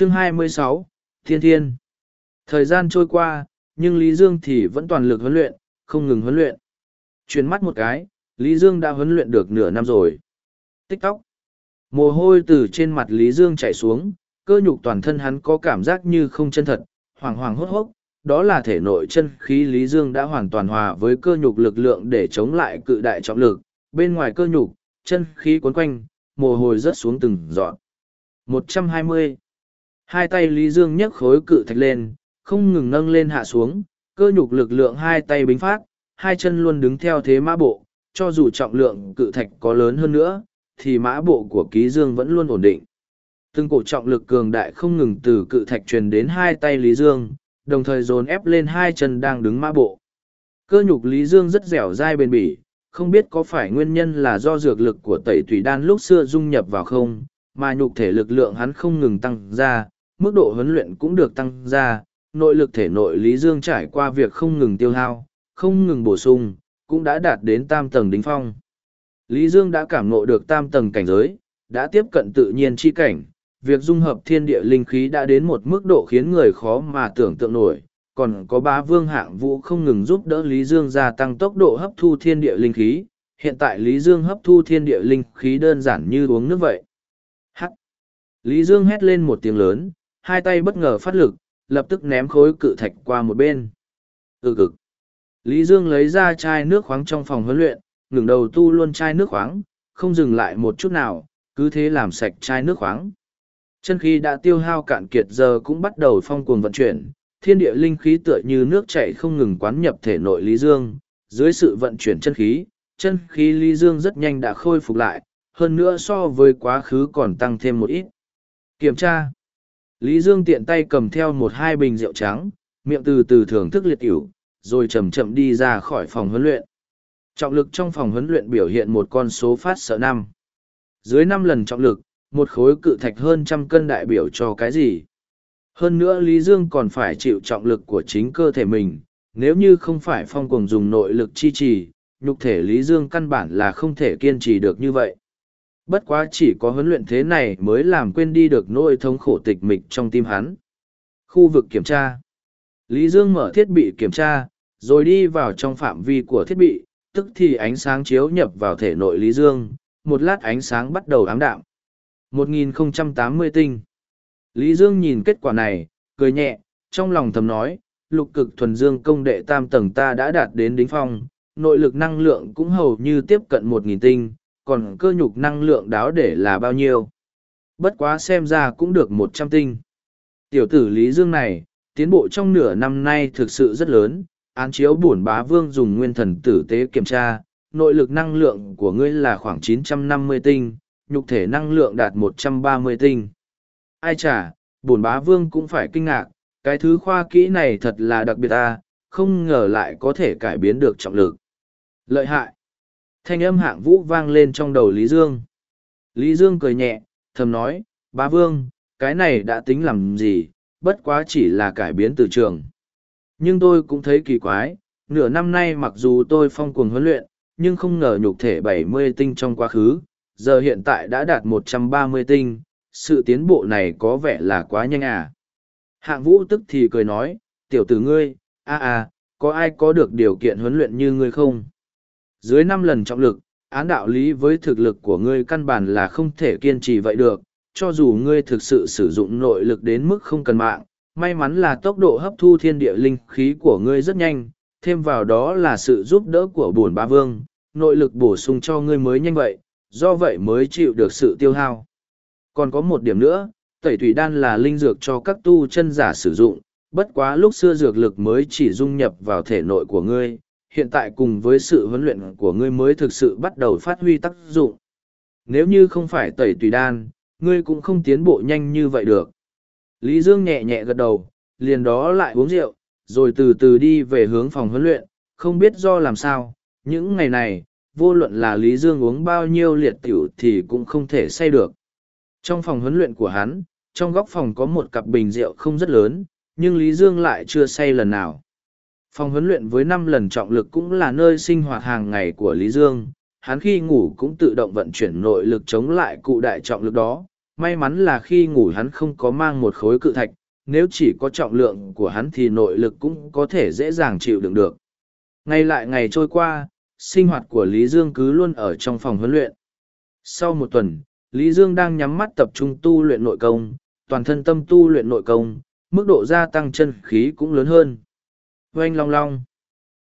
chương 26, Thiên Thiên. Thời gian trôi qua, nhưng Lý Dương thì vẫn toàn lực huấn luyện, không ngừng huấn luyện. Chuyển mắt một cái, Lý Dương đã huấn luyện được nửa năm rồi. Tích tóc. Mồ hôi từ trên mặt Lý Dương chảy xuống, cơ nhục toàn thân hắn có cảm giác như không chân thật, hoàng hoàng hốt hốc. Đó là thể nội chân khí Lý Dương đã hoàn toàn hòa với cơ nhục lực lượng để chống lại cự đại trọng lực. Bên ngoài cơ nhục, chân khí cuốn quanh, mồ hôi rớt xuống từng giọt. 120. Hai tay Lý Dương nhấc khối cự thạch lên, không ngừng nâng lên hạ xuống, cơ nhục lực lượng hai tay bính phát, hai chân luôn đứng theo thế mã bộ, cho dù trọng lượng cự thạch có lớn hơn nữa, thì mã bộ của ký dương vẫn luôn ổn định. Từng cổ trọng lực cường đại không ngừng từ cự thạch truyền đến hai tay Lý Dương, đồng thời dồn ép lên hai chân đang đứng mã bộ. Cơ nhục Lý Dương rất dẻo dai bền bỉ, không biết có phải nguyên nhân là do dược lực của tẩy thủy đan lúc xưa dung nhập vào không, mà nhục thể lực lượng hắn không ngừng tăng ra, mức độ huấn luyện cũng được tăng ra, nội lực thể nội Lý Dương trải qua việc không ngừng tiêu hao, không ngừng bổ sung, cũng đã đạt đến tam tầng đính phong. Lý Dương đã cảm ngộ được tam tầng cảnh giới, đã tiếp cận tự nhiên chi cảnh, việc dung hợp thiên địa linh khí đã đến một mức độ khiến người khó mà tưởng tượng nổi, còn có bá vương hạng vũ không ngừng giúp đỡ Lý Dương gia tăng tốc độ hấp thu thiên địa linh khí. Hiện tại Lý Dương hấp thu thiên địa linh khí đơn giản như uống nước vậy. Hắc! Lý Dương hét lên một tiếng lớn, hai tay bất ngờ phát lực, lập tức ném khối cự thạch qua một bên. Ừ cực! Lý Dương lấy ra chai nước khoáng trong phòng huấn luyện, ngừng đầu tu luôn chai nước khoáng, không dừng lại một chút nào, cứ thế làm sạch chai nước khoáng. Chân khí đã tiêu hao cạn kiệt giờ cũng bắt đầu phong cuồng vận chuyển, thiên địa linh khí tựa như nước chảy không ngừng quán nhập thể nội Lý Dương, dưới sự vận chuyển chân khí, chân khí Lý Dương rất nhanh đã khôi phục lại, hơn nữa so với quá khứ còn tăng thêm một ít. Kiểm tra Lý Dương tiện tay cầm theo một hai bình rượu trắng, miệng từ từ thưởng thức liệt ỉu, rồi chậm chậm đi ra khỏi phòng huấn luyện. Trọng lực trong phòng huấn luyện biểu hiện một con số phát sợ năm. Dưới năm lần trọng lực, một khối cự thạch hơn trăm cân đại biểu cho cái gì? Hơn nữa Lý Dương còn phải chịu trọng lực của chính cơ thể mình, nếu như không phải phong cuồng dùng nội lực chi trì, nhục thể Lý Dương căn bản là không thể kiên trì được như vậy. Bất quá chỉ có huấn luyện thế này mới làm quên đi được nỗi thống khổ tịch mịch trong tim hắn. Khu vực kiểm tra Lý Dương mở thiết bị kiểm tra, rồi đi vào trong phạm vi của thiết bị, tức thì ánh sáng chiếu nhập vào thể nội Lý Dương, một lát ánh sáng bắt đầu ám đạm. 1080 tinh. Lý Dương nhìn kết quả này, cười nhẹ, trong lòng thầm nói, lục cực thuần dương công đệ tam tầng ta đã đạt đến đính phong, nội lực năng lượng cũng hầu như tiếp cận 1.000 tinh, còn cơ nhục năng lượng đáo để là bao nhiêu. Bất quá xem ra cũng được 100 tinh. Tiểu tử Lý Dương này, tiến bộ trong nửa năm nay thực sự rất lớn, án chiếu bổn bá vương dùng nguyên thần tử tế kiểm tra, nội lực năng lượng của ngươi là khoảng 950 tinh, nhục thể năng lượng đạt 130 tinh. Ai chả, bổn bá vương cũng phải kinh ngạc, cái thứ khoa kỹ này thật là đặc biệt ta, không ngờ lại có thể cải biến được trọng lực. Lợi hại. Thanh âm hạng vũ vang lên trong đầu Lý Dương. Lý Dương cười nhẹ, thầm nói, bá vương, cái này đã tính làm gì, bất quá chỉ là cải biến từ trường. Nhưng tôi cũng thấy kỳ quái, nửa năm nay mặc dù tôi phong cuồng huấn luyện, nhưng không ngờ nhục thể 70 tinh trong quá khứ, giờ hiện tại đã đạt 130 tinh, sự tiến bộ này có vẻ là quá nhanh à. Hạng vũ tức thì cười nói, tiểu tử ngươi, a a, có ai có được điều kiện huấn luyện như ngươi không? Dưới năm lần trọng lực, án đạo lý với thực lực của ngươi căn bản là không thể kiên trì vậy được, cho dù ngươi thực sự sử dụng nội lực đến mức không cần mạng, may mắn là tốc độ hấp thu thiên địa linh khí của ngươi rất nhanh, thêm vào đó là sự giúp đỡ của bổn ba vương, nội lực bổ sung cho ngươi mới nhanh vậy, do vậy mới chịu được sự tiêu hao. Còn có một điểm nữa, tẩy thủy đan là linh dược cho các tu chân giả sử dụng, bất quá lúc xưa dược lực mới chỉ dung nhập vào thể nội của ngươi, hiện tại cùng với sự huấn luyện của ngươi mới thực sự bắt đầu phát huy tác dụng. Nếu như không phải tẩy tùy đan, ngươi cũng không tiến bộ nhanh như vậy được. Lý Dương nhẹ nhẹ gật đầu, liền đó lại uống rượu, rồi từ từ đi về hướng phòng huấn luyện, không biết do làm sao, những ngày này, vô luận là Lý Dương uống bao nhiêu liệt tiểu thì cũng không thể say được. Trong phòng huấn luyện của hắn, trong góc phòng có một cặp bình rượu không rất lớn, nhưng Lý Dương lại chưa say lần nào. Phòng huấn luyện với năm lần trọng lực cũng là nơi sinh hoạt hàng ngày của Lý Dương, hắn khi ngủ cũng tự động vận chuyển nội lực chống lại cụ đại trọng lực đó, may mắn là khi ngủ hắn không có mang một khối cự thạch, nếu chỉ có trọng lượng của hắn thì nội lực cũng có thể dễ dàng chịu đựng được. Ngày lại ngày trôi qua, sinh hoạt của Lý Dương cứ luôn ở trong phòng huấn luyện. Sau một tuần, Lý Dương đang nhắm mắt tập trung tu luyện nội công, toàn thân tâm tu luyện nội công, mức độ gia tăng chân khí cũng lớn hơn. Oanh long long.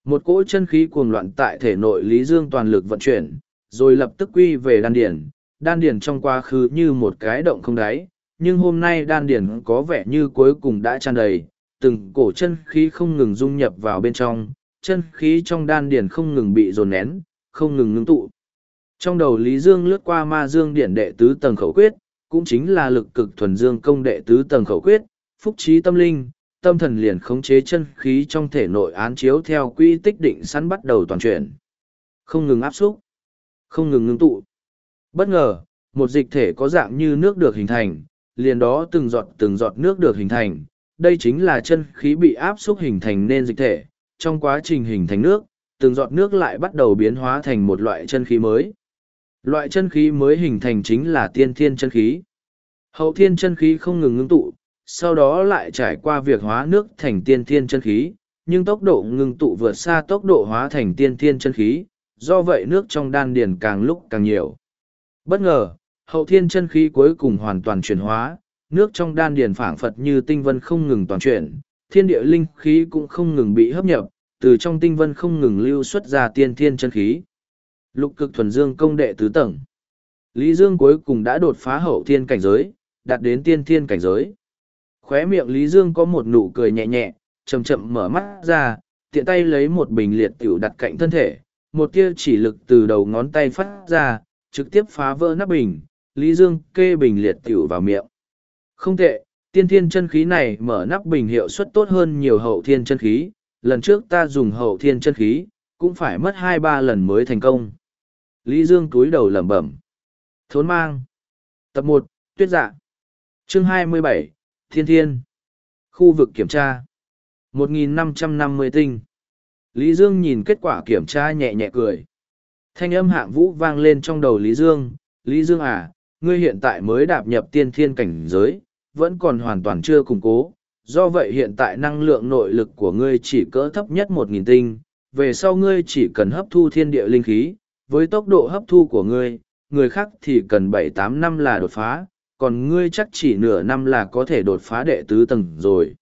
Một cỗ chân khí cuồng loạn tại thể nội Lý Dương toàn lực vận chuyển, rồi lập tức quy về đan điển. Đan điển trong quá khứ như một cái động không đáy, nhưng hôm nay đan điển có vẻ như cuối cùng đã tràn đầy, từng cổ chân khí không ngừng dung nhập vào bên trong, chân khí trong đan điển không ngừng bị dồn nén, không ngừng ngưng tụ. Trong đầu Lý Dương lướt qua ma dương điển đệ tứ tầng khẩu quyết, cũng chính là lực cực thuần dương công đệ tứ tầng khẩu quyết, phúc trí tâm linh, tâm thần liền khống chế chân khí trong thể nội án chiếu theo quy tích định sẵn bắt đầu toàn chuyển. Không ngừng áp xúc, không ngừng ngưng tụ. Bất ngờ, một dịch thể có dạng như nước được hình thành, liền đó từng giọt từng giọt nước được hình thành. Đây chính là chân khí bị áp xúc hình thành nên dịch thể. Trong quá trình hình thành nước, từng giọt nước lại bắt đầu biến hóa thành một loại chân khí mới. Loại chân khí mới hình thành chính là tiên thiên chân khí. Hậu thiên chân khí không ngừng ngưng tụ, sau đó lại trải qua việc hóa nước thành tiên thiên chân khí, nhưng tốc độ ngưng tụ vượt xa tốc độ hóa thành tiên thiên chân khí, do vậy nước trong đan điền càng lúc càng nhiều. Bất ngờ, hậu thiên chân khí cuối cùng hoàn toàn chuyển hóa, nước trong đan điền phảng phật như tinh vân không ngừng toàn chuyển, thiên địa linh khí cũng không ngừng bị hấp nhập, từ trong tinh vân không ngừng lưu xuất ra tiên thiên chân khí. Lục cực thuần dương công đệ tứ tầng. Lý Dương cuối cùng đã đột phá hậu thiên cảnh giới, đạt đến tiên thiên cảnh giới. Khóe miệng Lý Dương có một nụ cười nhẹ nhẹ, chậm chậm mở mắt ra, tiện tay lấy một bình liệt tiểu đặt cạnh thân thể, một tia chỉ lực từ đầu ngón tay phát ra, trực tiếp phá vỡ nắp bình, Lý Dương kê bình liệt tiểu vào miệng. Không tệ, tiên thiên chân khí này mở nắp bình hiệu suất tốt hơn nhiều hậu thiên chân khí, lần trước ta dùng hậu thiên chân khí, cũng phải mất hai ba lần mới thành công. Lý Dương túi đầu lẩm bẩm. Thốn mang. Tập một Tuyết dạ. Chương hai mươi bảy Thiên Thiên. Khu vực kiểm tra. 1550 tinh. Lý Dương nhìn kết quả kiểm tra nhẹ nhẹ cười. Thanh âm hạng vũ vang lên trong đầu Lý Dương. Lý Dương à, ngươi hiện tại mới đạp nhập tiên thiên cảnh giới, vẫn còn hoàn toàn chưa củng cố. Do vậy hiện tại năng lượng nội lực của ngươi chỉ cỡ thấp nhất 1.000 tinh. Về sau ngươi chỉ cần hấp thu thiên địa linh khí, với tốc độ hấp thu của ngươi, người khác thì cần bảy tám năm là đột phá, còn ngươi chắc chỉ nửa năm là có thể đột phá đệ tứ tầng rồi.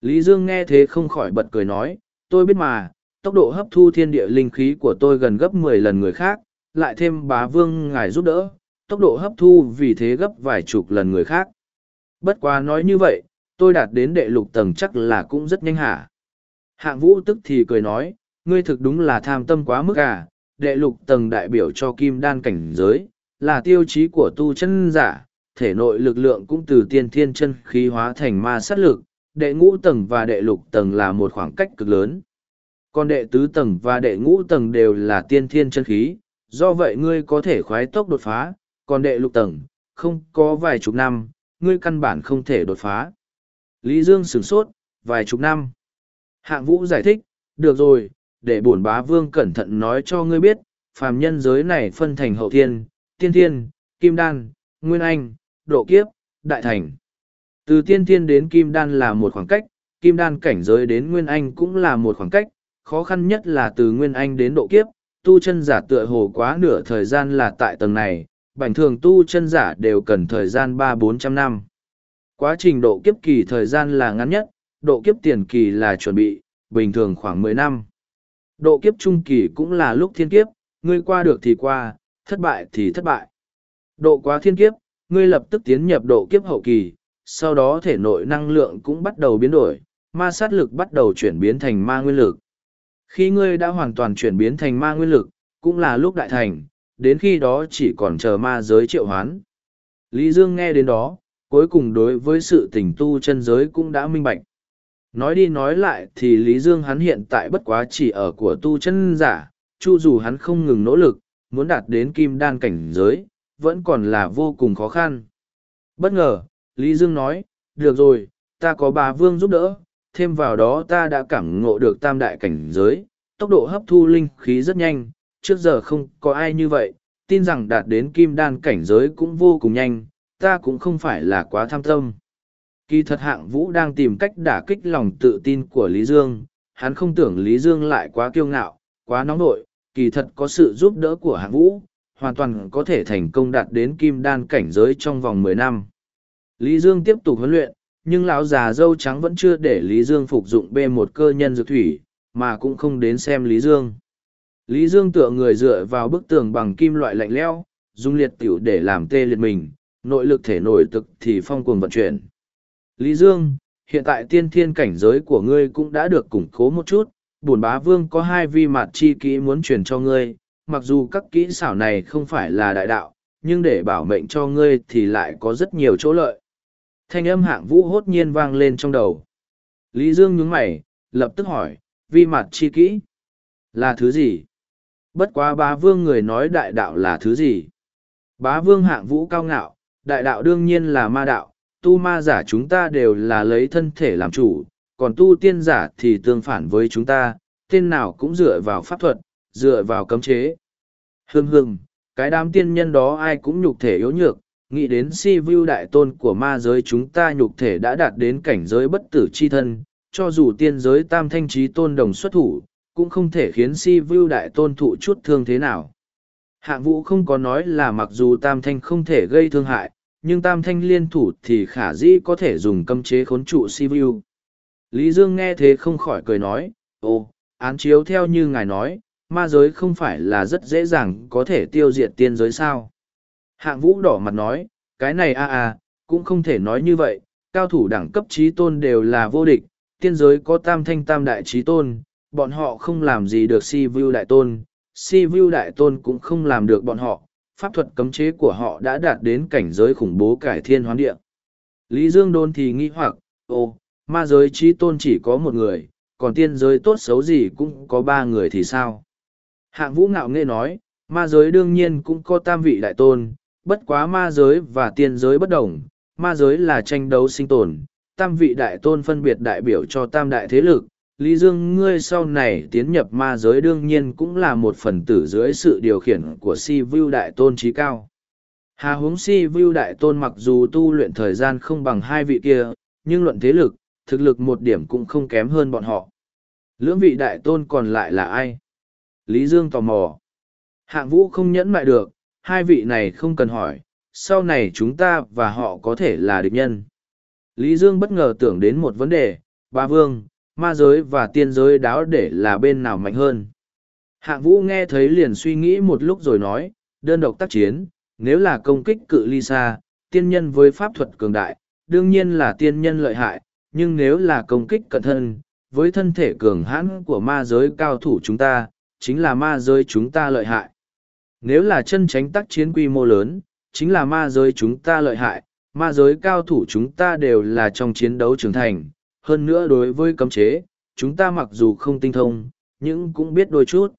Lý Dương nghe thế không khỏi bật cười nói, tôi biết mà, tốc độ hấp thu thiên địa linh khí của tôi gần gấp mười lần người khác, lại thêm bá vương ngài giúp đỡ, tốc độ hấp thu vì thế gấp vài chục lần người khác. Bất quá nói như vậy, tôi đạt đến đệ lục tầng chắc là cũng rất nhanh hả. Hạng vũ tức thì cười nói, ngươi thực đúng là tham tâm quá mức à, đệ lục tầng đại biểu cho kim đan cảnh giới, là tiêu chí của tu chân giả, thể nội lực lượng cũng từ tiên thiên chân khí hóa thành ma sát lực, đệ ngũ tầng và đệ lục tầng là một khoảng cách cực lớn. Còn đệ tứ tầng và đệ ngũ tầng đều là tiên thiên chân khí, do vậy ngươi có thể khoái tốc đột phá, còn đệ lục tầng, không có vài chục năm, ngươi căn bản không thể đột phá. Lý Dương sửng sốt, vài chục năm. Hạng vũ giải thích, được rồi, để bổn bá vương cẩn thận nói cho ngươi biết, phàm nhân giới này phân thành hậu thiên, tiên thiên, kim đan, nguyên anh, độ kiếp, đại thành. Từ tiên thiên đến kim đan là một khoảng cách, kim đan cảnh giới đến nguyên anh cũng là một khoảng cách, khó khăn nhất là từ nguyên anh đến độ kiếp, tu chân giả tựa hồ quá nửa thời gian là tại tầng này, bình thường tu chân giả đều cần thời gian ba bốn trăm năm. Quá trình độ kiếp kỳ thời gian là ngắn nhất, độ kiếp tiền kỳ là chuẩn bị, bình thường khoảng mười năm. Độ kiếp trung kỳ cũng là lúc thiên kiếp, ngươi qua được thì qua, thất bại thì thất bại. Độ quá thiên kiếp, ngươi lập tức tiến nhập độ kiếp hậu kỳ, sau đó thể nội năng lượng cũng bắt đầu biến đổi, ma sát lực bắt đầu chuyển biến thành ma nguyên lực. Khi ngươi đã hoàn toàn chuyển biến thành ma nguyên lực, cũng là lúc đại thành, đến khi đó chỉ còn chờ ma giới triệu hoán. Lý Dương nghe đến đó, cuối cùng đối với sự tình tu chân giới cũng đã minh bạch. Nói đi nói lại thì Lý Dương hắn hiện tại bất quá chỉ ở của tu chân giả, chu dù hắn không ngừng nỗ lực, muốn đạt đến kim đan cảnh giới, vẫn còn là vô cùng khó khăn. Bất ngờ, Lý Dương nói, được rồi, ta có bà Vương giúp đỡ, thêm vào đó ta đã cảm ngộ được tam đại cảnh giới, tốc độ hấp thu linh khí rất nhanh, trước giờ không có ai như vậy, tin rằng đạt đến kim đan cảnh giới cũng vô cùng nhanh, ta cũng không phải là quá tham tâm. Kỳ thật hạng vũ đang tìm cách đả kích lòng tự tin của Lý Dương, hắn không tưởng Lý Dương lại quá kiêu ngạo, quá nóng nội, kỳ thật có sự giúp đỡ của hạng vũ, hoàn toàn có thể thành công đạt đến kim đan cảnh giới trong vòng mười năm. Lý Dương tiếp tục huấn luyện, nhưng lão già dâu trắng vẫn chưa để Lý Dương phục dụng bê một cơ nhân dược thủy, mà cũng không đến xem Lý Dương. Lý Dương tựa người dựa vào bức tường bằng kim loại lạnh lẽo, dùng liệt tiểu để làm tê liệt mình, nội lực thể nổi thực thì phong cuồng vận chuyển. Lý Dương, hiện tại tiên thiên cảnh giới của ngươi cũng đã được củng cố một chút, bổn bá vương có hai vi mặt chi kỹ muốn truyền cho ngươi, mặc dù các kỹ xảo này không phải là đại đạo, nhưng để bảo mệnh cho ngươi thì lại có rất nhiều chỗ lợi. Thanh âm hạng vũ hốt nhiên vang lên trong đầu. Lý Dương nhướng mày, lập tức hỏi, vi mặt chi kỹ là thứ gì? Bất quá bá vương người nói đại đạo là thứ gì? Bá vương hạng vũ cao ngạo, đại đạo đương nhiên là ma đạo, tu ma giả chúng ta đều là lấy thân thể làm chủ, còn tu tiên giả thì tương phản với chúng ta, tên nào cũng dựa vào pháp thuật, dựa vào cấm chế. Hưng hưng, cái đám tiên nhân đó ai cũng nhục thể yếu nhược, nghĩ đến si vu đại tôn của ma giới chúng ta nhục thể đã đạt đến cảnh giới bất tử chi thân, cho dù tiên giới tam thanh trí tôn đồng xuất thủ, cũng không thể khiến si vu đại tôn thụ chút thương thế nào. Hạng vũ không có nói là mặc dù tam thanh không thể gây thương hại, nhưng tam thanh liên thủ thì khả dĩ có thể dùng cấm chế khốn trụ si vu. Lý Dương nghe thế không khỏi cười nói, ồ, án chiếu theo như ngài nói, ma giới không phải là rất dễ dàng có thể tiêu diệt tiên giới sao. Hạng vũ đỏ mặt nói, cái này a a, cũng không thể nói như vậy, cao thủ đẳng cấp trí tôn đều là vô địch, tiên giới có tam thanh tam đại trí tôn, bọn họ không làm gì được si vu đại tôn, si vu đại tôn cũng không làm được bọn họ, pháp thuật cấm chế của họ đã đạt đến cảnh giới khủng bố cải thiên hoán địa. Lý Dương Đôn thì nghi hoặc, ô, ma giới trí tôn chỉ có một người, còn tiên giới tốt xấu gì cũng có ba người thì sao? Hạng vũ ngạo nghe nói, ma giới đương nhiên cũng có tam vị đại tôn, bất quá ma giới và tiên giới bất đồng, ma giới là tranh đấu sinh tồn, tam vị đại tôn phân biệt đại biểu cho tam đại thế lực. Lý Dương ngươi sau này tiến nhập ma giới đương nhiên cũng là một phần tử dưới sự điều khiển của si vu đại tôn trí cao. Hà huống si vu đại tôn mặc dù tu luyện thời gian không bằng hai vị kia, nhưng luận thế lực, thực lực một điểm cũng không kém hơn bọn họ. Lưỡng vị đại tôn còn lại là ai? Lý Dương tò mò. Hạng vũ không nhẫn mại được, hai vị này không cần hỏi, sau này chúng ta và họ có thể là địch nhân. Lý Dương bất ngờ tưởng đến một vấn đề, ba vương, ma giới và tiên giới đáo để là bên nào mạnh hơn. Hạng vũ nghe thấy liền suy nghĩ một lúc rồi nói, đơn độc tác chiến, nếu là công kích cự ly xa, tiên nhân với pháp thuật cường đại, đương nhiên là tiên nhân lợi hại, nhưng nếu là công kích cận thân, với thân thể cường hãn của ma giới cao thủ chúng ta, chính là ma giới chúng ta lợi hại. Nếu là chân tránh tác chiến quy mô lớn, chính là ma giới chúng ta lợi hại, ma giới cao thủ chúng ta đều là trong chiến đấu trưởng thành. Hơn nữa đối với cấm chế, chúng ta mặc dù không tinh thông, nhưng cũng biết đôi chút.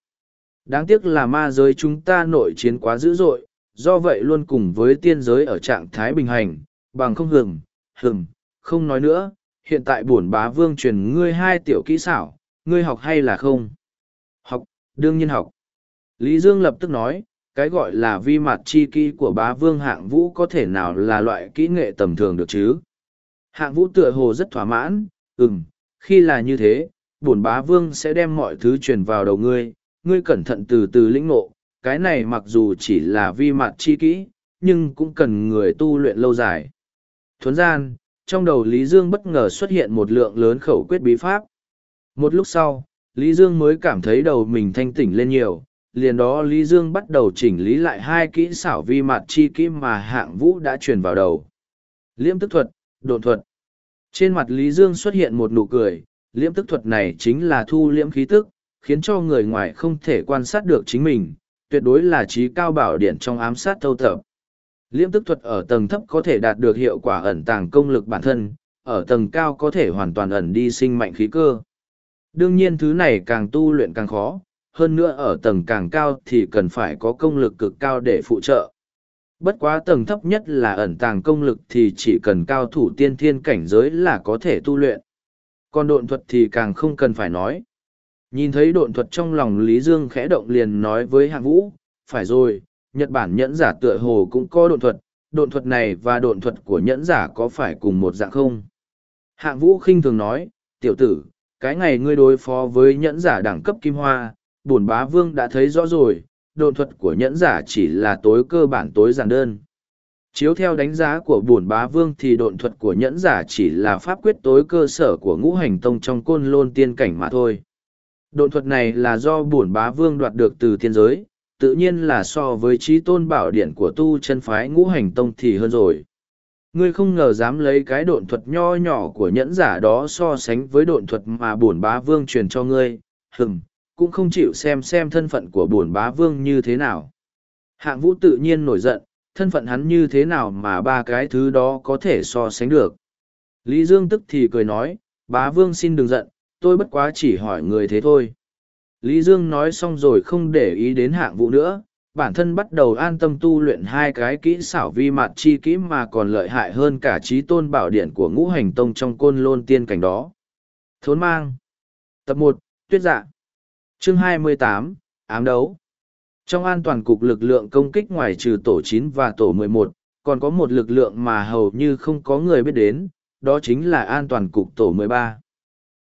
Đáng tiếc là ma giới chúng ta nội chiến quá dữ dội, do vậy luôn cùng với tiên giới ở trạng thái bình hành, bằng không hừng, hừng, không nói nữa, hiện tại bổn bá vương truyền ngươi hai tiểu kỹ xảo, ngươi học hay là không? Đương nhiên học. Lý Dương lập tức nói, cái gọi là vi mặt chi kỹ của bá vương hạng vũ có thể nào là loại kỹ nghệ tầm thường được chứ? Hạng vũ tựa hồ rất thỏa mãn, ừm, khi là như thế, bổn bá vương sẽ đem mọi thứ truyền vào đầu ngươi, ngươi cẩn thận từ từ lĩnh ngộ, cái này mặc dù chỉ là vi mặt chi kỹ, nhưng cũng cần người tu luyện lâu dài. Thuấn gian, trong đầu Lý Dương bất ngờ xuất hiện một lượng lớn khẩu quyết bí pháp. Một lúc sau, Lý Dương mới cảm thấy đầu mình thanh tỉnh lên nhiều, liền đó Lý Dương bắt đầu chỉnh lý lại hai kỹ xảo vi mặt chi kỹ mà hạng vũ đã truyền vào đầu. Liễm tức thuật, độn thuật. Trên mặt Lý Dương xuất hiện một nụ cười, liễm tức thuật này chính là thu liễm khí tức, khiến cho người ngoài không thể quan sát được chính mình, tuyệt đối là trí cao bảo điển trong ám sát thâu thập. Liễm tức thuật ở tầng thấp có thể đạt được hiệu quả ẩn tàng công lực bản thân, ở tầng cao có thể hoàn toàn ẩn đi sinh mạnh khí cơ. Đương nhiên thứ này càng tu luyện càng khó, hơn nữa ở tầng càng cao thì cần phải có công lực cực cao để phụ trợ. Bất quá tầng thấp nhất là ẩn tàng công lực thì chỉ cần cao thủ tiên thiên cảnh giới là có thể tu luyện. Còn độn thuật thì càng không cần phải nói. Nhìn thấy độn thuật trong lòng Lý Dương khẽ động liền nói với hạng vũ, phải rồi, Nhật Bản nhẫn giả tựa hồ cũng có độn thuật, độn thuật này và độn thuật của nhẫn giả có phải cùng một dạng không? Hạng vũ khinh thường nói, tiểu tử, cái ngày ngươi đối phó với nhẫn giả đẳng cấp kim hoa, bổn bá vương đã thấy rõ rồi, độn thuật của nhẫn giả chỉ là tối cơ bản tối giản đơn. Chiếu theo đánh giá của bổn bá vương thì độn thuật của nhẫn giả chỉ là pháp quyết tối cơ sở của ngũ hành tông trong côn lôn tiên cảnh mà thôi. Độn thuật này là do bổn bá vương đoạt được từ tiên giới, tự nhiên là so với trí tôn bảo điện của tu chân phái ngũ hành tông thì hơn rồi. Ngươi không ngờ dám lấy cái độn thuật nho nhỏ của nhẫn giả đó so sánh với độn thuật mà bổn bá vương truyền cho ngươi, hừm, cũng không chịu xem xem thân phận của bổn bá vương như thế nào. Hạng vũ tự nhiên nổi giận, thân phận hắn như thế nào mà ba cái thứ đó có thể so sánh được. Lý Dương tức thì cười nói, bá vương xin đừng giận, tôi bất quá chỉ hỏi người thế thôi. Lý Dương nói xong rồi không để ý đến hạng vũ nữa, bản thân bắt đầu an tâm tu luyện hai cái kỹ xảo vi mạt chi kỹ mà còn lợi hại hơn cả trí tôn bảo điện của ngũ hành tông trong côn lôn tiên cảnh đó. Thốn mang. Tập một Tuyết dạ. Chương 28, Ám đấu. Trong an toàn cục lực lượng công kích ngoài trừ tổ 9 và tổ 11, còn có một lực lượng mà hầu như không có người biết đến, đó chính là an toàn cục tổ 13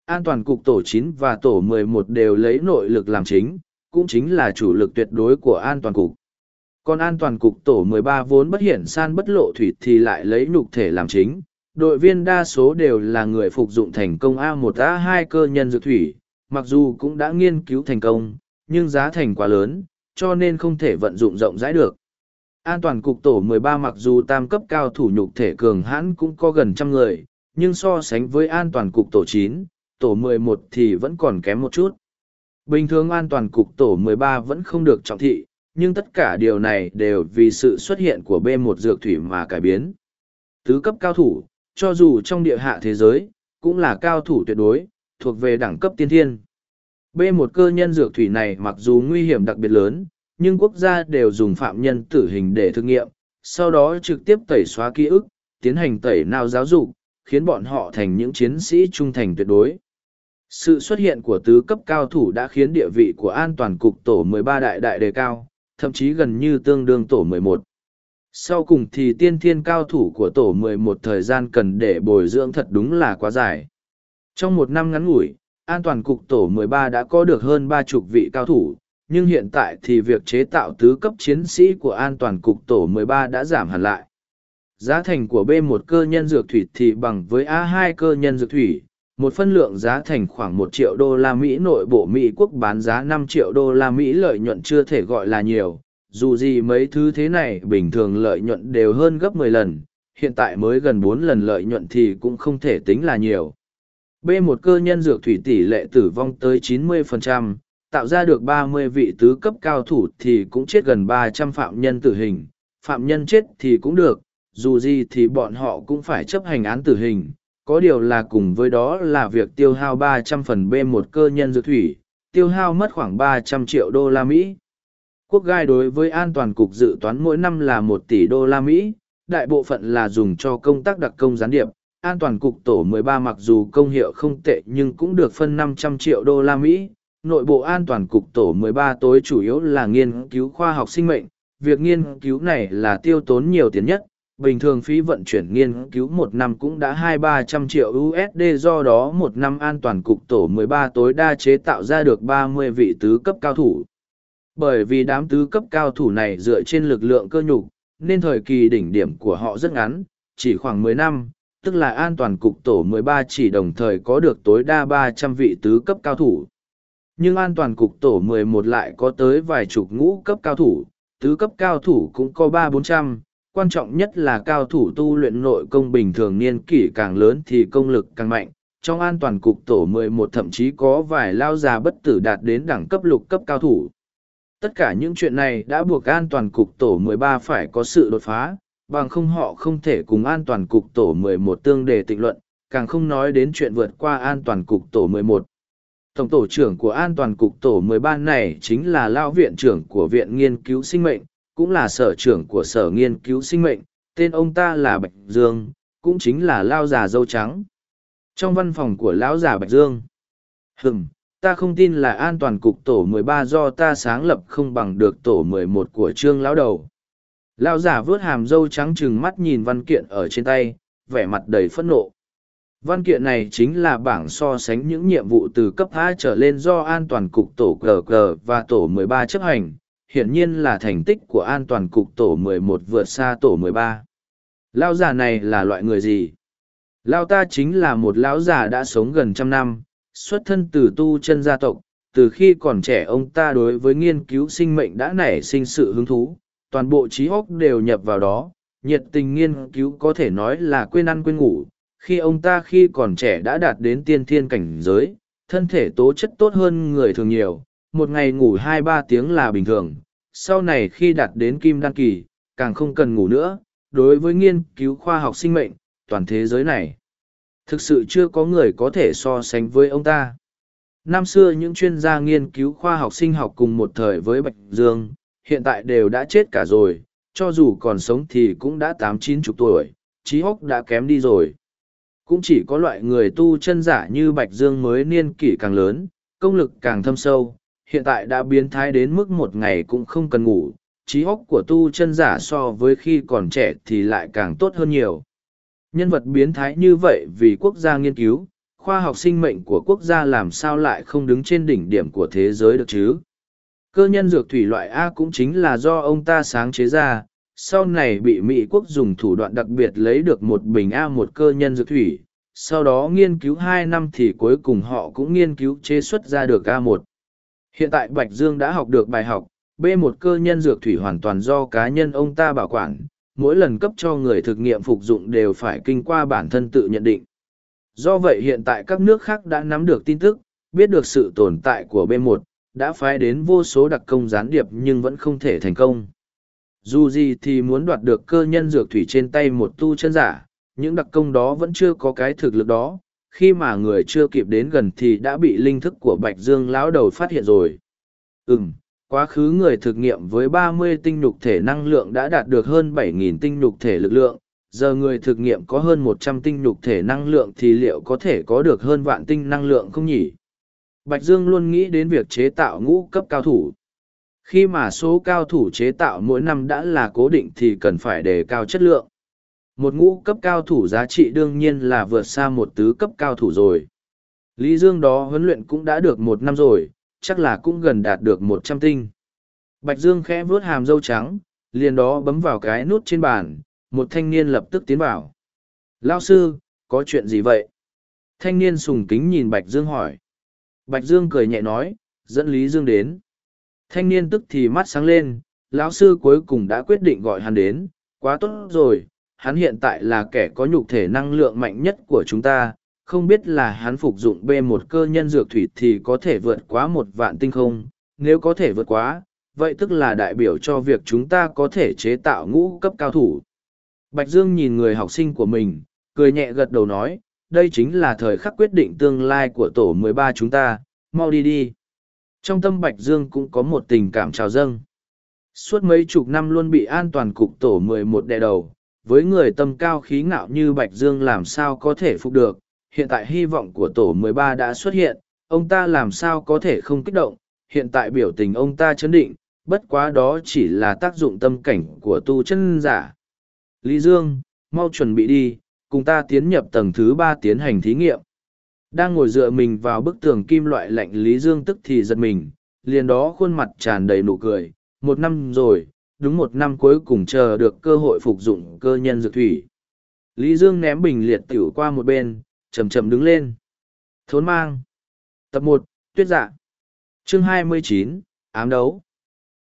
an toàn cục tổ 9 và tổ 11 đều lấy nội lực làm chính, cũng chính là chủ lực tuyệt đối của an toàn cục. Còn an toàn cục tổ 13 vốn bất hiển san bất lộ thủy thì lại lấy nhục thể làm chính. Đội viên đa số đều là người phục dụng thành công A1A2 cơ nhân dược thủy, mặc dù cũng đã nghiên cứu thành công, nhưng giá thành quá lớn, cho nên không thể vận dụng rộng rãi được. An toàn cục tổ 13 mặc dù tam cấp cao thủ nhục thể cường hãn cũng có gần trăm người, nhưng so sánh với an toàn cục tổ 9, tổ 11 thì vẫn còn kém một chút. Bình thường an toàn cục tổ 13 vẫn không được trọng thị, nhưng tất cả điều này đều vì sự xuất hiện của B1 dược thủy mà cải biến. Tứ cấp cao thủ, cho dù trong địa hạ thế giới, cũng là cao thủ tuyệt đối, thuộc về đẳng cấp tiên thiên. B1 cơ nhân dược thủy này mặc dù nguy hiểm đặc biệt lớn, nhưng quốc gia đều dùng phạm nhân tử hình để thực nghiệm, sau đó trực tiếp tẩy xóa ký ức, tiến hành tẩy nào giáo dục, khiến bọn họ thành những chiến sĩ trung thành tuyệt đối. Sự xuất hiện của tứ cấp cao thủ đã khiến địa vị của an toàn cục tổ 13 đại đại đề cao, thậm chí gần như tương đương tổ 11. Sau cùng thì tiên thiên cao thủ của tổ 11 thời gian cần để bồi dưỡng thật đúng là quá dài. Trong một năm ngắn ngủi, an toàn cục tổ 13 đã có được hơn ba chục vị cao thủ, nhưng hiện tại thì việc chế tạo tứ cấp chiến sĩ của an toàn cục tổ 13 đã giảm hẳn lại. Giá thành của B1 cơ nhân dược thủy thì bằng với A2 cơ nhân dược thủy, một phân lượng giá thành khoảng một triệu đô la Mỹ nội bộ Mỹ quốc bán giá năm triệu đô la Mỹ lợi nhuận chưa thể gọi là nhiều, dù gì mấy thứ thế này bình thường lợi nhuận đều hơn gấp mười lần, hiện tại mới gần bốn lần lợi nhuận thì cũng không thể tính là nhiều. B một cơ nhân dược thủy tỷ lệ tử vong tới 90%, tạo ra được 30 vị tứ cấp cao thủ thì cũng chết gần 300 phạm nhân tử hình, phạm nhân chết thì cũng được, dù gì thì bọn họ cũng phải chấp hành án tử hình có điều là cùng với đó là việc tiêu hao 300 phần b một cơ nhân dược thủy, tiêu hao mất khoảng 300 triệu đô la Mỹ. Quốc gai đối với an toàn cục dự toán mỗi năm là 1 tỷ đô la Mỹ, đại bộ phận là dùng cho công tác đặc công gián điệp. An toàn cục tổ 13 mặc dù công hiệu không tệ nhưng cũng được phân 500 triệu đô la Mỹ. Nội bộ an toàn cục tổ 13 tối chủ yếu là nghiên cứu khoa học sinh mệnh. Việc nghiên cứu này là tiêu tốn nhiều tiền nhất, bình thường phí vận chuyển nghiên cứu một năm cũng đã hai ba trăm triệu USD do đó một năm an toàn cục tổ 13 tối đa chế tạo ra được 30 vị tứ cấp cao thủ. Bởi vì đám tứ cấp cao thủ này dựa trên lực lượng cơ nhục, nên thời kỳ đỉnh điểm của họ rất ngắn, chỉ khoảng 10 năm, tức là an toàn cục tổ 13 chỉ đồng thời có được tối đa 300 vị tứ cấp cao thủ. Nhưng an toàn cục tổ 11 lại có tới vài chục ngũ cấp cao thủ, tứ cấp cao thủ cũng có 3-400, quan trọng nhất là cao thủ tu luyện nội công bình thường niên kỷ càng lớn thì công lực càng mạnh. Trong an toàn cục tổ 11 thậm chí có vài lao già bất tử đạt đến đẳng cấp lục cấp cao thủ. Tất cả những chuyện này đã buộc an toàn cục tổ 13 phải có sự đột phá, bằng không họ không thể cùng an toàn cục tổ 11 tương đề tịnh luận, càng không nói đến chuyện vượt qua an toàn cục tổ 11. Tổng tổ trưởng của an toàn cục tổ 13 này chính là lao viện trưởng của Viện Nghiên cứu Sinh mệnh, cũng là sở trưởng của sở nghiên cứu sinh mệnh, tên ông ta là Bạch Dương, cũng chính là Lao già dâu trắng. Trong văn phòng của Lão già Bạch Dương, hừm, ta không tin là an toàn cục tổ 13 do ta sáng lập không bằng được tổ 11 của Trương Lão Đầu. lão giả vớt hàm dâu trắng trừng mắt nhìn văn kiện ở trên tay, vẻ mặt đầy phẫn nộ. Văn kiện này chính là bảng so sánh những nhiệm vụ từ cấp A trở lên do an toàn cục tổ GG và tổ 13 chấp hành, hiển nhiên là thành tích của an toàn cục tổ 11 vượt xa tổ 13. Lao già này là loại người gì? Lao ta chính là một lão già đã sống gần trăm năm, xuất thân từ tu chân gia tộc, từ khi còn trẻ ông ta đối với nghiên cứu sinh mệnh đã nảy sinh sự hứng thú, toàn bộ trí óc đều nhập vào đó, nhiệt tình nghiên cứu có thể nói là quên ăn quên ngủ. Khi ông ta khi còn trẻ đã đạt đến tiên thiên cảnh giới, thân thể tố chất tốt hơn người thường nhiều, một ngày ngủ hai ba tiếng là bình thường. Sau này khi đạt đến kim đăng kỳ, càng không cần ngủ nữa, đối với nghiên cứu khoa học sinh mệnh, toàn thế giới này. Thực sự chưa có người có thể so sánh với ông ta. Năm xưa những chuyên gia nghiên cứu khoa học sinh học cùng một thời với Bạch Dương, hiện tại đều đã chết cả rồi, cho dù còn sống thì cũng đã tám chín chục tuổi, trí hốc đã kém đi rồi. Cũng chỉ có loại người tu chân giả như Bạch Dương mới niên kỷ càng lớn, công lực càng thâm sâu, hiện tại đã biến thái đến mức một ngày cũng không cần ngủ, trí óc của tu chân giả so với khi còn trẻ thì lại càng tốt hơn nhiều. Nhân vật biến thái như vậy vì quốc gia nghiên cứu, khoa học sinh mệnh của quốc gia làm sao lại không đứng trên đỉnh điểm của thế giới được chứ? Cơ nhân dược thủy loại A cũng chính là do ông ta sáng chế ra, sau này bị Mỹ quốc dùng thủ đoạn đặc biệt lấy được một bình A một cơ nhân dược thủy, sau đó nghiên cứu hai năm thì cuối cùng họ cũng nghiên cứu chế xuất ra được A một. Hiện tại Bạch Dương đã học được bài học, B một cơ nhân dược thủy hoàn toàn do cá nhân ông ta bảo quản, mỗi lần cấp cho người thực nghiệm phục dụng đều phải kinh qua bản thân tự nhận định. Do vậy hiện tại các nước khác đã nắm được tin tức, biết được sự tồn tại của B1, đã phái đến vô số đặc công gián điệp nhưng vẫn không thể thành công. Dù gì thì muốn đoạt được cơ nhân dược thủy trên tay một tu chân giả, những đặc công đó vẫn chưa có cái thực lực đó, khi mà người chưa kịp đến gần thì đã bị linh thức của Bạch Dương lão đầu phát hiện rồi. Ừm, quá khứ người thực nghiệm với 30 tinh nhục thể năng lượng đã đạt được hơn 7.000 tinh nhục thể lực lượng, giờ người thực nghiệm có hơn 100 tinh nhục thể năng lượng thì liệu có thể có được hơn vạn tinh năng lượng không nhỉ? Bạch Dương luôn nghĩ đến việc chế tạo ngũ cấp cao thủ. Khi mà số cao thủ chế tạo mỗi năm đã là cố định thì cần phải đề cao chất lượng. Một ngũ cấp cao thủ giá trị đương nhiên là vượt xa một tứ cấp cao thủ rồi. Lý Dương đó huấn luyện cũng đã được một năm rồi, chắc là cũng gần đạt được một trăm tinh. Bạch Dương khẽ vuốt hàm dâu trắng, liền đó bấm vào cái nút trên bàn, một thanh niên lập tức tiến vào. Lao sư, có chuyện gì vậy? Thanh niên sùng kính nhìn Bạch Dương hỏi. Bạch Dương cười nhẹ nói, dẫn Lý Dương đến. Thanh niên tức thì mắt sáng lên, lão sư cuối cùng đã quyết định gọi hắn đến, quá tốt rồi, hắn hiện tại là kẻ có nhục thể năng lượng mạnh nhất của chúng ta, không biết là hắn phục dụng b một cơ nhân dược thủy thì có thể vượt quá một vạn tinh không, nếu có thể vượt quá, vậy tức là đại biểu cho việc chúng ta có thể chế tạo ngũ cấp cao thủ. Bạch Dương nhìn người học sinh của mình, cười nhẹ gật đầu nói, đây chính là thời khắc quyết định tương lai của tổ 13 chúng ta, mau đi đi. Trong tâm Bạch Dương cũng có một tình cảm trào dâng. Suốt mấy chục năm luôn bị an toàn cục tổ 11 đè đầu, với người tâm cao khí ngạo như Bạch Dương làm sao có thể phục được, hiện tại hy vọng của tổ 13 đã xuất hiện, ông ta làm sao có thể không kích động, hiện tại biểu tình ông ta chấn định, bất quá đó chỉ là tác dụng tâm cảnh của tu chân giả. Lý Dương, mau chuẩn bị đi, cùng ta tiến nhập tầng thứ ba tiến hành thí nghiệm. Đang ngồi dựa mình vào bức tường kim loại lạnh Lý Dương tức thì giật mình, liền đó khuôn mặt tràn đầy nụ cười, một năm rồi, đúng một năm cuối cùng chờ được cơ hội phục dụng cơ nhân dược thủy. Lý Dương ném bình liệt tiểu qua một bên, chầm chầm đứng lên. Thốn mang. Tập một Tuyết dạ. Chương hai mươi chín Ám đấu.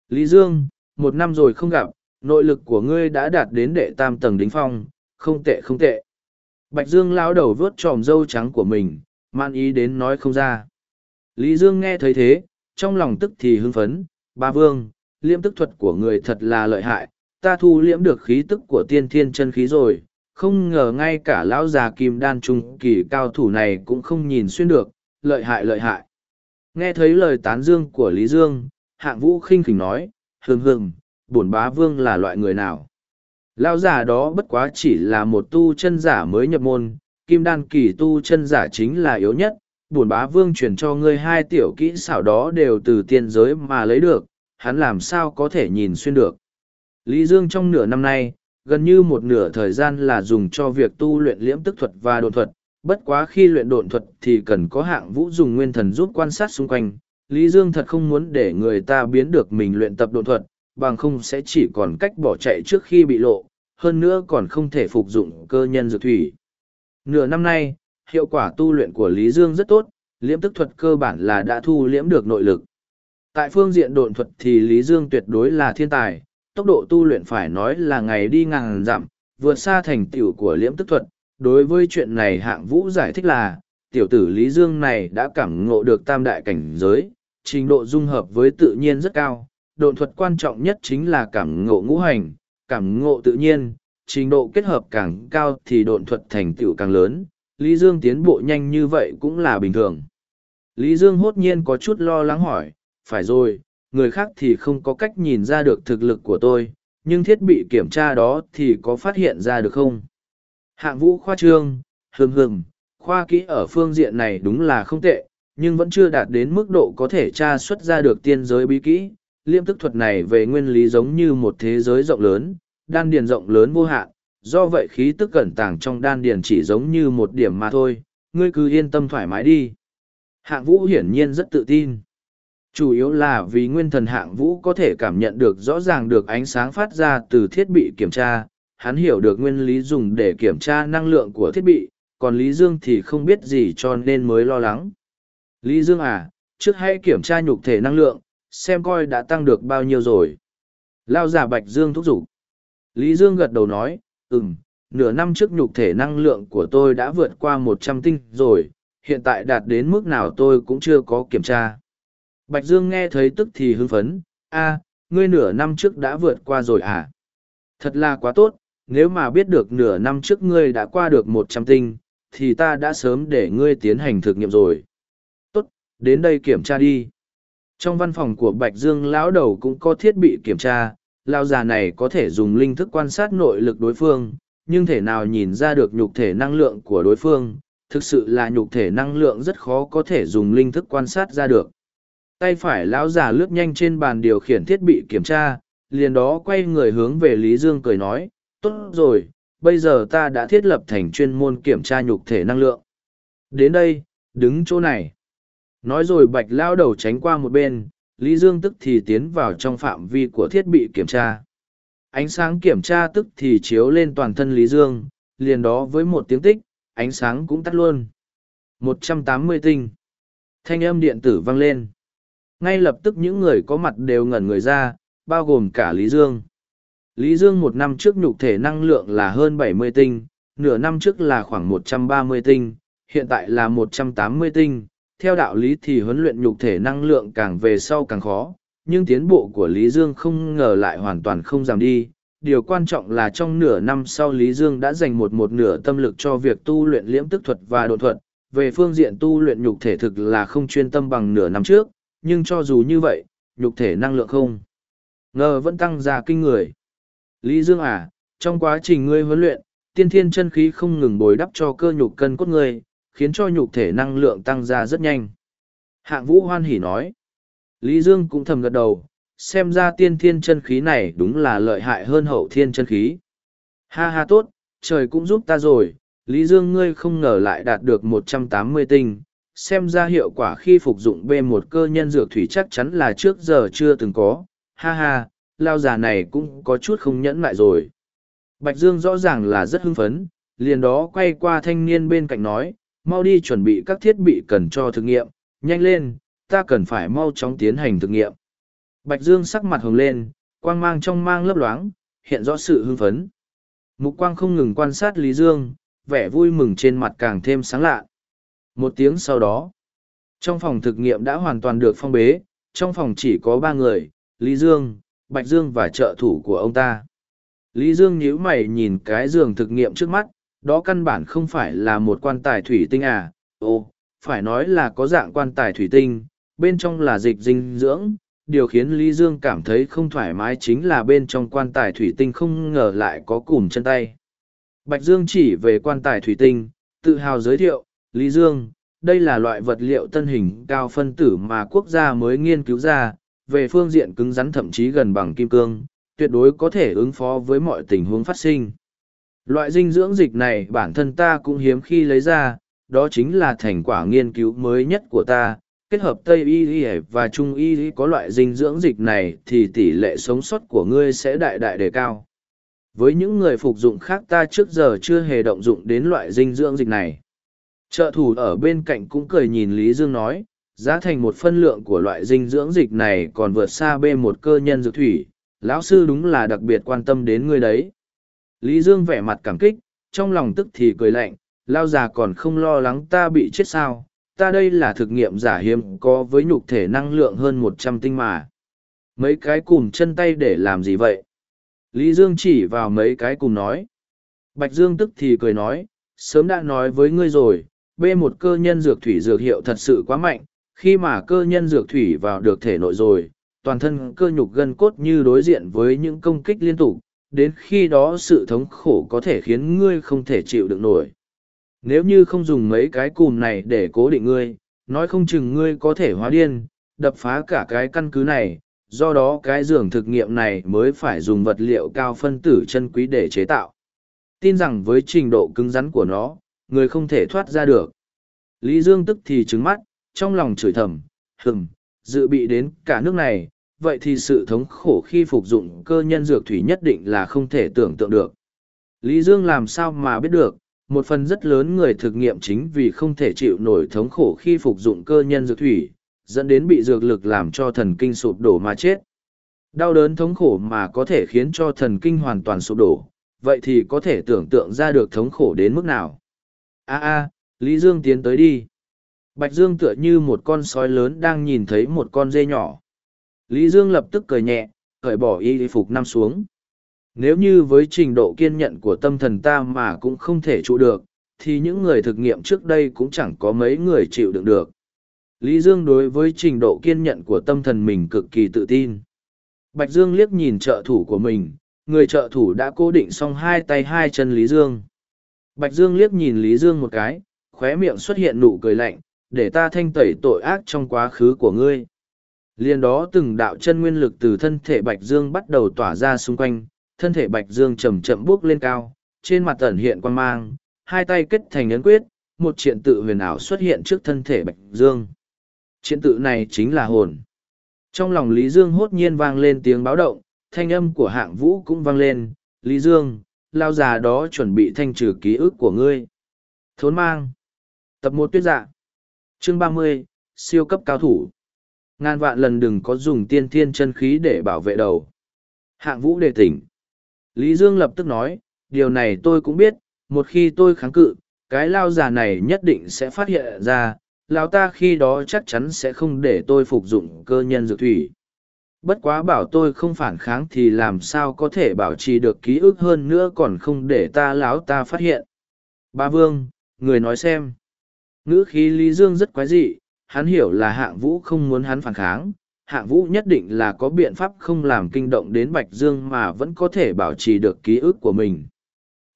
Lý Dương, một năm rồi không gặp, nội lực của ngươi đã đạt đến đệ tam tầng đính phong, không tệ không tệ. Bạch Dương lao đầu vớt tròm dâu trắng của mình, man ý đến nói không ra. Lý Dương nghe thấy thế, trong lòng tức thì hưng phấn, ba vương, liễm tức thuật của người thật là lợi hại, ta thu liễm được khí tức của tiên thiên chân khí rồi, không ngờ ngay cả lão già kim đan trung kỳ cao thủ này cũng không nhìn xuyên được, lợi hại lợi hại. Nghe thấy lời tán dương của Lý Dương, hạng vũ khinh khỉnh nói, hừng hừng, bổn bá vương là loại người nào? Lão giả đó bất quá chỉ là một tu chân giả mới nhập môn, kim đan kỳ tu chân giả chính là yếu nhất, bổn bá vương truyền cho ngươi hai tiểu kỹ xảo đó đều từ tiên giới mà lấy được, hắn làm sao có thể nhìn xuyên được. Lý Dương trong nửa năm nay, gần như một nửa thời gian là dùng cho việc tu luyện liễm tức thuật và độn thuật, bất quá khi luyện độn thuật thì cần có hạng vũ dùng nguyên thần giúp quan sát xung quanh. Lý Dương thật không muốn để người ta biến được mình luyện tập độn thuật, bằng không sẽ chỉ còn cách bỏ chạy trước khi bị lộ, hơn nữa còn không thể phục dụng cơ nhân dược thủy. Nửa năm nay, hiệu quả tu luyện của Lý Dương rất tốt, liễm tức thuật cơ bản là đã thu liễm được nội lực. Tại phương diện độn thuật thì Lý Dương tuyệt đối là thiên tài, tốc độ tu luyện phải nói là ngày đi ngàn dặm, vượt xa thành tựu của liễm tức thuật. Đối với chuyện này hạng vũ giải thích là, tiểu tử Lý Dương này đã cảm ngộ được tam đại cảnh giới, trình độ dung hợp với tự nhiên rất cao. Độn thuật quan trọng nhất chính là cảm ngộ ngũ hành, cảm ngộ tự nhiên, trình độ kết hợp càng cao thì độn thuật thành tựu càng lớn. Lý Dương tiến bộ nhanh như vậy cũng là bình thường. Lý Dương hốt nhiên có chút lo lắng hỏi, phải rồi, người khác thì không có cách nhìn ra được thực lực của tôi, nhưng thiết bị kiểm tra đó thì có phát hiện ra được không? Hạng vũ khoa trương, hừng hừng, khoa kỹ ở phương diện này đúng là không tệ, nhưng vẫn chưa đạt đến mức độ có thể tra xuất ra được tiên giới bí kỹ. Liêm tức thuật này về nguyên lý giống như một thế giới rộng lớn, đan điền rộng lớn vô hạn, do vậy khí tức cẩn tàng trong đan điền chỉ giống như một điểm mà thôi, ngươi cứ yên tâm thoải mái đi. Hạng vũ hiển nhiên rất tự tin chủ yếu là vì nguyên thần hạng vũ có thể cảm nhận được rõ ràng được ánh sáng phát ra từ thiết bị kiểm tra. Hắn hiểu được nguyên lý dùng để kiểm tra năng lượng của thiết bị, còn lý dương thì không biết gì cho nên mới lo lắng. Lý dương à trước hãy kiểm tra nhục thể năng lượng, xem coi đã tăng được bao nhiêu rồi. Lao giả bạch dương thúc giục. Lý dương gật đầu nói ừ m nửa năm trước nhục thể năng lượng của tôi đã vượt qua một trăm tinh rồi, hiện tại đạt đến mức nào tôi cũng chưa có kiểm tra. Bạch Dương nghe thấy tức thì hưng phấn, a, ngươi nửa năm trước đã vượt qua rồi à? Thật là quá tốt, nếu mà biết được nửa năm trước ngươi đã qua được một trăm tinh, thì ta đã sớm để ngươi tiến hành thực nghiệm rồi. Tốt, đến đây kiểm tra đi. Trong văn phòng của Bạch Dương lão đầu cũng có thiết bị kiểm tra, lão già này có thể dùng linh thức quan sát nội lực đối phương, nhưng thể nào nhìn ra được nhục thể năng lượng của đối phương, thực sự là nhục thể năng lượng rất khó có thể dùng linh thức quan sát ra được tay phải lão già lướt nhanh trên bàn điều khiển thiết bị kiểm tra, liền đó quay người hướng về lý dương cười nói, tốt rồi, bây giờ ta đã thiết lập thành chuyên môn kiểm tra nhục thể năng lượng. Đến đây, đứng chỗ này. Nói rồi bạch lao đầu tránh qua một bên, lý dương tức thì tiến vào trong phạm vi của thiết bị kiểm tra. Ánh sáng kiểm tra tức thì chiếu lên toàn thân lý dương, liền đó với một tiếng tích, ánh sáng cũng tắt luôn. Một trăm tám mươi tinh. Thanh âm điện tử vang lên ngay lập tức những người có mặt đều ngẩn người ra, bao gồm cả Lý Dương. Lý Dương một năm trước nhục thể năng lượng là hơn 70 tinh, nửa năm trước là khoảng 130 tinh, hiện tại là 180 tinh. Theo đạo lý thì huấn luyện nhục thể năng lượng càng về sau càng khó, nhưng tiến bộ của Lý Dương không ngờ lại hoàn toàn không giảm đi. Điều quan trọng là trong nửa năm sau Lý Dương đã dành một một nửa tâm lực cho việc tu luyện liễm tức thuật và độ thuật. Về phương diện tu luyện nhục thể thực là không chuyên tâm bằng nửa năm trước, nhưng cho dù như vậy, nhục thể năng lượng không. Ngờ vẫn tăng ra kinh người. Lý Dương à, trong quá trình ngươi huấn luyện, tiên thiên chân khí không ngừng bồi đắp cho cơ nhục cân cốt ngươi, khiến cho nhục thể năng lượng tăng ra rất nhanh. Hạng vũ hoan hỉ nói. Lý Dương cũng thầm gật đầu, xem ra tiên thiên chân khí này đúng là lợi hại hơn hậu thiên chân khí. Ha ha tốt, trời cũng giúp ta rồi, Lý Dương ngươi không ngờ lại đạt được một trăm tám mươi tinh, xem ra hiệu quả khi phục dụng b một cơ nhân dược thủy chắc chắn là trước giờ chưa từng có. Ha ha, lao già này cũng có chút không nhẫn lại rồi. Bạch dương rõ ràng là rất hưng phấn, liền đó quay qua thanh niên bên cạnh nói, mau đi chuẩn bị các thiết bị cần cho thực nghiệm, nhanh lên, ta cần phải mau chóng tiến hành thực nghiệm. Bạch dương sắc mặt hồng lên, quang mang trong mang lấp loáng, hiện rõ sự hưng phấn. Mục quang không ngừng quan sát lý dương, vẻ vui mừng trên mặt càng thêm sáng lạ một tiếng sau đó, trong phòng thực nghiệm đã hoàn toàn được phong bế, trong phòng chỉ có ba người, Lý Dương, Bạch Dương và trợ thủ của ông ta. Lý Dương nhíu mày nhìn cái giường thực nghiệm trước mắt, đó căn bản không phải là một quan tài thủy tinh à, ồ, phải nói là có dạng quan tài thủy tinh, bên trong là dịch dinh dưỡng. Điều khiến Lý Dương cảm thấy không thoải mái chính là bên trong quan tài thủy tinh không ngờ lại có cùm chân tay. Bạch Dương chỉ về quan tài thủy tinh, tự hào giới thiệu, Lý Dương, đây là loại vật liệu tân hình cao phân tử mà quốc gia mới nghiên cứu ra, về phương diện cứng rắn thậm chí gần bằng kim cương, tuyệt đối có thể ứng phó với mọi tình huống phát sinh. Loại dinh dưỡng dịch này bản thân ta cũng hiếm khi lấy ra, đó chính là thành quả nghiên cứu mới nhất của ta. Kết hợp Tây Y và Trung Y có loại dinh dưỡng dịch này thì tỷ lệ sống sót của ngươi sẽ đại đại đề cao. Với những người phục dụng khác ta trước giờ chưa hề động dụng đến loại dinh dưỡng dịch này. Trợ thủ ở bên cạnh cũng cười nhìn Lý Dương nói, giá thành một phân lượng của loại dinh dưỡng dịch này còn vượt xa bê một cơ nhân dược thủy, lão sư đúng là đặc biệt quan tâm đến ngươi đấy. Lý Dương vẻ mặt cảm kích, trong lòng tức thì cười lạnh, lao già còn không lo lắng ta bị chết sao, ta đây là thực nghiệm giả hiếm có với nhục thể năng lượng hơn một trăm tinh mà. Mấy cái cùm chân tay để làm gì vậy? Lý Dương chỉ vào mấy cái cùm nói. Bạch Dương tức thì cười nói, sớm đã nói với ngươi rồi, b một cơ nhân dược thủy dược hiệu thật sự quá mạnh, khi mà cơ nhân dược thủy vào được thể nội rồi, toàn thân cơ nhục gân cốt như đối diện với những công kích liên tục, đến khi đó sự thống khổ có thể khiến ngươi không thể chịu được nổi. Nếu như không dùng mấy cái cùm này để cố định ngươi, nói không chừng ngươi có thể hóa điên, đập phá cả cái căn cứ này, do đó cái giường thực nghiệm này mới phải dùng vật liệu cao phân tử chân quý để chế tạo. Tin rằng với trình độ cứng rắn của nó, người không thể thoát ra được. Lý Dương tức thì trứng mắt, trong lòng chửi thầm, hừng, dự bị đến cả nước này, vậy thì sự thống khổ khi phục dụng cơ nhân dược thủy nhất định là không thể tưởng tượng được. Lý Dương làm sao mà biết được, một phần rất lớn người thực nghiệm chính vì không thể chịu nổi thống khổ khi phục dụng cơ nhân dược thủy, dẫn đến bị dược lực làm cho thần kinh sụp đổ mà chết. Đau đớn thống khổ mà có thể khiến cho thần kinh hoàn toàn sụp đổ, vậy thì có thể tưởng tượng ra được thống khổ đến mức nào. A a, Lý Dương tiến tới đi. Bạch Dương tựa như một con sói lớn đang nhìn thấy một con dê nhỏ. Lý Dương lập tức cười nhẹ, cởi bỏ y phục năm xuống. Nếu như với trình độ kiên nhẫn của tâm thần ta mà cũng không thể trụ được, thì những người thực nghiệm trước đây cũng chẳng có mấy người chịu đựng được. Lý Dương đối với trình độ kiên nhẫn của tâm thần mình cực kỳ tự tin. Bạch Dương liếc nhìn trợ thủ của mình, người trợ thủ đã cố định xong hai tay hai chân Lý Dương. Bạch Dương liếc nhìn Lý Dương một cái, khóe miệng xuất hiện nụ cười lạnh, để ta thanh tẩy tội ác trong quá khứ của ngươi. Liên đó từng đạo chân nguyên lực từ thân thể Bạch Dương bắt đầu tỏa ra xung quanh, thân thể Bạch Dương chậm chậm bước lên cao, trên mặt ẩn hiện quan mang, hai tay kết thành ấn quyết, một triện tự huyền ảo xuất hiện trước thân thể Bạch Dương. Triện tự này chính là hồn. Trong lòng Lý Dương hốt nhiên vang lên tiếng báo động, thanh âm của hạng vũ cũng vang lên, Lý Dương, lao già đó chuẩn bị thanh trừ ký ức của ngươi. Thốn mang. Tập một tuyết dạ. Chương ba mươi siêu cấp cao thủ. Ngàn vạn lần đừng có dùng tiên thiên chân khí để bảo vệ đầu. Hạng vũ đề tỉnh. Lý Dương lập tức nói, điều này tôi cũng biết, một khi tôi kháng cự, cái lao già này nhất định sẽ phát hiện ra, lao ta khi đó chắc chắn sẽ không để tôi phục dụng cơ nhân dược thủy. Bất quá bảo tôi không phản kháng thì làm sao có thể bảo trì được ký ức hơn nữa còn không để ta láo ta phát hiện. Ba Vương, người nói xem. Ngữ khí Lý Dương rất quái dị, hắn hiểu là hạng vũ không muốn hắn phản kháng, hạng vũ nhất định là có biện pháp không làm kinh động đến Bạch Dương mà vẫn có thể bảo trì được ký ức của mình.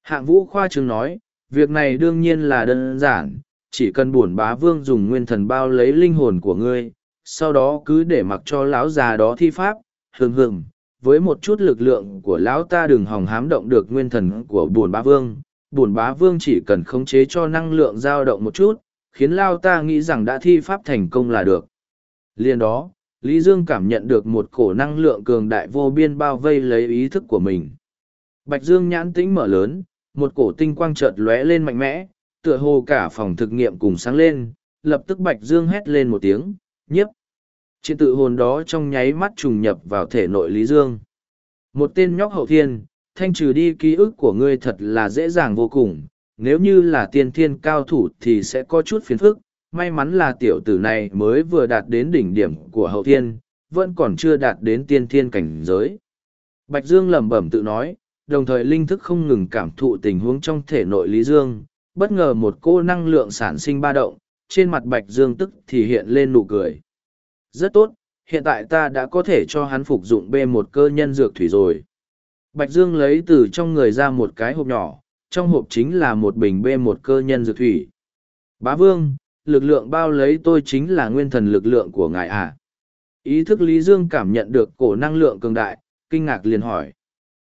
Hạng vũ khoa trương nói, việc này đương nhiên là đơn giản, chỉ cần buồn bá vương dùng nguyên thần bao lấy linh hồn của ngươi, sau đó cứ để mặc cho lão già đó thi pháp, hừng hừng, với một chút lực lượng của lão ta đừng hòng hám động được nguyên thần của buồn bá vương. Buồn bá vương chỉ cần khống chế cho năng lượng dao động một chút, khiến lao ta nghĩ rằng đã thi pháp thành công là được. liền đó, Lý Dương cảm nhận được một cổ năng lượng cường đại vô biên bao vây lấy ý thức của mình. Bạch Dương nhãn tĩnh mở lớn, một cổ tinh quang chợt lóe lên mạnh mẽ, tựa hồ cả phòng thực nghiệm cùng sáng lên, lập tức Bạch Dương hét lên một tiếng, nhiếp. Chuyện tự hồn đó trong nháy mắt trùng nhập vào thể nội Lý Dương. Một tên nhóc hậu thiên, thanh trừ đi ký ức của ngươi thật là dễ dàng vô cùng, nếu như là tiên thiên cao thủ thì sẽ có chút phiền phức. May mắn là tiểu tử này mới vừa đạt đến đỉnh điểm của hậu thiên, vẫn còn chưa đạt đến tiên thiên cảnh giới. Bạch Dương lẩm bẩm tự nói, đồng thời linh thức không ngừng cảm thụ tình huống trong thể nội Lý Dương, bất ngờ một cô năng lượng sản sinh ba động, trên mặt Bạch Dương tức thì hiện lên nụ cười. Rất tốt, hiện tại ta đã có thể cho hắn phục dụng b một cơ nhân dược thủy rồi. Bạch Dương lấy từ trong người ra một cái hộp nhỏ, trong hộp chính là một bình b một cơ nhân dược thủy. Bá Vương, lực lượng bao lấy tôi chính là nguyên thần lực lượng của ngài à. Ý thức Lý Dương cảm nhận được cổ năng lượng cường đại, kinh ngạc liền hỏi.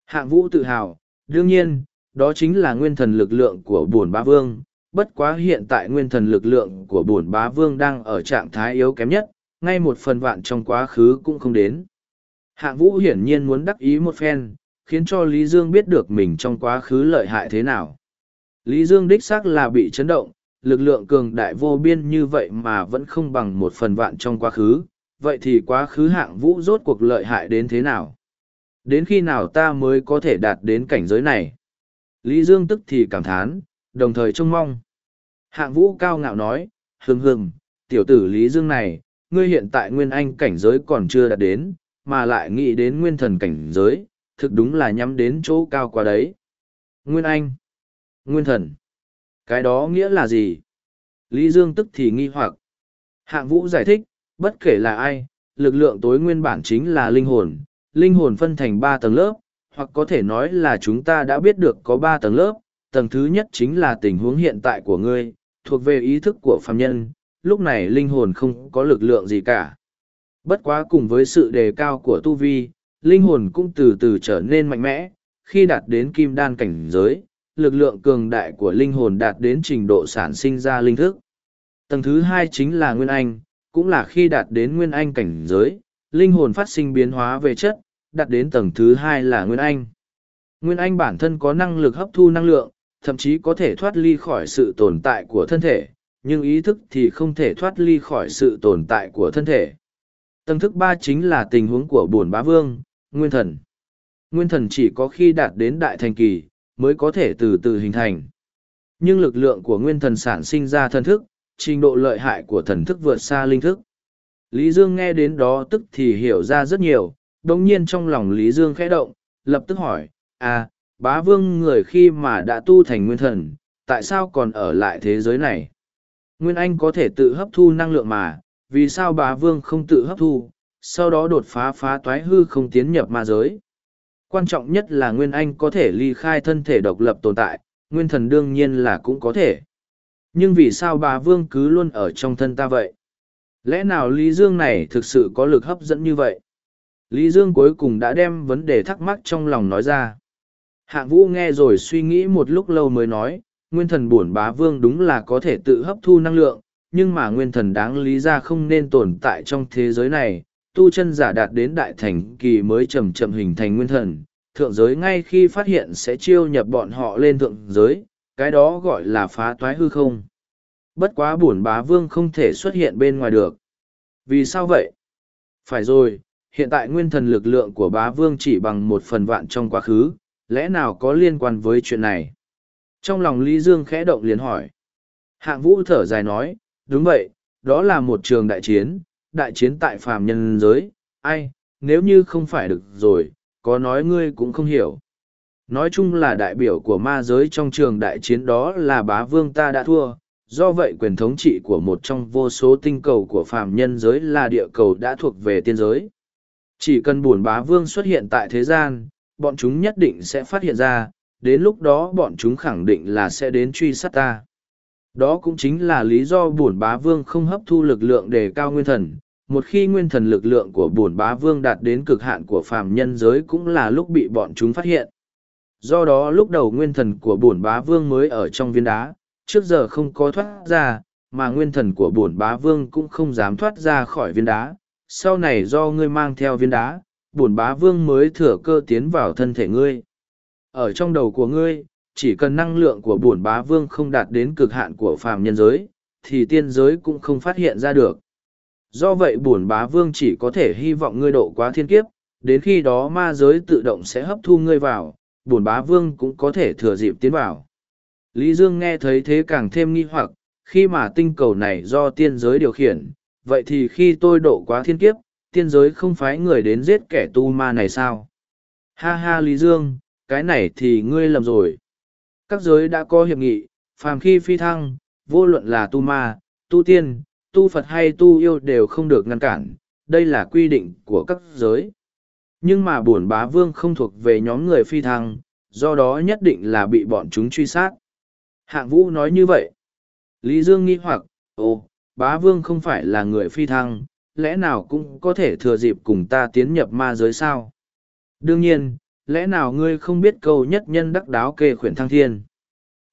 Hạng vũ tự hào, đương nhiên, đó chính là nguyên thần lực lượng của bổn bá vương. Bất quá hiện tại nguyên thần lực lượng của bổn bá vương đang ở trạng thái yếu kém nhất, ngay một phần vạn trong quá khứ cũng không đến. Hạng vũ hiển nhiên muốn đắc ý một phen, khiến cho Lý Dương biết được mình trong quá khứ lợi hại thế nào. Lý Dương đích xác là bị chấn động, lực lượng cường đại vô biên như vậy mà vẫn không bằng một phần vạn trong quá khứ, vậy thì quá khứ hạng vũ rốt cuộc lợi hại đến thế nào? Đến khi nào ta mới có thể đạt đến cảnh giới này? Lý Dương tức thì cảm thán, đồng thời trông mong. Hạng vũ cao ngạo nói, hừng hừng, tiểu tử Lý Dương này, ngươi hiện tại nguyên anh cảnh giới còn chưa đạt đến, mà lại nghĩ đến nguyên thần cảnh giới, thực đúng là nhắm đến chỗ cao quá đấy. Nguyên anh, nguyên thần, cái đó nghĩa là gì? Lý Dương tức thì nghi hoặc. Hạng vũ giải thích, bất kể là ai, lực lượng tối nguyên bản chính là linh hồn, linh hồn phân thành ba tầng lớp, hoặc có thể nói là chúng ta đã biết được có ba tầng lớp, tầng thứ nhất chính là tình huống hiện tại của ngươi, thuộc về ý thức của phàm nhân, lúc này linh hồn không có lực lượng gì cả. Bất quá cùng với sự đề cao của tu vi, linh hồn cũng từ từ trở nên mạnh mẽ, khi đạt đến kim đan cảnh giới, lực lượng cường đại của linh hồn đạt đến trình độ sản sinh ra linh thức. Tầng thứ hai chính là Nguyên Anh, cũng là khi đạt đến Nguyên Anh cảnh giới, linh hồn phát sinh biến hóa về chất, đạt đến tầng thứ hai là Nguyên Anh. Nguyên Anh bản thân có năng lực hấp thu năng lượng, thậm chí có thể thoát ly khỏi sự tồn tại của thân thể, nhưng ý thức thì không thể thoát ly khỏi sự tồn tại của thân thể. Tầng thức ba chính là tình huống của bổn bá vương, nguyên thần. Nguyên thần chỉ có khi đạt đến đại thành kỳ, mới có thể từ từ hình thành. Nhưng lực lượng của nguyên thần sản sinh ra thần thức, trình độ lợi hại của thần thức vượt xa linh thức. Lý Dương nghe đến đó tức thì hiểu ra rất nhiều, đồng nhiên trong lòng Lý Dương khẽ động, lập tức hỏi, à, bá vương người khi mà đã tu thành nguyên thần, tại sao còn ở lại thế giới này? Nguyên Anh có thể tự hấp thu năng lượng mà, vì sao bá vương không tự hấp thu, sau đó đột phá phá toái hư không tiến nhập ma giới? Quan trọng nhất là Nguyên Anh có thể ly khai thân thể độc lập tồn tại, Nguyên thần đương nhiên là cũng có thể. Nhưng vì sao bá vương cứ luôn ở trong thân ta vậy? Lẽ nào Lý Dương này thực sự có lực hấp dẫn như vậy? Lý Dương cuối cùng đã đem vấn đề thắc mắc trong lòng nói ra. Hạng vũ nghe rồi suy nghĩ một lúc lâu mới nói, nguyên thần bổn bá vương đúng là có thể tự hấp thu năng lượng, nhưng mà nguyên thần đáng lý ra không nên tồn tại trong thế giới này, tu chân giả đạt đến đại thành kỳ mới chậm chậm hình thành nguyên thần, thượng giới ngay khi phát hiện sẽ chiêu nhập bọn họ lên thượng giới, cái đó gọi là phá toái hư không. Bất quá bổn bá vương không thể xuất hiện bên ngoài được. Vì sao vậy? Phải rồi, hiện tại nguyên thần lực lượng của bá vương chỉ bằng một phần vạn trong quá khứ, lẽ nào có liên quan với chuyện này? Trong lòng Lý Dương khẽ động liền hỏi. Hạng vũ thở dài nói, đúng vậy, đó là một trường đại chiến, đại chiến tại phàm nhân giới, ai, nếu như không phải được rồi, có nói ngươi cũng không hiểu. Nói chung là đại biểu của ma giới trong trường đại chiến đó là bá vương ta đã thua, do vậy quyền thống trị của một trong vô số tinh cầu của phàm nhân giới là địa cầu đã thuộc về tiên giới. Chỉ cần buồn bá vương xuất hiện tại thế gian, bọn chúng nhất định sẽ phát hiện ra, đến lúc đó bọn chúng khẳng định là sẽ đến truy sát ta. Đó cũng chính là lý do buồn bá vương không hấp thu lực lượng để cao nguyên thần. Một khi nguyên thần lực lượng của buồn bá vương đạt đến cực hạn của phàm nhân giới cũng là lúc bị bọn chúng phát hiện. Do đó lúc đầu nguyên thần của buồn bá vương mới ở trong viên đá, trước giờ không có thoát ra, mà nguyên thần của buồn bá vương cũng không dám thoát ra khỏi viên đá. Sau này do ngươi mang theo viên đá, buồn bá vương mới thừa cơ tiến vào thân thể ngươi. Ở trong đầu của ngươi, chỉ cần năng lượng của bổn bá vương không đạt đến cực hạn của phàm nhân giới, thì tiên giới cũng không phát hiện ra được. Do vậy bổn bá vương chỉ có thể hy vọng ngươi độ quá thiên kiếp, đến khi đó ma giới tự động sẽ hấp thu ngươi vào, bổn bá vương cũng có thể thừa dịp tiến vào. Lý Dương nghe thấy thế càng thêm nghi hoặc, khi mà tinh cầu này do tiên giới điều khiển, vậy thì khi tôi độ quá thiên kiếp, tiên giới không phái người đến giết kẻ tu ma này sao? Ha ha Lý Dương, cái này thì ngươi lầm rồi. Các giới đã có hiệp nghị, phàm khi phi thăng, vô luận là tu ma, tu tiên, tu Phật hay tu yêu đều không được ngăn cản, đây là quy định của các giới. Nhưng mà bổn bá vương không thuộc về nhóm người phi thăng, do đó nhất định là bị bọn chúng truy sát. Hạng vũ nói như vậy. Lý Dương nghi hoặc, ồ, bá vương không phải là người phi thăng, lẽ nào cũng có thể thừa dịp cùng ta tiến nhập ma giới sao? Đương nhiên, lẽ nào ngươi không biết câu nhất nhân đắc đáo kê khuyển thăng thiên?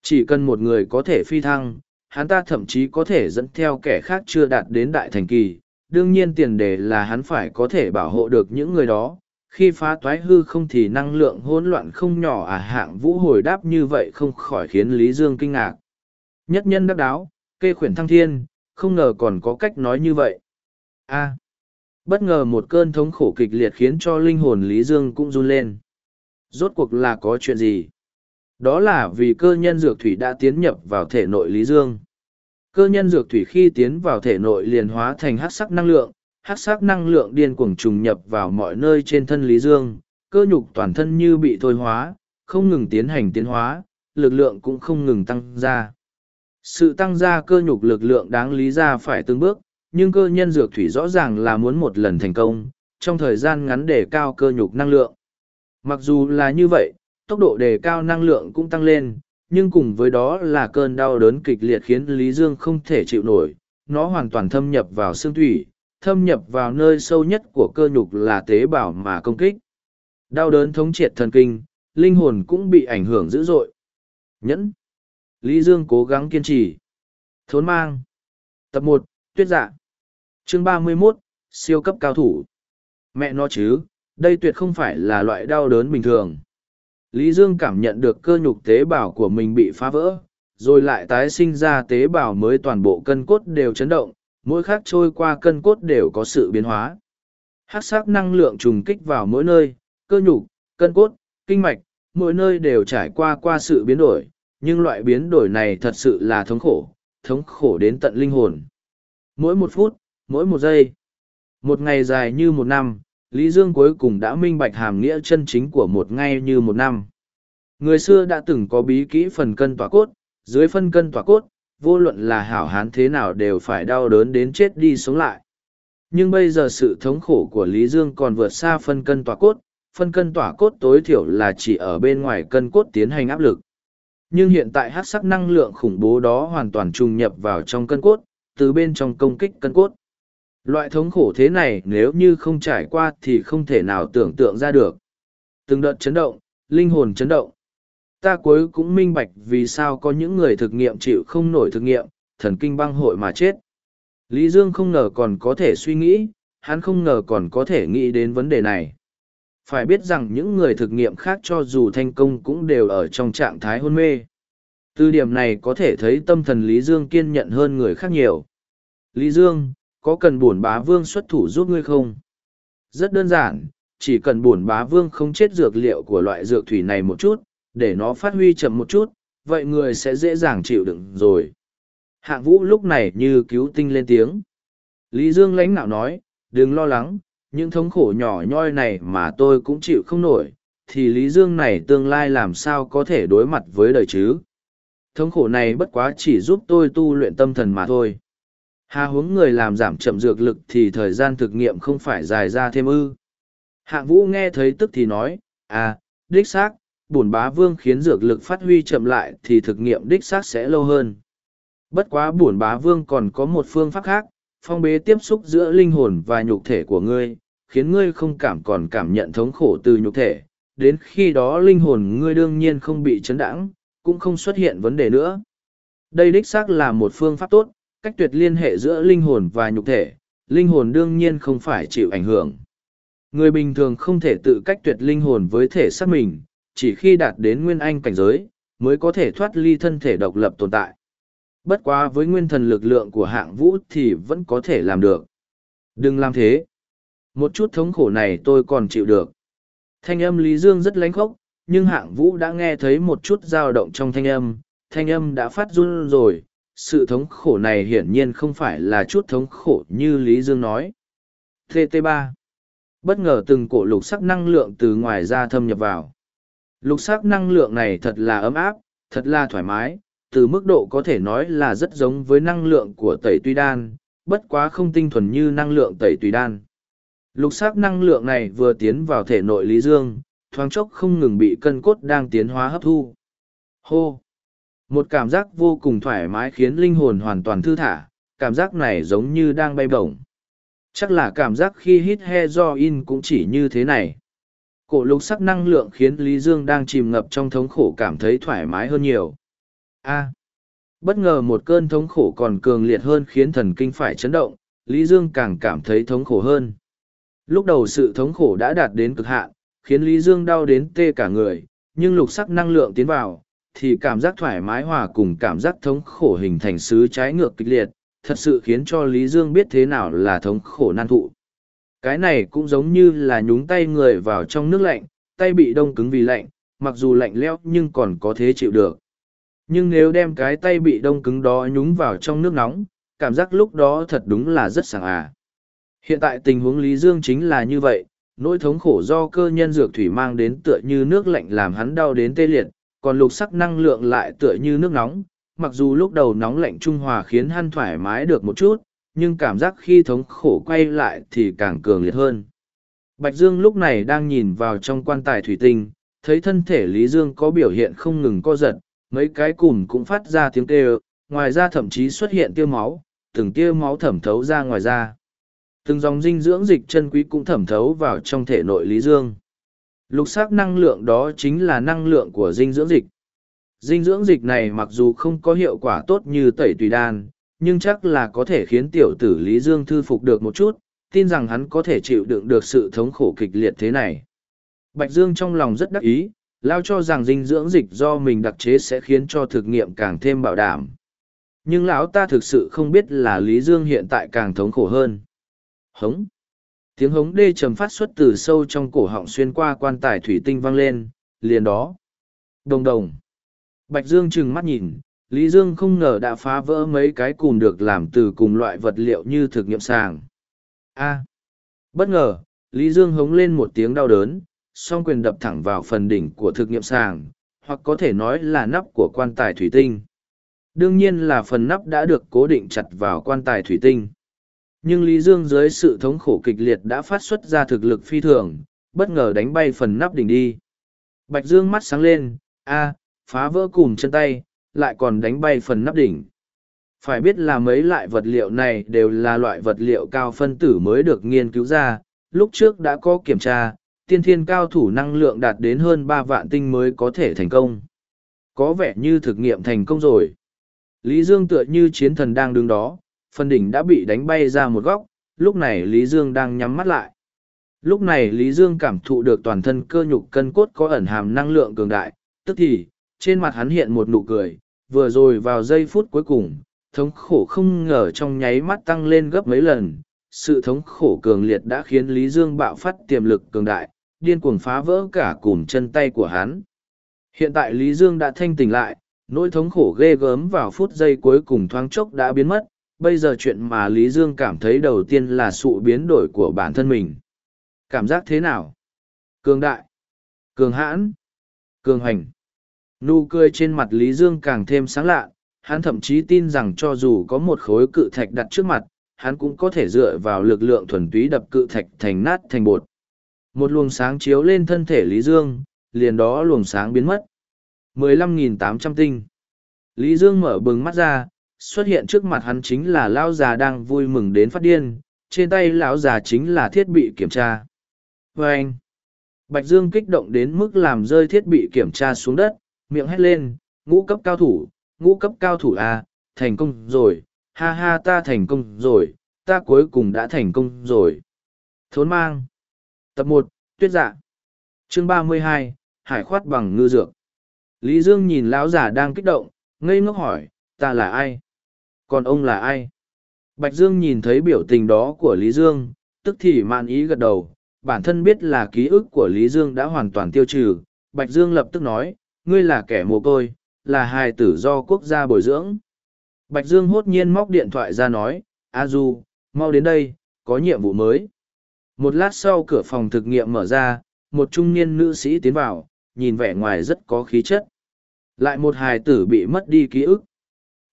Chỉ cần một người có thể phi thăng, hắn ta thậm chí có thể dẫn theo kẻ khác chưa đạt đến đại thành kỳ. Đương nhiên tiền đề là hắn phải có thể bảo hộ được những người đó. Khi phá toái hư không thì năng lượng hỗn loạn không nhỏ à hạng vũ hồi đáp như vậy không khỏi khiến Lý Dương kinh ngạc. Nhất nhân đắc đáo, kê khuyển thăng thiên, không ngờ còn có cách nói như vậy a bất ngờ một cơn thống khổ kịch liệt khiến cho linh hồn Lý Dương cũng run lên. Rốt cuộc là có chuyện gì? Đó là vì cơ nhân dược thủy đã tiến nhập vào thể nội Lý Dương. Cơ nhân dược thủy khi tiến vào thể nội liền hóa thành hát sắc năng lượng, hát sắc năng lượng điên cuồng trùng nhập vào mọi nơi trên thân Lý Dương, cơ nhục toàn thân như bị thôi hóa, không ngừng tiến hành tiến hóa, lực lượng cũng không ngừng tăng ra. Sự tăng gia cơ nhục lực lượng đáng lý ra phải từng bước, nhưng cơ nhân dược thủy rõ ràng là muốn một lần thành công, trong thời gian ngắn để cao cơ nhục năng lượng. Mặc dù là như vậy, tốc độ đề cao năng lượng cũng tăng lên, nhưng cùng với đó là cơn đau đớn kịch liệt khiến Lý Dương không thể chịu nổi, nó hoàn toàn thâm nhập vào xương thủy, thâm nhập vào nơi sâu nhất của cơ nhục là tế bào mà công kích. Đau đớn thống triệt thần kinh, linh hồn cũng bị ảnh hưởng dữ dội. Nhẫn. Lý Dương cố gắng kiên trì. Thốn mang. Tập một Tuyết dạ. Chương ba mươi 31, siêu cấp cao thủ. Mẹ nó chứ, đây tuyệt không phải là loại đau đớn bình thường. Lý Dương cảm nhận được cơ nhục tế bào của mình bị phá vỡ, rồi lại tái sinh ra tế bào mới toàn bộ cân cốt đều chấn động, mỗi khắc trôi qua cân cốt đều có sự biến hóa. Hát sắc năng lượng trùng kích vào mỗi nơi, cơ nhục, cân cốt, kinh mạch, mỗi nơi đều trải qua qua sự biến đổi, nhưng loại biến đổi này thật sự là thống khổ, thống khổ đến tận linh hồn. Mỗi một phút, mỗi một giây, một ngày dài như một năm, Lý Dương cuối cùng đã minh bạch hàm nghĩa chân chính của một ngày như một năm. Người xưa đã từng có bí kỹ phần cân tỏa cốt, dưới phân cân tỏa cốt, vô luận là hảo hán thế nào đều phải đau đớn đến chết đi sống lại. Nhưng bây giờ sự thống khổ của Lý Dương còn vượt xa phân cân tỏa cốt, phân cân tỏa cốt tối thiểu là chỉ ở bên ngoài cân cốt tiến hành áp lực. Nhưng hiện tại hát sắc năng lượng khủng bố đó hoàn toàn trùng nhập vào trong cân cốt, từ bên trong công kích cân cốt. Loại thống khổ thế này nếu như không trải qua thì không thể nào tưởng tượng ra được. Từng đợt chấn động, linh hồn chấn động. Ta cuối cũng minh bạch vì sao có những người thực nghiệm chịu không nổi thực nghiệm, thần kinh băng hội mà chết. Lý Dương không ngờ còn có thể suy nghĩ, hắn không ngờ còn có thể nghĩ đến vấn đề này. Phải biết rằng những người thực nghiệm khác cho dù thành công cũng đều ở trong trạng thái hôn mê. Từ điểm này có thể thấy tâm thần Lý Dương kiên nhận hơn người khác nhiều. Lý Dương, có cần bổn bá vương xuất thủ giúp ngươi không? Rất đơn giản, chỉ cần bổn bá vương không chết dược liệu của loại dược thủy này một chút, để nó phát huy chậm một chút, vậy người sẽ dễ dàng chịu đựng rồi. Hạng vũ lúc này như cứu tinh lên tiếng. Lý Dương lãnh nạo nói, đừng lo lắng, những thống khổ nhỏ nhoi này mà tôi cũng chịu không nổi, thì Lý Dương này tương lai làm sao có thể đối mặt với đời chứ? Thống khổ này bất quá chỉ giúp tôi tu luyện tâm thần mà thôi. Hà hướng người làm giảm chậm dược lực thì thời gian thực nghiệm không phải dài ra thêm ư. Hạng vũ nghe thấy tức thì nói, à, đích xác, bổn bá vương khiến dược lực phát huy chậm lại thì thực nghiệm đích xác sẽ lâu hơn. Bất quá bổn bá vương còn có một phương pháp khác, phong bế tiếp xúc giữa linh hồn và nhục thể của ngươi, khiến ngươi không cảm còn cảm nhận thống khổ từ nhục thể. Đến khi đó linh hồn ngươi đương nhiên không bị chấn đãng, cũng không xuất hiện vấn đề nữa. Đây đích xác là một phương pháp tốt, cách tuyệt liên hệ giữa linh hồn và nhục thể, linh hồn đương nhiên không phải chịu ảnh hưởng. Người bình thường không thể tự cách tuyệt linh hồn với thể xác mình, chỉ khi đạt đến nguyên anh cảnh giới, mới có thể thoát ly thân thể độc lập tồn tại. Bất quá với nguyên thần lực lượng của hạng vũ thì vẫn có thể làm được. Đừng làm thế. Một chút thống khổ này tôi còn chịu được. Thanh âm Lý Dương rất lánh khốc, nhưng hạng vũ đã nghe thấy một chút dao động trong thanh âm, thanh âm đã phát run rồi, sự thống khổ này hiển nhiên không phải là chút thống khổ như Lý Dương nói. TT3 Bất ngờ từng cổ lục sắc năng lượng từ ngoài ra thâm nhập vào. Lục sắc năng lượng này thật là ấm áp, thật là thoải mái, từ mức độ có thể nói là rất giống với năng lượng của tẩy tuy đan, bất quá không tinh thuần như năng lượng tẩy tùy đan. Lục sắc năng lượng này vừa tiến vào thể nội Lý Dương, thoáng chốc không ngừng bị cân cốt đang tiến hóa hấp thu. Hô! Một cảm giác vô cùng thoải mái khiến linh hồn hoàn toàn thư thả, cảm giác này giống như đang bay bổng. Chắc là cảm giác khi hít he do in cũng chỉ như thế này. Cổ lục sắc năng lượng khiến Lý Dương đang chìm ngập trong thống khổ cảm thấy thoải mái hơn nhiều. A. bất ngờ một cơn thống khổ còn cường liệt hơn khiến thần kinh phải chấn động, Lý Dương càng cảm thấy thống khổ hơn. Lúc đầu sự thống khổ đã đạt đến cực hạn, khiến Lý Dương đau đến tê cả người, nhưng lục sắc năng lượng tiến vào, thì cảm giác thoải mái hòa cùng cảm giác thống khổ hình thành sứ trái ngược kịch liệt, thật sự khiến cho Lý Dương biết thế nào là thống khổ nan thụ. Cái này cũng giống như là nhúng tay người vào trong nước lạnh, tay bị đông cứng vì lạnh, mặc dù lạnh lẽo nhưng còn có thể chịu được. Nhưng nếu đem cái tay bị đông cứng đó nhúng vào trong nước nóng, cảm giác lúc đó thật đúng là rất sảng à. Hiện tại tình huống Lý Dương chính là như vậy, nỗi thống khổ do cơ nhân dược thủy mang đến tựa như nước lạnh làm hắn đau đến tê liệt, còn lục sắc năng lượng lại tựa như nước nóng, mặc dù lúc đầu nóng lạnh trung hòa khiến hắn thoải mái được một chút, nhưng cảm giác khi thống khổ quay lại thì càng cường liệt hơn. Bạch Dương lúc này đang nhìn vào trong quan tài thủy tinh, thấy thân thể Lý Dương có biểu hiện không ngừng co giật, mấy cái cùm cũng phát ra tiếng kêu, ngoài ra thậm chí xuất hiện tiêu máu, từng tia máu thẩm thấu ra ngoài da. Từng dòng dinh dưỡng dịch chân quý cũng thẩm thấu vào trong thể nội Lý Dương. Lục sắc năng lượng đó chính là năng lượng của dinh dưỡng dịch. Dinh dưỡng dịch này mặc dù không có hiệu quả tốt như tẩy tùy đan, nhưng chắc là có thể khiến tiểu tử Lý Dương thư phục được một chút, tin rằng hắn có thể chịu đựng được sự thống khổ kịch liệt thế này. Bạch Dương trong lòng rất đắc ý, lao cho rằng dinh dưỡng dịch do mình đặc chế sẽ khiến cho thực nghiệm càng thêm bảo đảm. Nhưng lão ta thực sự không biết là Lý Dương hiện tại càng thống khổ hơn. Hống! Tiếng hống đê trầm phát xuất từ sâu trong cổ họng xuyên qua quan tài thủy tinh vang lên, liền đó. Đồng đồng! Bạch Dương trừng mắt nhìn, Lý Dương không ngờ đã phá vỡ mấy cái cùm được làm từ cùng loại vật liệu như thực nghiệm sàng. A. Bất ngờ, Lý Dương hống lên một tiếng đau đớn, song quyền đập thẳng vào phần đỉnh của thực nghiệm sàng, hoặc có thể nói là nắp của quan tài thủy tinh. Đương nhiên là phần nắp đã được cố định chặt vào quan tài thủy tinh. Nhưng Lý Dương dưới sự thống khổ kịch liệt đã phát xuất ra thực lực phi thường, bất ngờ đánh bay phần nắp đỉnh đi. Bạch Dương mắt sáng lên, a, phá vỡ cùm chân tay, lại còn đánh bay phần nắp đỉnh. Phải biết là mấy loại vật liệu này đều là loại vật liệu cao phân tử mới được nghiên cứu ra, lúc trước đã có kiểm tra, tiên thiên cao thủ năng lượng đạt đến hơn ba vạn tinh mới có thể thành công. Có vẻ như thực nghiệm thành công rồi. Lý Dương tựa như chiến thần đang đứng đó, phần đỉnh đã bị đánh bay ra một góc, lúc này Lý Dương đang nhắm mắt lại. Lúc này Lý Dương cảm thụ được toàn thân cơ nhục cân cốt có ẩn hàm năng lượng cường đại, tức thì, trên mặt hắn hiện một nụ cười, vừa rồi vào giây phút cuối cùng, thống khổ không ngờ trong nháy mắt tăng lên gấp mấy lần. Sự thống khổ cường liệt đã khiến Lý Dương bạo phát tiềm lực cường đại, điên cuồng phá vỡ cả cùm chân tay của hắn. Hiện tại Lý Dương đã thanh tỉnh lại, nỗi thống khổ ghê gớm vào phút giây cuối cùng thoáng chốc đã biến mất. Bây giờ chuyện mà Lý Dương cảm thấy đầu tiên là sự biến đổi của bản thân mình. Cảm giác thế nào? Cường đại, cường hãn, cường hành. Nụ cười trên mặt Lý Dương càng thêm sáng lạ, hắn thậm chí tin rằng cho dù có một khối cự thạch đặt trước mặt, hắn cũng có thể dựa vào lực lượng thuần túy đập cự thạch thành nát thành bột. Một luồng sáng chiếu lên thân thể Lý Dương, liền đó luồng sáng biến mất. 15.800 tinh. Lý Dương mở bừng mắt ra, xuất hiện trước mặt hắn chính là lão già đang vui mừng đến phát điên, trên tay lão già chính là thiết bị kiểm tra. vê anh, Bạch Dương kích động đến mức làm rơi thiết bị kiểm tra xuống đất, miệng hét lên, ngũ cấp cao thủ, ngũ cấp cao thủ à, thành công rồi, ha ha ta thành công rồi, ta cuối cùng đã thành công rồi. Thốn mang. Tập một Tuyết dạ. Chương ba mươi hai Hải khoát bằng ngư dược. Lý Dương nhìn lão giả đang kích động, ngây ngốc hỏi, ta là ai? Còn ông là ai? Bạch Dương nhìn thấy biểu tình đó của Lý Dương, tức thì man ý gật đầu, bản thân biết là ký ức của Lý Dương đã hoàn toàn tiêu trừ. Bạch Dương lập tức nói, ngươi là kẻ mồ côi, là hài tử do quốc gia bồi dưỡng. Bạch Dương hốt nhiên móc điện thoại ra nói, A Du, mau đến đây, có nhiệm vụ mới. Một lát sau cửa phòng thực nghiệm mở ra, một trung niên nữ sĩ tiến vào, nhìn vẻ ngoài rất có khí chất. Lại một hài tử bị mất đi ký ức.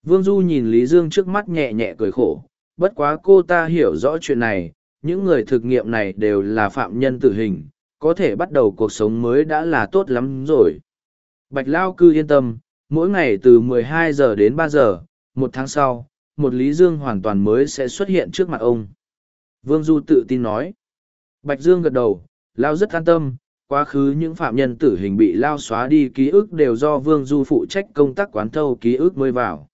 Vương Du nhìn Lý Dương trước mắt nhẹ nhẹ cười khổ, bất quá cô ta hiểu rõ chuyện này, những người thực nghiệm này đều là phạm nhân tử hình, có thể bắt đầu cuộc sống mới đã là tốt lắm rồi. Bạch Lao cư yên tâm, mỗi ngày từ 12 giờ đến 3 giờ, một tháng sau, một Lý Dương hoàn toàn mới sẽ xuất hiện trước mặt ông. Vương Du tự tin nói. Bạch Dương gật đầu, Lao rất an tâm, Quá khứ những phạm nhân tử hình bị lao xóa đi ký ức đều do Vương Du phụ trách công tác quán thâu ký ức mới vào.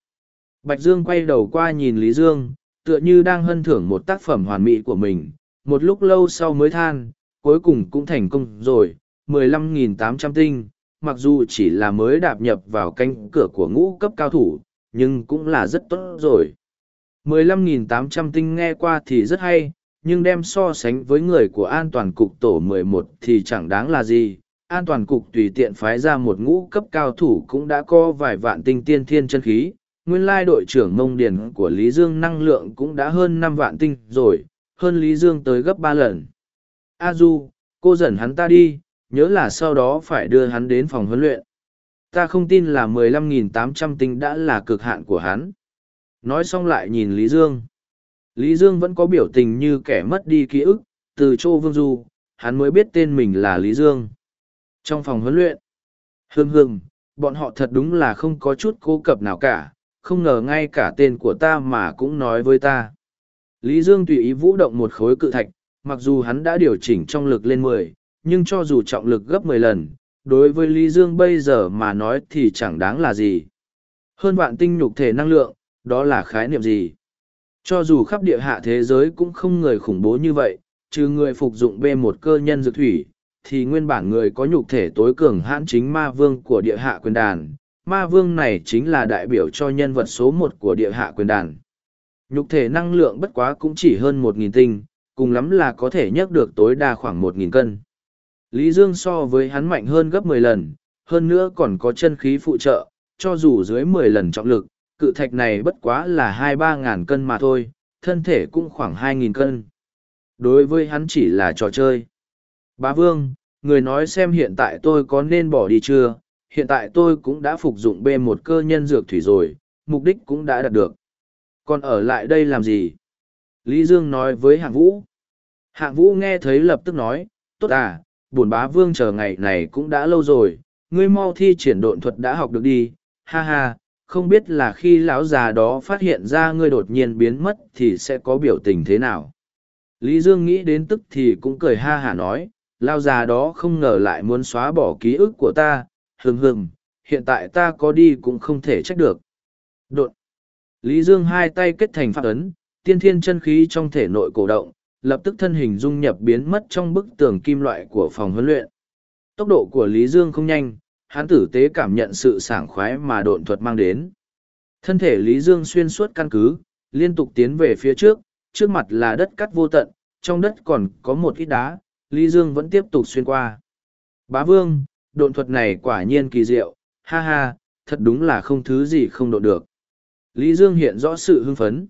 Bạch Dương quay đầu qua nhìn Lý Dương, tựa như đang hân thưởng một tác phẩm hoàn mỹ của mình. Một lúc lâu sau mới than, cuối cùng cũng thành công rồi, 15.800 tinh, mặc dù chỉ là mới đạp nhập vào cánh cửa của ngũ cấp cao thủ, nhưng cũng là rất tốt rồi. 15.800 tinh nghe qua thì rất hay, nhưng đem so sánh với người của an toàn cục tổ 11 thì chẳng đáng là gì. An toàn cục tùy tiện phái ra một ngũ cấp cao thủ cũng đã có vài vạn tinh tiên thiên chân khí. Nguyên lai đội trưởng mông điền của Lý Dương năng lượng cũng đã hơn năm vạn tinh rồi, hơn Lý Dương tới gấp ba lần. A Du, cô dẫn hắn ta đi, nhớ là sau đó phải đưa hắn đến phòng huấn luyện. Ta không tin là 15.800 tinh đã là cực hạn của hắn. Nói xong lại nhìn Lý Dương. Lý Dương vẫn có biểu tình như kẻ mất đi ký ức, từ Châu Vương Du, hắn mới biết tên mình là Lý Dương. Trong phòng huấn luyện, hương hương, bọn họ thật đúng là không có chút cố cập nào cả, không ngờ ngay cả tên của ta mà cũng nói với ta. Lý Dương tùy ý vũ động một khối cự thạch, mặc dù hắn đã điều chỉnh trong lực lên mười, nhưng cho dù trọng lực gấp mười lần, đối với Lý Dương bây giờ mà nói thì chẳng đáng là gì. Hơn vạn tinh nhục thể năng lượng, đó là khái niệm gì? Cho dù khắp địa hạ thế giới cũng không người khủng bố như vậy, trừ người phục dụng b một cơ nhân dược thủy, thì nguyên bản người có nhục thể tối cường hãn chính ma vương của địa hạ quyền đàn. Ma vương này chính là đại biểu cho nhân vật số một của địa hạ quyền đàn. Nhục thể năng lượng bất quá cũng chỉ hơn một nghìn tinh, cùng lắm là có thể nhấc được tối đa khoảng một nghìn cân. Lý Dương so với hắn mạnh hơn gấp mười lần, hơn nữa còn có chân khí phụ trợ, cho dù dưới mười lần trọng lực, cự thạch này bất quá là hai ba ngàn cân mà thôi, thân thể cũng khoảng hai nghìn cân. Đối với hắn chỉ là trò chơi. Bá Vương, người nói xem hiện tại tôi có nên bỏ đi chưa, hiện tại tôi cũng đã phục dụng b một cơ nhân dược thủy rồi, mục đích cũng đã đạt được. Còn ở lại đây làm gì? Lý Dương nói với hạng vũ. Hạng vũ nghe thấy lập tức nói, tốt à, bổn bá vương chờ ngày này cũng đã lâu rồi, ngươi mau thi triển độn thuật đã học được đi, ha ha, không biết là khi lão già đó phát hiện ra ngươi đột nhiên biến mất thì sẽ có biểu tình thế nào lý dương nghĩ đến tức thì cũng cười ha hả nói lao già đó không ngờ lại muốn xóa bỏ ký ức của ta hừng hừng hiện tại ta có đi cũng không thể trách được đột lý dương hai tay kết thành phát ấn tiên thiên chân khí trong thể nội cổ động lập tức thân hình dung nhập biến mất trong bức tường kim loại của phòng huấn luyện tốc độ của lý dương không nhanh hắn tử tế cảm nhận sự sảng khoái mà độn thuật mang đến. Thân thể Lý Dương xuyên suốt căn cứ, liên tục tiến về phía trước, trước mặt là đất cắt vô tận, trong đất còn có một ít đá, Lý Dương vẫn tiếp tục xuyên qua. Bá Vương, độn thuật này quả nhiên kỳ diệu, ha ha, thật đúng là không thứ gì không độ được. Lý Dương hiện rõ sự hưng phấn.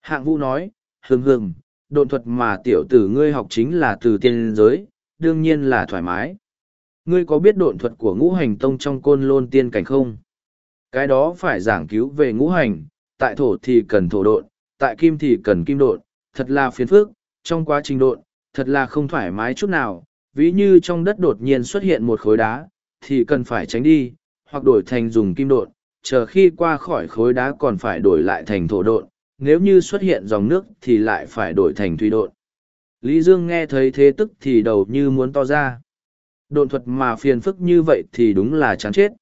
Hạng vũ nói, hừng hừng, độn thuật mà tiểu tử ngươi học chính là từ tiên giới, đương nhiên là thoải mái. Ngươi có biết độn thuật của ngũ hành tông trong côn lôn tiên cảnh không? Cái đó phải giảng cứu về ngũ hành, tại thổ thì cần thổ độn, tại kim thì cần kim độn, thật là phiền phức, trong quá trình độn, thật là không thoải mái chút nào, ví như trong đất đột nhiên xuất hiện một khối đá, thì cần phải tránh đi, hoặc đổi thành dùng kim đột, chờ khi qua khỏi khối đá còn phải đổi lại thành thổ đột. nếu như xuất hiện dòng nước thì lại phải đổi thành thủy đột. Lý Dương nghe thấy thế tức thì đầu như muốn to ra độn thuật mà phiền phức như vậy thì đúng là chán chết.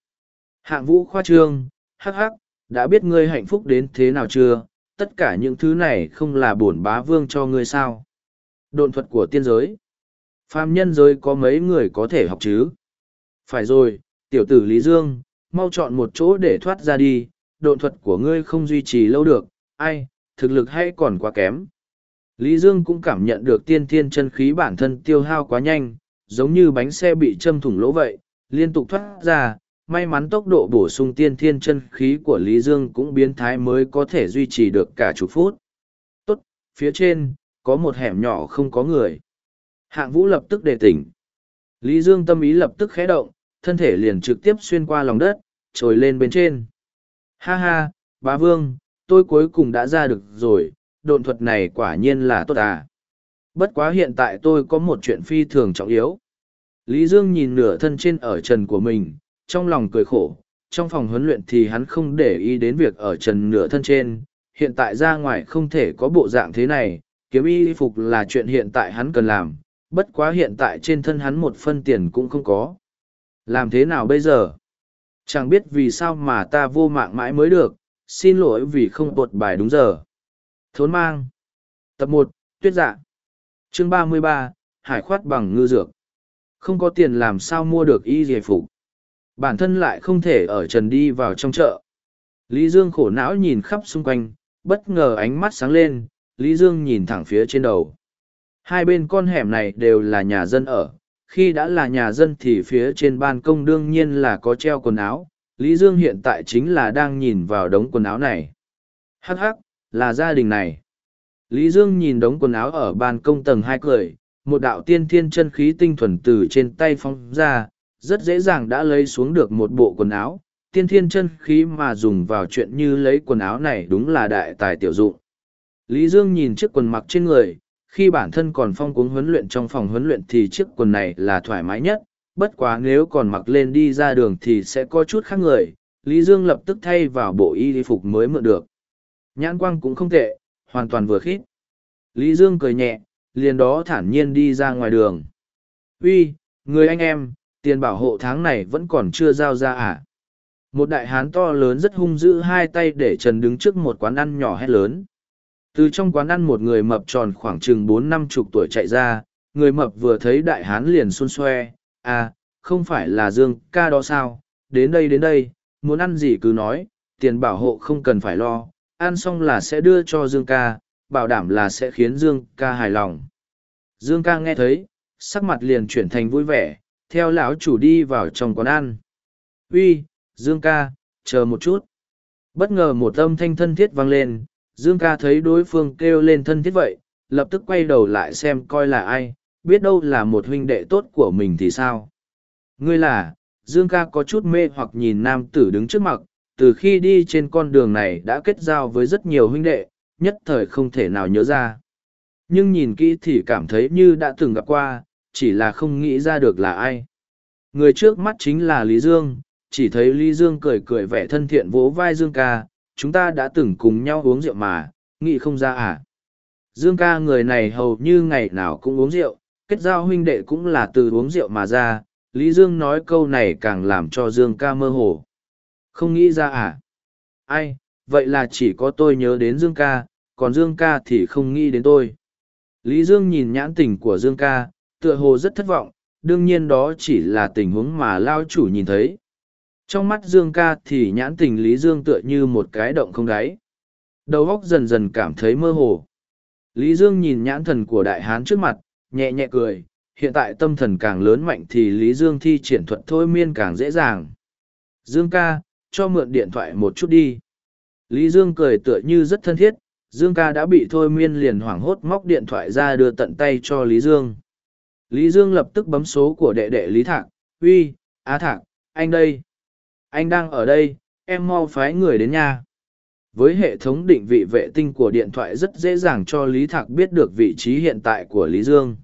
Hạng vũ khoa trương, hắc hắc, đã biết ngươi hạnh phúc đến thế nào chưa, tất cả những thứ này không là bổn bá vương cho ngươi sao. Độn thuật của tiên giới. Phàm nhân giới có mấy người có thể học chứ? Phải rồi, tiểu tử Lý Dương, mau chọn một chỗ để thoát ra đi, độn thuật của ngươi không duy trì lâu được, ai, thực lực hay còn quá kém. Lý Dương cũng cảm nhận được tiên thiên chân khí bản thân tiêu hao quá nhanh, giống như bánh xe bị châm thủng lỗ vậy, liên tục thoát ra, may mắn tốc độ bổ sung tiên thiên chân khí của Lý Dương cũng biến thái mới có thể duy trì được cả chục phút. Tốt, phía trên, có một hẻm nhỏ không có người. Hạng vũ lập tức đề tỉnh. Lý Dương tâm ý lập tức khẽ động, thân thể liền trực tiếp xuyên qua lòng đất, trồi lên bên trên. Ha ha, bá vương, tôi cuối cùng đã ra được rồi, độn thuật này quả nhiên là tốt à. Bất quá hiện tại tôi có một chuyện phi thường trọng yếu. Lý Dương nhìn nửa thân trên ở trần của mình, trong lòng cười khổ. Trong phòng huấn luyện thì hắn không để ý đến việc ở trần nửa thân trên. Hiện tại ra ngoài không thể có bộ dạng thế này, kiếm y phục là chuyện hiện tại hắn cần làm bất quá hiện tại trên thân hắn một phân tiền cũng không có. Làm thế nào bây giờ? Chẳng biết vì sao mà ta vô mạng mãi mới được, xin lỗi vì không tuột bài đúng giờ. Thốn mang. Tập một Tuyết dạ. Chương ba mươi ba Hải khoát bằng ngư dược. Không có tiền làm sao mua được y giải phục. Bản thân lại không thể ở trần đi vào trong chợ. Lý Dương khổ não nhìn khắp xung quanh, bất ngờ ánh mắt sáng lên, Lý Dương nhìn thẳng phía trên đầu. Hai bên con hẻm này đều là nhà dân ở, khi đã là nhà dân thì phía trên ban công đương nhiên là có treo quần áo, Lý Dương hiện tại chính là đang nhìn vào đống quần áo này. Hắc hắc, là gia đình này. Lý Dương nhìn đống quần áo ở ban công tầng hai cười, một đạo tiên thiên chân khí tinh thuần từ trên tay phong ra, rất dễ dàng đã lấy xuống được một bộ quần áo. Tiên thiên chân khí mà dùng vào chuyện như lấy quần áo này đúng là đại tài tiểu dụng. Lý Dương nhìn chiếc quần mặc trên người, khi bản thân còn phong cuống huấn luyện trong phòng huấn luyện thì chiếc quần này là thoải mái nhất, bất quá nếu còn mặc lên đi ra đường thì sẽ có chút khác người. Lý Dương lập tức thay vào bộ y phục mới mượn được. Nhãn quang cũng không tệ, hoàn toàn vừa khít. Lý Dương cười nhẹ, liền đó thản nhiên đi ra ngoài đường. Uy, người anh em, tiền bảo hộ tháng này vẫn còn chưa giao ra à? Một đại hán to lớn rất hung dữ hai tay để Trần đứng trước một quán ăn nhỏ hét lớn. Từ trong quán ăn một người mập tròn khoảng chừng bốn năm chục tuổi chạy ra, người mập vừa thấy đại hán liền xôn xoe, à, không phải là Dương ca đó sao, đến đây đến đây, muốn ăn gì cứ nói, tiền bảo hộ không cần phải lo, ăn xong là sẽ đưa cho Dương ca, bảo đảm là sẽ khiến Dương ca hài lòng. Dương ca nghe thấy, sắc mặt liền chuyển thành vui vẻ, theo lão chủ đi vào trong quán ăn. Uy, Dương ca, chờ một chút. Bất ngờ một âm thanh thân thiết vang lên, Dương ca thấy đối phương kêu lên thân thiết vậy, lập tức quay đầu lại xem coi là ai, biết đâu là một huynh đệ tốt của mình thì sao. Ngươi là, Dương ca có chút mê hoặc nhìn nam tử đứng trước mặt, từ khi đi trên con đường này đã kết giao với rất nhiều huynh đệ, nhất thời không thể nào nhớ ra. Nhưng nhìn kỹ thì cảm thấy như đã từng gặp qua, chỉ là không nghĩ ra được là ai. Người trước mắt chính là Lý Dương, chỉ thấy Lý Dương cười cười vẻ thân thiện vỗ vai Dương ca, chúng ta đã từng cùng nhau uống rượu mà, nghĩ không ra à. Dương ca người này hầu như ngày nào cũng uống rượu, kết giao huynh đệ cũng là từ uống rượu mà ra, Lý Dương nói câu này càng làm cho Dương ca mơ hồ. Không nghĩ ra à? Ai, vậy là chỉ có tôi nhớ đến Dương ca, còn Dương ca thì không nghĩ đến tôi. Lý Dương nhìn nhãn tình của Dương ca, tựa hồ rất thất vọng, đương nhiên đó chỉ là tình huống mà Lao chủ nhìn thấy. Trong mắt Dương ca thì nhãn tình Lý Dương tựa như một cái động không đáy. Đầu óc dần dần cảm thấy mơ hồ. Lý Dương nhìn nhãn thần của đại hán trước mặt, nhẹ nhẹ cười, hiện tại tâm thần càng lớn mạnh thì Lý Dương thi triển thuật thôi miên càng dễ dàng. Dương ca, cho mượn điện thoại một chút đi. Lý Dương cười tựa như rất thân thiết, Dương ca đã bị thôi miên liền hoảng hốt móc điện thoại ra đưa tận tay cho Lý Dương. Lý Dương lập tức bấm số của đệ đệ Lý Thạc, uy, Á Thạc, anh đây. Anh đang ở đây, em mau phái người đến nhà. Với hệ thống định vị vệ tinh của điện thoại rất dễ dàng cho Lý Thạc biết được vị trí hiện tại của Lý Dương.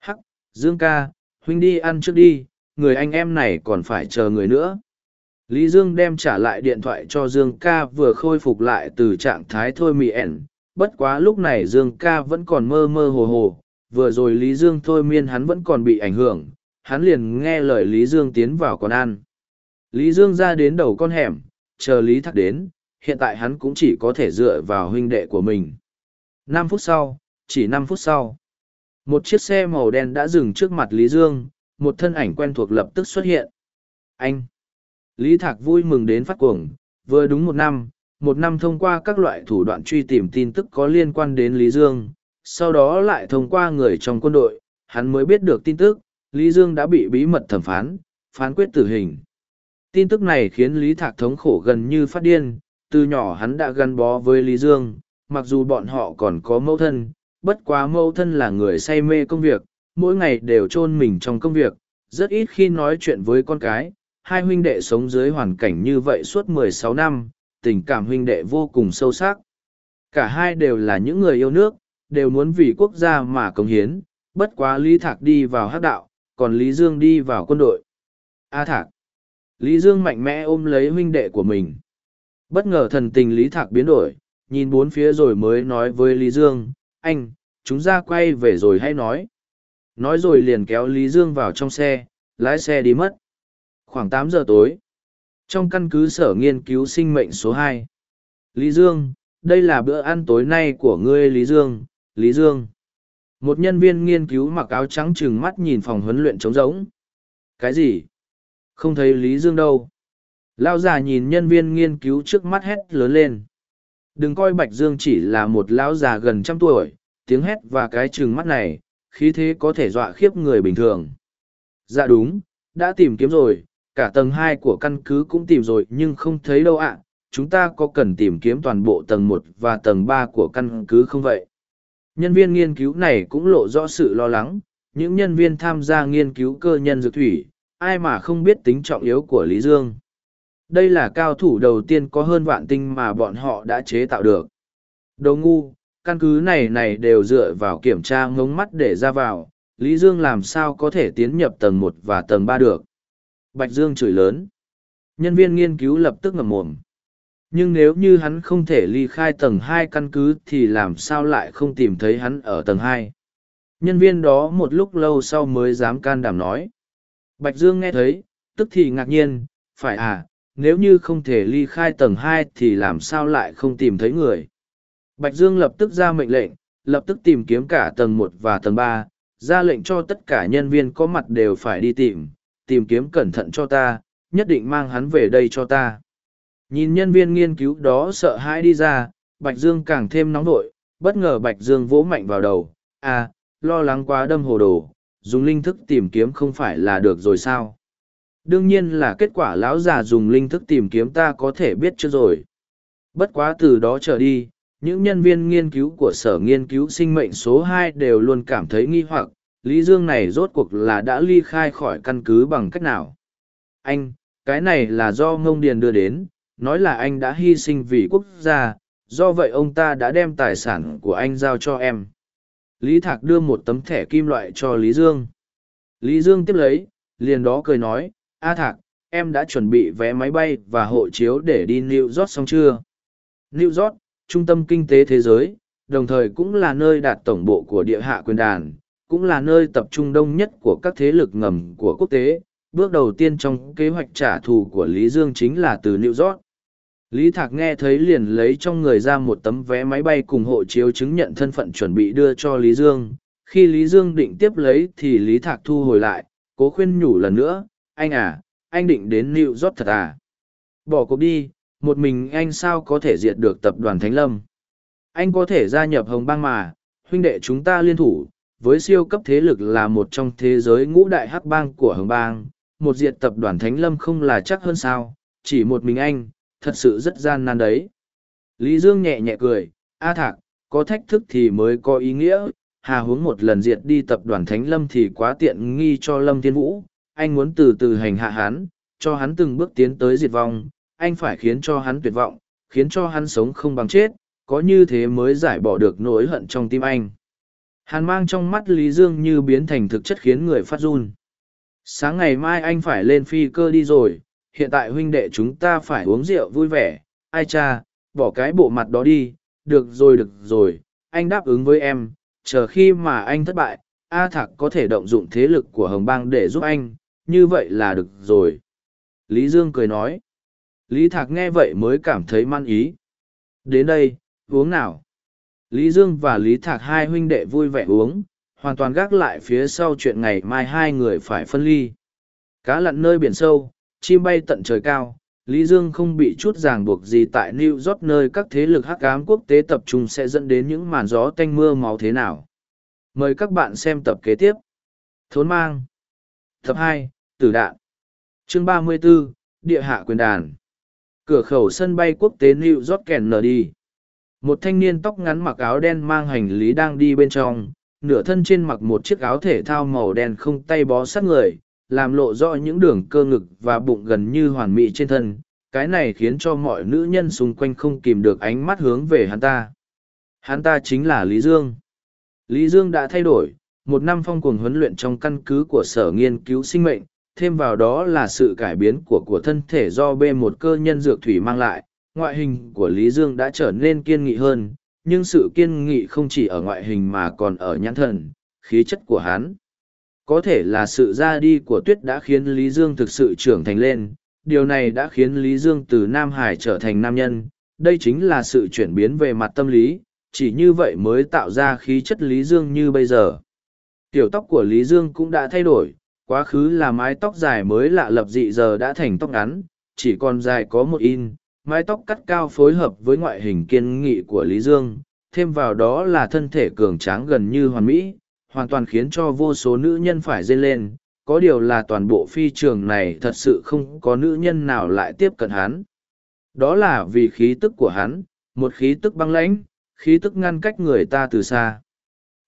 Hắc, Dương ca, huynh đi ăn trước đi, người anh em này còn phải chờ người nữa. Lý Dương đem trả lại điện thoại cho Dương ca vừa khôi phục lại từ trạng thái thôi mị ẻn. Bất quá lúc này Dương ca vẫn còn mơ mơ hồ hồ, vừa rồi Lý Dương thôi miên hắn vẫn còn bị ảnh hưởng, hắn liền nghe lời Lý Dương tiến vào con ăn. Lý Dương ra đến đầu con hẻm, chờ Lý Thác đến, hiện tại hắn cũng chỉ có thể dựa vào huynh đệ của mình. Năm phút sau, chỉ năm phút sau, một chiếc xe màu đen đã dừng trước mặt Lý Dương, một thân ảnh quen thuộc lập tức xuất hiện. Anh! Lý Thạc vui mừng đến phát cuồng, vừa đúng một năm, một năm thông qua các loại thủ đoạn truy tìm tin tức có liên quan đến Lý Dương, sau đó lại thông qua người trong quân đội, hắn mới biết được tin tức, Lý Dương đã bị bí mật thẩm phán, phán quyết tử hình. Tin tức này khiến Lý Thạc thống khổ gần như phát điên, từ nhỏ hắn đã gắn bó với Lý Dương, mặc dù bọn họ còn có mẫu thân, bất quá mẫu thân là người say mê công việc, mỗi ngày đều chôn mình trong công việc, rất ít khi nói chuyện với con cái. Hai huynh đệ sống dưới hoàn cảnh như vậy suốt 16 năm, tình cảm huynh đệ vô cùng sâu sắc. Cả hai đều là những người yêu nước, đều muốn vì quốc gia mà cống hiến, bất quá Lý Thạc đi vào hắc đạo, còn Lý Dương đi vào quân đội. A Thạc. Lý Dương mạnh mẽ ôm lấy huynh đệ của mình. Bất ngờ thần tình Lý Thạc biến đổi, nhìn bốn phía rồi mới nói với Lý Dương, anh, chúng ra quay về rồi hay nói. Nói rồi liền kéo Lý Dương vào trong xe, lái xe đi mất. Khoảng tám giờ tối, trong căn cứ sở nghiên cứu sinh mệnh số hai, Lý Dương, đây là bữa ăn tối nay của ngươi Lý Dương, Lý Dương. Một nhân viên nghiên cứu mặc áo trắng trừng mắt nhìn phòng huấn luyện trống rỗng. Cái gì? Không thấy Lý Dương đâu. Lao già nhìn nhân viên nghiên cứu trước mắt hét lớn lên. Đừng coi Bạch Dương chỉ là một lão già gần trăm tuổi, tiếng hét và cái trừng mắt này, khí thế có thể dọa khiếp người bình thường. Dạ đúng, đã tìm kiếm rồi, cả tầng hai của căn cứ cũng tìm rồi nhưng không thấy đâu ạ. Chúng ta có cần tìm kiếm toàn bộ tầng một và tầng ba của căn cứ không vậy? Nhân viên nghiên cứu này cũng lộ rõ sự lo lắng, những nhân viên tham gia nghiên cứu cơ nhân dược thủy, ai mà không biết tính trọng yếu của Lý Dương. Đây là cao thủ đầu tiên có hơn vạn tinh mà bọn họ đã chế tạo được. Đồ ngu, căn cứ này này đều dựa vào kiểm tra ngống mắt để ra vào, Lý Dương làm sao có thể tiến nhập tầng một và tầng ba được. Bạch Dương chửi lớn. Nhân viên nghiên cứu lập tức ngầm mồm. Nhưng nếu như hắn không thể ly khai tầng hai căn cứ thì làm sao lại không tìm thấy hắn ở tầng hai? Nhân viên đó một lúc lâu sau mới dám can đảm nói. Bạch Dương nghe thấy, tức thì ngạc nhiên, phải à, nếu như không thể ly khai tầng hai thì làm sao lại không tìm thấy người. Bạch Dương lập tức ra mệnh lệnh, lập tức tìm kiếm cả tầng một và tầng ba, ra lệnh cho tất cả nhân viên có mặt đều phải đi tìm, tìm kiếm cẩn thận cho ta, nhất định mang hắn về đây cho ta. Nhìn nhân viên nghiên cứu đó sợ hãi đi ra, Bạch Dương càng thêm nóng nội, bất ngờ Bạch Dương vỗ mạnh vào đầu, à, lo lắng quá đâm hồ đồ, dùng linh thức tìm kiếm không phải là được rồi sao? Đương nhiên là kết quả lão già dùng linh thức tìm kiếm ta có thể biết chưa rồi. Bất quá từ đó trở đi, những nhân viên nghiên cứu của sở nghiên cứu sinh mệnh số hai đều luôn cảm thấy nghi hoặc, Lý Dương này rốt cuộc là đã ly khai khỏi căn cứ bằng cách nào? Anh, cái này là do ngông điền đưa đến, nói là anh đã hy sinh vì quốc gia, do vậy ông ta đã đem tài sản của anh giao cho em. Lý Thạc đưa một tấm thẻ kim loại cho Lý Dương. Lý Dương tiếp lấy, liền đó cười nói, A Thạc, em đã chuẩn bị vé máy bay và hộ chiếu để đi New York xong chưa? New York, trung tâm kinh tế thế giới, đồng thời cũng là nơi đạt tổng bộ của địa hạ quyền đàn, cũng là nơi tập trung đông nhất của các thế lực ngầm của quốc tế. Bước đầu tiên trong kế hoạch trả thù của Lý Dương chính là từ New York. Lý Thạc nghe thấy liền lấy trong người ra một tấm vé máy bay cùng hộ chiếu chứng nhận thân phận chuẩn bị đưa cho Lý Dương. Khi Lý Dương định tiếp lấy thì Lý Thạc thu hồi lại, cố khuyên nhủ lần nữa, anh à, anh định đến New York thật à? Bỏ cuộc đi, một mình anh sao có thể diệt được tập đoàn Thánh Lâm? Anh có thể gia nhập Hồng Bang mà, huynh đệ chúng ta liên thủ, với siêu cấp thế lực là một trong thế giới ngũ đại hắc bang của Hồng Bang, một diệt tập đoàn Thánh Lâm không là chắc hơn sao, chỉ một mình anh, thật sự rất gian nan đấy. Lý Dương nhẹ nhẹ cười, A Thạc, có thách thức thì mới có ý nghĩa, hà hướng một lần diệt đi tập đoàn Thánh Lâm thì quá tiện nghi cho Lâm Thiên Vũ, anh muốn từ từ hành hạ hắn, cho hắn từng bước tiến tới diệt vong, anh phải khiến cho hắn tuyệt vọng, khiến cho hắn sống không bằng chết, có như thế mới giải bỏ được nỗi hận trong tim anh. Hàn mang trong mắt Lý Dương như biến thành thực chất khiến người phát run. Sáng ngày mai anh phải lên phi cơ đi rồi, hiện tại huynh đệ chúng ta phải uống rượu vui vẻ, ai cha, bỏ cái bộ mặt đó đi, được rồi được rồi, anh đáp ứng với em, chờ khi mà anh thất bại, A Thạc có thể động dụng thế lực của Hồng Bang để giúp anh, như vậy là được rồi. Lý Dương cười nói. Lý Thạc nghe vậy mới cảm thấy man ý. Đến đây, uống nào. Lý Dương và Lý Thạc hai huynh đệ vui vẻ uống, hoàn toàn gác lại phía sau chuyện ngày mai hai người phải phân ly. Cá lặn nơi biển sâu, chim bay tận trời cao, Lý Dương không bị chút ràng buộc gì tại New York nơi các thế lực hắc ám quốc tế tập trung sẽ dẫn đến những màn gió tanh mưa máu thế nào. Mời các bạn xem tập kế tiếp. Thốn mang. Tập hai, Tử đạn. Chương ba mươi 34, Địa hạ quyền đàn. Cửa khẩu sân bay quốc tế New York Kennedy. Một thanh niên tóc ngắn mặc áo đen mang hành lý đang đi bên trong, nửa thân trên mặc một chiếc áo thể thao màu đen không tay bó sát người, làm lộ rõ những đường cơ ngực và bụng gần như hoàn mỹ trên thân. Cái này khiến cho mọi nữ nhân xung quanh không kìm được ánh mắt hướng về hắn ta. Hắn ta chính là Lý Dương. Lý Dương đã thay đổi, một năm phong cuồng huấn luyện trong căn cứ của sở nghiên cứu sinh mệnh, thêm vào đó là sự cải biến của của thân thể do b một cơ nhân dược thủy mang lại ngoại hình của lý dương đã trở nên kiên nghị hơn nhưng sự kiên nghị không chỉ ở ngoại hình mà còn ở nhãn thần khí chất của hắn có thể là sự ra đi của tuyết đã khiến Lý Dương thực sự trưởng thành lên, điều này đã khiến Lý Dương từ Nam Hải trở thành nam nhân, đây chính là sự chuyển biến về mặt tâm lý, chỉ như vậy mới tạo ra khí chất Lý Dương như bây giờ. Tiểu tóc của Lý Dương cũng đã thay đổi, quá khứ là mái tóc dài mới lạ lập dị giờ đã thành tóc ngắn, chỉ còn dài có một in, mái tóc cắt cao phối hợp với ngoại hình kiên nghị của Lý Dương, thêm vào đó là thân thể cường tráng gần như hoàn mỹ, hoàn toàn khiến cho vô số nữ nhân phải dây lên, có điều là toàn bộ phi trường này thật sự không có nữ nhân nào lại tiếp cận hắn. Đó là vì khí tức của hắn, một khí tức băng lãnh, khí tức ngăn cách người ta từ xa.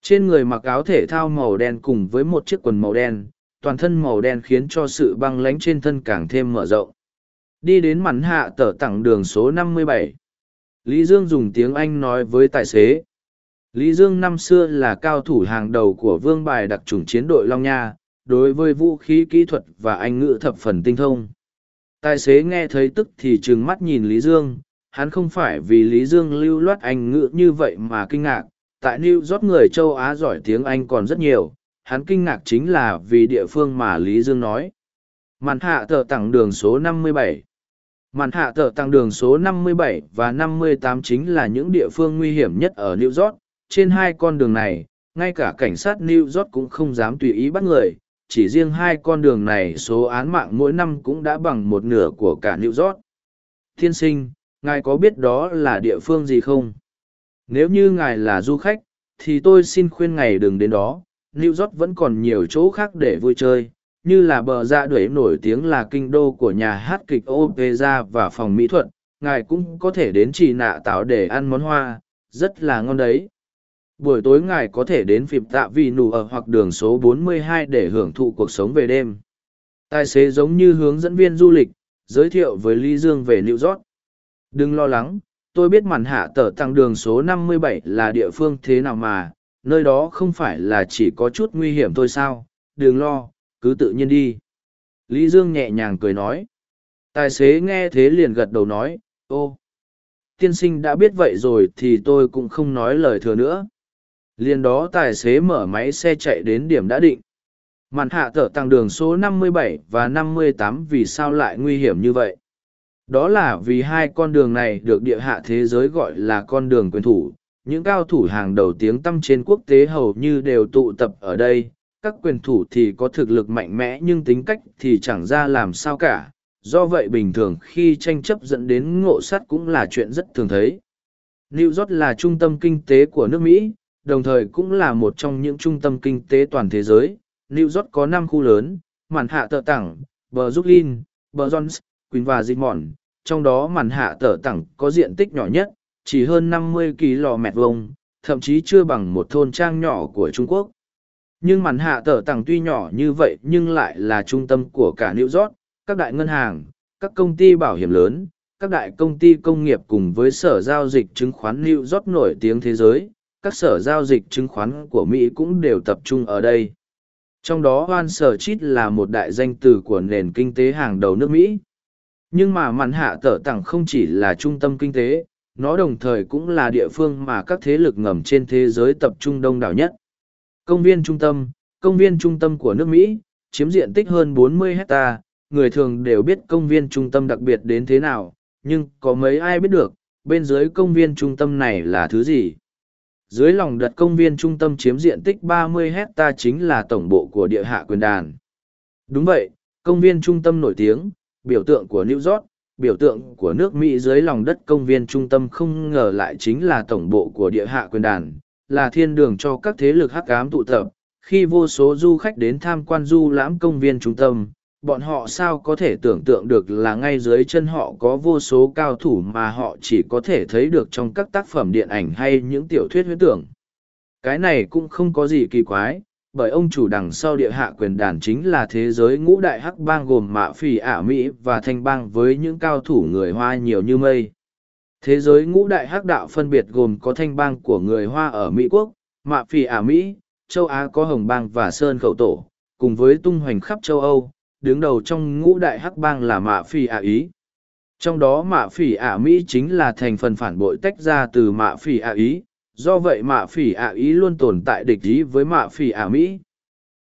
Trên người mặc áo thể thao màu đen cùng với một chiếc quần màu đen, toàn thân màu đen khiến cho sự băng lãnh trên thân càng thêm mở rộng. Đi đến mắn hạ tờ tặng đường số 57. Lý Dương dùng tiếng Anh nói với tài xế. Lý Dương năm xưa là cao thủ hàng đầu của vương bài đặc trùng chiến đội Long Nha, đối với vũ khí kỹ thuật và anh ngữ thập phần tinh thông. Tài xế nghe thấy tức thì trừng mắt nhìn Lý Dương, hắn không phải vì Lý Dương lưu loát anh ngữ như vậy mà kinh ngạc, tại New York người châu Á giỏi tiếng Anh còn rất nhiều, hắn kinh ngạc chính là vì địa phương mà Lý Dương nói. Màn hạ tờ tặng đường số 57 Màn hạ tờ tặng đường số 57 và 58 chính là những địa phương nguy hiểm nhất ở New York, trên hai con đường này, ngay cả cảnh sát New York cũng không dám tùy ý bắt người, chỉ riêng hai con đường này số án mạng mỗi năm cũng đã bằng một nửa của cả New York. Thiên sinh, ngài có biết đó là địa phương gì không? Nếu như ngài là du khách, thì tôi xin khuyên ngài đừng đến đó. New York vẫn còn nhiều chỗ khác để vui chơi, như là bờ dạ đuổi nổi tiếng là kinh đô của nhà hát kịch opera và phòng mỹ thuật. Ngài cũng có thể đến chỉ nạ tạo để ăn món hoa, rất là ngon đấy buổi tối ngài có thể đến phịp tạ vì nụ ở hoặc đường số 42 để hưởng thụ cuộc sống về đêm. Tài xế giống như hướng dẫn viên du lịch, giới thiệu với lý dương về new york. Đừng lo lắng, tôi biết màn hạ tờ tăng đường số 57 là địa phương thế nào mà, nơi đó không phải là chỉ có chút nguy hiểm thôi sao? Đừng lo, cứ tự nhiên đi. Lý dương nhẹ nhàng cười nói. Tài xế nghe thế liền gật đầu nói, ô, tiên sinh đã biết vậy rồi thì tôi cũng không nói lời thừa nữa liền đó tài xế mở máy xe chạy đến điểm đã định. Màn hạ thở tăng đường số 57 và 58 vì sao lại nguy hiểm như vậy? Đó là vì hai con đường này được địa hạ thế giới gọi là con đường quyền thủ. Những cao thủ hàng đầu tiếng tăm trên quốc tế hầu như đều tụ tập ở đây. Các quyền thủ thì có thực lực mạnh mẽ nhưng tính cách thì chẳng ra làm sao cả. Do vậy bình thường khi tranh chấp dẫn đến ngộ sắt cũng là chuyện rất thường thấy. New york là trung tâm kinh tế của nước mỹ đồng thời cũng là một trong những trung tâm kinh tế toàn thế giới. New York có năm khu lớn, màn hạ tờ Tẳng, bờ Brooklyn, bờ Jones, Quỳnh và Zimon, trong đó màn hạ tờ Tẳng có diện tích nhỏ nhất, chỉ hơn 50 km vuông, thậm chí chưa bằng một thôn trang nhỏ của Trung Quốc. Nhưng màn hạ tờ Tẳng tuy nhỏ như vậy nhưng lại là trung tâm của cả New York, các đại ngân hàng, các công ty bảo hiểm lớn, các đại công ty công nghiệp cùng với sở giao dịch chứng khoán New York nổi tiếng thế giới, các sở giao dịch chứng khoán của Mỹ cũng đều tập trung ở đây. Trong đó Hoan Sở Chít là một đại danh từ của nền kinh tế hàng đầu nước Mỹ. Nhưng mà mặn hạ tở tặng không chỉ là trung tâm kinh tế, nó đồng thời cũng là địa phương mà các thế lực ngầm trên thế giới tập trung đông đảo nhất. Công viên trung tâm, công viên trung tâm của nước Mỹ, chiếm diện tích hơn 40 hecta, người thường đều biết công viên trung tâm đặc biệt đến thế nào, nhưng có mấy ai biết được, bên dưới công viên trung tâm này là thứ gì? Dưới lòng đất công viên trung tâm chiếm diện tích 30 hecta chính là tổng bộ của địa hạ quyền đàn. Đúng vậy, công viên trung tâm nổi tiếng, biểu tượng của New York, biểu tượng của nước Mỹ dưới lòng đất công viên trung tâm không ngờ lại chính là tổng bộ của địa hạ quyền đàn, là thiên đường cho các thế lực hắc ám tụ tập. Khi vô số du khách đến tham quan du lãm công viên trung tâm, bọn họ sao có thể tưởng tượng được là ngay dưới chân họ có vô số cao thủ mà họ chỉ có thể thấy được trong các tác phẩm điện ảnh hay những tiểu thuyết huyết tưởng. Cái này cũng không có gì kỳ quái, bởi ông chủ đằng sau địa hạ quyền đàn chính là thế giới ngũ đại hắc bang gồm mạ phỉ ả Mỹ và thanh bang với những cao thủ người Hoa nhiều như mây. Thế giới ngũ đại hắc đạo phân biệt gồm có thanh bang của người Hoa ở Mỹ Quốc, mạ phỉ ả Mỹ, châu Á có Hồng bang và Sơn Khẩu Tổ, cùng với tung hoành khắp châu Âu, đứng đầu trong ngũ đại hắc bang là mạ phỉ ả ý. Trong đó mạ phỉ ả mỹ chính là thành phần phản bội tách ra từ mạ phỉ ả ý do vậy mạ phỉ ả ý luôn tồn tại địch ý với mạ phỉ ả mỹ.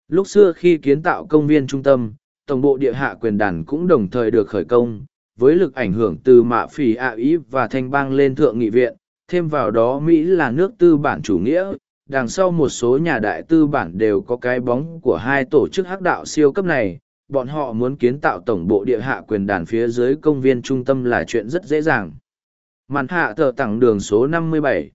Lúc xưa khi kiến tạo công viên trung tâm, tổng bộ địa hạ quyền đàn cũng đồng thời được khởi công, với lực ảnh hưởng từ mạ phỉ ả ý và thanh bang lên thượng nghị viện, thêm vào đó Mỹ là nước tư bản chủ nghĩa, đằng sau một số nhà đại tư bản đều có cái bóng của hai tổ chức hắc đạo siêu cấp này, bọn họ muốn kiến tạo tổng bộ địa hạ quyền đàn phía dưới công viên trung tâm là chuyện rất dễ dàng. Màn hạ thờ tặng đường số 57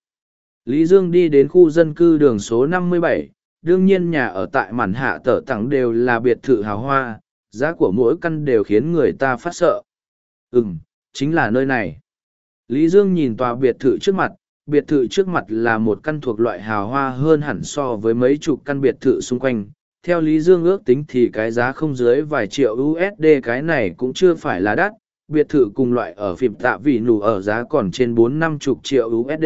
Lý Dương đi đến khu dân cư đường số 57, đương nhiên nhà ở tại màn hạ Tở tặng đều là biệt thự hào hoa, giá của mỗi căn đều khiến người ta phát sợ. Ừm, chính là nơi này. Lý Dương nhìn tòa biệt thự trước mặt, biệt thự trước mặt là một căn thuộc loại hào hoa hơn hẳn so với mấy chục căn biệt thự xung quanh. Theo Lý Dương ước tính thì cái giá không dưới vài triệu USD cái này cũng chưa phải là đắt, biệt thự cùng loại ở phim tạ vị nụ ở giá còn trên bốn năm chục triệu USD.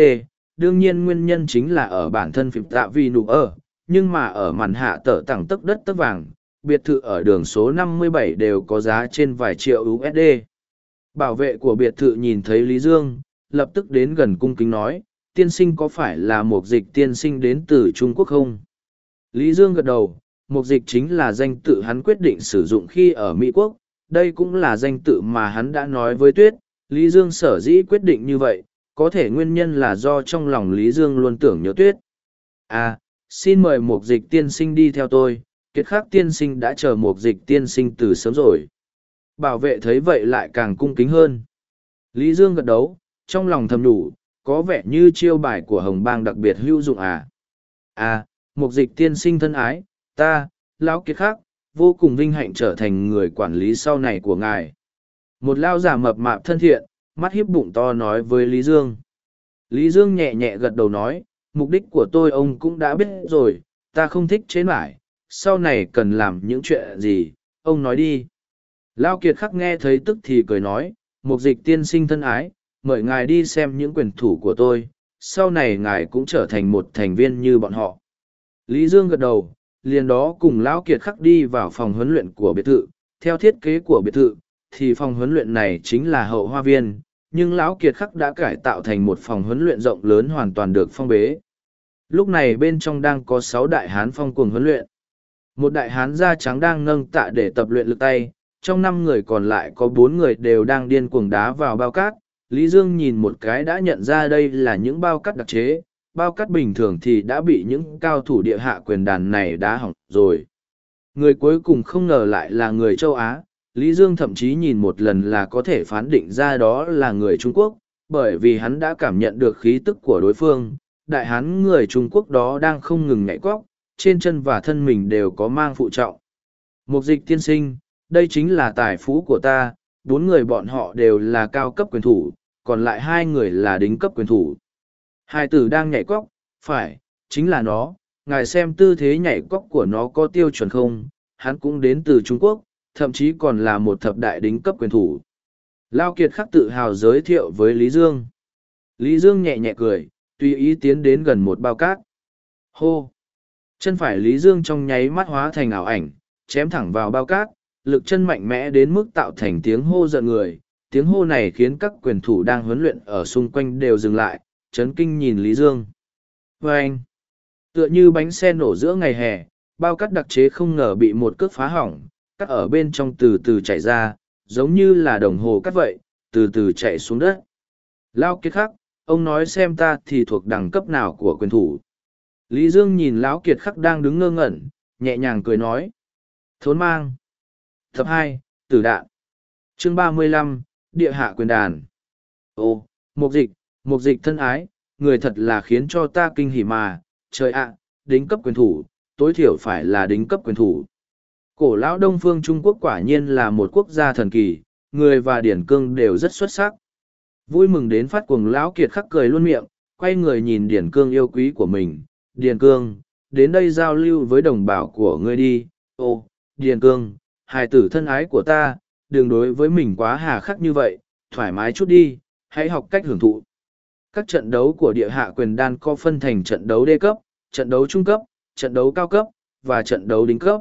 Đương nhiên nguyên nhân chính là ở bản thân phim tạ vị nụ ở, nhưng mà ở màn hạ tở tặng tấc đất tấc vàng, biệt thự ở đường số 57 đều có giá trên vài triệu USD. Bảo vệ của biệt thự nhìn thấy Lý Dương, lập tức đến gần cung kính nói, tiên sinh có phải là một dịch tiên sinh đến từ Trung Quốc không? Lý Dương gật đầu, Mục dịch chính là danh tự hắn quyết định sử dụng khi ở Mỹ Quốc, đây cũng là danh tự mà hắn đã nói với Tuyết, Lý Dương sở dĩ quyết định như vậy, có thể nguyên nhân là do trong lòng Lý Dương luôn tưởng nhớ Tuyết. À, xin mời Mục dịch tiên sinh đi theo tôi, kiệt khắc tiên sinh đã chờ Mục dịch tiên sinh từ sớm rồi. Bảo vệ thấy vậy lại càng cung kính hơn. Lý Dương gật đấu, trong lòng thầm đủ, có vẻ như chiêu bài của Hồng Bang đặc biệt hữu dụng à. À, Mục dịch tiên sinh thân ái, ta, lão kiệt khắc, vô cùng vinh hạnh trở thành người quản lý sau này của ngài. Một lao giả mập mạp thân thiện, mắt hiếp bụng to nói với Lý Dương. Lý Dương nhẹ nhẹ gật đầu nói, mục đích của tôi ông cũng đã biết rồi, ta không thích chế mãi, sau này cần làm những chuyện gì, ông nói đi. Lao Kiệt khắc nghe thấy tức thì cười nói, mục dịch tiên sinh thân ái, mời ngài đi xem những quyền thủ của tôi, sau này ngài cũng trở thành một thành viên như bọn họ. Lý Dương gật đầu, liền đó cùng Lão Kiệt khắc đi vào phòng huấn luyện của biệt thự, theo thiết kế của biệt thự, thì phòng huấn luyện này chính là hậu hoa viên, nhưng Lão Kiệt khắc đã cải tạo thành một phòng huấn luyện rộng lớn hoàn toàn được phong bế. Lúc này bên trong đang có sáu đại hán phong cuồng huấn luyện. Một đại hán da trắng đang nâng tạ để tập luyện lực tay, trong năm người còn lại có bốn người đều đang điên cuồng đá vào bao cát. Lý Dương nhìn một cái đã nhận ra đây là những bao cát đặc chế, bao cắt bình thường thì đã bị những cao thủ địa hạ quyền đàn này đá hỏng rồi. Người cuối cùng không ngờ lại là người châu Á, Lý Dương thậm chí nhìn một lần là có thể phán định ra đó là người Trung Quốc, bởi vì hắn đã cảm nhận được khí tức của đối phương, đại hán người Trung Quốc đó đang không ngừng nhảy quóc, trên chân và thân mình đều có mang phụ trọng. Mục dịch tiên sinh, đây chính là tài phú của ta, bốn người bọn họ đều là cao cấp quyền thủ, còn lại hai người là đính cấp quyền thủ. Hai tử đang nhảy cóc, phải, chính là nó, ngài xem tư thế nhảy cóc của nó có tiêu chuẩn không, hắn cũng đến từ Trung Quốc, thậm chí còn là một thập đại đính cấp quyền thủ. Lao Kiệt khắc tự hào giới thiệu với Lý Dương. Lý Dương nhẹ nhẹ cười, tùy ý tiến đến gần một bao cát. Hô! Chân phải Lý Dương trong nháy mắt hóa thành ảo ảnh, chém thẳng vào bao cát, lực chân mạnh mẽ đến mức tạo thành tiếng hô giận người. Tiếng hô này khiến các quyền thủ đang huấn luyện ở xung quanh đều dừng lại, chấn kinh nhìn Lý Dương. Và anh, tựa như bánh xe nổ giữa ngày hè, bao cắt đặc chế không ngờ bị một cước phá hỏng, cắt ở bên trong từ từ chảy ra, giống như là đồng hồ cắt vậy, từ từ chạy xuống đất. Lao kiệt khắc, ông nói xem ta thì thuộc đẳng cấp nào của quyền thủ. Lý Dương nhìn Lão Kiệt khắc đang đứng ngơ ngẩn, nhẹ nhàng cười nói. Thốn mang. Tập hai Tử đạn. Chương ba mươi lăm Địa hạ quyền đàn. Ồ, mục dịch, mục dịch thân ái, người thật là khiến cho ta kinh hỉ mà, trời ạ, đính cấp quyền thủ, tối thiểu phải là đính cấp quyền thủ. Cổ lão Đông Phương Trung Quốc quả nhiên là một quốc gia thần kỳ, người và điển cương đều rất xuất sắc. Vui mừng đến phát cuồng lão kiệt khắc cười luôn miệng, quay người nhìn điển cương yêu quý của mình. Điển cương, đến đây giao lưu với đồng bào của ngươi đi. Ô, điển cương, hài tử thân ái của ta, đừng đối với mình quá hà khắc như vậy, thoải mái chút đi, hãy học cách hưởng thụ. Các trận đấu của địa hạ quyền đan có phân thành trận đấu đê cấp, trận đấu trung cấp, trận đấu cao cấp, và trận đấu đính cấp.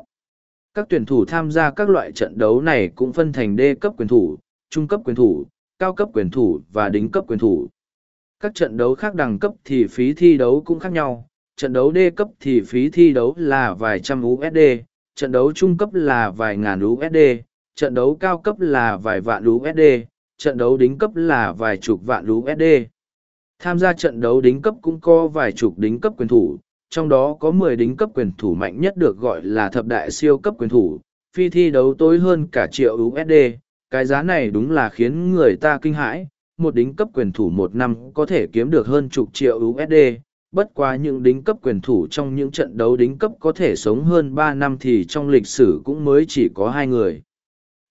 Các tuyển thủ tham gia các loại trận đấu này cũng phân thành đê cấp quyền thủ, trung cấp quyền thủ, cao cấp quyền thủ và đính cấp quyền thủ. Các trận đấu khác đẳng cấp thì phí thi đấu cũng khác nhau, trận đấu đê cấp thì phí thi đấu là vài trăm USD, trận đấu trung cấp là vài ngàn USD, trận đấu cao cấp là vài vạn USD, trận đấu đính cấp là vài chục vạn USD. Tham gia trận đấu đính cấp cũng có vài chục đính cấp quyền thủ, trong đó có mười đính cấp quyền thủ mạnh nhất được gọi là thập đại siêu cấp quyền thủ, phi thi đấu tối hơn cả triệu USD, cái giá này đúng là khiến người ta kinh hãi, một đính cấp quyền thủ một năm có thể kiếm được hơn chục triệu USD, bất quá những đính cấp quyền thủ trong những trận đấu đính cấp có thể sống hơn ba năm thì trong lịch sử cũng mới chỉ có hai người.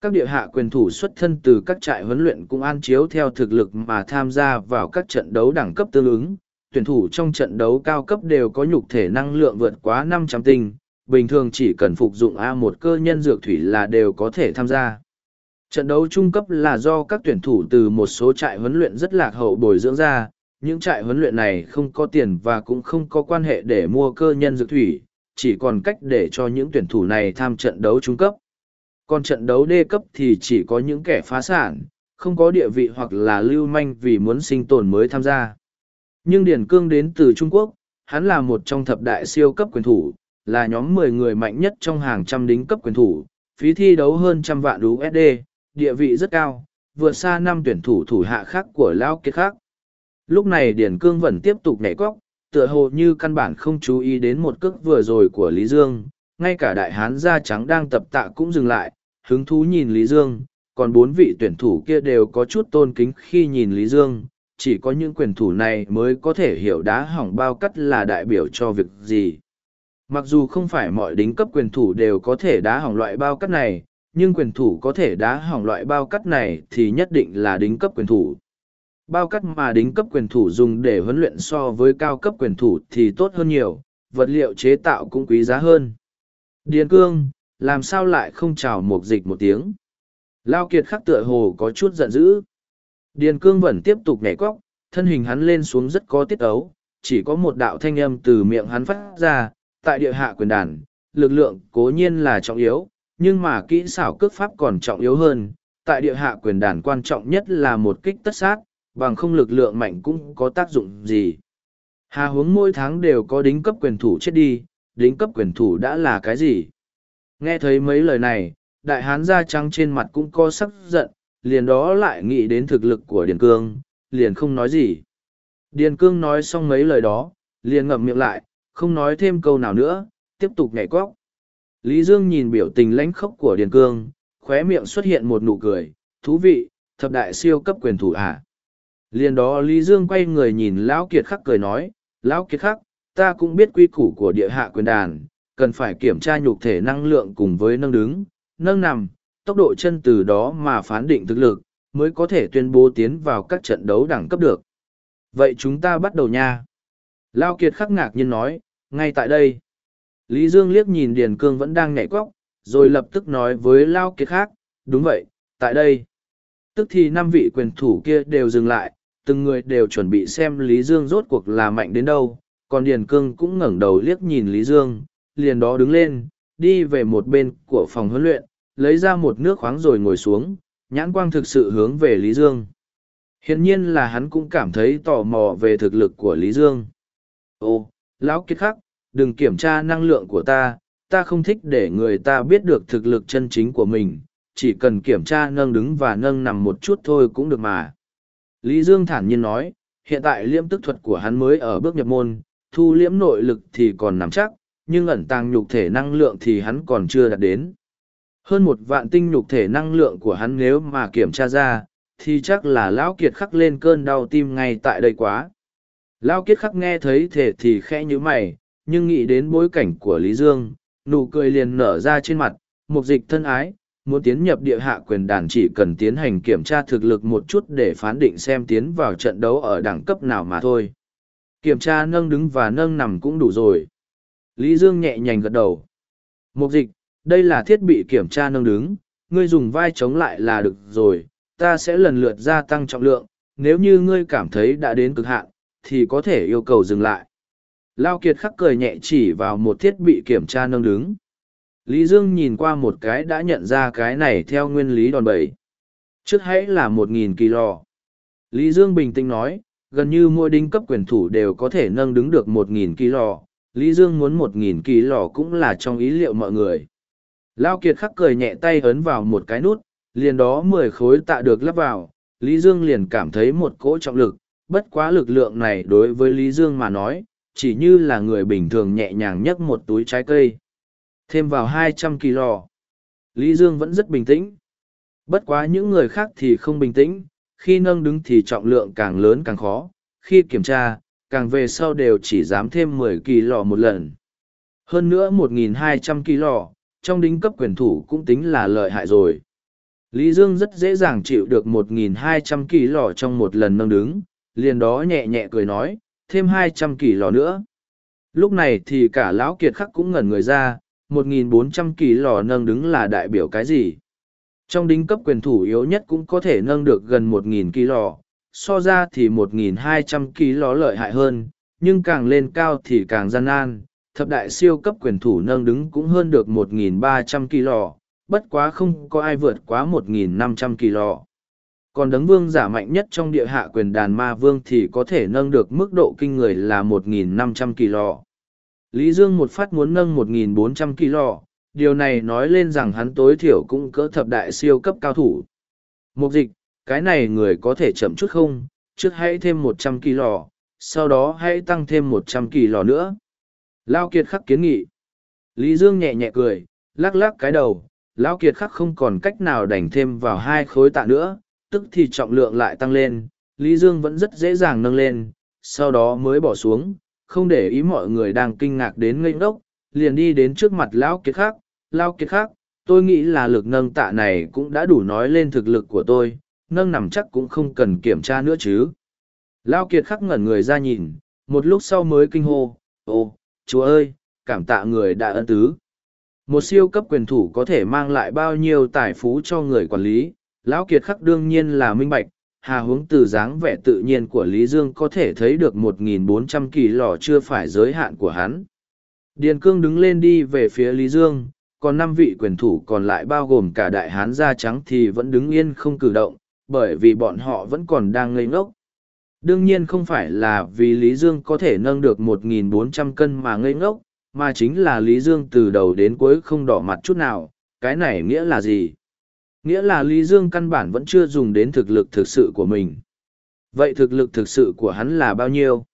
Các địa hạ quyền thủ xuất thân từ các trại huấn luyện cũng an chiếu theo thực lực mà tham gia vào các trận đấu đẳng cấp tương ứng. Tuyển thủ trong trận đấu cao cấp đều có nhục thể năng lượng vượt quá 500 tinh, bình thường chỉ cần phục dụng A1 cơ nhân dược thủy là đều có thể tham gia. Trận đấu trung cấp là do các tuyển thủ từ một số trại huấn luyện rất lạc hậu bồi dưỡng ra, những trại huấn luyện này không có tiền và cũng không có quan hệ để mua cơ nhân dược thủy, chỉ còn cách để cho những tuyển thủ này tham trận đấu trung cấp. Còn trận đấu đê cấp thì chỉ có những kẻ phá sản, không có địa vị hoặc là lưu manh vì muốn sinh tồn mới tham gia. Nhưng Điển Cương đến từ Trung Quốc, hắn là một trong thập đại siêu cấp quyền thủ, là nhóm mười người mạnh nhất trong hàng trăm đính cấp quyền thủ, phí thi đấu hơn trăm vạn USD, địa vị rất cao, vượt xa năm tuyển thủ thủ hạ khác của Lao Kiệt khác. Lúc này Điển Cương vẫn tiếp tục nhảy cóc, tựa hồ như căn bản không chú ý đến một cước vừa rồi của Lý Dương, ngay cả đại hán da trắng đang tập tạ cũng dừng lại, hứng thú nhìn Lý Dương, còn bốn vị tuyển thủ kia đều có chút tôn kính khi nhìn Lý Dương, chỉ có những quyền thủ này mới có thể hiểu đá hỏng bao cắt là đại biểu cho việc gì. Mặc dù không phải mọi đính cấp quyền thủ đều có thể đá hỏng loại bao cắt này, nhưng quyền thủ có thể đá hỏng loại bao cắt này thì nhất định là đính cấp quyền thủ. Bao cắt mà đính cấp quyền thủ dùng để huấn luyện so với cao cấp quyền thủ thì tốt hơn nhiều, vật liệu chế tạo cũng quý giá hơn. Điền cương, làm sao lại không chào một dịch một tiếng. Lao kiệt khắc tựa hồ có chút giận dữ. Điền cương vẫn tiếp tục nhảy cóc, thân hình hắn lên xuống rất có tiết ấu, chỉ có một đạo thanh âm từ miệng hắn phát ra, tại địa hạ quyền đàn, lực lượng cố nhiên là trọng yếu, nhưng mà kỹ xảo cước pháp còn trọng yếu hơn. Tại địa hạ quyền đàn quan trọng nhất là một kích tất sát, bằng không lực lượng mạnh cũng có tác dụng gì. Hà hướng mỗi tháng đều có đính cấp quyền thủ chết đi, đính cấp quyền thủ đã là cái gì? Nghe thấy mấy lời này, đại hán da trắng trên mặt cũng có sắc giận, liền đó lại nghĩ đến thực lực của Điền Cương, liền không nói gì. Điền Cương nói xong mấy lời đó, liền ngậm miệng lại, không nói thêm câu nào nữa, tiếp tục nhảy cóc. Lý Dương nhìn biểu tình lãnh khốc của Điền Cương, khóe miệng xuất hiện một nụ cười, thú vị, thập đại siêu cấp quyền thủ à. Liền đó Lý Dương quay người nhìn Lão Kiệt Khắc cười nói, Lão Kiệt Khắc, ta cũng biết quy củ của địa hạ quyền đàn, cần phải kiểm tra nhục thể năng lượng cùng với nâng đứng, nâng nằm, tốc độ chân từ đó mà phán định thực lực, mới có thể tuyên bố tiến vào các trận đấu đẳng cấp được. Vậy chúng ta bắt đầu nha. Lao Kiệt khắc ngạc nhiên nói, ngay tại đây. Lý Dương liếc nhìn Điền Cương vẫn đang nhảy quóc, rồi lập tức nói với Lao Kiệt khác, đúng vậy, tại đây. Tức thì năm vị quyền thủ kia đều dừng lại, từng người đều chuẩn bị xem Lý Dương rốt cuộc là mạnh đến đâu, còn Điền Cương cũng ngẩng đầu liếc nhìn Lý Dương, liền đó đứng lên, đi về một bên của phòng huấn luyện, lấy ra một nước khoáng rồi ngồi xuống, nhãn quang thực sự hướng về Lý Dương. Hiển nhiên là hắn cũng cảm thấy tò mò về thực lực của Lý Dương. Ô, lão kiệt khắc, đừng kiểm tra năng lượng của ta, ta không thích để người ta biết được thực lực chân chính của mình, chỉ cần kiểm tra nâng đứng và nâng nằm một chút thôi cũng được mà. Lý Dương thản nhiên nói, hiện tại liễm tức thuật của hắn mới ở bước nhập môn, thu liễm nội lực thì còn nắm chắc, nhưng ẩn tàng nhục thể năng lượng thì hắn còn chưa đạt đến. Hơn một vạn tinh nhục thể năng lượng của hắn nếu mà kiểm tra ra, thì chắc là lão kiệt khắc lên cơn đau tim ngay tại đây quá. Lão kiệt khắc nghe thấy thể thì khẽ như mày, nhưng nghĩ đến bối cảnh của Lý Dương, nụ cười liền nở ra trên mặt, mục dịch thân ái, muốn tiến nhập địa hạ quyền đàn chỉ cần tiến hành kiểm tra thực lực một chút để phán định xem tiến vào trận đấu ở đẳng cấp nào mà thôi. Kiểm tra nâng đứng và nâng nằm cũng đủ rồi. Lý Dương nhẹ nhàng gật đầu. Mục dịch, đây là thiết bị kiểm tra nâng đứng, ngươi dùng vai chống lại là được rồi, ta sẽ lần lượt gia tăng trọng lượng, nếu như ngươi cảm thấy đã đến cực hạn, thì có thể yêu cầu dừng lại. Lao Kiệt khắc cười nhẹ chỉ vào một thiết bị kiểm tra nâng đứng. Lý Dương nhìn qua một cái đã nhận ra cái này theo nguyên lý đòn bẩy. Trước hãy là một nghìn kỳ lò. Lý Dương bình tĩnh nói, gần như mỗi đinh cấp quyền thủ đều có thể nâng đứng được một nghìn kỳ lò, Lý Dương muốn một nghìn kỳ lò cũng là trong ý liệu mọi người. Lao Kiệt khắc cười nhẹ tay ấn vào một cái nút, liền đó mười khối tạ được lắp vào, Lý Dương liền cảm thấy một cỗ trọng lực, bất quá lực lượng này đối với Lý Dương mà nói, chỉ như là người bình thường nhẹ nhàng nhấc một túi trái cây. Thêm vào hai trăm kỳ lò. Lý Dương vẫn rất bình tĩnh. Bất quá những người khác thì không bình tĩnh, khi nâng đứng thì trọng lượng càng lớn càng khó, khi kiểm tra, càng về sau đều chỉ dám thêm mười kỳ lò một lần. Hơn nữa một nghìn hai trăm kỳ lò, trong đính cấp quyền thủ cũng tính là lợi hại rồi. Lý Dương rất dễ dàng chịu được 1.200 kỳ lò trong một lần nâng đứng, liền đó nhẹ nhẹ cười nói, thêm 200 kỳ lò nữa. Lúc này thì cả lão kiệt khắc cũng ngẩn người ra, 1.400 kỳ lò nâng đứng là đại biểu cái gì? Trong đính cấp quyền thủ yếu nhất cũng có thể nâng được gần 1.000 kg lò, so ra thì 1.200 kg lò lợi hại hơn, nhưng càng lên cao thì càng gian nan. Thập đại siêu cấp quyền thủ nâng đứng cũng hơn được 1.300 kg lò, bất quá không có ai vượt quá 1.500 kg lò. Còn đấng vương giả mạnh nhất trong địa hạ quyền đàn ma vương thì có thể nâng được mức độ kinh người là 1.500 kg lò. Lý Dương một phát muốn nâng 1.400 kg lò, điều này nói lên rằng hắn tối thiểu cũng cỡ thập đại siêu cấp cao thủ. Mục dịch, cái này người có thể chậm chút không, trước hãy thêm 100 kỳ lò, sau đó hãy tăng thêm 100 kỳ lò nữa. Lao Kiệt khắc kiến nghị. Lý Dương nhẹ nhẹ cười, lắc lắc cái đầu, Lão Kiệt khắc không còn cách nào đành thêm vào hai khối tạ nữa, tức thì trọng lượng lại tăng lên, Lý Dương vẫn rất dễ dàng nâng lên, sau đó mới bỏ xuống, không để ý mọi người đang kinh ngạc đến ngây ngốc, liền đi đến trước mặt Lão Kiệt khắc, Lão Kiệt khắc, tôi nghĩ là lực nâng tạ này cũng đã đủ nói lên thực lực của tôi, nâng nằm chắc cũng không cần kiểm tra nữa chứ. Lão Kiệt khắc ngẩn người ra nhìn, một lúc sau mới kinh hô, ô, chúa ơi, cảm tạ người đã ân tứ. Một siêu cấp quyền thủ có thể mang lại bao nhiêu tài phú cho người quản lý, Lão Kiệt khắc đương nhiên là minh bạch, hà hướng từ dáng vẻ tự nhiên của Lý Dương có thể thấy được 1.400 kỳ lò chưa phải giới hạn của hắn. Điền Cương đứng lên đi về phía Lý Dương, còn năm vị quyền thủ còn lại bao gồm cả đại hán da trắng thì vẫn đứng yên không cử động, bởi vì bọn họ vẫn còn đang ngây ngốc. Đương nhiên không phải là vì Lý Dương có thể nâng được 1.400 cân mà ngây ngốc, mà chính là Lý Dương từ đầu đến cuối không đỏ mặt chút nào, cái này nghĩa là gì? Nghĩa là Lý Dương căn bản vẫn chưa dùng đến thực lực thực sự của mình. Vậy thực lực thực sự của hắn là bao nhiêu?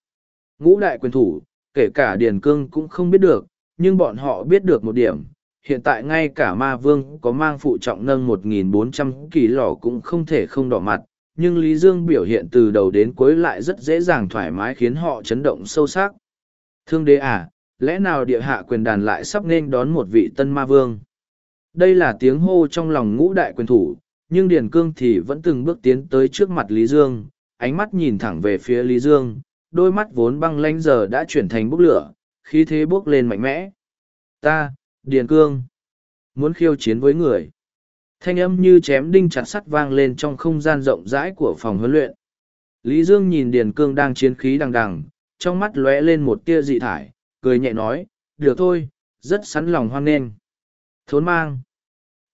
Ngũ đại quyền thủ, kể cả Điền Cương cũng không biết được, nhưng bọn họ biết được một điểm. Hiện tại ngay cả ma vương có mang phụ trọng nâng 1.400 kỳ lò cũng không thể không đỏ mặt, nhưng Lý Dương biểu hiện từ đầu đến cuối lại rất dễ dàng thoải mái khiến họ chấn động sâu sắc. Thương đế à, lẽ nào địa hạ quyền đàn lại sắp nên đón một vị tân ma vương? Đây là tiếng hô trong lòng ngũ đại quyền thủ, nhưng Điền Cương thì vẫn từng bước tiến tới trước mặt Lý Dương, ánh mắt nhìn thẳng về phía Lý Dương, đôi mắt vốn băng lanh giờ đã chuyển thành bốc lửa, khí thế bốc lên mạnh mẽ. Ta, Điền Cương, muốn khiêu chiến với người. Thanh âm như chém đinh chặt sắt vang lên trong không gian rộng rãi của phòng huấn luyện. Lý Dương nhìn Điền Cương đang chiến khí đằng đằng, trong mắt lóe lên một tia dị thải, cười nhẹ nói, được thôi, rất sẵn lòng hoan nghênh. Thốn mang.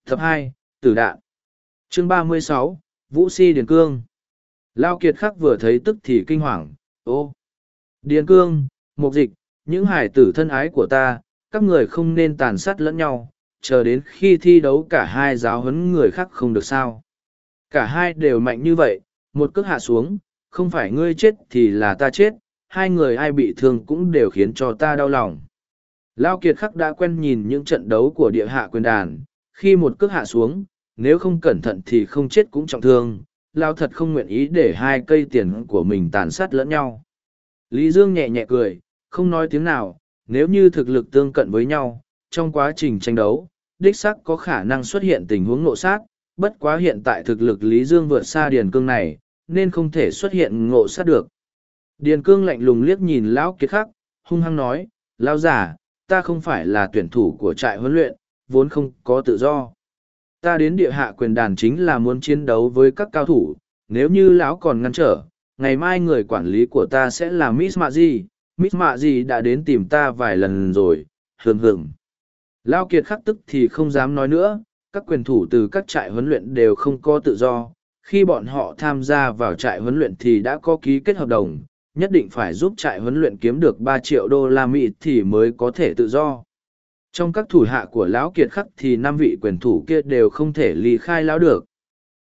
Tập hai Tử đạn. Chương ba mươi sáu Vũ Si Điền Cương. Lao Kiệt Khắc vừa thấy tức thì kinh hoàng, ô. Điền Cương, Mục Dịch, những hải tử thân ái của ta, các người không nên tàn sát lẫn nhau, chờ đến khi thi đấu cả hai giáo huấn người khác không được sao. Cả hai đều mạnh như vậy, một cước hạ xuống, không phải ngươi chết thì là ta chết, hai người ai bị thương cũng đều khiến cho ta đau lòng. Lao Kiệt Khắc đã quen nhìn những trận đấu của địa hạ quyền đàn, khi một cước hạ xuống, nếu không cẩn thận thì không chết cũng trọng thương, Lao thật không nguyện ý để hai cây tiền của mình tàn sát lẫn nhau. Lý Dương nhẹ nhẹ cười, không nói tiếng nào, nếu như thực lực tương cận với nhau, trong quá trình tranh đấu, đích sắc có khả năng xuất hiện tình huống ngộ sát, bất quá hiện tại thực lực Lý Dương vượt xa Điền Cương này, nên không thể xuất hiện ngộ sát được. Điền Cương lạnh lùng liếc nhìn Lão Kiệt Khắc, hung hăng nói, Lão giả, ta không phải là tuyển thủ của trại huấn luyện, vốn không có tự do. Ta đến địa hạ quyền đàn chính là muốn chiến đấu với các cao thủ, nếu như lão còn ngăn trở, ngày mai người quản lý của ta sẽ là Miss Mạ Di, Mít Mạ gì đã đến tìm ta vài lần rồi, hừng hừng. Lão Kiệt khắc tức thì không dám nói nữa, các quyền thủ từ các trại huấn luyện đều không có tự do, khi bọn họ tham gia vào trại huấn luyện thì đã có ký kết hợp đồng, nhất định phải giúp trại huấn luyện kiếm được ba triệu đô la Mỹ thì mới có thể tự do. trong các thủ hạ của lão kiệt khắc thì năm vị quyền thủ kia đều không thể ly khai lão được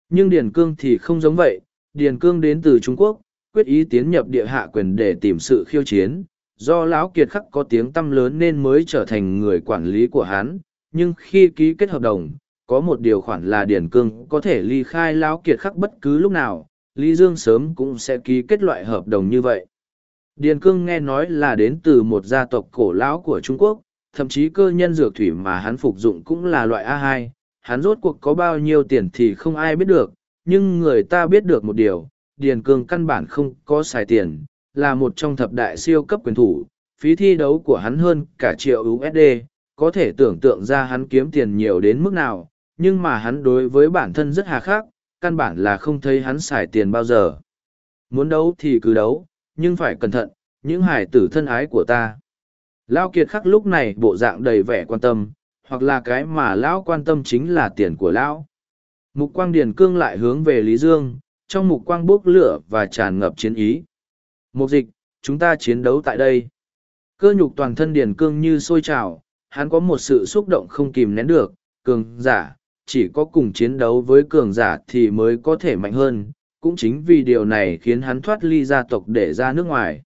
nhưng điền cương thì không giống vậy điền cương đến từ trung quốc quyết ý tiến nhập địa hạ quyền để tìm sự khiêu chiến, do lão kiệt khắc có tiếng tăm lớn nên mới trở thành người quản lý của hắn, nhưng khi ký kết hợp đồng, có một điều khoản là điền cương có thể ly khai lão kiệt khắc bất cứ lúc nào, lý dương sớm cũng sẽ ký kết loại hợp đồng như vậy. Điền cương nghe nói là đến từ một gia tộc cổ lão của trung quốc, thậm chí cơ nhân dược thủy mà hắn phục dụng cũng là loại a 2 hắn rốt cuộc có bao nhiêu tiền thì không ai biết được, nhưng người ta biết được một điều điền cương căn bản không có xài tiền là một trong thập đại siêu cấp quyền thủ, phí thi đấu của hắn hơn cả triệu USD, có thể tưởng tượng ra hắn kiếm tiền nhiều đến mức nào, nhưng mà hắn đối với bản thân rất hà khắc, căn bản là không thấy hắn xài tiền bao giờ. Muốn đấu thì cứ đấu, nhưng phải cẩn thận, những hải tử thân ái của ta. Lao Kiệt khắc lúc này bộ dạng đầy vẻ quan tâm, hoặc là cái mà Lão quan tâm chính là tiền của Lão. Mục quang điền cương lại hướng về Lý Dương, trong mục quang bốc lửa và tràn ngập chiến ý. Mục dịch, chúng ta chiến đấu tại đây. Cơ nhục toàn thân điền cương như sôi trào, hắn có một sự xúc động không kìm nén được, cường giả, chỉ có cùng chiến đấu với cường giả thì mới có thể mạnh hơn, cũng chính vì điều này khiến hắn thoát ly gia tộc để ra nước ngoài.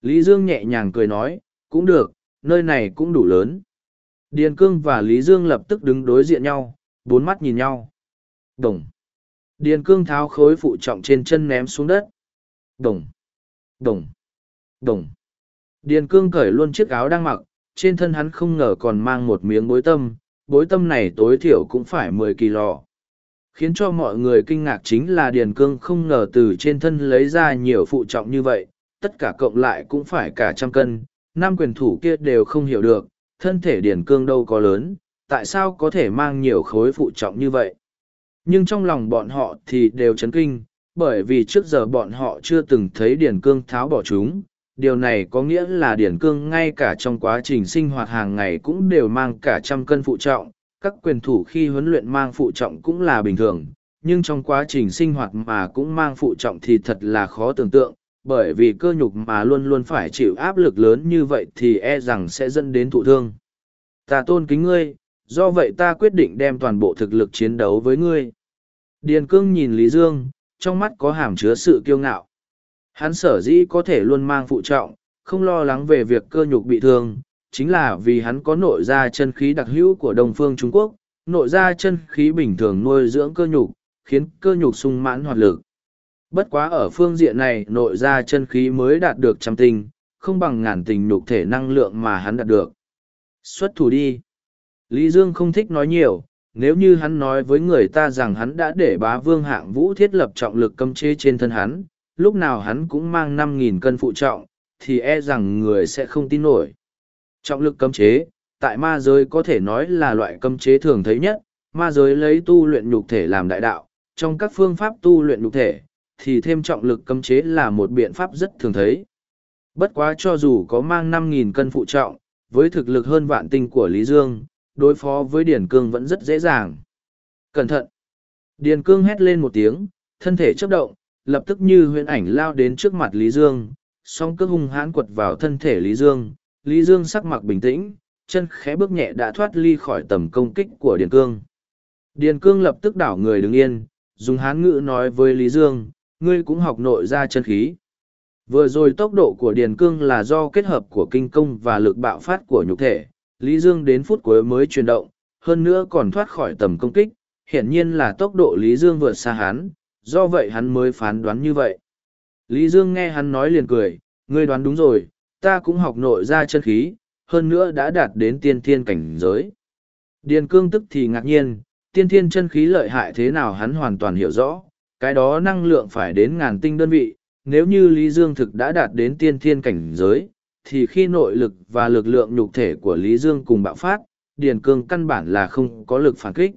Lý Dương nhẹ nhàng cười nói, cũng được, nơi này cũng đủ lớn. Điền Cương và Lý Dương lập tức đứng đối diện nhau, bốn mắt nhìn nhau. Đồng. Điền Cương tháo khối phụ trọng trên chân ném xuống đất. Đồng. Đồng, đồng. Điền cương cởi luôn chiếc áo đang mặc, trên thân hắn không ngờ còn mang một miếng bối tâm, bối tâm này tối thiểu cũng phải mười kỳ lò. Khiến cho mọi người kinh ngạc chính là Điền Cương không ngờ từ trên thân lấy ra nhiều phụ trọng như vậy, tất cả cộng lại cũng phải cả trăm cân, Nam quyền thủ kia đều không hiểu được, thân thể Điền Cương đâu có lớn, tại sao có thể mang nhiều khối phụ trọng như vậy. Nhưng trong lòng bọn họ thì đều chấn kinh, bởi vì trước giờ bọn họ chưa từng thấy điển Cương tháo bỏ chúng. Điều này có nghĩa là điển Cương ngay cả trong quá trình sinh hoạt hàng ngày cũng đều mang cả trăm cân phụ trọng, các quyền thủ khi huấn luyện mang phụ trọng cũng là bình thường, nhưng trong quá trình sinh hoạt mà cũng mang phụ trọng thì thật là khó tưởng tượng, bởi vì cơ nhục mà luôn luôn phải chịu áp lực lớn như vậy thì e rằng sẽ dẫn đến thụ thương. Ta tôn kính ngươi, do vậy ta quyết định đem toàn bộ thực lực chiến đấu với ngươi. Điền Cương nhìn Lý Dương, trong mắt có hàm chứa sự kiêu ngạo. Hắn sở dĩ có thể luôn mang phụ trọng, không lo lắng về việc cơ nhục bị thương, chính là vì hắn có nội gia chân khí đặc hữu của Đông phương Trung Quốc, nội gia chân khí bình thường nuôi dưỡng cơ nhục, khiến cơ nhục sung mãn hoạt lực. Bất quá ở phương diện này nội gia chân khí mới đạt được trăm tinh, không bằng ngàn tình nhục thể năng lượng mà hắn đạt được. Xuất thủ đi. Lý Dương không thích nói nhiều, nếu như hắn nói với người ta rằng hắn đã để bá vương hạng vũ thiết lập trọng lực cấm chế trên thân hắn, lúc nào hắn cũng mang năm nghìn cân phụ trọng, thì e rằng người sẽ không tin nổi. Trọng lực cấm chế, tại ma giới có thể nói là loại cấm chế thường thấy nhất, ma giới lấy tu luyện nhục thể làm đại đạo, trong các phương pháp tu luyện nhục thể, thì thêm trọng lực cấm chế là một biện pháp rất thường thấy. Bất quá cho dù có mang năm nghìn cân phụ trọng, với thực lực hơn vạn tinh của Lý Dương, đối phó với Điền Cương vẫn rất dễ dàng. Cẩn thận! Điền Cương hét lên một tiếng, thân thể chấp động, lập tức như huyễn ảnh lao đến trước mặt Lý Dương, song cước hung hãn quật vào thân thể Lý Dương. Lý Dương sắc mặt bình tĩnh, chân khẽ bước nhẹ đã thoát ly khỏi tầm công kích của Điền Cương. Điền Cương lập tức đảo người đứng yên, dùng hán ngữ nói với Lý Dương, ngươi cũng học nội ra chân khí. Vừa rồi tốc độ của Điền Cương là do kết hợp của kinh công và lực bạo phát của nhục thể, Lý Dương đến phút cuối mới chuyển động, hơn nữa còn thoát khỏi tầm công kích, hiển nhiên là tốc độ Lý Dương vượt xa hắn, do vậy hắn mới phán đoán như vậy. Lý Dương nghe hắn nói liền cười, ngươi đoán đúng rồi, ta cũng học nội ra chân khí, hơn nữa đã đạt đến tiên thiên cảnh giới. Điền cương tức thì ngạc nhiên, tiên thiên chân khí lợi hại thế nào hắn hoàn toàn hiểu rõ, cái đó năng lượng phải đến ngàn tinh đơn vị, nếu như Lý Dương thực đã đạt đến tiên thiên cảnh giới, thì khi nội lực và lực lượng nhục thể của Lý Dương cùng bạo phát, Điền Cương căn bản là không có lực phản kích.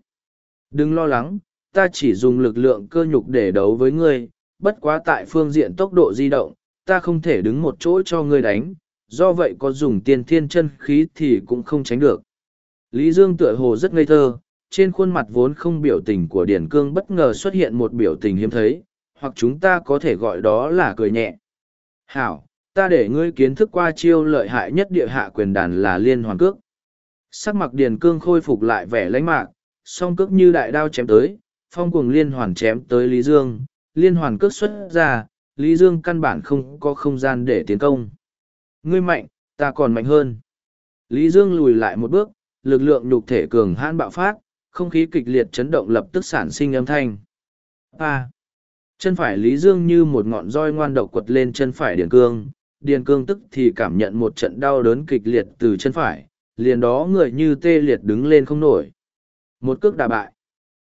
Đừng lo lắng, ta chỉ dùng lực lượng cơ nhục để đấu với ngươi, bất quá tại phương diện tốc độ di động, ta không thể đứng một chỗ cho ngươi đánh, do vậy có dùng tiên thiên chân khí thì cũng không tránh được. Lý Dương tựa hồ rất ngây thơ, trên khuôn mặt vốn không biểu tình của Điền Cương bất ngờ xuất hiện một biểu tình hiếm thấy, hoặc chúng ta có thể gọi đó là cười nhẹ. Hảo, ta để ngươi kiến thức qua chiêu lợi hại nhất địa hạ quyền đàn là liên hoàn cước. sắc mặt điền cương khôi phục lại vẻ lãnh mạc, song cước như đại đao chém tới, phong cuồng liên hoàn chém tới lý dương. Liên hoàn cước xuất ra, lý dương căn bản không có không gian để tiến công. Ngươi mạnh, ta còn mạnh hơn. Lý dương lùi lại một bước, lực lượng nhục thể cường hãn bạo phát, không khí kịch liệt chấn động lập tức sản sinh âm thanh. A chân phải lý dương như một ngọn roi ngoan độc quật lên chân phải điền cương điền cương tức thì cảm nhận một trận đau đớn kịch liệt từ chân phải, liền đó người như tê liệt đứng lên không nổi. Một cước đà bại.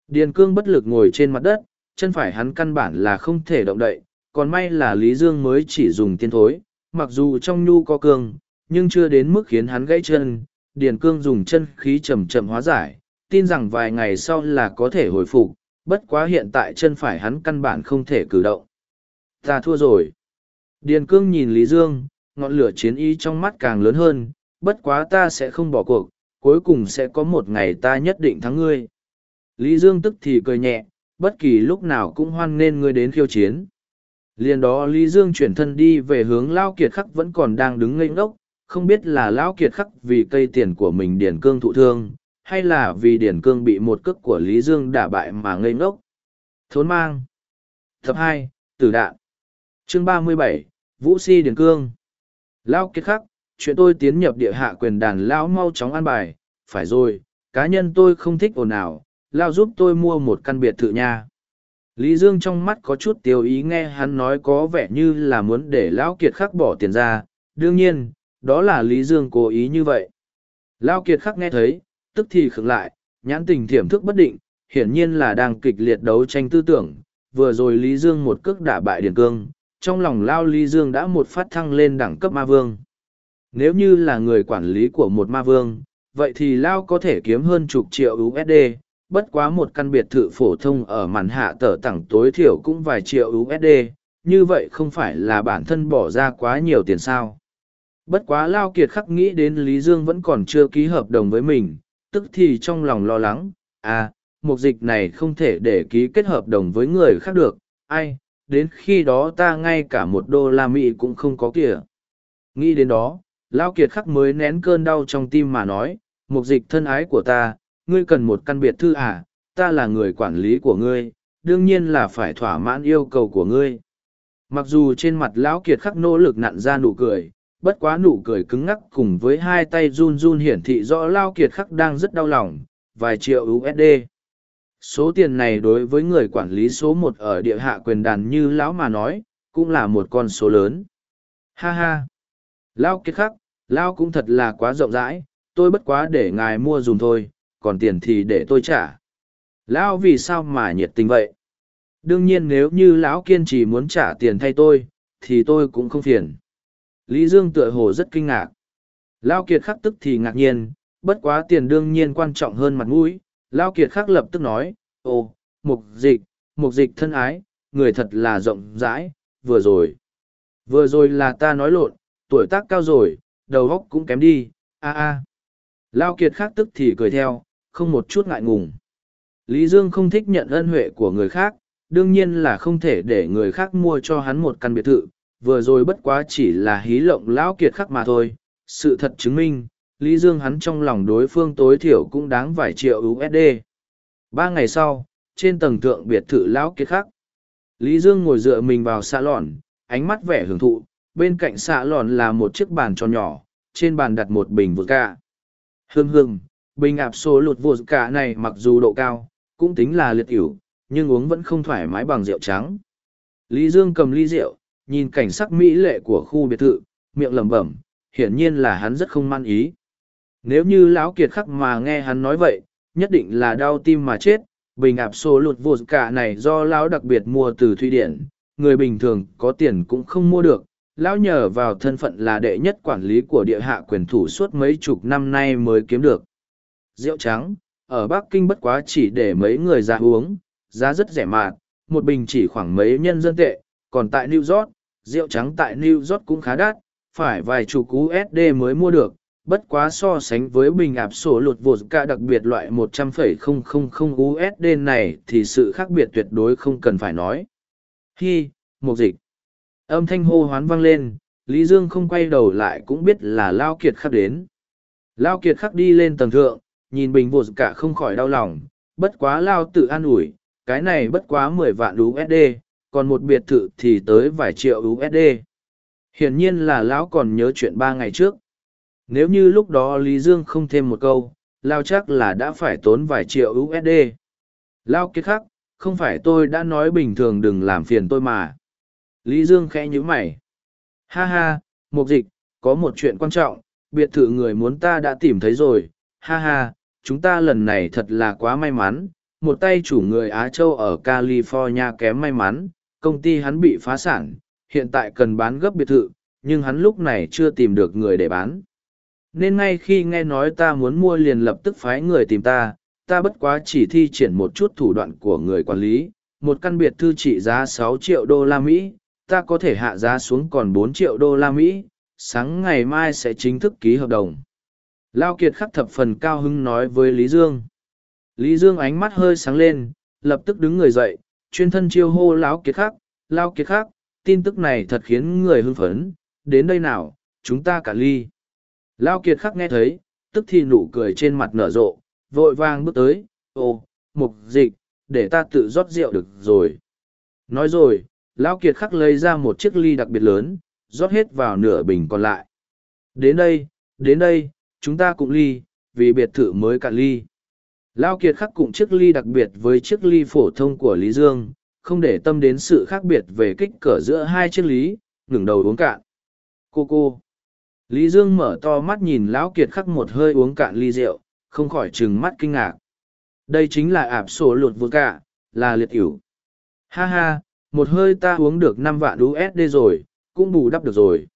Điền cương bất lực ngồi trên mặt đất, chân phải hắn căn bản là không thể động đậy, còn may là lý dương mới chỉ dùng tiên thối, mặc dù trong nhu có cương, nhưng chưa đến mức khiến hắn gãy chân. Điền cương dùng chân khí chậm chậm hóa giải, tin rằng vài ngày sau là có thể hồi phục, bất quá hiện tại chân phải hắn căn bản không thể cử động. Ta thua rồi điền cương nhìn lý dương, ngọn lửa chiến ý trong mắt càng lớn hơn, bất quá ta sẽ không bỏ cuộc, cuối cùng sẽ có một ngày ta nhất định thắng ngươi. Lý dương tức thì cười nhẹ, bất kỳ lúc nào cũng hoan nên ngươi đến khiêu chiến. Liền đó lý dương chuyển thân đi về hướng lao kiệt khắc vẫn còn đang đứng ngây ngốc, không biết là lão kiệt khắc vì cây tiền của mình điển cương thụ thương, hay là vì điển cương bị một cước của lý dương đả bại mà ngây ngốc. Thốn mang. Thập hai, tử đạn. Chương ba mươi bảy vũ si điển cương. Lão kiệt khắc, chuyện tôi tiến nhập địa hạ quyền đàn lão mau chóng an bài. Phải rồi, cá nhân tôi không thích ồn ào, lao giúp tôi mua một căn biệt thự nha. Lý dương trong mắt có chút tiêu ý nghe hắn nói có vẻ như là muốn để lão kiệt khắc bỏ tiền ra. Đương nhiên, đó là lý dương cố ý như vậy. Lao kiệt khắc nghe thấy, tức thì khựng lại, nhãn tình thiểm thức bất định, hiển nhiên là đang kịch liệt đấu tranh tư tưởng. Vừa rồi lý dương một cước đả bại điền cương trong lòng lao lý dương đã một phát thăng lên đẳng cấp ma vương. Nếu như là người quản lý của một ma vương, vậy thì lao có thể kiếm hơn chục triệu usd bất quá một căn biệt thự phổ thông ở màn hạ tở tặng tối thiểu cũng vài triệu usd như vậy không phải là bản thân bỏ ra quá nhiều tiền sao. Bất quá lao kiệt khắc nghĩ đến lý dương vẫn còn chưa ký hợp đồng với mình, tức thì trong lòng lo lắng à mục dịch này không thể để ký kết hợp đồng với người khác được, ai đến khi đó ta ngay cả một đô la mỹ cũng không có kìa nghĩ đến đó lao kiệt khắc mới nén cơn đau trong tim mà nói mục dịch thân ái của ta ngươi cần một căn biệt thư à, ta là người quản lý của ngươi, đương nhiên là phải thỏa mãn yêu cầu của ngươi. Mặc dù trên mặt lão kiệt khắc nỗ lực nặn ra nụ cười, bất quá nụ cười cứng ngắc cùng với hai tay run run hiển thị rõ lao kiệt khắc đang rất đau lòng, vài triệu USD. Số tiền này đối với người quản lý số một ở địa hạ quyền đàn như lão mà nói, cũng là một con số lớn. Ha ha! lão kiệt khắc, lão cũng thật là quá rộng rãi, tôi bất quá để ngài mua dùng thôi, còn tiền thì để tôi trả lão vì sao mà nhiệt tình vậy đương nhiên nếu như lão kiên trì muốn trả tiền thay tôi thì tôi cũng không phiền lý dương tựa hồ rất kinh ngạc lão kiệt khắc tức thì ngạc nhiên bất quá tiền đương nhiên quan trọng hơn mặt mũi lão kiệt khắc lập tức nói Ô, mục dịch mục dịch thân ái người thật là rộng rãi vừa rồi vừa rồi là ta nói lộn tuổi tác cao rồi đầu óc cũng kém đi a a Lão kiệt khắc tức thì cười theo không một chút ngại ngùng. Lý Dương không thích nhận ân huệ của người khác, đương nhiên là không thể để người khác mua cho hắn một căn biệt thự, vừa rồi bất quá chỉ là hí lộng lão kiệt khắc mà thôi. Sự thật chứng minh, Lý Dương hắn trong lòng đối phương tối thiểu cũng đáng vài triệu USD. Ba ngày sau, trên tầng thượng biệt thự lão kiệt khắc, Lý Dương ngồi dựa mình vào xạ lòn, ánh mắt vẻ hưởng thụ, bên cạnh xạ lòn là một chiếc bàn tròn nhỏ, trên bàn đặt một bình vượt ca. Hương hương, bình ạp số lụt vụt cả này mặc dù độ cao cũng tính là liệt ỉu nhưng uống vẫn không thoải mái bằng rượu trắng lý dương cầm ly rượu nhìn cảnh sắc mỹ lệ của khu biệt thự miệng lẩm bẩm hiển nhiên là hắn rất không man ý nếu như lão kiệt khắc mà nghe hắn nói vậy nhất định là đau tim mà chết. Bình ạp số lụt vô cả này do lão đặc biệt mua từ thụy điển. Người bình thường có tiền cũng không mua được. Lão nhờ vào thân phận là đệ nhất quản lý của địa hạ quyền thủ suốt mấy chục năm nay mới kiếm được. Rượu trắng, ở Bắc Kinh bất quá chỉ để mấy người ra uống, giá rất rẻ mạt, một bình chỉ khoảng mấy nhân dân tệ, còn tại New York, rượu trắng tại New York cũng khá đắt, phải vài chục USD mới mua được, bất quá so sánh với bình ạp sổ lụt vột ca đặc biệt loại 100,000 USD này thì sự khác biệt tuyệt đối không cần phải nói. Hi, một dịch. Âm thanh hô hoán vang lên, Lý Dương không quay đầu lại cũng biết là Lao Kiệt khắc đến. Lao Kiệt khắc đi lên tầng thượng, nhìn bình vột cả không khỏi đau lòng, bất quá Lao tự an ủi, cái này bất quá mười vạn USD, còn một biệt thự thì tới vài triệu USD. Hiển nhiên là Lão còn nhớ chuyện ba ngày trước. Nếu như lúc đó Lý Dương không thêm một câu, Lao chắc là đã phải tốn vài triệu USD. Lao kiệt khắc, không phải tôi đã nói bình thường đừng làm phiền tôi mà. Lý Dương khẽ nhíu mày. Ha ha, mục dịch, có một chuyện quan trọng, biệt thự người muốn ta đã tìm thấy rồi. Ha ha, chúng ta lần này thật là quá may mắn. Một tay chủ người Á Châu ở California kém may mắn, công ty hắn bị phá sản, hiện tại cần bán gấp biệt thự, nhưng hắn lúc này chưa tìm được người để bán. Nên ngay khi nghe nói ta muốn mua liền lập tức phái người tìm ta, ta bất quá chỉ thi triển một chút thủ đoạn của người quản lý, một căn biệt thư trị giá sáu triệu đô la Mỹ, ta có thể hạ giá xuống còn bốn triệu đô la Mỹ, sáng ngày mai sẽ chính thức ký hợp đồng. Lao Kiệt khắc thập phần cao hứng nói với Lý Dương. Lý Dương ánh mắt hơi sáng lên, lập tức đứng người dậy, chuyên thân chiêu hô Lão Kiệt khắc, Lao Kiệt khắc, tin tức này thật khiến người hưng phấn, đến đây nào, chúng ta cả ly. Lao Kiệt khắc nghe thấy, tức thì nụ cười trên mặt nở rộ, vội vàng bước tới, ô, mục dịch, để ta tự rót rượu được rồi. Nói rồi, Lão Kiệt khắc lấy ra một chiếc ly đặc biệt lớn, rót hết vào nửa bình còn lại. Đến đây, đến đây, chúng ta cũng ly, vì biệt thự mới cạn ly. Lão Kiệt khắc cùng chiếc ly đặc biệt với chiếc ly phổ thông của Lý Dương, không để tâm đến sự khác biệt về kích cỡ giữa hai chiếc lý, ngừng đầu uống cạn. Cô cô. Lý Dương mở to mắt nhìn Lão Kiệt khắc một hơi uống cạn ly rượu, không khỏi trừng mắt kinh ngạc. Đây chính là ạp sổ lụt vượt cả, là liệt ỉu. Ha ha, một hơi ta uống được năm vạn USD rồi, cũng bù đắp được rồi.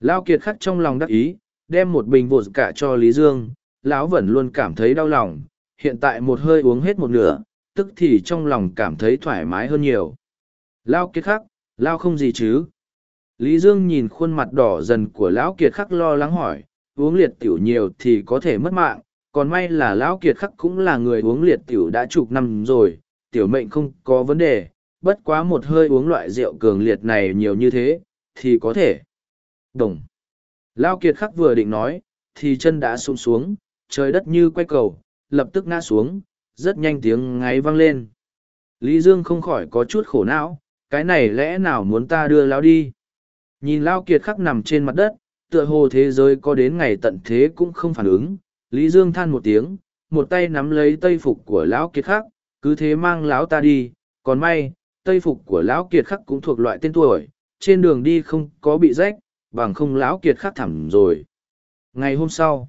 Lão Kiệt khắc trong lòng đắc ý, đem một bình vột cả cho Lý Dương, lão vẫn luôn cảm thấy đau lòng, hiện tại một hơi uống hết một nửa, tức thì trong lòng cảm thấy thoải mái hơn nhiều. Lao Kiệt khắc, Lao không gì chứ? Lý Dương nhìn khuôn mặt đỏ dần của Lão Kiệt khắc lo lắng hỏi, uống liệt tiểu nhiều thì có thể mất mạng, còn may là Lão Kiệt khắc cũng là người uống liệt tiểu đã chục năm rồi, tiểu mệnh không có vấn đề, bất quá một hơi uống loại rượu cường liệt này nhiều như thế, thì có thể. Đồng. Lão Kiệt khắc vừa định nói, thì chân đã sụm xuống, trời đất như quay cầu, lập tức ngã xuống, rất nhanh tiếng ngáy vang lên. Lý Dương không khỏi có chút khổ não, cái này lẽ nào muốn ta đưa Lão đi? Nhìn Lao Kiệt khắc nằm trên mặt đất, tựa hồ thế giới có đến ngày tận thế cũng không phản ứng. Lý Dương than một tiếng, một tay nắm lấy tây phục của Lão Kiệt khắc, cứ thế mang Lão ta đi, còn may, tây phục của lão kiệt khắc cũng thuộc loại tên tuổi trên đường đi không có bị rách bằng không lão kiệt khắc thẳm rồi. Ngày hôm sau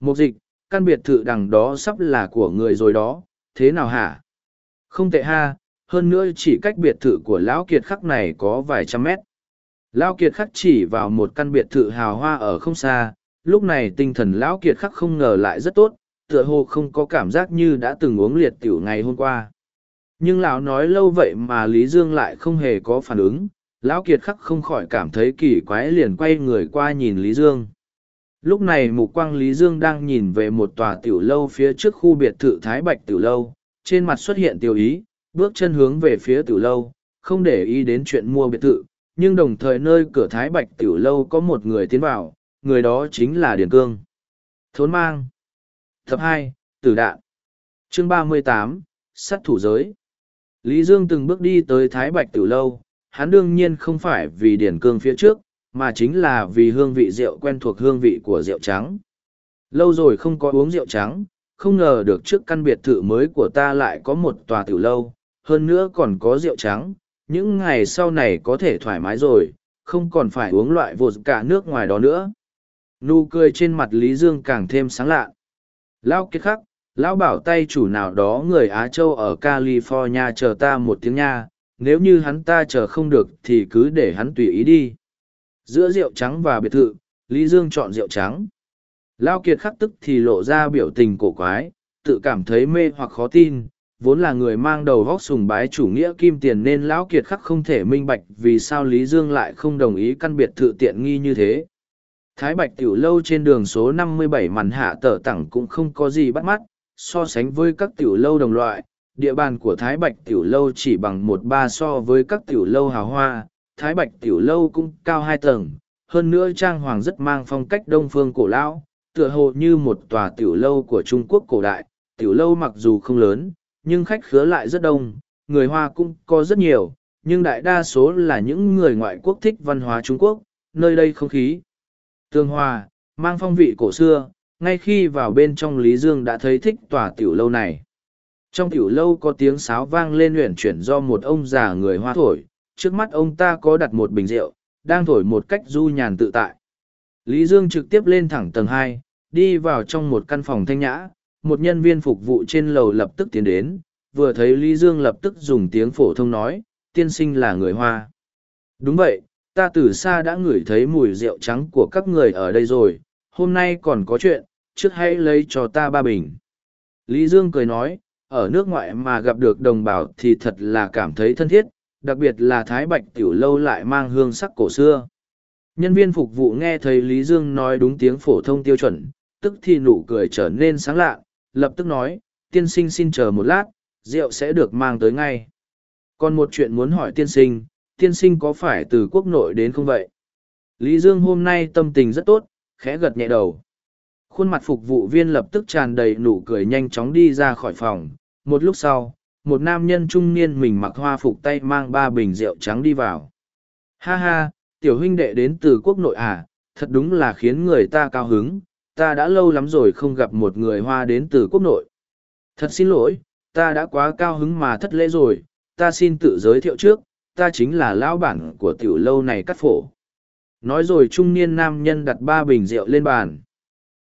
một dịch căn biệt thự đằng đó sắp là của người rồi đó thế nào hả? Không tệ ha hơn nữa chỉ cách biệt thự của lão kiệt khắc này có vài trăm mét lão kiệt khắc chỉ vào một căn biệt thự hào hoa ở không xa, lúc này tinh thần lão kiệt khắc không ngờ lại rất tốt, tựa hồ không có cảm giác như đã từng uống liệt tiểu ngày hôm qua. Nhưng lão nói lâu vậy mà lý dương lại không hề có phản ứng, lão kiệt khắc không khỏi cảm thấy kỳ quái liền quay người qua nhìn lý dương. Lúc này mục quang lý dương đang nhìn về một tòa tiểu lâu phía trước khu biệt thự thái bạch tiểu lâu, trên mặt xuất hiện tiểu ý, bước chân hướng về phía tiểu lâu, không để ý đến chuyện mua biệt thự nhưng đồng thời nơi cửa thái bạch tiểu lâu có một người tiến vào người đó chính là điền cương. Thốn mang. Tập hai tử đạn. Chương ba mươi tám sắt thủ giới. Lý Dương từng bước đi tới Thái Bạch Tiểu Lâu, hắn đương nhiên không phải vì điển cương phía trước, mà chính là vì hương vị rượu quen thuộc hương vị của rượu trắng. Lâu rồi không có uống rượu trắng, không ngờ được trước căn biệt thự mới của ta lại có một tòa tiểu lâu, hơn nữa còn có rượu trắng, những ngày sau này có thể thoải mái rồi, không còn phải uống loại vột cả nước ngoài đó nữa. Nụ cười trên mặt Lý Dương càng thêm sáng lạ. Lao kiệt khắc, lão bảo tay chủ nào đó người Á Châu ở California chờ ta một tiếng nha, nếu như hắn ta chờ không được thì cứ để hắn tùy ý đi. Giữa rượu trắng và biệt thự, Lý Dương chọn rượu trắng. Lao Kiệt khắc tức thì lộ ra biểu tình cổ quái, tự cảm thấy mê hoặc khó tin, vốn là người mang đầu vóc sùng bái chủ nghĩa kim tiền nên Lão Kiệt khắc không thể minh bạch vì sao Lý Dương lại không đồng ý căn biệt thự tiện nghi như thế. Thái Bạch Tiểu Lâu trên đường số 57 màn hạ tờ tẳng cũng không có gì bắt mắt, so sánh với các tiểu lâu đồng loại, địa bàn của Thái Bạch tiểu lâu chỉ bằng một ba so với các tiểu lâu hào hoa, Thái Bạch tiểu lâu cũng cao hai tầng, hơn nữa trang hoàng rất mang phong cách đông phương cổ lão, tựa hồ như một tòa tiểu lâu của Trung Quốc cổ đại, tiểu lâu mặc dù không lớn, nhưng khách khứa lại rất đông, người Hoa cũng có rất nhiều, nhưng đại đa số là những người ngoại quốc thích văn hóa Trung Quốc, nơi đây không khí. Tương Hoa, mang phong vị cổ xưa, ngay khi vào bên trong Lý Dương đã thấy thích tòa tiểu lâu này. Trong tiểu lâu có tiếng sáo vang lên luyện chuyển do một ông già người Hoa thổi, trước mắt ông ta có đặt một bình rượu, đang thổi một cách du nhàn tự tại. Lý Dương trực tiếp lên thẳng tầng hai, đi vào trong một căn phòng thanh nhã, một nhân viên phục vụ trên lầu lập tức tiến đến, vừa thấy Lý Dương lập tức dùng tiếng phổ thông nói, tiên sinh là người Hoa. Đúng vậy, ta từ xa đã ngửi thấy mùi rượu trắng của các người ở đây rồi, hôm nay còn có chuyện, trước hãy lấy cho ta ba bình. Lý Dương cười nói, ở nước ngoại mà gặp được đồng bào thì thật là cảm thấy thân thiết, đặc biệt là Thái Bạch Tiểu Lâu lại mang hương sắc cổ xưa. Nhân viên phục vụ nghe thấy Lý Dương nói đúng tiếng phổ thông tiêu chuẩn, tức thì nụ cười trở nên sáng lạ, lập tức nói, tiên sinh xin chờ một lát, rượu sẽ được mang tới ngay. Còn một chuyện muốn hỏi tiên sinh, tiên sinh có phải từ quốc nội đến không vậy? Lý Dương hôm nay tâm tình rất tốt, khẽ gật nhẹ đầu. Khuôn mặt phục vụ viên lập tức tràn đầy nụ cười nhanh chóng đi ra khỏi phòng. Một lúc sau, một nam nhân trung niên mình mặc hoa phục tay mang ba bình rượu trắng đi vào. Ha ha, tiểu huynh đệ đến từ quốc nội à, thật đúng là khiến người ta cao hứng, ta đã lâu lắm rồi không gặp một người hoa đến từ quốc nội. Thật xin lỗi, ta đã quá cao hứng mà thất lễ rồi, ta xin tự giới thiệu trước, ta chính là lão bản của tiểu lâu này cắt phổ. Nói rồi trung niên nam nhân đặt ba bình rượu lên bàn.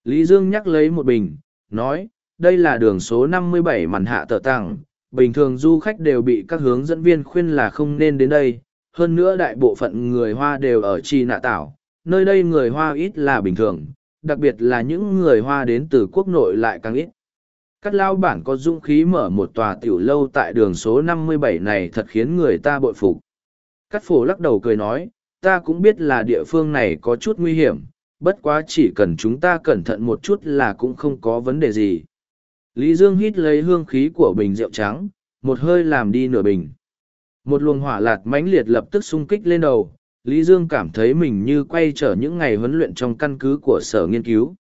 Lý Dương nhắc lấy một bình, nói, đây là đường số 57 màn hạ tờ tặng, bình thường du khách đều bị các hướng dẫn viên khuyên là không nên đến đây, hơn nữa đại bộ phận người Hoa đều ở Chi Nạ Tảo, nơi đây người Hoa ít là bình thường, đặc biệt là những người Hoa đến từ quốc nội lại càng ít. Các lao bản có dũng khí mở một tòa tiểu lâu tại đường số 57 này thật khiến người ta bội phục. Cát phổ lắc đầu cười nói, ta cũng biết là địa phương này có chút nguy hiểm, bất quá chỉ cần chúng ta cẩn thận một chút là cũng không có vấn đề gì. Lý Dương hít lấy hương khí của bình rượu trắng, một hơi làm đi nửa bình. Một luồng hỏa lạt mãnh liệt lập tức xung kích lên đầu, Lý Dương cảm thấy mình như quay trở những ngày huấn luyện trong căn cứ của sở nghiên cứu.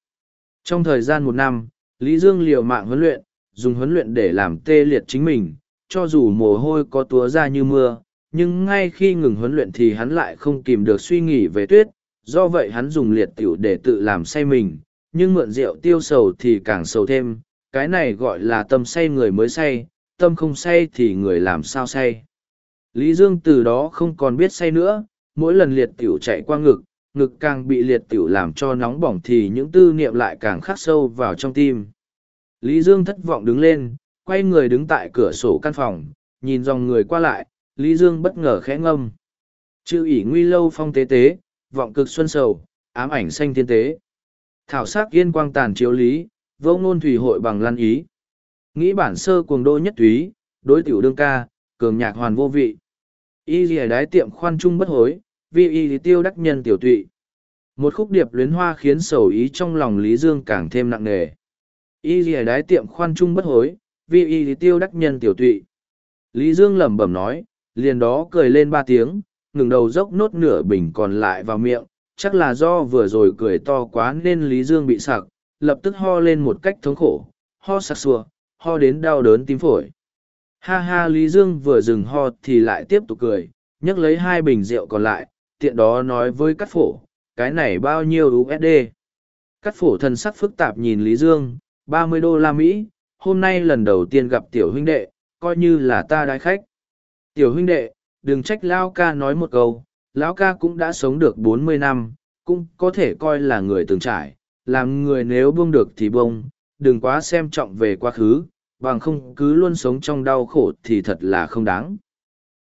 Trong thời gian một năm, Lý Dương liều mạng huấn luyện, dùng huấn luyện để làm tê liệt chính mình, cho dù mồ hôi có túa ra như mưa, nhưng ngay khi ngừng huấn luyện thì hắn lại không kìm được suy nghĩ về tuyết, do vậy hắn dùng liệt tiểu để tự làm say mình, nhưng mượn rượu tiêu sầu thì càng sầu thêm, cái này gọi là tâm say người mới say, tâm không say thì người làm sao say. Lý Dương từ đó không còn biết say nữa, mỗi lần liệt tiểu chạy qua ngực, ngực càng bị liệt tiểu làm cho nóng bỏng thì những tư niệm lại càng khắc sâu vào trong tim. Lý Dương thất vọng đứng lên, quay người đứng tại cửa sổ căn phòng, nhìn dòng người qua lại, Lý Dương bất ngờ khẽ ngâm. Chữ ỉ nguy lâu phong tế tế, vọng cực xuân sầu, ám ảnh xanh thiên tế. Thảo sắc yên quang tàn chiếu lý, vô ngôn thủy hội bằng lăn ý. Nghĩ bản sơ cuồng đô nhất túy, đối tiểu đương ca, cường nhạc hoàn vô vị. Y lìa đái tiệm khoan trung bất hối, vì y tiêu đắc nhân tiểu tụy. Một khúc điệp luyến hoa khiến sầu ý trong lòng Lý Dương càng thêm nặng nề. Y lìa đái tiệm khoan trung bất hối, vì y tiêu đắc nhân tiểu tụy. Lý Dương lẩm bẩm nói, liền đó cười lên ba tiếng, ngừng đầu dốc nốt nửa bình còn lại vào miệng, chắc là do vừa rồi cười to quá nên Lý Dương bị sặc, lập tức ho lên một cách thống khổ, ho sặc sùa, ho đến đau đớn tím phổi. Ha ha Lý Dương vừa dừng ho thì lại tiếp tục cười, nhấc lấy hai bình rượu còn lại, tiện đó nói với cắt phổ, cái này bao nhiêu USD. Cắt phổ thần sắc phức tạp nhìn Lý Dương, ba mươi đô la Mỹ, hôm nay lần đầu tiên gặp tiểu huynh đệ, coi như là ta đái khách. Tiểu huynh đệ, đừng trách Lao ca nói một câu, Lão ca cũng đã sống được bốn mươi năm, cũng có thể coi là người từng trải, làm người nếu buông được thì buông, đừng quá xem trọng về quá khứ, bằng không cứ luôn sống trong đau khổ thì thật là không đáng.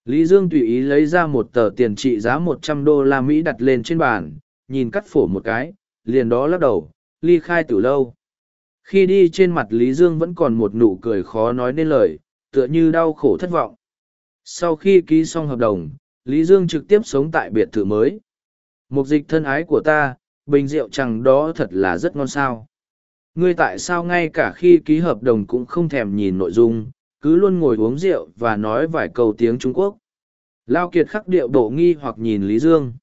Lý Dương tùy ý lấy ra một tờ tiền trị giá một trăm đô la Mỹ đặt lên trên bàn, nhìn cắt phổ một cái, liền đó lắc đầu, ly khai từ lâu. Khi đi trên mặt Lý Dương vẫn còn một nụ cười khó nói nên lời, tựa như đau khổ thất vọng. Sau khi ký xong hợp đồng, Lý Dương trực tiếp sống tại biệt thự mới. Mục dịch thân ái của ta, bình rượu chẳng đó thật là rất ngon sao. Ngươi tại sao ngay cả khi ký hợp đồng cũng không thèm nhìn nội dung, cứ luôn ngồi uống rượu và nói vài câu tiếng Trung Quốc. Lao Kiệt khắc điệu bộ nghi hoặc nhìn Lý Dương.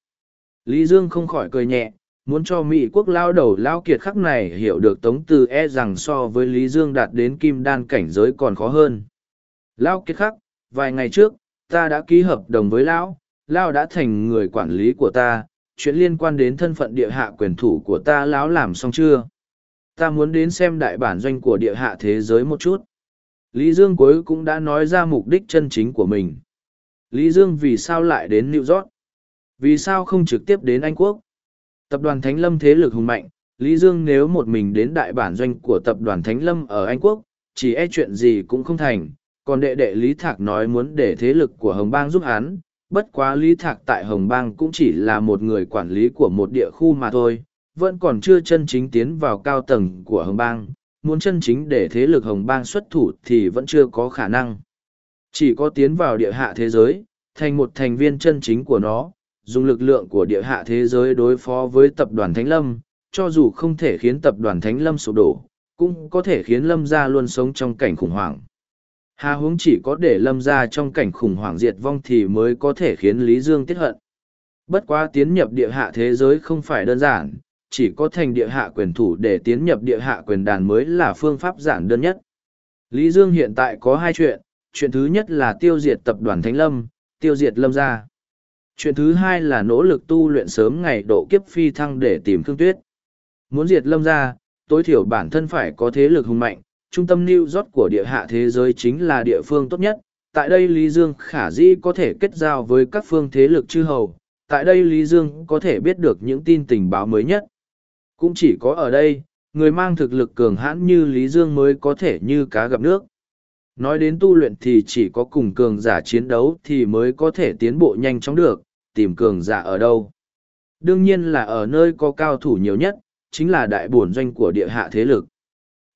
Lý Dương không khỏi cười nhẹ, muốn cho Mỹ quốc lao đầu lao kiệt khắc này hiểu được Tống Từ e rằng so với Lý Dương đạt đến kim đan cảnh giới còn khó hơn. Lao kiệt khắc, vài ngày trước, ta đã ký hợp đồng với Lão, Lao đã thành người quản lý của ta, chuyện liên quan đến thân phận địa hạ quyền thủ của ta Lão làm xong chưa? Ta muốn đến xem đại bản doanh của địa hạ thế giới một chút. Lý Dương cuối cũng đã nói ra mục đích chân chính của mình. Lý Dương vì sao lại đến New York? Vì sao không trực tiếp đến Anh Quốc? Tập đoàn Thánh Lâm thế lực hùng mạnh, Lý Dương nếu một mình đến đại bản doanh của tập đoàn Thánh Lâm ở Anh Quốc, chỉ e chuyện gì cũng không thành, còn đệ đệ Lý Thạc nói muốn để thế lực của Hồng Bang giúp hắn, bất quá Lý Thạc tại Hồng Bang cũng chỉ là một người quản lý của một địa khu mà thôi, vẫn còn chưa chân chính tiến vào cao tầng của Hồng Bang, muốn chân chính để thế lực Hồng Bang xuất thủ thì vẫn chưa có khả năng. Chỉ có tiến vào địa hạ thế giới, thành một thành viên chân chính của nó, dùng lực lượng của địa hạ thế giới đối phó với tập đoàn Thánh Lâm, cho dù không thể khiến tập đoàn Thánh Lâm sụp đổ, cũng có thể khiến Lâm gia luôn sống trong cảnh khủng hoảng. Hà huống chỉ có để Lâm gia trong cảnh khủng hoảng diệt vong thì mới có thể khiến Lý Dương tiết hận. Bất quá tiến nhập địa hạ thế giới không phải đơn giản, chỉ có thành địa hạ quyền thủ để tiến nhập địa hạ quyền đàn mới là phương pháp giản đơn nhất. Lý Dương hiện tại có hai chuyện, chuyện thứ nhất là tiêu diệt tập đoàn Thánh Lâm, tiêu diệt Lâm gia. Chuyện thứ hai là nỗ lực tu luyện sớm ngày độ kiếp phi thăng để tìm Khương Tuyết. Muốn diệt Lâm gia, tối thiểu bản thân phải có thế lực hùng mạnh, trung tâm New York của địa hạ thế giới chính là địa phương tốt nhất. Tại đây Lý Dương khả dĩ có thể kết giao với các phương thế lực chư hầu. Tại đây Lý Dương có thể biết được những tin tình báo mới nhất. Cũng chỉ có ở đây, người mang thực lực cường hãn như Lý Dương mới có thể như cá gặp nước. Nói đến tu luyện thì chỉ có cùng cường giả chiến đấu thì mới có thể tiến bộ nhanh chóng được, tìm cường giả ở đâu. Đương nhiên là ở nơi có cao thủ nhiều nhất, chính là đại bổn doanh của địa hạ thế lực.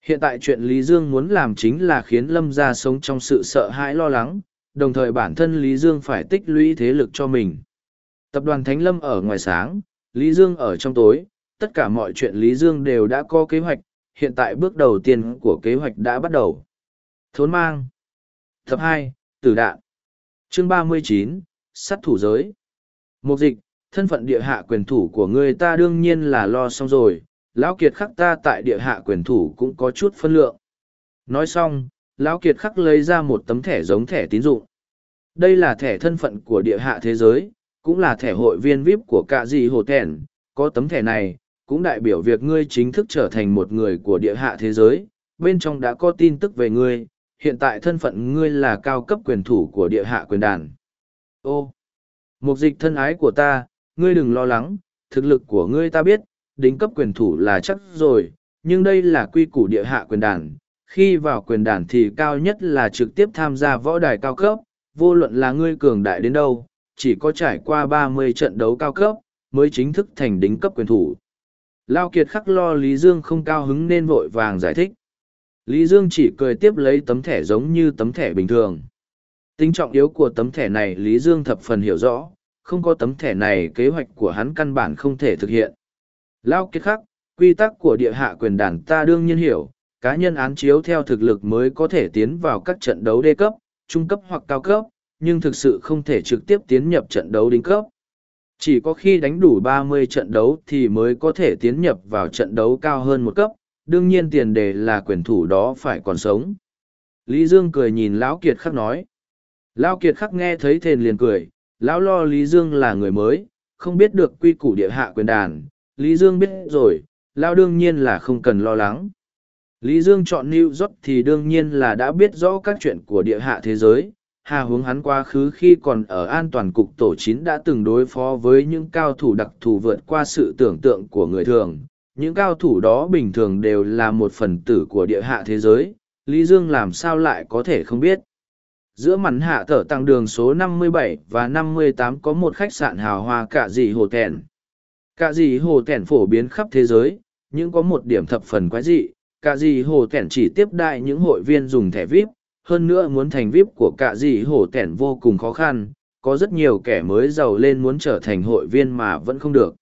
Hiện tại chuyện Lý Dương muốn làm chính là khiến Lâm gia sống trong sự sợ hãi lo lắng, đồng thời bản thân Lý Dương phải tích lũy thế lực cho mình. Tập đoàn Thánh Lâm ở ngoài sáng, Lý Dương ở trong tối, tất cả mọi chuyện Lý Dương đều đã có kế hoạch, hiện tại bước đầu tiên của kế hoạch đã bắt đầu. Thốn mang Tập hai Tử đạn. Chương ba mươi chín Sắt thủ giới. Mục dịch, thân phận địa hạ quyền thủ của người ta đương nhiên là lo xong rồi, lão kiệt khắc ta tại địa hạ quyền thủ cũng có chút phân lượng. Nói xong lão kiệt khắc lấy ra một tấm thẻ giống thẻ tín dụng. Đây là thẻ thân phận của địa hạ thế giới cũng là thẻ hội viên vip của cạ dị hồ thẻn có tấm thẻ này cũng đại biểu việc ngươi chính thức trở thành một người của địa hạ thế giới bên trong đã có tin tức về ngươi hiện tại thân phận ngươi là cao cấp quyền thủ của địa hạ quyền đàn ô mục dịch thân ái của ta ngươi đừng lo lắng thực lực của ngươi ta biết đính cấp quyền thủ là chắc rồi, nhưng đây là quy củ địa hạ quyền đàn. Khi vào quyền đàn thì cao nhất là trực tiếp tham gia võ đài cao cấp, vô luận là ngươi cường đại đến đâu, chỉ có trải qua ba mươi trận đấu cao cấp, mới chính thức thành đính cấp quyền thủ. Lao Kiệt khắc lo Lý Dương không cao hứng nên vội vàng giải thích. Lý Dương chỉ cười tiếp lấy tấm thẻ giống như tấm thẻ bình thường. Tính trọng yếu của tấm thẻ này Lý Dương thập phần hiểu rõ, không có tấm thẻ này kế hoạch của hắn căn bản không thể thực hiện. Lao kiệt khắc, quy tắc của địa hạ quyền đàn ta đương nhiên hiểu, cá nhân án chiếu theo thực lực mới có thể tiến vào các trận đấu đê cấp, trung cấp hoặc cao cấp, nhưng thực sự không thể trực tiếp tiến nhập trận đấu đỉnh cấp. Chỉ có khi đánh đủ ba mươi trận đấu thì mới có thể tiến nhập vào trận đấu cao hơn một cấp, đương nhiên tiền đề là quyền thủ đó phải còn sống. Lý Dương cười nhìn Lão Kiệt Khắc nói. Lão Kiệt Khắc nghe thấy thền liền cười, Lão lo Lý Dương là người mới, không biết được quy củ địa hạ quyền đàn, Lý Dương biết rồi, Lão đương nhiên là không cần lo lắng. Lý Dương chọn New York thì đương nhiên là đã biết rõ các chuyện của địa hạ thế giới. Hà hướng hắn quá khứ khi còn ở an toàn cục tổ chín đã từng đối phó với những cao thủ đặc thù vượt qua sự tưởng tượng của người thường. Những cao thủ đó bình thường đều là một phần tử của địa hạ thế giới. Lý Dương làm sao lại có thể không biết. Giữa mắn hạ thở tăng đường số 57 và 58 có một khách sạn hào hoa cả dì hồ thẹn Cả dì hồ thẹn phổ biến khắp thế giới, nhưng có một điểm thập phần quái dị, cả dì hồ thẹn chỉ tiếp đại những hội viên dùng thẻ VIP, hơn nữa muốn thành VIP của cả Dì Hổ tẻn vô cùng khó khăn, có rất nhiều kẻ mới giàu lên muốn trở thành hội viên mà vẫn không được.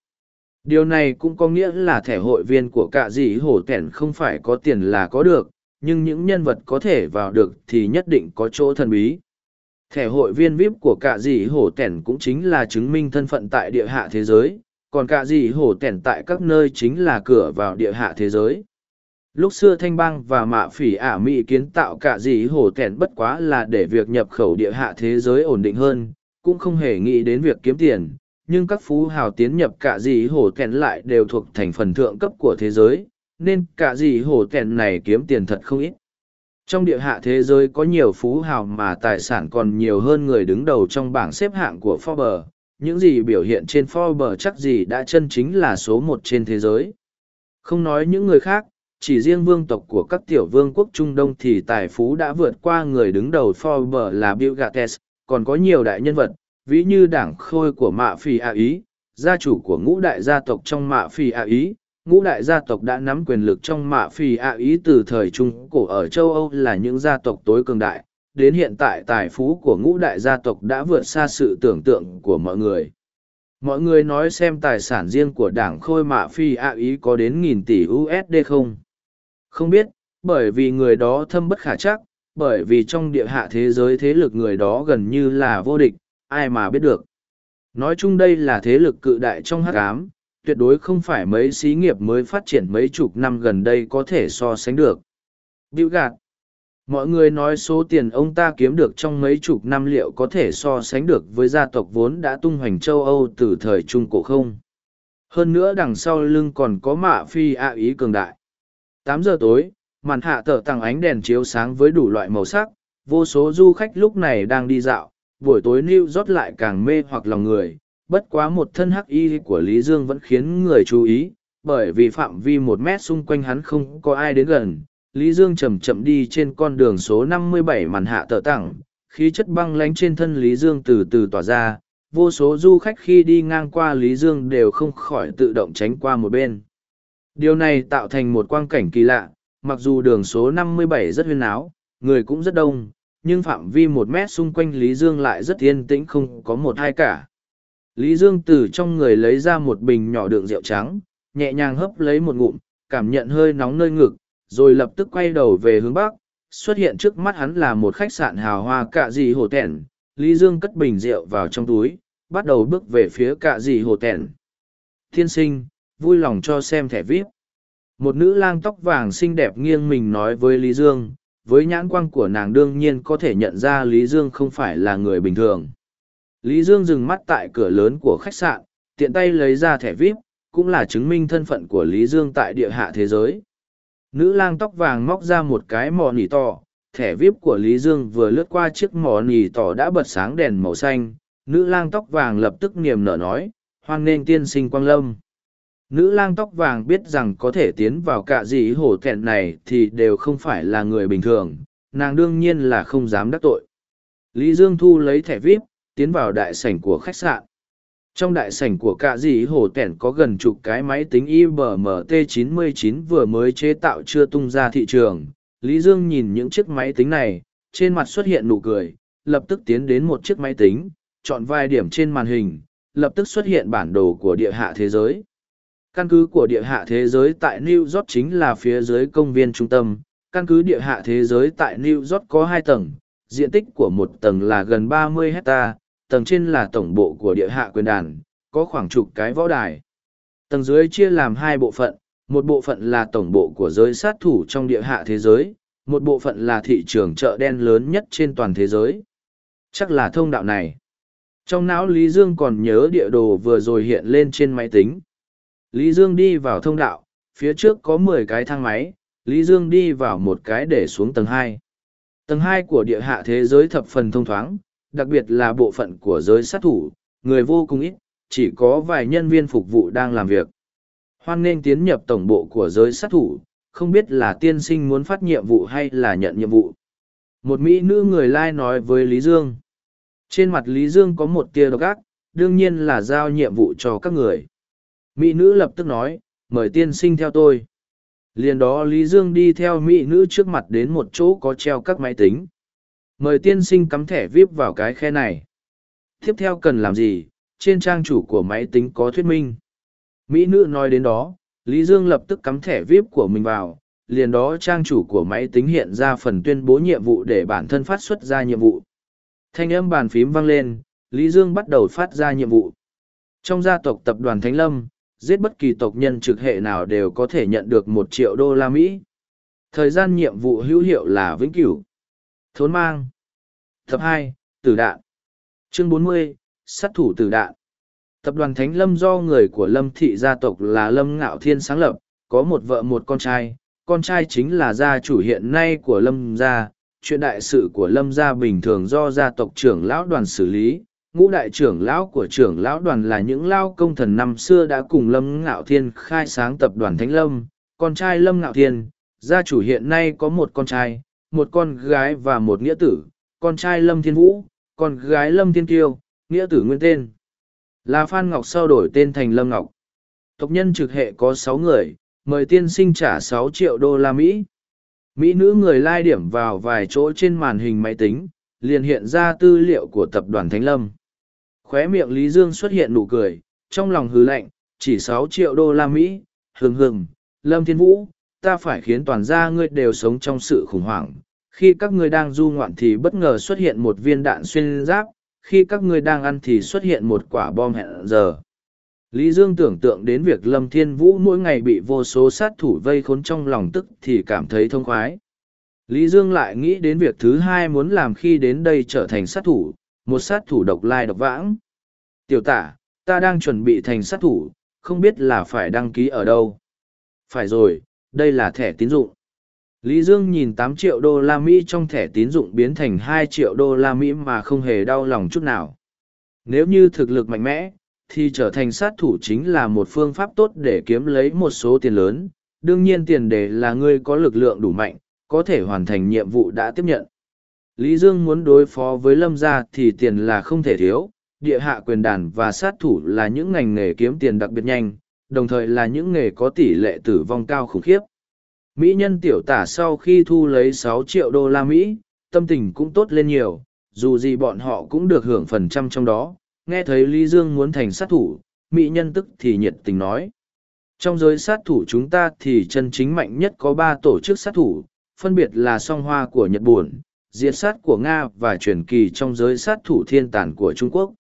Điều này cũng có nghĩa là thẻ hội viên của cả Dì Hổ tẻn không phải có tiền là có được, nhưng những nhân vật có thể vào được thì nhất định có chỗ thần bí. Thẻ hội viên VIP của cả Dì hổ tẻn cũng chính là chứng minh thân phận tại địa hạ thế giới, còn cả Dì hổ tẻn tại các nơi chính là cửa vào địa hạ thế giới. Lúc xưa Thanh Bang và Mạ Phỉ Ả Mỹ kiến tạo cả gì hổ tẻn bất quá là để việc nhập khẩu địa hạ thế giới ổn định hơn, cũng không hề nghĩ đến việc kiếm tiền, nhưng các phú hào tiến nhập cả gì hổ tẻn lại đều thuộc thành phần thượng cấp của thế giới, nên cả gì hổ tẻn này kiếm tiền thật không ít. Trong địa hạ thế giới có nhiều phú hào mà tài sản còn nhiều hơn người đứng đầu trong bảng xếp hạng của Forbes, những gì biểu hiện trên Forbes chắc gì đã chân chính là số một trên thế giới. Không nói những người khác, chỉ riêng vương tộc của các tiểu vương quốc Trung Đông thì tài phú đã vượt qua người đứng đầu Forbes là Bill Gates, còn có nhiều đại nhân vật, ví như đảng khôi của Mạ Phi A Ý, gia chủ của ngũ đại gia tộc trong Mạ Phi A Ý. Ngũ đại gia tộc đã nắm quyền lực trong Mạ Phi A Ý từ thời Trung Cổ ở châu Âu là những gia tộc tối cường đại, đến hiện tại tài phú của ngũ đại gia tộc đã vượt xa sự tưởng tượng của mọi người. Mọi người nói xem tài sản riêng của đảng khôi mạ phi a ý có đến nghìn tỷ USD không? Không biết, bởi vì người đó thâm bất khả chắc, bởi vì trong địa hạ thế giới thế lực người đó gần như là vô địch, ai mà biết được. Nói chung đây là thế lực cự đại trong hắc ám, tuyệt đối không phải mấy xí nghiệp mới phát triển mấy chục năm gần đây có thể so sánh được. Biểu gạt, mọi người nói số tiền ông ta kiếm được trong mấy chục năm liệu có thể so sánh được với gia tộc vốn đã tung hoành châu âu từ thời trung cổ không hơn nữa đằng sau lưng còn có mạ phi ạ ý cường đại tám giờ tối màn hạ tở tặng ánh đèn chiếu sáng với đủ loại màu sắc vô số du khách lúc này đang đi dạo buổi tối new rót lại càng mê hoặc lòng người bất quá một thân hắc y của lý dương vẫn khiến người chú ý bởi vì phạm vi một mét xung quanh hắn không có ai đến gần Lý Dương chậm chậm đi trên con đường số 57 màn hạ tở tặng, khí chất băng lánh trên thân Lý Dương từ từ tỏa ra, vô số du khách khi đi ngang qua Lý Dương đều không khỏi tự động tránh qua một bên. Điều này tạo thành một quang cảnh kỳ lạ, mặc dù đường số 57 rất huyên áo, người cũng rất đông, nhưng phạm vi một mét xung quanh Lý Dương lại rất yên tĩnh không có một hai cả. Lý Dương từ trong người lấy ra một bình nhỏ đựng rượu trắng, nhẹ nhàng hấp lấy một ngụm, cảm nhận hơi nóng nơi ngực, rồi lập tức quay đầu về hướng bắc. Xuất hiện trước mắt hắn là một khách sạn hào hoa cạ dị hồ tẻn lý dương cất bình rượu vào trong túi bắt đầu bước về phía cạ dị hồ tẻn thiên sinh vui lòng cho xem thẻ vip. Một nữ lang tóc vàng xinh đẹp nghiêng mình nói với lý dương với nhãn quang của nàng đương nhiên có thể nhận ra lý dương không phải là người bình thường. Lý dương dừng mắt tại cửa lớn của khách sạn tiện tay lấy ra thẻ vip cũng là chứng minh thân phận của lý dương tại địa hạ thế giới. Nữ lang tóc vàng móc ra một cái mò nỉ tỏ, thẻ vip của Lý Dương vừa lướt qua chiếc mò nỉ tỏ đã bật sáng đèn màu xanh, nữ lang tóc vàng lập tức niềm nở nói, hoan nghênh tiên sinh quang lâm. Nữ lang tóc vàng biết rằng có thể tiến vào cả dĩ hổ thẹn này thì đều không phải là người bình thường, nàng đương nhiên là không dám đắc tội. Lý Dương Thu lấy thẻ vip, tiến vào đại sảnh của khách sạn trong đại sảnh của cả dì hổ kẹn có gần chục cái máy tính IBM T99 vừa mới chế tạo chưa tung ra thị trường. Lý Dương nhìn những chiếc máy tính này, trên mặt xuất hiện nụ cười, lập tức tiến đến một chiếc máy tính, chọn vài điểm trên màn hình, lập tức xuất hiện bản đồ của địa hạ thế giới. Căn cứ của địa hạ thế giới tại New York chính là phía dưới công viên trung tâm. Căn cứ địa hạ thế giới tại New York có hai tầng, diện tích của một tầng là gần 30 hectare, tầng trên là tổng bộ của địa hạ quyền đàn, có khoảng chục cái võ đài. Tầng dưới chia làm hai bộ phận, một bộ phận là tổng bộ của giới sát thủ trong địa hạ thế giới, một bộ phận là thị trường chợ đen lớn nhất trên toàn thế giới. Chắc là thông đạo này. Trong não Lý Dương còn nhớ địa đồ vừa rồi hiện lên trên máy tính. Lý Dương đi vào thông đạo, phía trước có mười cái thang máy, Lý Dương đi vào một cái để xuống tầng hai. Tầng hai của địa hạ thế giới thập phần thông thoáng, đặc biệt là bộ phận của giới sát thủ, người vô cùng ít, chỉ có vài nhân viên phục vụ đang làm việc. Hoan nên tiến nhập tổng bộ của giới sát thủ, không biết là tiên sinh muốn phát nhiệm vụ hay là nhận nhiệm vụ. Một mỹ nữ người lai nói với Lý Dương. Trên mặt Lý Dương có một tia độc ác, đương nhiên là giao nhiệm vụ cho các người. Mỹ nữ lập tức nói, mời tiên sinh theo tôi. Liền đó Lý Dương đi theo mỹ nữ trước mặt đến một chỗ có treo các máy tính. Mời tiên sinh cắm thẻ vip vào cái khe này. Tiếp theo cần làm gì? Trên trang chủ của máy tính có thuyết minh. Mỹ nữ nói đến đó lý dương lập tức cắm thẻ vip của mình vào. Liền đó trang chủ của máy tính hiện ra phần tuyên bố nhiệm vụ để bản thân phát xuất ra nhiệm vụ. Thanh âm bàn phím vang lên lý dương bắt đầu phát ra nhiệm vụ. Trong gia tộc tập đoàn Thánh Lâm, giết bất kỳ tộc nhân trực hệ nào đều có thể nhận được một triệu đô la Mỹ. Thời gian nhiệm vụ hữu hiệu là vĩnh cửu. Thốn mang. Tập hai Tử đạn. Chương bốn mươi Sát thủ tử đạn. Tập đoàn Thánh Lâm do người của Lâm thị gia tộc là Lâm Ngạo Thiên sáng lập, có một vợ một con trai, con trai chính là gia chủ hiện nay của Lâm gia. Chuyện đại sự của Lâm gia bình thường do gia tộc trưởng lão đoàn xử lý, ngũ đại trưởng lão của trưởng lão đoàn là những lao công thần năm xưa đã cùng Lâm Ngạo Thiên khai sáng tập đoàn Thánh Lâm, con trai Lâm Ngạo Thiên, gia chủ hiện nay có một con trai, một con gái và một nghĩa tử, con trai Lâm Thiên Vũ, con gái Lâm Thiên Kiêu, nghĩa tử nguyên tên. Là Phan Ngọc sau đổi tên thành Lâm Ngọc. Tộc nhân trực hệ có sáu người, mời tiên sinh trả sáu triệu đô la Mỹ. Mỹ nữ người lai điểm vào vài chỗ trên màn hình máy tính, liền hiện ra tư liệu của tập đoàn Thánh Lâm. Khóe miệng Lý Dương xuất hiện nụ cười, trong lòng hứ lạnh, chỉ sáu triệu đô la Mỹ, hừng hừng, Lâm Thiên Vũ, ta phải khiến toàn gia ngươi đều sống trong sự khủng hoảng. Khi các ngươi đang du ngoạn thì bất ngờ xuất hiện một viên đạn xuyên giáp, khi các ngươi đang ăn thì xuất hiện một quả bom hẹn giờ. Lý Dương tưởng tượng đến việc Lâm Thiên Vũ mỗi ngày bị vô số sát thủ vây khốn trong lòng tức thì cảm thấy thông khoái. Lý Dương lại nghĩ đến việc thứ hai muốn làm khi đến đây trở thành sát thủ, một sát thủ độc lai độc vãng. Tiểu tả, ta đang chuẩn bị thành sát thủ, không biết là phải đăng ký ở đâu. Phải rồi, đây là thẻ tín dụng. Lý Dương nhìn tám triệu đô la Mỹ trong thẻ tín dụng biến thành hai triệu đô la Mỹ mà không hề đau lòng chút nào. Nếu như thực lực mạnh mẽ, thì trở thành sát thủ chính là một phương pháp tốt để kiếm lấy một số tiền lớn. Đương nhiên tiền đề là ngươi có lực lượng đủ mạnh, có thể hoàn thành nhiệm vụ đã tiếp nhận. Lý Dương muốn đối phó với Lâm gia thì tiền là không thể thiếu, địa hạ quyền đàn và sát thủ là những ngành nghề kiếm tiền đặc biệt nhanh, đồng thời là những nghề có tỷ lệ tử vong cao khủng khiếp. Mỹ nhân tiểu tả sau khi thu lấy sáu triệu đô la Mỹ, tâm tình cũng tốt lên nhiều, dù gì bọn họ cũng được hưởng phần trăm trong đó. Nghe thấy Lý Dương muốn thành sát thủ, Mỹ nhân tức thì nhiệt tình nói. Trong giới sát thủ chúng ta thì chân chính mạnh nhất có ba tổ chức sát thủ, phân biệt là song hoa của Nhật Bản, diệt sát của Nga và truyền kỳ trong giới sát thủ thiên tản của Trung Quốc.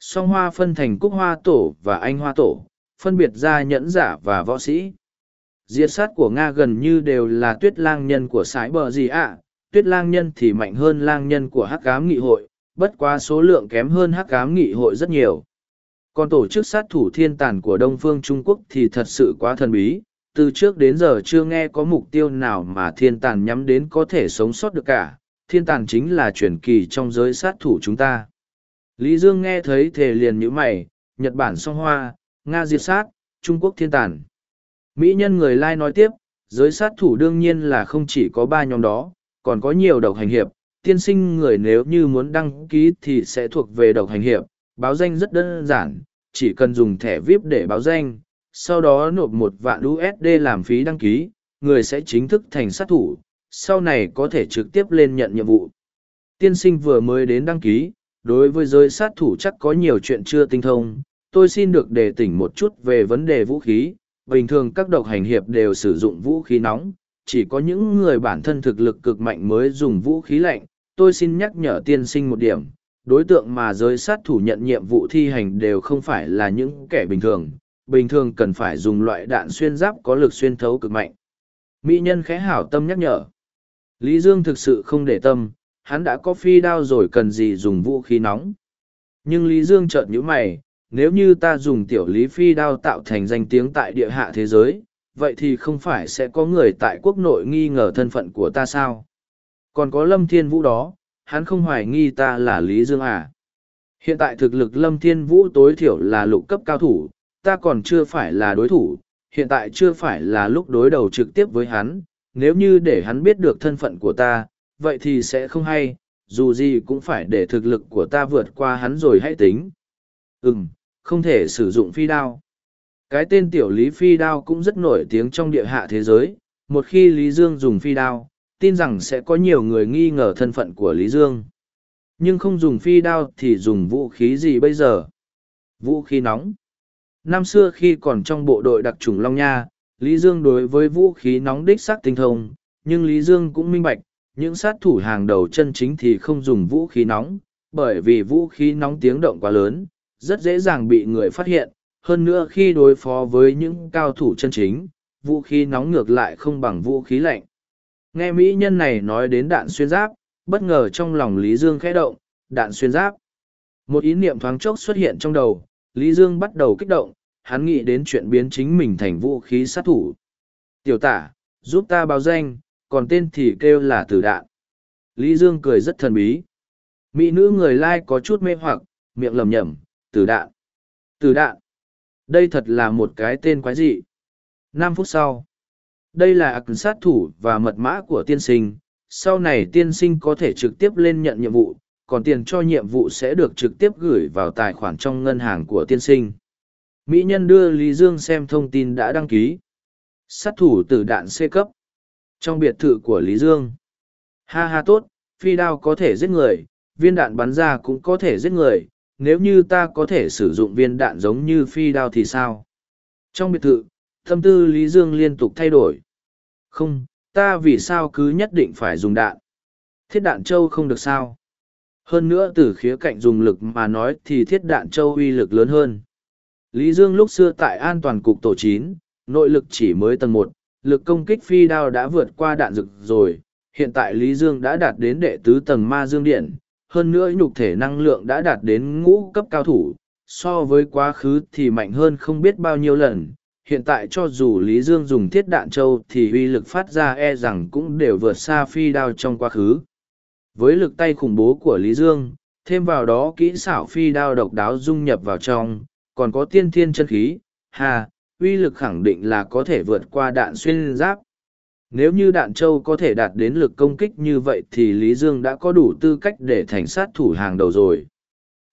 Song hoa phân thành cúc hoa tổ và anh hoa tổ, phân biệt ra nhẫn giả và võ sĩ. Diệt sát của Nga gần như đều là tuyết lang nhân của sái bờ gì ạ, tuyết lang nhân thì mạnh hơn lang nhân của hắc cám nghị hội, bất quá số lượng kém hơn hắc cám nghị hội rất nhiều. Còn tổ chức sát thủ thiên tàn của Đông phương Trung Quốc thì thật sự quá thần bí, từ trước đến giờ chưa nghe có mục tiêu nào mà thiên tàn nhắm đến có thể sống sót được cả, thiên tàn chính là truyền kỳ trong giới sát thủ chúng ta. Lý Dương nghe thấy thề liền nhữ mày, Nhật Bản song hoa, Nga diệt sát, Trung Quốc thiên tàn. Mỹ nhân người lai nói tiếp, giới sát thủ đương nhiên là không chỉ có ba nhóm đó, còn có nhiều độc hành hiệp. Tiên sinh người nếu như muốn đăng ký thì sẽ thuộc về độc hành hiệp, báo danh rất đơn giản, chỉ cần dùng thẻ VIP để báo danh, sau đó nộp một vạn USD làm phí đăng ký, người sẽ chính thức thành sát thủ, sau này có thể trực tiếp lên nhận nhiệm vụ. Tiên sinh vừa mới đến đăng ký, đối với giới sát thủ chắc có nhiều chuyện chưa tinh thông, tôi xin được đề tỉnh một chút về vấn đề vũ khí. Bình thường các độc hành hiệp đều sử dụng vũ khí nóng, chỉ có những người bản thân thực lực cực mạnh mới dùng vũ khí lạnh. Tôi xin nhắc nhở tiên sinh một điểm, đối tượng mà giới sát thủ nhận nhiệm vụ thi hành đều không phải là những kẻ bình thường, bình thường cần phải dùng loại đạn xuyên giáp có lực xuyên thấu cực mạnh. Mỹ nhân khẽ hảo tâm nhắc nhở. Lý Dương thực sự không để tâm, hắn đã có phi đao rồi cần gì dùng vũ khí nóng. Nhưng Lý Dương chợt nhíu mày, nếu như ta dùng tiểu lý phi đao tạo thành danh tiếng tại địa hạ thế giới, vậy thì không phải sẽ có người tại quốc nội nghi ngờ thân phận của ta sao? Còn có Lâm Thiên Vũ đó, hắn không hoài nghi ta là Lý Dương à? Hiện tại thực lực Lâm Thiên Vũ tối thiểu là lục cấp cao thủ, ta còn chưa phải là đối thủ, hiện tại chưa phải là lúc đối đầu trực tiếp với hắn, nếu như để hắn biết được thân phận của ta, vậy thì sẽ không hay, dù gì cũng phải để thực lực của ta vượt qua hắn rồi hãy tính. Ừm, không thể sử dụng phi đao. Cái tên tiểu lý phi đao cũng rất nổi tiếng trong địa hạ thế giới, một khi Lý Dương dùng phi đao, tin rằng sẽ có nhiều người nghi ngờ thân phận của Lý Dương. Nhưng không dùng phi đao thì dùng vũ khí gì bây giờ? Vũ khí nóng. Năm xưa khi còn trong bộ đội đặc trùng Long Nha, Lý Dương đối với vũ khí nóng đích sát tinh thông, nhưng Lý Dương cũng minh bạch, những sát thủ hàng đầu chân chính thì không dùng vũ khí nóng, bởi vì vũ khí nóng tiếng động quá lớn, rất dễ dàng bị người phát hiện, hơn nữa khi đối phó với những cao thủ chân chính, vũ khí nóng ngược lại không bằng vũ khí lạnh. Nghe mỹ nhân này nói đến đạn xuyên giáp, bất ngờ trong lòng Lý Dương khẽ động, đạn xuyên giáp. Một ý niệm thoáng chốc xuất hiện trong đầu, Lý Dương bắt đầu kích động, hắn nghĩ đến chuyện biến chính mình thành vũ khí sát thủ. Tiểu tả, giúp ta báo danh, còn tên thì kêu là tử đạn. Lý Dương cười rất thần bí. Mỹ nữ người lai có chút mê hoặc, miệng lầm nhầm, tử đạn. Tử đạn. Đây thật là một cái tên quái dị. năm phút sau. Đây là ạc sát thủ và mật mã của tiên sinh. Sau này tiên sinh có thể trực tiếp lên nhận nhiệm vụ, còn tiền cho nhiệm vụ sẽ được trực tiếp gửi vào tài khoản trong ngân hàng của tiên sinh. Mỹ nhân đưa Lý Dương xem thông tin đã đăng ký. Sát thủ tử đạn C cấp. Trong biệt thự của Lý Dương. Ha ha tốt, phi đao có thể giết người, viên đạn bắn ra cũng có thể giết người, nếu như ta có thể sử dụng viên đạn giống như phi đao thì sao? Trong biệt thự, tâm tư Lý Dương liên tục thay đổi. Không, ta vì sao cứ nhất định phải dùng đạn? Thiết đạn châu không được sao? Hơn nữa từ khía cạnh dùng lực mà nói thì thiết đạn châu uy lực lớn hơn. Lý Dương lúc xưa tại an toàn cục tổ chín, nội lực chỉ mới tầng một, lực công kích phi đao đã vượt qua đạn rực rồi. Hiện tại Lý Dương đã đạt đến đệ tứ tầng ma dương điện, hơn nữa nhục thể năng lượng đã đạt đến ngũ cấp cao thủ, so với quá khứ thì mạnh hơn không biết bao nhiêu lần. Hiện tại cho dù Lý Dương dùng thiết đạn châu thì uy lực phát ra e rằng cũng đều vượt xa phi đao trong quá khứ. Với lực tay khủng bố của Lý Dương, thêm vào đó kỹ xảo phi đao độc đáo dung nhập vào trong, còn có tiên thiên chân khí, hà, uy lực khẳng định là có thể vượt qua đạn xuyên giáp. Nếu như đạn châu có thể đạt đến lực công kích như vậy thì Lý Dương đã có đủ tư cách để thành sát thủ hàng đầu rồi.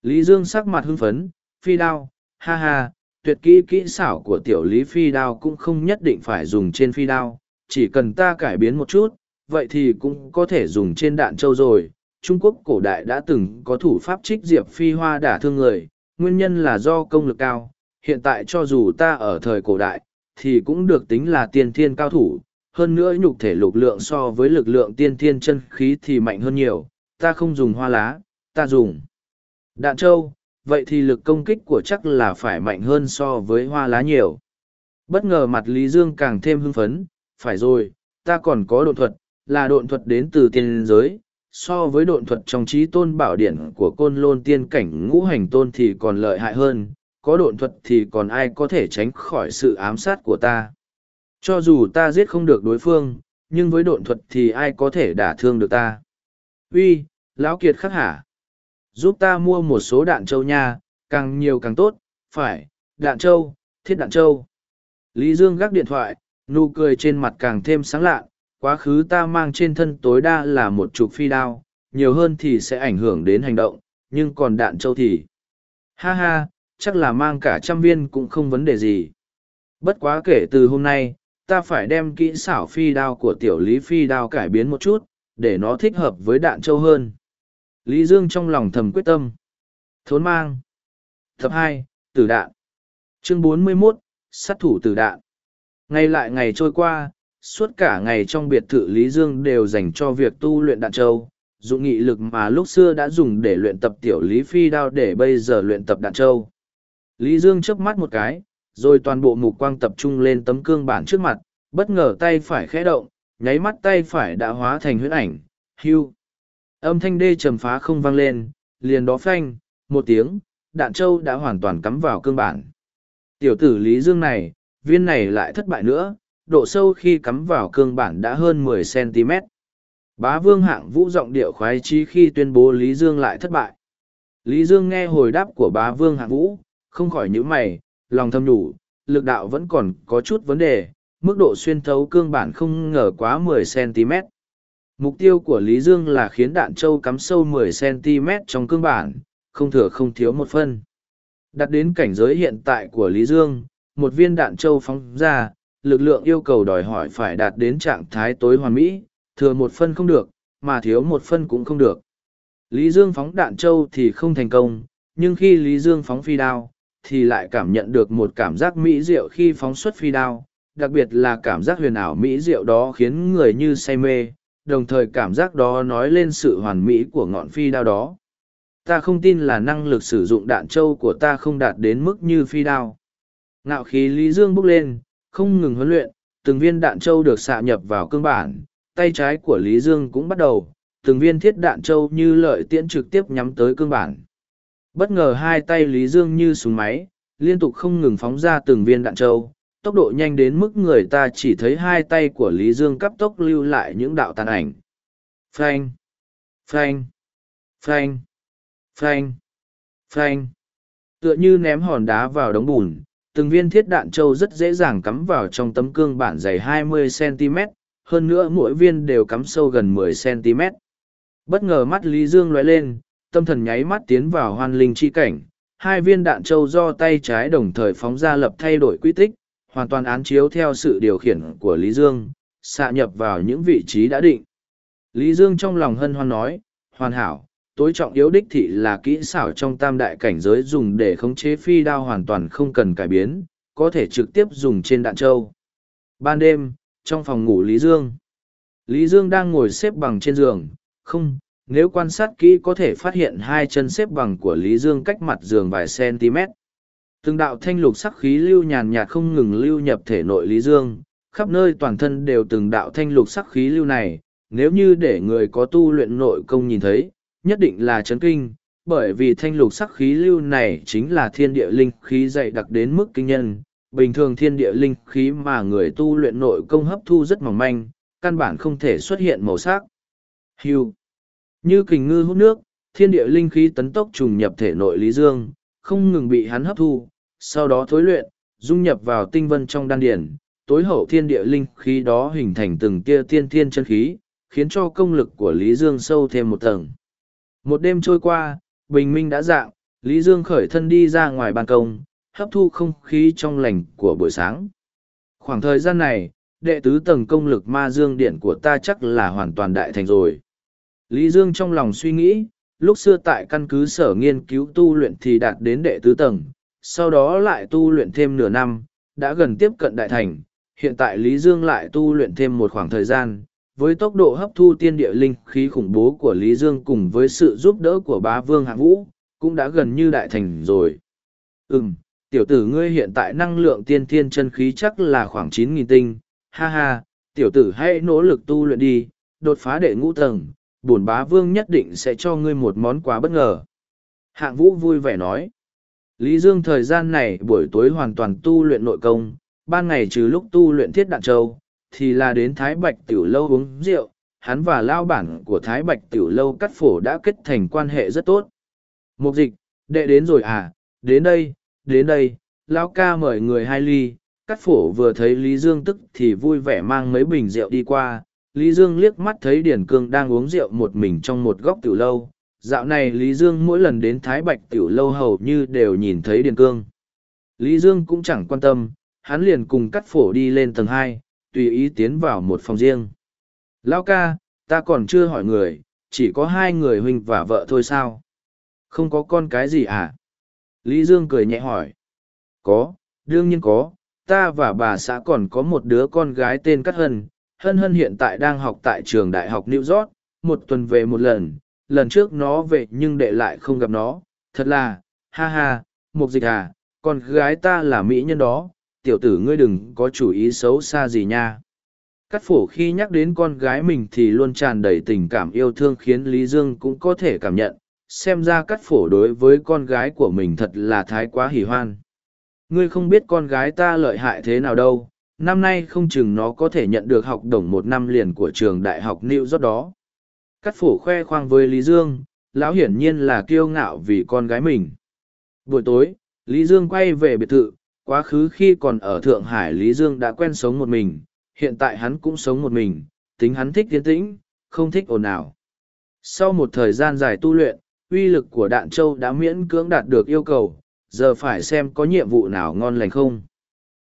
Lý Dương sắc mặt hưng phấn, phi đao, ha ha, tuyệt kỹ kỹ xảo của tiểu Lý phi đao cũng không nhất định phải dùng trên phi đao, chỉ cần ta cải biến một chút, vậy thì cũng có thể dùng trên đạn châu rồi. Trung Quốc cổ đại đã từng có thủ pháp trích diệp phi hoa đả thương người, nguyên nhân là do công lực cao. Hiện tại cho dù ta ở thời cổ đại, thì cũng được tính là tiên thiên cao thủ. Hơn nữa nhục thể lục lượng so với lực lượng tiên thiên chân khí thì mạnh hơn nhiều. Ta không dùng hoa lá, ta dùng đạn châu. Vậy thì lực công kích của chắc là phải mạnh hơn so với hoa lá nhiều. Bất ngờ mặt Lý Dương càng thêm hưng phấn. Phải rồi, ta còn có độ thuật, là độn thuật đến từ tiên giới, so với độn thuật trong trí tôn bảo điển của côn lôn tiên cảnh ngũ hành tôn thì còn lợi hại hơn, có độn thuật thì còn ai có thể tránh khỏi sự ám sát của ta. Cho dù ta giết không được đối phương, nhưng với độn thuật thì ai có thể đả thương được ta. Uy, lão kiệt khắc hả? Giúp ta mua một số đạn châu nha, càng nhiều càng tốt, phải, đạn châu, thiết đạn châu. Lý Dương gác điện thoại, nụ cười trên mặt càng thêm sáng lạ, quá khứ ta mang trên thân tối đa là một chục phi đao, nhiều hơn thì sẽ ảnh hưởng đến hành động, nhưng còn đạn châu thì... Ha ha, chắc là mang cả trăm viên cũng không vấn đề gì. Bất quá kể từ hôm nay, ta phải đem kỹ xảo phi đao của tiểu lý phi đao cải biến một chút, để nó thích hợp với đạn châu hơn. Lý Dương trong lòng thầm quyết tâm. Thốn mang. Tập hai Tử đạn. Chương bốn mươi 41, sát thủ tử đạn. Ngày lại ngày trôi qua, suốt cả ngày trong biệt thự Lý Dương đều dành cho việc tu luyện đạn châu, dụng nghị lực mà lúc xưa đã dùng để luyện tập tiểu Lý Phi đao để bây giờ luyện tập đạn châu. Lý Dương chớp mắt một cái, rồi toàn bộ mục quang tập trung lên tấm cương bản trước mặt, bất ngờ tay phải khẽ động, nháy mắt tay phải đã hóa thành huyễn ảnh, hưu. Âm thanh đê trầm phá không vang lên, liền đó phanh, một tiếng, đạn châu đã hoàn toàn cắm vào cương bản. Tiểu tử Lý Dương này, viên này lại thất bại nữa, độ sâu khi cắm vào cương bản đã hơn 10 cm. Bá vương hạng vũ giọng điệu khoái chí khi tuyên bố Lý Dương lại thất bại. Lý Dương nghe hồi đáp của bá vương hạng vũ, không khỏi nhíu mày, lòng thầm đủ, lực đạo vẫn còn có chút vấn đề, mức độ xuyên thấu cương bản không ngờ quá 10 cm. Mục tiêu của Lý Dương là khiến đạn châu cắm sâu 10 cm trong cương bản, không thừa không thiếu một phân. Đặt đến cảnh giới hiện tại của Lý Dương, một viên đạn châu phóng ra, lực lượng yêu cầu đòi hỏi phải đạt đến trạng thái tối hoàn mỹ, thừa một phân không được, mà thiếu một phân cũng không được. Lý Dương phóng đạn châu thì không thành công, nhưng khi Lý Dương phóng phi đao, thì lại cảm nhận được một cảm giác mỹ diệu khi phóng xuất phi đao, đặc biệt là cảm giác huyền ảo mỹ diệu đó khiến người như say mê, đồng thời cảm giác đó nói lên sự hoàn mỹ của ngọn phi đao đó. ta không tin là năng lực sử dụng đạn châu của ta không đạt đến mức như phi đao. Ngạo khí Lý Dương bốc lên, không ngừng huấn luyện, từng viên đạn châu được xạ nhập vào cương bản, tay trái của Lý Dương cũng bắt đầu, từng viên thiết đạn châu như lợi tiễn trực tiếp nhắm tới cương bản. Bất ngờ hai tay Lý Dương như súng máy, liên tục không ngừng phóng ra từng viên đạn châu, tốc độ nhanh đến mức người ta chỉ thấy hai tay của Lý Dương cấp tốc lưu lại những đạo tàn ảnh. Frank! Frank! Frank! Frank! Frank! Tựa như ném hòn đá vào đống bùn, từng viên thiết đạn châu rất dễ dàng cắm vào trong tấm cương bản dày 20cm, hơn nữa mỗi viên đều cắm sâu gần 10cm. Bất ngờ mắt Lý Dương lóe lên, tâm thần nháy mắt tiến vào hoan linh chi cảnh, hai viên đạn châu do tay trái đồng thời phóng ra lập thay đổi quy tích, hoàn toàn án chiếu theo sự điều khiển của Lý Dương, xạ nhập vào những vị trí đã định. Lý Dương trong lòng hân hoan nói, hoàn hảo, tối trọng yếu đích thị là kỹ xảo trong tam đại cảnh giới dùng để khống chế phi đao hoàn toàn không cần cải biến, có thể trực tiếp dùng trên đạn châu. Ban đêm, trong phòng ngủ Lý Dương, Lý Dương đang ngồi xếp bằng trên giường, không, nếu quan sát kỹ có thể phát hiện hai chân xếp bằng của Lý Dương cách mặt giường vài cm. Từng đạo thanh lục sắc khí lưu nhàn nhạt không ngừng lưu nhập thể nội Lý Dương, khắp nơi toàn thân đều từng đạo thanh lục sắc khí lưu này, nếu như để người có tu luyện nội công nhìn thấy, nhất định là chấn kinh, bởi vì thanh lục sắc khí lưu này chính là thiên địa linh khí dày đặc đến mức kinh nhân. Bình thường thiên địa linh khí mà người tu luyện nội công hấp thu rất mỏng manh, căn bản không thể xuất hiện màu sắc. Hưu. Như kình ngư hút nước, thiên địa linh khí tấn tốc trùng nhập thể nội Lý Dương, không ngừng bị hắn hấp thu, sau đó thối luyện, dung nhập vào tinh vân trong đan điển, tối hậu thiên địa linh khí đó hình thành từng tia tiên thiên chân khí, khiến cho công lực của Lý Dương sâu thêm một tầng. Một đêm trôi qua, bình minh đã dạng, Lý Dương khởi thân đi ra ngoài ban công, hấp thu không khí trong lành của buổi sáng. Khoảng thời gian này, đệ tứ tầng công lực ma dương điện của ta chắc là hoàn toàn đại thành rồi. Lý Dương trong lòng suy nghĩ, lúc xưa tại căn cứ sở nghiên cứu tu luyện thì đạt đến đệ tứ tầng, sau đó lại tu luyện thêm nửa năm, đã gần tiếp cận đại thành. Hiện tại Lý Dương lại tu luyện thêm một khoảng thời gian, với tốc độ hấp thu tiên địa linh khí khủng bố của Lý Dương cùng với sự giúp đỡ của bá vương hạng vũ, cũng đã gần như đại thành rồi. Ừm, tiểu tử ngươi hiện tại năng lượng tiên thiên chân khí chắc là khoảng chín nghìn tinh, ha ha, tiểu tử hãy nỗ lực tu luyện đi, đột phá đệ ngũ tầng, bổn bá vương nhất định sẽ cho ngươi một món quà bất ngờ. Hạng vũ vui vẻ nói. Lý Dương thời gian này buổi tối hoàn toàn tu luyện nội công, ban ngày trừ lúc tu luyện thiết đạn châu, thì là đến Thái Bạch Tiểu Lâu uống rượu, hắn và lao bản của Thái Bạch Tiểu Lâu cắt phổ đã kết thành quan hệ rất tốt. Mục dịch, đệ đến rồi à, đến đây, đến đây, lao ca mời người hai ly, cắt phổ vừa thấy Lý Dương tức thì vui vẻ mang mấy bình rượu đi qua, Lý Dương liếc mắt thấy Điển Cương đang uống rượu một mình trong một góc tiểu lâu. Dạo này Lý Dương mỗi lần đến Thái Bạch tiểu lâu hầu như đều nhìn thấy Điền Cương. Lý Dương cũng chẳng quan tâm, hắn liền cùng cắt phổ đi lên tầng hai, tùy ý tiến vào một phòng riêng. Lao ca, ta còn chưa hỏi người, chỉ có hai người huynh và vợ thôi sao? Không có con cái gì à? Lý Dương cười nhẹ hỏi. Có, đương nhiên có, ta và bà xã còn có một đứa con gái tên Cát Hân, hân hân hiện tại đang học tại trường đại học new york một tuần về một lần lần trước nó về nhưng đệ lại không gặp nó thật là ha ha mục dịch à con gái ta là mỹ nhân đó tiểu tử ngươi đừng có chủ ý xấu xa gì nha cắt phổ khi nhắc đến con gái mình thì luôn tràn đầy tình cảm yêu thương khiến lý dương cũng có thể cảm nhận xem ra cắt phổ đối với con gái của mình thật là thái quá hỉ hoan ngươi không biết con gái ta lợi hại thế nào đâu năm nay không chừng nó có thể nhận được học đồng một năm liền của trường đại học New York đó. Cắt phổ khoe khoang với Lý Dương, lão hiển nhiên là kiêu ngạo vì con gái mình. Buổi tối, Lý Dương quay về biệt thự, quá khứ khi còn ở Thượng Hải Lý Dương đã quen sống một mình, hiện tại hắn cũng sống một mình, tính hắn thích tiến tĩnh, không thích ồn ào. Sau một thời gian dài tu luyện, uy lực của đạn châu đã miễn cưỡng đạt được yêu cầu, giờ phải xem có nhiệm vụ nào ngon lành không.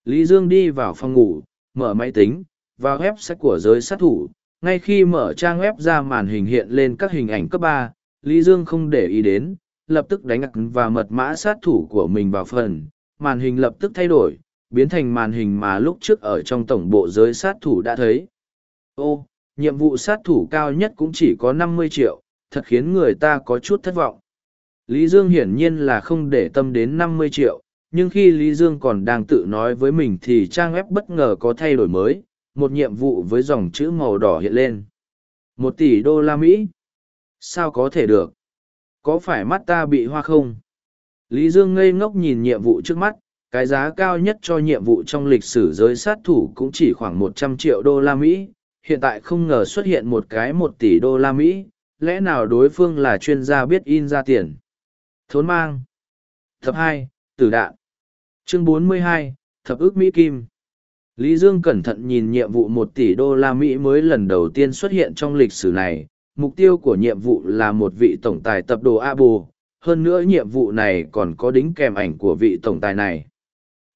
Lý Dương đi vào phòng ngủ, mở máy tính, vào web sách của giới sát thủ. Ngay khi mở trang web ra màn hình hiện lên các hình ảnh cấp ba, Lý Dương không để ý đến, lập tức đánh ạc và mật mã sát thủ của mình vào phần. Màn hình lập tức thay đổi, biến thành màn hình mà lúc trước ở trong tổng bộ giới sát thủ đã thấy. Ô, nhiệm vụ sát thủ cao nhất cũng chỉ có năm mươi triệu, thật khiến người ta có chút thất vọng. Lý Dương hiển nhiên là không để tâm đến năm mươi triệu, nhưng khi Lý Dương còn đang tự nói với mình thì trang web bất ngờ có thay đổi mới, một nhiệm vụ với dòng chữ màu đỏ hiện lên. Một tỷ đô la Mỹ? Sao có thể được? Có phải mắt ta bị hoa không? Lý Dương ngây ngốc nhìn nhiệm vụ trước mắt, cái giá cao nhất cho nhiệm vụ trong lịch sử giới sát thủ cũng chỉ khoảng một trăm triệu đô la Mỹ, hiện tại không ngờ xuất hiện một cái một tỷ đô la Mỹ, lẽ nào đối phương là chuyên gia biết in ra tiền? Thốn mang. Thập hai, Tử đạn. Chương bốn mươi hai, Thập ước Mỹ Kim. Lý Dương cẩn thận nhìn nhiệm vụ một tỷ đô la Mỹ mới lần đầu tiên xuất hiện trong lịch sử này. Mục tiêu của nhiệm vụ là một vị tổng tài tập đồ Apple. Hơn nữa nhiệm vụ này còn có đính kèm ảnh của vị tổng tài này.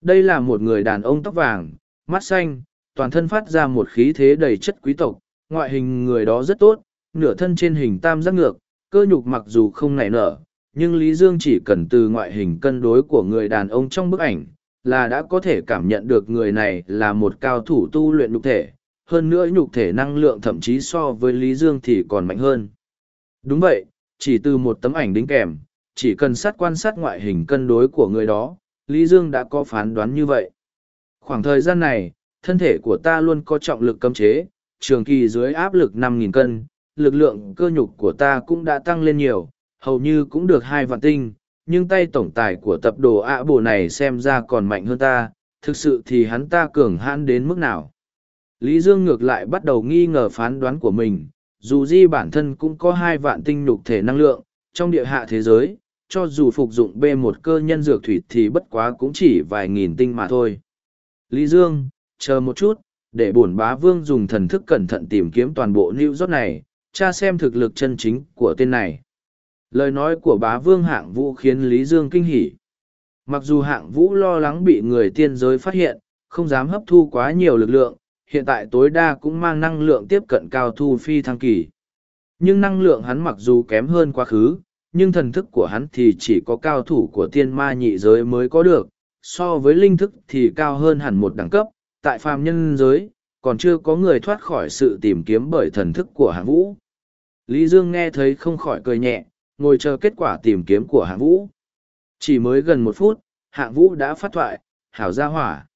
Đây là một người đàn ông tóc vàng, mắt xanh, toàn thân phát ra một khí thế đầy chất quý tộc. Ngoại hình người đó rất tốt, nửa thân trên hình tam giác ngược, cơ nhục mặc dù không nảy nở, nhưng Lý Dương chỉ cần từ ngoại hình cân đối của người đàn ông trong bức ảnh, là đã có thể cảm nhận được người này là một cao thủ tu luyện nhục thể, hơn nữa nhục thể năng lượng thậm chí so với Lý Dương thì còn mạnh hơn. Đúng vậy, chỉ từ một tấm ảnh đính kèm, chỉ cần sát quan sát ngoại hình cân đối của người đó, Lý Dương đã có phán đoán như vậy. Khoảng thời gian này, thân thể của ta luôn có trọng lực cấm chế, trường kỳ dưới áp lực 5.000 cân, lực lượng cơ nhục của ta cũng đã tăng lên nhiều, hầu như cũng được hai vạn tinh, nhưng tay tổng tài của tập đồ ạ bồ này xem ra còn mạnh hơn ta, thực sự thì hắn ta cường hãn đến mức nào. Lý Dương ngược lại bắt đầu nghi ngờ phán đoán của mình, dù di bản thân cũng có hai vạn tinh nhục thể năng lượng, trong địa hạ thế giới, cho dù phục dụng b một cơ nhân dược thủy thì bất quá cũng chỉ vài nghìn tinh mà thôi. Lý Dương, chờ một chút, để bổn bá vương dùng thần thức cẩn thận tìm kiếm toàn bộ New York này, tra xem thực lực chân chính của tên này. Lời nói của bá vương hạng vũ khiến Lý Dương kinh hỉ. Mặc dù hạng vũ lo lắng bị người tiên giới phát hiện, không dám hấp thu quá nhiều lực lượng, hiện tại tối đa cũng mang năng lượng tiếp cận cao thu phi thăng kỳ. Nhưng năng lượng hắn mặc dù kém hơn quá khứ, nhưng thần thức của hắn thì chỉ có cao thủ của tiên ma nhị giới mới có được, so với linh thức thì cao hơn hẳn một đẳng cấp, tại phàm nhân giới, còn chưa có người thoát khỏi sự tìm kiếm bởi thần thức của hạng vũ. Lý Dương nghe thấy không khỏi cười nhẹ, ngồi chờ kết quả tìm kiếm của hạng vũ. Chỉ mới gần một phút, hạng vũ đã phát thoại, hảo ra hỏa.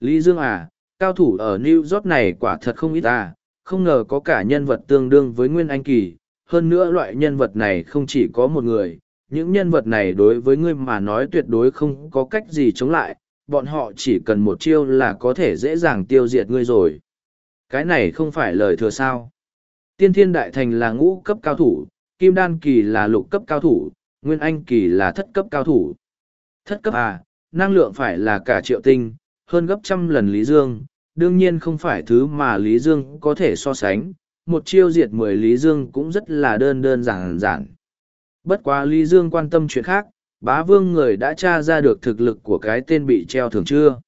Lý Dương à, cao thủ ở New York này quả thật không ít à, không ngờ có cả nhân vật tương đương với Nguyên Anh Kỳ. Hơn nữa loại nhân vật này không chỉ có một người, những nhân vật này đối với ngươi mà nói tuyệt đối không có cách gì chống lại, bọn họ chỉ cần một chiêu là có thể dễ dàng tiêu diệt ngươi rồi. Cái này không phải lời thừa sao. Tiên thiên đại thành là ngũ cấp cao thủ, kim đan kỳ là lục cấp cao thủ, nguyên anh kỳ là thất cấp cao thủ. Thất cấp à, năng lượng phải là cả triệu tinh, hơn gấp trăm lần Lý Dương, đương nhiên không phải thứ mà Lý Dương có thể so sánh, một chiêu diệt mười Lý Dương cũng rất là đơn đơn giản giản. Bất quá Lý Dương quan tâm chuyện khác, bá vương người đã tra ra được thực lực của cái tên bị treo thường chưa.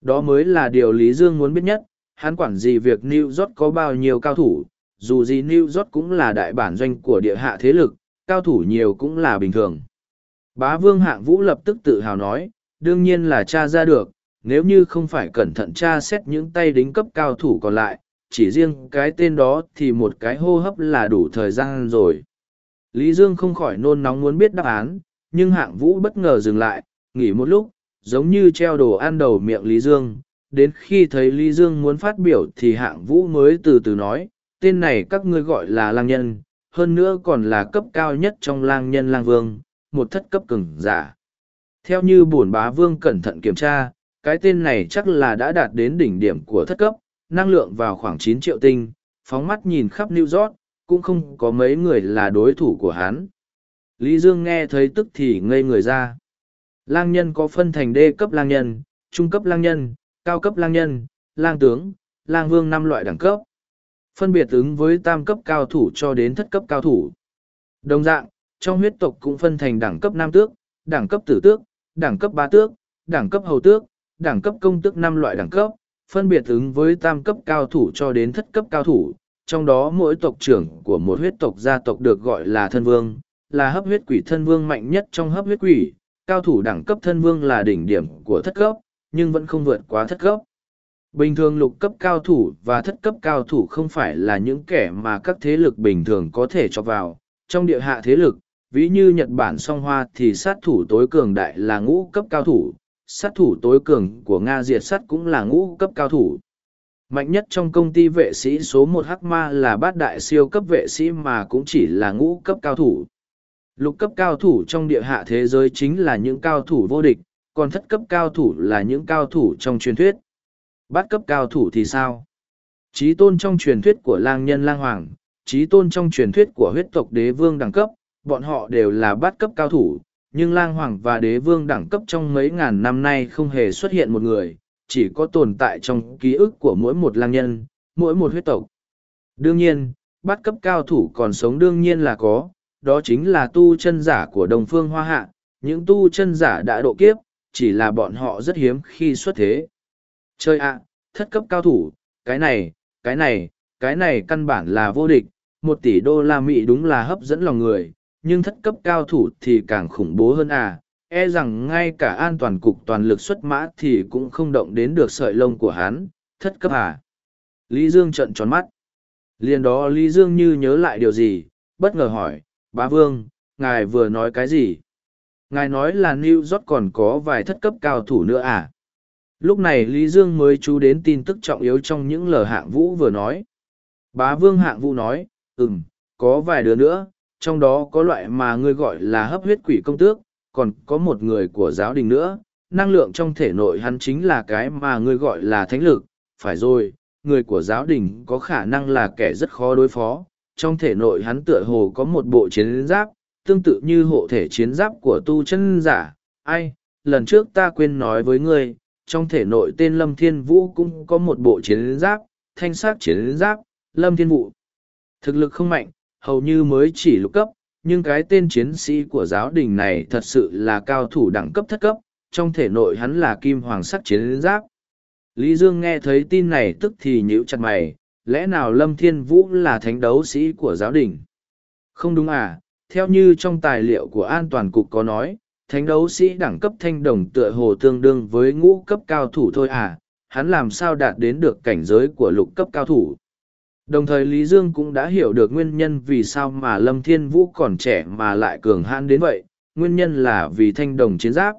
Đó mới là điều Lý Dương muốn biết nhất, hắn quản gì việc New York có bao nhiêu cao thủ, dù gì New York cũng là đại bản doanh của địa hạ thế lực, cao thủ nhiều cũng là bình thường. Bá vương hạng vũ lập tức tự hào nói, đương nhiên là tra ra được, nếu như không phải cẩn thận tra xét những tay đính cấp cao thủ còn lại, chỉ riêng cái tên đó thì một cái hô hấp là đủ thời gian rồi. Lý Dương không khỏi nôn nóng muốn biết đáp án, nhưng hạng vũ bất ngờ dừng lại, nghỉ một lúc, giống như treo đồ ăn đầu miệng Lý Dương. Đến khi thấy Lý Dương muốn phát biểu thì hạng vũ mới từ từ nói, tên này các ngươi gọi là lang nhân, hơn nữa còn là cấp cao nhất trong lang nhân lang vương, một thất cấp cường giả. Theo như bổn bá vương cẩn thận kiểm tra, cái tên này chắc là đã đạt đến đỉnh điểm của thất cấp, năng lượng vào khoảng chín triệu tinh, phóng mắt nhìn khắp New York, cũng không có mấy người là đối thủ của hắn. Lý Dương nghe thấy tức thì ngây người ra. Lang nhân có phân thành đê cấp lang nhân, trung cấp lang nhân, cao cấp lang nhân, lang tướng, lang vương năm loại đẳng cấp. Phân biệt ứng với tam cấp cao thủ cho đến thất cấp cao thủ. Đồng dạng, trong huyết tộc cũng phân thành đẳng cấp nam tước, đẳng cấp tử tước, đẳng cấp ba tước, đẳng cấp hầu tước, đẳng cấp công tước năm loại đẳng cấp, phân biệt ứng với tam cấp cao thủ cho đến thất cấp cao thủ. Trong đó mỗi tộc trưởng của một huyết tộc gia tộc được gọi là thân vương, là hấp huyết quỷ thân vương mạnh nhất trong hấp huyết quỷ, cao thủ đẳng cấp thân vương là đỉnh điểm của thất cấp, nhưng vẫn không vượt quá thất cấp. Bình thường lục cấp cao thủ và thất cấp cao thủ không phải là những kẻ mà các thế lực bình thường có thể cho vào. Trong địa hạ thế lực, ví như Nhật Bản song hoa thì sát thủ tối cường đại là ngũ cấp cao thủ, sát thủ tối cường của Nga diệt sắt cũng là ngũ cấp cao thủ. Mạnh nhất trong công ty vệ sĩ số một Hắc Ma là bát đại siêu cấp vệ sĩ mà cũng chỉ là ngũ cấp cao thủ. Lục cấp cao thủ trong địa hạ thế giới chính là những cao thủ vô địch, còn thất cấp cao thủ là những cao thủ trong truyền thuyết. Bát cấp cao thủ thì sao? Trí tôn trong truyền thuyết của lang nhân lang hoàng, trí tôn trong truyền thuyết của huyết tộc đế vương đẳng cấp, bọn họ đều là bát cấp cao thủ, nhưng lang hoàng và đế vương đẳng cấp trong mấy ngàn năm nay không hề xuất hiện một người, chỉ có tồn tại trong ký ức của mỗi một lang nhân, mỗi một huyết tộc. Đương nhiên, bát cấp cao thủ còn sống đương nhiên là có, đó chính là tu chân giả của đồng phương hoa hạ, những tu chân giả đã độ kiếp, chỉ là bọn họ rất hiếm khi xuất thế. Chơi ạ, thất cấp cao thủ, cái này, cái này, cái này căn bản là vô địch, một tỷ đô la Mỹ đúng là hấp dẫn lòng người, nhưng thất cấp cao thủ thì càng khủng bố hơn à, e rằng ngay cả an toàn cục toàn lực xuất mã thì cũng không động đến được sợi lông của hắn, thất cấp à. Lý Dương trận tròn mắt. Liền đó Lý Dương như nhớ lại điều gì, bất ngờ hỏi, bá vương, ngài vừa nói cái gì? Ngài nói là New York còn có vài thất cấp cao thủ nữa à? Lúc này Lý Dương mới chú đến tin tức trọng yếu trong những lời hạng vũ vừa nói. Bá vương hạng vũ nói, ừm, có vài đứa nữa, trong đó có loại mà ngươi gọi là hấp huyết quỷ công tước, còn có một người của giáo đình nữa, năng lượng trong thể nội hắn chính là cái mà ngươi gọi là thánh lực, phải rồi, người của giáo đình có khả năng là kẻ rất khó đối phó, trong thể nội hắn tựa hồ có một bộ chiến giáp, tương tự như hộ thể chiến giáp của tu chân giả, ai, lần trước ta quên nói với ngươi, trong thể nội tên Lâm Thiên Vũ cũng có một bộ chiến giáp, thanh sát chiến giáp, Lâm Thiên Vũ. Thực lực không mạnh, hầu như mới chỉ lục cấp, nhưng cái tên chiến sĩ của giáo đình này thật sự là cao thủ đẳng cấp thất cấp, trong thể nội hắn là kim hoàng sắc chiến giáp. Lý Dương nghe thấy tin này tức thì nhíu chặt mày, lẽ nào Lâm Thiên Vũ là thánh đấu sĩ của giáo đình? Không đúng à, theo như trong tài liệu của an toàn cục có nói, thánh đấu sĩ đẳng cấp thanh đồng tựa hồ tương đương với ngũ cấp cao thủ thôi à, hắn làm sao đạt đến được cảnh giới của lục cấp cao thủ. Đồng thời Lý Dương cũng đã hiểu được nguyên nhân vì sao mà Lâm Thiên Vũ còn trẻ mà lại cường hãn đến vậy, nguyên nhân là vì thanh đồng chiến giáp.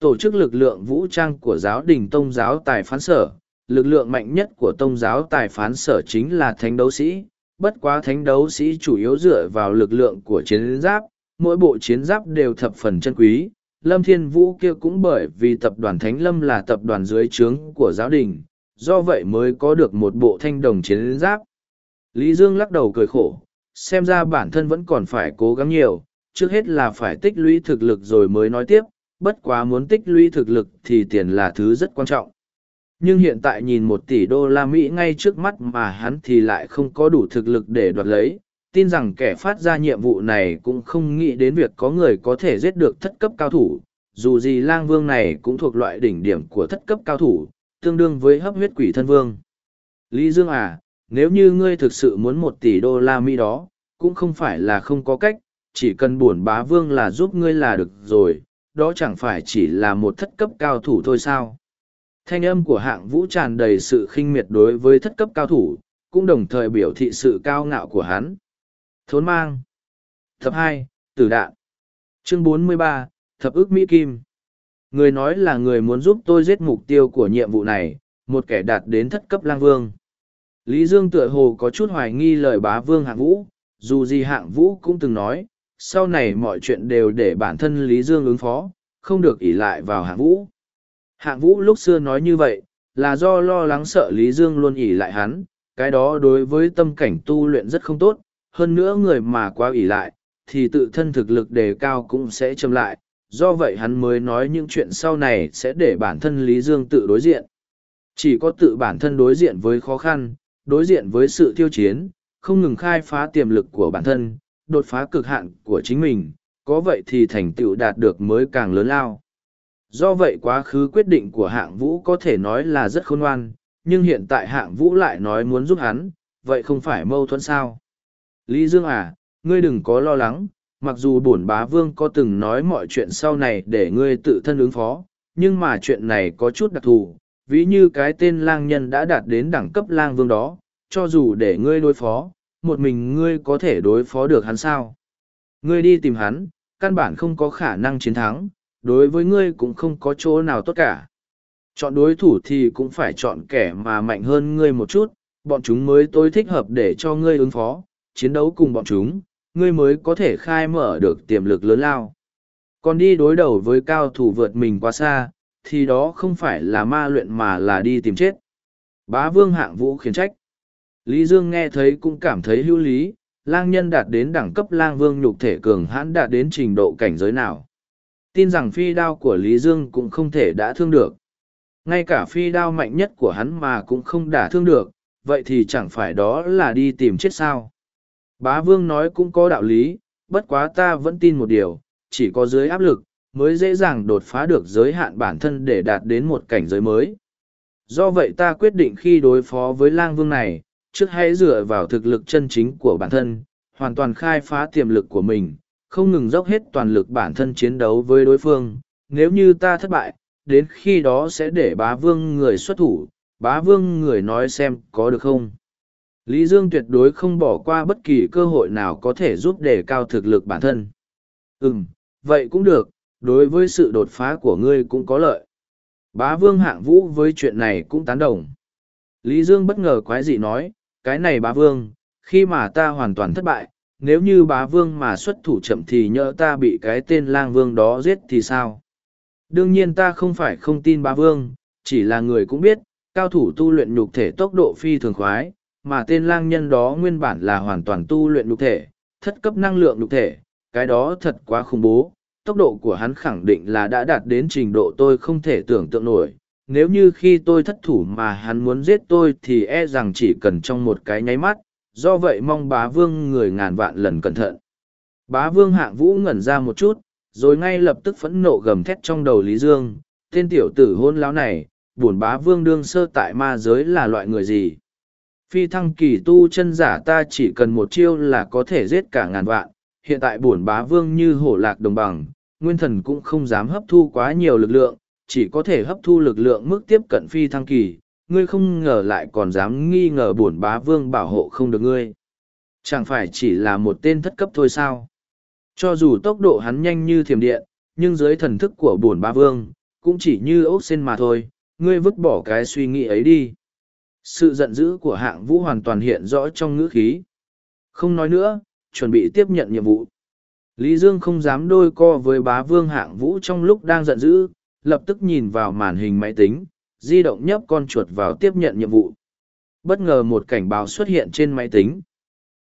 Tổ chức lực lượng vũ trang của giáo đình tông giáo tài phán sở, lực lượng mạnh nhất của tông giáo tài phán sở chính là thánh đấu sĩ, bất quá thánh đấu sĩ chủ yếu dựa vào lực lượng của chiến giáp, mỗi bộ chiến giáp đều thập phần chân quý. Lâm Thiên Vũ kia cũng bởi vì tập đoàn Thánh Lâm là tập đoàn dưới trướng của giáo đình, do vậy mới có được một bộ thanh đồng chiến giáp. Lý Dương lắc đầu cười khổ, xem ra bản thân vẫn còn phải cố gắng nhiều, trước hết là phải tích lũy thực lực rồi mới nói tiếp, bất quá muốn tích lũy thực lực thì tiền là thứ rất quan trọng. Nhưng hiện tại nhìn một tỷ đô la Mỹ ngay trước mắt mà hắn thì lại không có đủ thực lực để đoạt lấy, tin rằng kẻ phát ra nhiệm vụ này cũng không nghĩ đến việc có người có thể giết được thất cấp cao thủ, dù gì lang vương này cũng thuộc loại đỉnh điểm của thất cấp cao thủ, tương đương với hấp huyết quỷ thân vương. Lý Dương à, nếu như ngươi thực sự muốn một tỷ đô la Mỹ đó, cũng không phải là không có cách, chỉ cần buồn bá vương là giúp ngươi là được rồi, đó chẳng phải chỉ là một thất cấp cao thủ thôi sao. Thanh âm của hạng vũ tràn đầy sự khinh miệt đối với thất cấp cao thủ, cũng đồng thời biểu thị sự cao ngạo của hắn. Thốn mang. Thập hai, Tử đạn. Chương bốn mươi ba, Thập ước Mỹ Kim. Người nói là người muốn giúp tôi giết mục tiêu của nhiệm vụ này, một kẻ đạt đến thất cấp lang vương. Lý Dương tựa hồ có chút hoài nghi lời bá vương hạng vũ, dù gì hạng vũ cũng từng nói, sau này mọi chuyện đều để bản thân Lý Dương ứng phó, không được ỷ lại vào hạng vũ. Hạng vũ lúc xưa nói như vậy, là do lo lắng sợ Lý Dương luôn ỷ lại hắn, cái đó đối với tâm cảnh tu luyện rất không tốt, hơn nữa người mà quá ỷ lại, thì tự thân thực lực đề cao cũng sẽ châm lại, do vậy hắn mới nói những chuyện sau này sẽ để bản thân Lý Dương tự đối diện. Chỉ có tự bản thân đối diện với khó khăn, đối diện với sự tiêu chiến, không ngừng khai phá tiềm lực của bản thân, đột phá cực hạn của chính mình, có vậy thì thành tựu đạt được mới càng lớn lao. Do vậy quá khứ quyết định của hạng vũ có thể nói là rất khôn ngoan, nhưng hiện tại hạng vũ lại nói muốn giúp hắn, vậy không phải mâu thuẫn sao? Lý Dương à, ngươi đừng có lo lắng, mặc dù bổn bá vương có từng nói mọi chuyện sau này để ngươi tự thân ứng phó, nhưng mà chuyện này có chút đặc thù, ví như cái tên lang nhân đã đạt đến đẳng cấp lang vương đó, cho dù để ngươi đối phó, một mình ngươi có thể đối phó được hắn sao. Ngươi đi tìm hắn, căn bản không có khả năng chiến thắng, đối với ngươi cũng không có chỗ nào tốt cả. Chọn đối thủ thì cũng phải chọn kẻ mà mạnh hơn ngươi một chút, bọn chúng mới tối thích hợp để cho ngươi ứng phó, chiến đấu cùng bọn chúng, ngươi mới có thể khai mở được tiềm lực lớn lao. Còn đi đối đầu với cao thủ vượt mình quá xa, thì đó không phải là ma luyện mà là đi tìm chết. Bá vương hạng vũ khiển trách. Lý Dương nghe thấy cũng cảm thấy hữu lý, lang nhân đạt đến đẳng cấp lang vương nhục thể cường hãn đạt đến trình độ cảnh giới nào. Tin rằng phi đao của Lý Dương cũng không thể đã thương được. Ngay cả phi đao mạnh nhất của hắn mà cũng không đả thương được, vậy thì chẳng phải đó là đi tìm chết sao. Bá vương nói cũng có đạo lý, bất quá ta vẫn tin một điều, chỉ có dưới áp lực, mới dễ dàng đột phá được giới hạn bản thân để đạt đến một cảnh giới mới. Do vậy ta quyết định khi đối phó với lang vương này, trước hãy dựa vào thực lực chân chính của bản thân, hoàn toàn khai phá tiềm lực của mình, không ngừng dốc hết toàn lực bản thân chiến đấu với đối phương. Nếu như ta thất bại, đến khi đó sẽ để bá vương người xuất thủ, bá vương người nói xem có được không. Lý Dương tuyệt đối không bỏ qua bất kỳ cơ hội nào có thể giúp đề cao thực lực bản thân. Ừm, vậy cũng được, đối với sự đột phá của ngươi cũng có lợi. Bá vương hạng vũ với chuyện này cũng tán đồng. Lý Dương bất ngờ quái dị nói, cái này bá vương, khi mà ta hoàn toàn thất bại, nếu như bá vương mà xuất thủ chậm thì nhỡ ta bị cái tên lang vương đó giết thì sao? Đương nhiên ta không phải không tin bá vương, chỉ là người cũng biết, cao thủ tu luyện nhục thể tốc độ phi thường khoái, mà tên lang nhân đó nguyên bản là hoàn toàn tu luyện nhục thể, thất cấp năng lượng nhục thể, cái đó thật quá khủng bố, tốc độ của hắn khẳng định là đã đạt đến trình độ tôi không thể tưởng tượng nổi. Nếu như khi tôi thất thủ mà hắn muốn giết tôi thì e rằng chỉ cần trong một cái nháy mắt, do vậy mong bá vương người ngàn vạn lần cẩn thận. Bá vương hạng vũ ngẩn ra một chút, rồi ngay lập tức phẫn nộ gầm thét trong đầu Lý Dương, tên tiểu tử hôn láo này, bổn bá vương đương sơ tại ma giới là loại người gì. Phi thăng kỳ tu chân giả ta chỉ cần một chiêu là có thể giết cả ngàn vạn, hiện tại bổn bá vương như hổ lạc đồng bằng, nguyên thần cũng không dám hấp thu quá nhiều lực lượng, chỉ có thể hấp thu lực lượng mức tiếp cận phi thăng kỳ, ngươi không ngờ lại còn dám nghi ngờ bổn bá vương bảo hộ không được ngươi. Chẳng phải chỉ là một tên thất cấp thôi sao? Cho dù tốc độ hắn nhanh như thiềm điện, nhưng dưới thần thức của bổn bá vương, cũng chỉ như ốc sen mà thôi, ngươi vứt bỏ cái suy nghĩ ấy đi. Sự giận dữ của hạng vũ hoàn toàn hiện rõ trong ngữ khí. Không nói nữa, chuẩn bị tiếp nhận nhiệm vụ. Lý Dương không dám đôi co với bá vương hạng vũ trong lúc đang giận dữ, lập tức nhìn vào màn hình máy tính, di động nhấp con chuột vào tiếp nhận nhiệm vụ. Bất ngờ một cảnh báo xuất hiện trên máy tính.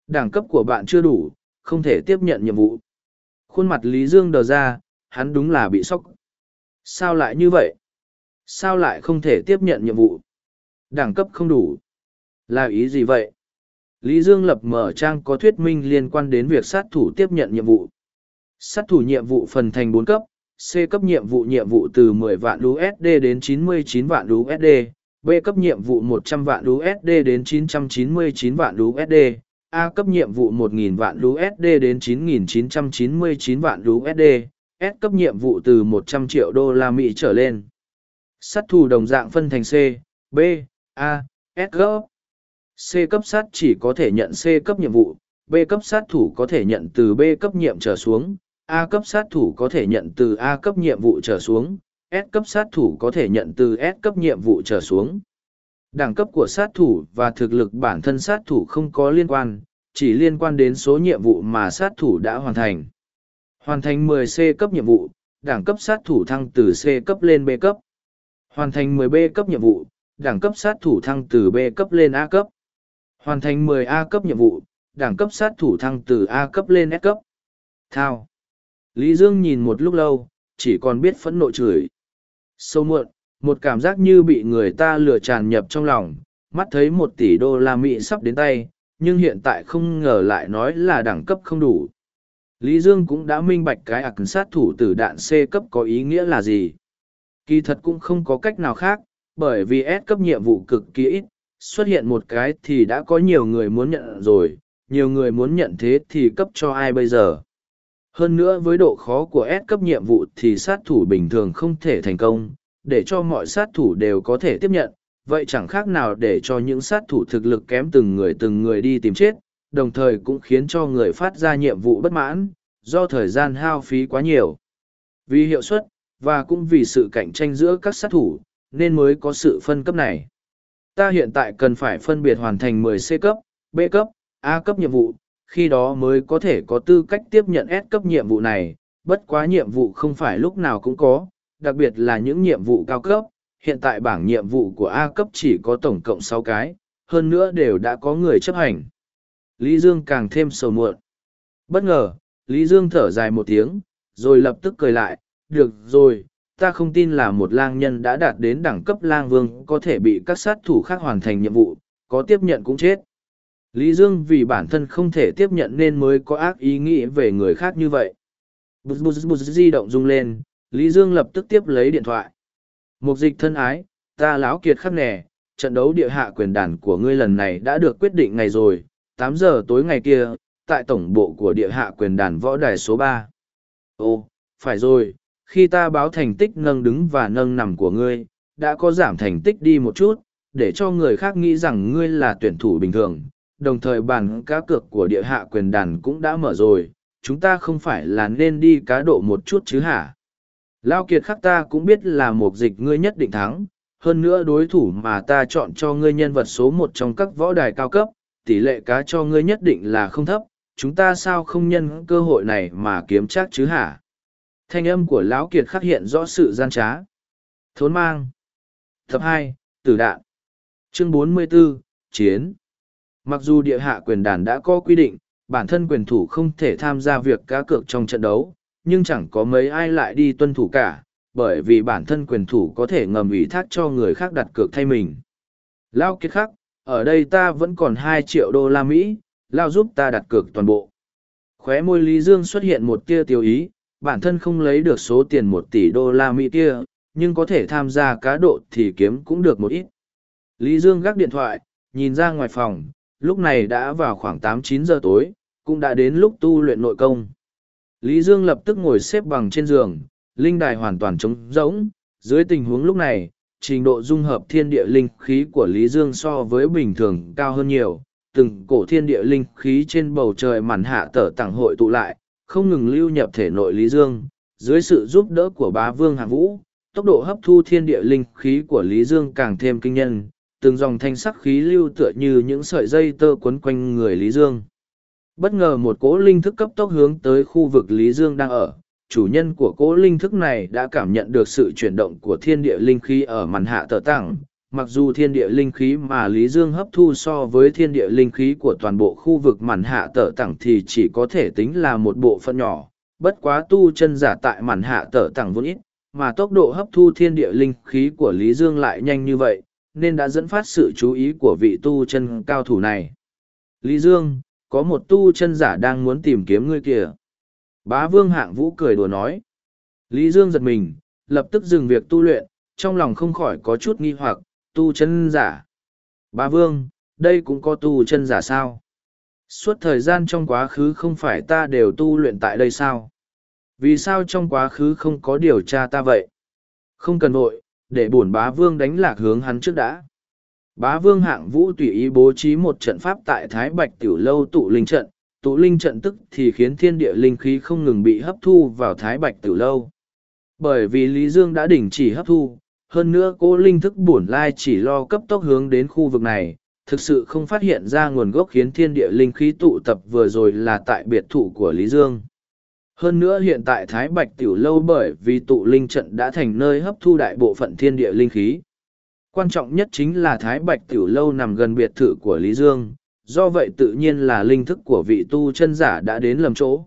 Đẳng cấp của bạn chưa đủ, không thể tiếp nhận nhiệm vụ. Khuôn mặt Lý Dương đờ ra, hắn đúng là bị sốc. Sao lại như vậy? Sao lại không thể tiếp nhận nhiệm vụ? Đẳng cấp không đủ. Là ý gì vậy? Lý Dương lập mở trang có thuyết minh liên quan đến việc sát thủ tiếp nhận nhiệm vụ. Sát thủ nhiệm vụ phần thành bốn cấp, C cấp nhiệm vụ nhiệm vụ từ 10 vạn USD đến 99 vạn USD, B cấp nhiệm vụ 100 vạn USD đến 999 vạn USD, A cấp nhiệm vụ 1.000 vạn USD đến 9.999 vạn USD, S cấp nhiệm vụ từ 100 triệu đô la Mỹ trở lên. Sát thủ đồng dạng phân thành C, B, A, S cấp. C cấp sát chỉ có thể nhận C cấp nhiệm vụ, B cấp sát thủ có thể nhận từ B cấp nhiệm trở xuống, A cấp sát thủ có thể nhận từ A cấp nhiệm vụ trở xuống, S cấp sát thủ có thể nhận từ S cấp nhiệm vụ trở xuống. Đẳng cấp của sát thủ và thực lực bản thân sát thủ không có liên quan, chỉ liên quan đến số nhiệm vụ mà sát thủ đã hoàn thành. Hoàn thành 10C cấp nhiệm vụ, đẳng cấp sát thủ thăng từ C cấp lên B cấp. Hoàn thành 10B cấp nhiệm vụ, đẳng cấp sát thủ thăng từ B cấp lên A cấp. Hoàn thành 10A cấp nhiệm vụ, đẳng cấp sát thủ thăng từ A cấp lên S cấp. Thao. Lý Dương nhìn một lúc lâu, chỉ còn biết phẫn nộ chửi. Sâu muộn, một cảm giác như bị người ta lừa tràn nhập trong lòng, mắt thấy một tỷ đô la Mỹ sắp đến tay, nhưng hiện tại không ngờ lại nói là đẳng cấp không đủ. Lý Dương cũng đã minh bạch cái ạc sát thủ từ đạn C cấp có ý nghĩa là gì. Kỳ thật cũng không có cách nào khác, bởi vì S cấp nhiệm vụ cực kỳ ít, xuất hiện một cái thì đã có nhiều người muốn nhận rồi, nhiều người muốn nhận thế thì cấp cho ai bây giờ. Hơn nữa với độ khó của S cấp nhiệm vụ thì sát thủ bình thường không thể thành công, để cho mọi sát thủ đều có thể tiếp nhận, vậy chẳng khác nào để cho những sát thủ thực lực kém từng người từng người đi tìm chết, đồng thời cũng khiến cho người phát ra nhiệm vụ bất mãn, do thời gian hao phí quá nhiều. Vì hiệu suất, và cũng vì sự cạnh tranh giữa các sát thủ, nên mới có sự phân cấp này. Ta hiện tại cần phải phân biệt hoàn thành 10 C cấp, B cấp, A cấp nhiệm vụ, khi đó mới có thể có tư cách tiếp nhận S cấp nhiệm vụ này, bất quá nhiệm vụ không phải lúc nào cũng có, đặc biệt là những nhiệm vụ cao cấp, hiện tại bảng nhiệm vụ của A cấp chỉ có tổng cộng sáu cái, hơn nữa đều đã có người chấp hành. Lý Dương càng thêm sầu muộn. Bất ngờ, Lý Dương thở dài một tiếng, rồi lập tức cười lại, được rồi, ta không tin là một lang nhân đã đạt đến đẳng cấp lang vương có thể bị các sát thủ khác hoàn thành nhiệm vụ, có tiếp nhận cũng chết. Lý Dương vì bản thân không thể tiếp nhận nên mới có ác ý nghĩ về người khác như vậy. Bụt bụt bụt di động rung lên, Lý Dương lập tức tiếp lấy điện thoại. Mục dịch thân ái, ta lão kiệt khắc nè, trận đấu địa hạ quyền đàn của ngươi lần này đã được quyết định ngày rồi, tám giờ tối ngày kia, tại tổng bộ của địa hạ quyền đàn võ đài số ba. Ồ, phải rồi, khi ta báo thành tích nâng đứng và nâng nằm của ngươi, đã có giảm thành tích đi một chút, để cho người khác nghĩ rằng ngươi là tuyển thủ bình thường, đồng thời bản cá cược của địa hạ quyền đàn cũng đã mở rồi, chúng ta không phải là nên đi cá độ một chút chứ hả? Lao kiệt khắc ta cũng biết là một dịch ngươi nhất định thắng, hơn nữa đối thủ mà ta chọn cho ngươi nhân vật số một trong các võ đài cao cấp, tỷ lệ cá cho ngươi nhất định là không thấp, chúng ta sao không nhân cơ hội này mà kiếm chắc chứ hả? Thanh âm của Lão Kiệt khắc hiện rõ sự gian trá. Thốn mang. Tập hai Tử đạn. Chương bốn mươi 44, Chiến. Mặc dù địa hạ quyền đàn đã có quy định, bản thân quyền thủ không thể tham gia việc cá cược trong trận đấu, nhưng chẳng có mấy ai lại đi tuân thủ cả, bởi vì bản thân quyền thủ có thể ngầm ủy thác cho người khác đặt cược thay mình. Lao kiệt khắc, ở đây ta vẫn còn hai triệu đô la Mỹ, Lao giúp ta đặt cược toàn bộ. Khóe môi Lý Dương xuất hiện một tia tiêu ý, bản thân không lấy được số tiền một tỷ đô la Mỹ kia, nhưng có thể tham gia cá độ thì kiếm cũng được một ít. Lý Dương gác điện thoại, nhìn ra ngoài phòng, lúc này đã vào khoảng tám chín giờ tối, cũng đã đến lúc tu luyện nội công. Lý Dương lập tức ngồi xếp bằng trên giường, linh đài hoàn toàn trống rỗng. Dưới tình huống lúc này, trình độ dung hợp thiên địa linh khí của Lý Dương so với bình thường cao hơn nhiều. Từng cổ thiên địa linh khí trên bầu trời màn hạ tở tảng hội tụ lại, không ngừng lưu nhập thể nội Lý Dương. Dưới sự giúp đỡ của bá vương hạng vũ, tốc độ hấp thu thiên địa linh khí của Lý Dương càng thêm kinh nhân, từng dòng thanh sắc khí lưu tựa như những sợi dây tơ quấn quanh người Lý Dương. Bất ngờ một cỗ linh thức cấp tốc hướng tới khu vực Lý Dương đang ở, chủ nhân của cỗ linh thức này đã cảm nhận được sự chuyển động của thiên địa linh khí ở màn hạ tờ tảng. Mặc dù thiên địa linh khí mà Lý Dương hấp thu so với thiên địa linh khí của toàn bộ khu vực màn hạ tờ tảng thì chỉ có thể tính là một bộ phận nhỏ, bất quá tu chân giả tại màn hạ tờ tảng vốn ít, mà tốc độ hấp thu thiên địa linh khí của Lý Dương lại nhanh như vậy, nên đã dẫn phát sự chú ý của vị tu chân cao thủ này. Lý Dương, có một tu chân giả đang muốn tìm kiếm ngươi kìa. Bá vương hạng vũ cười đùa nói. Lý Dương giật mình, lập tức dừng việc tu luyện, trong lòng không khỏi có chút nghi hoặc, tu chân giả. Bá vương, đây cũng có tu chân giả sao? Suốt thời gian trong quá khứ không phải ta đều tu luyện tại đây sao? Vì sao trong quá khứ không có điều tra ta vậy? Không cần vội, để bổn bá vương đánh lạc hướng hắn trước đã. Bá vương hạng vũ tùy ý bố trí một trận pháp tại Thái Bạch Tiểu Lâu tụ linh trận, tụ linh trận tức thì khiến thiên địa linh khí không ngừng bị hấp thu vào Thái Bạch Tiểu Lâu. Bởi vì Lý Dương đã đình chỉ hấp thu, hơn nữa cô linh thức bổn lai chỉ lo cấp tốc hướng đến khu vực này, thực sự không phát hiện ra nguồn gốc khiến thiên địa linh khí tụ tập vừa rồi là tại biệt thự của Lý Dương. Hơn nữa hiện tại Thái Bạch Tiểu Lâu bởi vì tụ linh trận đã thành nơi hấp thu đại bộ phận thiên địa linh khí. Quan trọng nhất chính là Thái Bạch Tiểu Lâu nằm gần biệt thự của Lý Dương, do vậy tự nhiên là linh thức của vị tu chân giả đã đến lầm chỗ.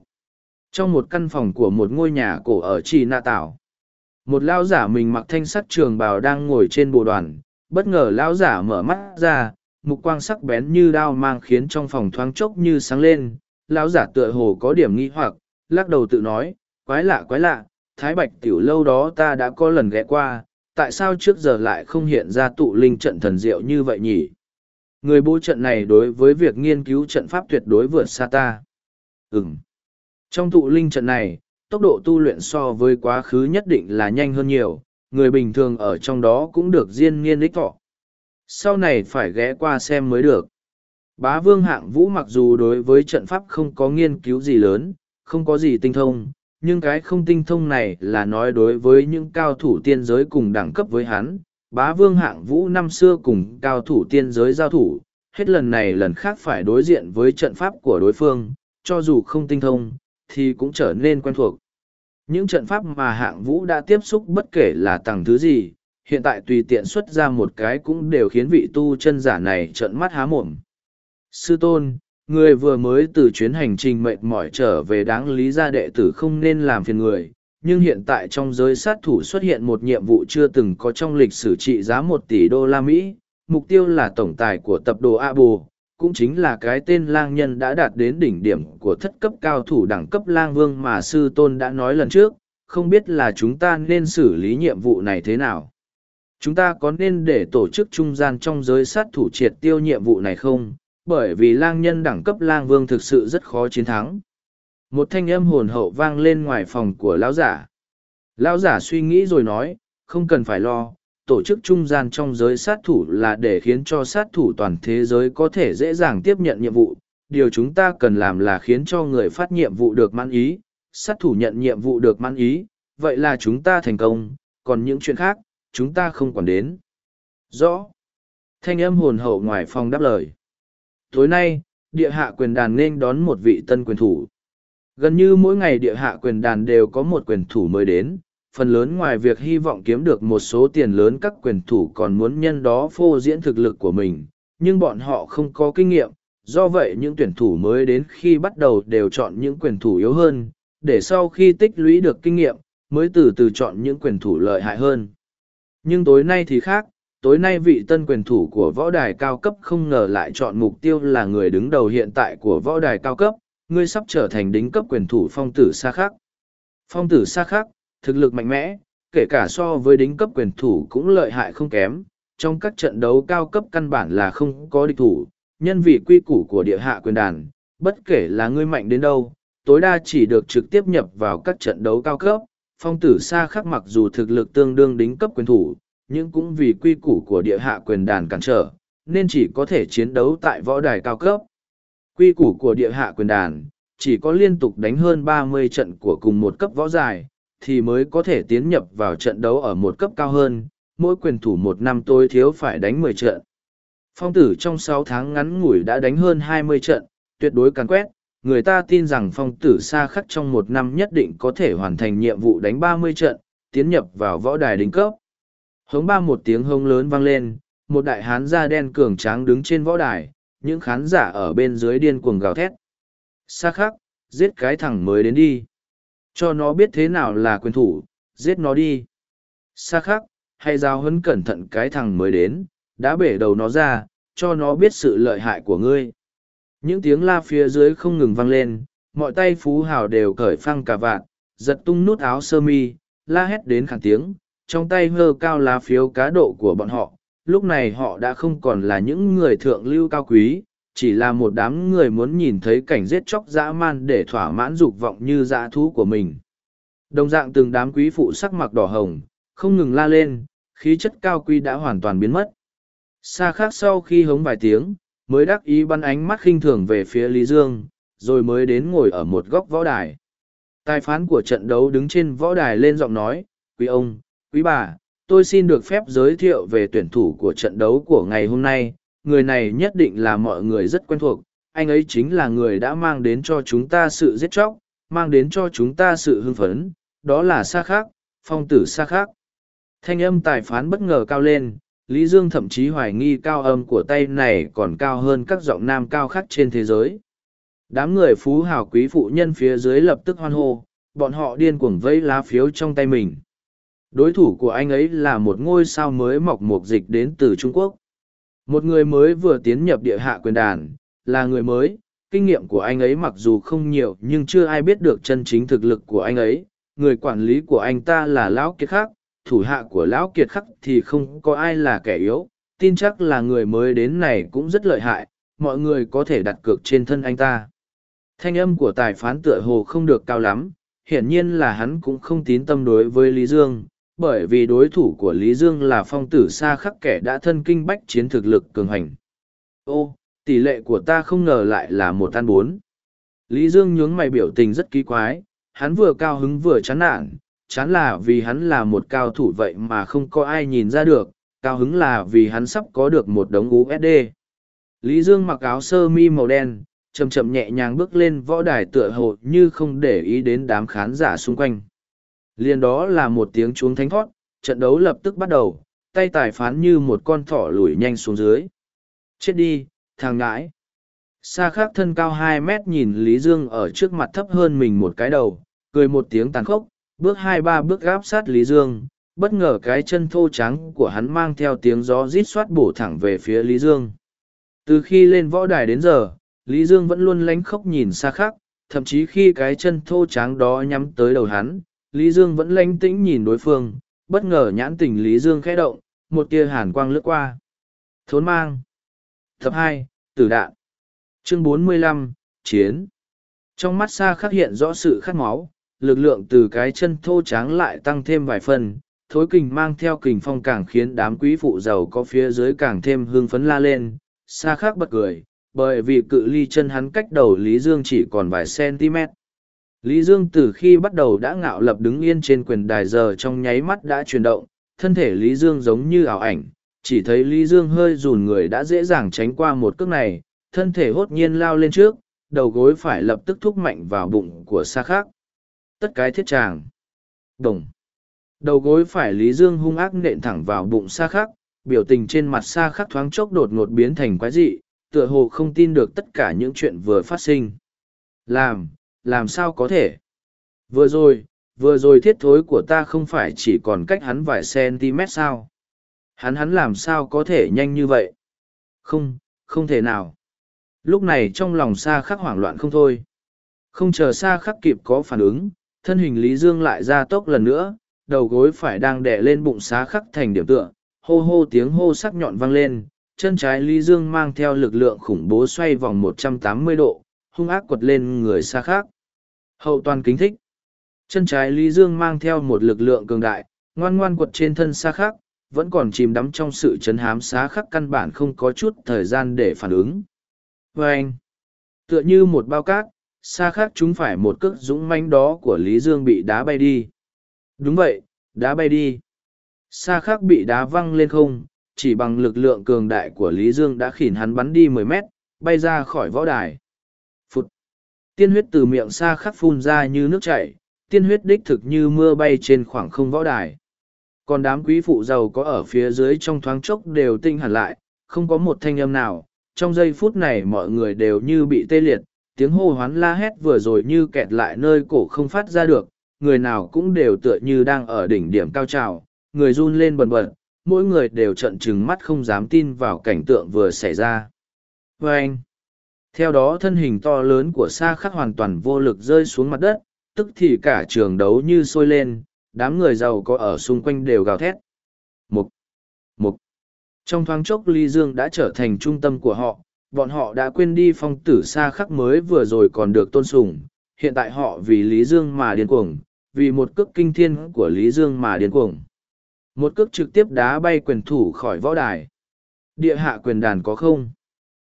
Trong một căn phòng của một ngôi nhà cổ ở Trì Na Tảo, một lão giả mình mặc thanh sắt trường bào đang ngồi trên bồ đoàn, bất ngờ lão giả mở mắt ra, mục quang sắc bén như đao mang khiến trong phòng thoáng chốc như sáng lên, lão giả tựa hồ có điểm nghi hoặc, lắc đầu tự nói, quái lạ quái lạ, Thái Bạch Tiểu Lâu đó ta đã có lần ghé qua, tại sao trước giờ lại không hiện ra tụ linh trận thần diệu như vậy nhỉ? Người bố trận này đối với việc nghiên cứu trận pháp tuyệt đối vượt xa ta. Ừm. Trong tụ linh trận này, tốc độ tu luyện so với quá khứ nhất định là nhanh hơn nhiều, người bình thường ở trong đó cũng được riêng nghiên đích thọ. Sau này phải ghé qua xem mới được. Bá vương hạng vũ mặc dù đối với trận pháp không có nghiên cứu gì lớn, không có gì tinh thông, nhưng cái không tinh thông này là nói đối với những cao thủ tiên giới cùng đẳng cấp với hắn. Bá vương hạng vũ năm xưa cùng cao thủ tiên giới giao thủ, hết lần này lần khác phải đối diện với trận pháp của đối phương, cho dù không tinh thông, thì cũng trở nên quen thuộc. Những trận pháp mà hạng vũ đã tiếp xúc bất kể là tầng thứ gì, hiện tại tùy tiện xuất ra một cái cũng đều khiến vị tu chân giả này trợn mắt há mồm. Sư tôn, người vừa mới từ chuyến hành trình mệt mỏi trở về đáng lý ra đệ tử không nên làm phiền người, nhưng hiện tại trong giới sát thủ xuất hiện một nhiệm vụ chưa từng có trong lịch sử trị giá một tỷ đô la Mỹ, mục tiêu là tổng tài của tập đồ A Bồ, cũng chính là cái tên lang nhân đã đạt đến đỉnh điểm của thất cấp cao thủ đẳng cấp lang vương mà sư tôn đã nói lần trước, không biết là chúng ta nên xử lý nhiệm vụ này thế nào. Chúng ta có nên để tổ chức trung gian trong giới sát thủ triệt tiêu nhiệm vụ này không? Bởi vì lang nhân đẳng cấp lang vương thực sự rất khó chiến thắng. Một thanh âm hồn hậu vang lên ngoài phòng của lão giả. Lão giả suy nghĩ rồi nói, không cần phải lo, tổ chức trung gian trong giới sát thủ là để khiến cho sát thủ toàn thế giới có thể dễ dàng tiếp nhận nhiệm vụ. Điều chúng ta cần làm là khiến cho người phát nhiệm vụ được mãn ý, sát thủ nhận nhiệm vụ được mãn ý, vậy là chúng ta thành công, còn những chuyện khác, chúng ta không quản đến. Rõ. Thanh âm hồn hậu ngoài phòng đáp lời. Tối nay, địa hạ quyền đàn nên đón một vị tân quyền thủ. Gần như mỗi ngày địa hạ quyền đàn đều có một quyền thủ mới đến, phần lớn ngoài việc hy vọng kiếm được một số tiền lớn các quyền thủ còn muốn nhân đó phô diễn thực lực của mình, nhưng bọn họ không có kinh nghiệm, do vậy những tuyển thủ mới đến khi bắt đầu đều chọn những quyền thủ yếu hơn, để sau khi tích lũy được kinh nghiệm, mới từ từ chọn những quyền thủ lợi hại hơn. Nhưng tối nay thì khác, tối nay vị tân quyền thủ của võ đài cao cấp không ngờ lại chọn mục tiêu là người đứng đầu hiện tại của võ đài cao cấp, ngươi sắp trở thành đính cấp quyền thủ phong tử xa khắc. Phong tử xa khắc, thực lực mạnh mẽ, kể cả so với đính cấp quyền thủ cũng lợi hại không kém, trong các trận đấu cao cấp căn bản là không có địch thủ, nhân vị quy củ của địa hạ quyền đàn, bất kể là ngươi mạnh đến đâu, tối đa chỉ được trực tiếp nhập vào các trận đấu cao cấp. Phong tử xa khắc mặc dù thực lực tương đương đính cấp quyền thủ, nhưng cũng vì quy củ của địa hạ quyền đàn cản trở, nên chỉ có thể chiến đấu tại võ đài cao cấp. Quy củ của địa hạ quyền đàn, chỉ có liên tục đánh hơn ba mươi trận của cùng một cấp võ dài, thì mới có thể tiến nhập vào trận đấu ở một cấp cao hơn, mỗi quyền thủ một năm tối thiếu phải đánh mười trận. Phong tử trong sáu tháng ngắn ngủi đã đánh hơn hai mươi trận, tuyệt đối càn quét, người ta tin rằng phong tử xa khắc trong một năm nhất định có thể hoàn thành nhiệm vụ đánh ba mươi trận, tiến nhập vào võ đài đỉnh cấp. Hống ba một tiếng hông lớn vang lên, một đại hán da đen cường tráng đứng trên võ đài, những khán giả ở bên dưới điên cuồng gào thét. Xa khắc, giết cái thằng mới đến đi. Cho nó biết thế nào là quyền thủ, giết nó đi. Xa khắc, hay giao hấn cẩn thận cái thằng mới đến, đã bể đầu nó ra, cho nó biết sự lợi hại của ngươi. Những tiếng la phía dưới không ngừng vang lên, mọi tay phú hào đều cởi phăng cả vạn, giật tung nút áo sơ mi, la hét đến khẳng tiếng, trong tay hơ cao lá phiếu cá độ của bọn họ. Lúc này họ đã không còn là những người thượng lưu cao quý, chỉ là một đám người muốn nhìn thấy cảnh giết chóc dã man để thỏa mãn dục vọng như dã thú của mình. Đồng dạng từng đám quý phụ sắc mặc đỏ hồng, không ngừng la lên, khí chất cao quý đã hoàn toàn biến mất. Xa khác sau khi hống vài tiếng, mới đắc ý bắn ánh mắt khinh thường về phía Lý Dương, rồi mới đến ngồi ở một góc võ đài. Tài phán của trận đấu đứng trên võ đài lên giọng nói, quý ông, quý bà, tôi xin được phép giới thiệu về tuyển thủ của trận đấu của ngày hôm nay, người này nhất định là mọi người rất quen thuộc, anh ấy chính là người đã mang đến cho chúng ta sự giết chóc, mang đến cho chúng ta sự hưng phấn, đó là Sa Khác, phong tử Sa Khác. Thanh âm tài phán bất ngờ cao lên, Lý Dương thậm chí hoài nghi cao âm của tay này còn cao hơn các giọng nam cao khác trên thế giới. Đám người phú hào quý phụ nhân phía dưới lập tức hoan hô, bọn họ điên cuồng vẫy lá phiếu trong tay mình. Đối thủ của anh ấy là một ngôi sao mới mọc mục dịch đến từ Trung Quốc. Một người mới vừa tiến nhập địa hạ quyền đàn, là người mới, kinh nghiệm của anh ấy mặc dù không nhiều nhưng chưa ai biết được chân chính thực lực của anh ấy. Người quản lý của anh ta là Lão Kiệt Khắc, thủ hạ của Lão Kiệt Khắc thì không có ai là kẻ yếu, tin chắc là người mới đến này cũng rất lợi hại, mọi người có thể đặt cược trên thân anh ta. Thanh âm của tài phán tựa hồ không được cao lắm, hiển nhiên là hắn cũng không tín tâm đối với Lý Dương, bởi vì đối thủ của Lý Dương là phong tử xa khắc kẻ đã thân kinh bách chiến thực lực cường hành. Ô, tỷ lệ của ta không ngờ lại là một tan bốn. Lý Dương nhướng mày biểu tình rất kỳ quái, hắn vừa cao hứng vừa chán nản, chán là vì hắn là một cao thủ vậy mà không có ai nhìn ra được, cao hứng là vì hắn sắp có được một đống USD. Lý Dương mặc áo sơ mi màu đen, chậm chậm nhẹ nhàng bước lên võ đài tựa hồ như không để ý đến đám khán giả xung quanh. Liên đó là một tiếng chuông thánh thoát, trận đấu lập tức bắt đầu, tay tài phán như một con thỏ lủi nhanh xuống dưới. Chết đi, thằng ngãi. Sa khác thân cao hai mét nhìn Lý Dương ở trước mặt thấp hơn mình một cái đầu, cười một tiếng tàn khốc, bước hai ba bước gáp sát Lý Dương, bất ngờ cái chân thô trắng của hắn mang theo tiếng gió rít xoát bổ thẳng về phía Lý Dương. Từ khi lên võ đài đến giờ, Lý Dương vẫn luôn lánh khóc nhìn xa khác, thậm chí khi cái chân thô trắng đó nhắm tới đầu hắn, Lý Dương vẫn lánh tĩnh nhìn đối phương, bất ngờ nhãn tình Lý Dương khẽ động, một tia hàn quang lướt qua. Thốn mang. Tập hai Tử đạn. Chương bốn mươi lăm Chiến. Trong mắt xa khắc hiện rõ sự khát máu, lực lượng từ cái chân thô tráng lại tăng thêm vài phần, thối kình mang theo kình phong càng khiến đám quý phụ giàu có phía dưới càng thêm hương phấn la lên, xa khắc bật cười, bởi vì cự ly chân hắn cách đầu Lý Dương chỉ còn vài cm. Lý Dương từ khi bắt đầu đã ngạo lập đứng yên trên quyền đài giờ trong nháy mắt đã chuyển động, thân thể Lý Dương giống như ảo ảnh, chỉ thấy Lý Dương hơi rùn người đã dễ dàng tránh qua một cước này, thân thể hốt nhiên lao lên trước, đầu gối phải lập tức thúc mạnh vào bụng của xa khác. Tất cái thiết tràng. Đồng. Đầu gối phải Lý Dương hung ác nện thẳng vào bụng xa khác, biểu tình trên mặt xa khắc thoáng chốc đột ngột biến thành quái dị, tựa hồ không tin được tất cả những chuyện vừa phát sinh. Làm, làm sao có thể? Vừa rồi, vừa rồi thiết thối của ta không phải chỉ còn cách hắn vài cm sao? Hắn hắn làm sao có thể nhanh như vậy? Không, không thể nào. Lúc này trong lòng xa khắc hoảng loạn không thôi. Không chờ xa khắc kịp có phản ứng, thân hình Lý Dương lại ra tốc lần nữa, đầu gối phải đang đè lên bụng xá khắc thành điểm tựa, hô hô tiếng hô sắc nhọn vang lên, chân trái Lý Dương mang theo lực lượng khủng bố xoay vòng 180 độ, hung ác quật lên người xa khác. Hậu toàn kính thích. Chân trái Lý Dương mang theo một lực lượng cường đại, ngoan ngoan quật trên thân xa khác, vẫn còn chìm đắm trong sự chấn hám xá khắc căn bản không có chút thời gian để phản ứng. Và anh, tựa như một bao cát, xa khác chúng phải một cước dũng manh đó của Lý Dương bị đá bay đi. Đúng vậy, đá bay đi. Xa khác bị đá văng lên không, chỉ bằng lực lượng cường đại của Lý Dương đã khỉn hắn bắn đi mười mét, bay ra khỏi võ đài. Tiên huyết từ miệng xa khắc phun ra như nước chảy, tiên huyết đích thực như mưa bay trên khoảng không võ đài. Còn đám quý phụ giàu có ở phía dưới trong thoáng chốc đều tinh hẳn lại, không có một thanh âm nào. Trong giây phút này mọi người đều như bị tê liệt, tiếng hô hoán la hét vừa rồi như kẹt lại nơi cổ không phát ra được, người nào cũng đều tựa như đang ở đỉnh điểm cao trào, người run lên bần bật, mỗi người đều trận trừng mắt không dám tin vào cảnh tượng vừa xảy ra. Và anh, theo đó thân hình to lớn của sa khắc hoàn toàn vô lực rơi xuống mặt đất, tức thì cả trường đấu như sôi lên, đám người giàu có ở xung quanh đều gào thét. Mục, mục. Trong thoáng chốc Ly Dương đã trở thành trung tâm của họ, bọn họ đã quên đi phong tử sa khắc mới vừa rồi còn được tôn sùng, hiện tại họ vì Lý Dương mà điên cuồng, vì một cước kinh thiên của Lý Dương mà điên cuồng. Một cước trực tiếp đá bay quyền thủ khỏi võ đài. Địa hạ quyền đàn có không?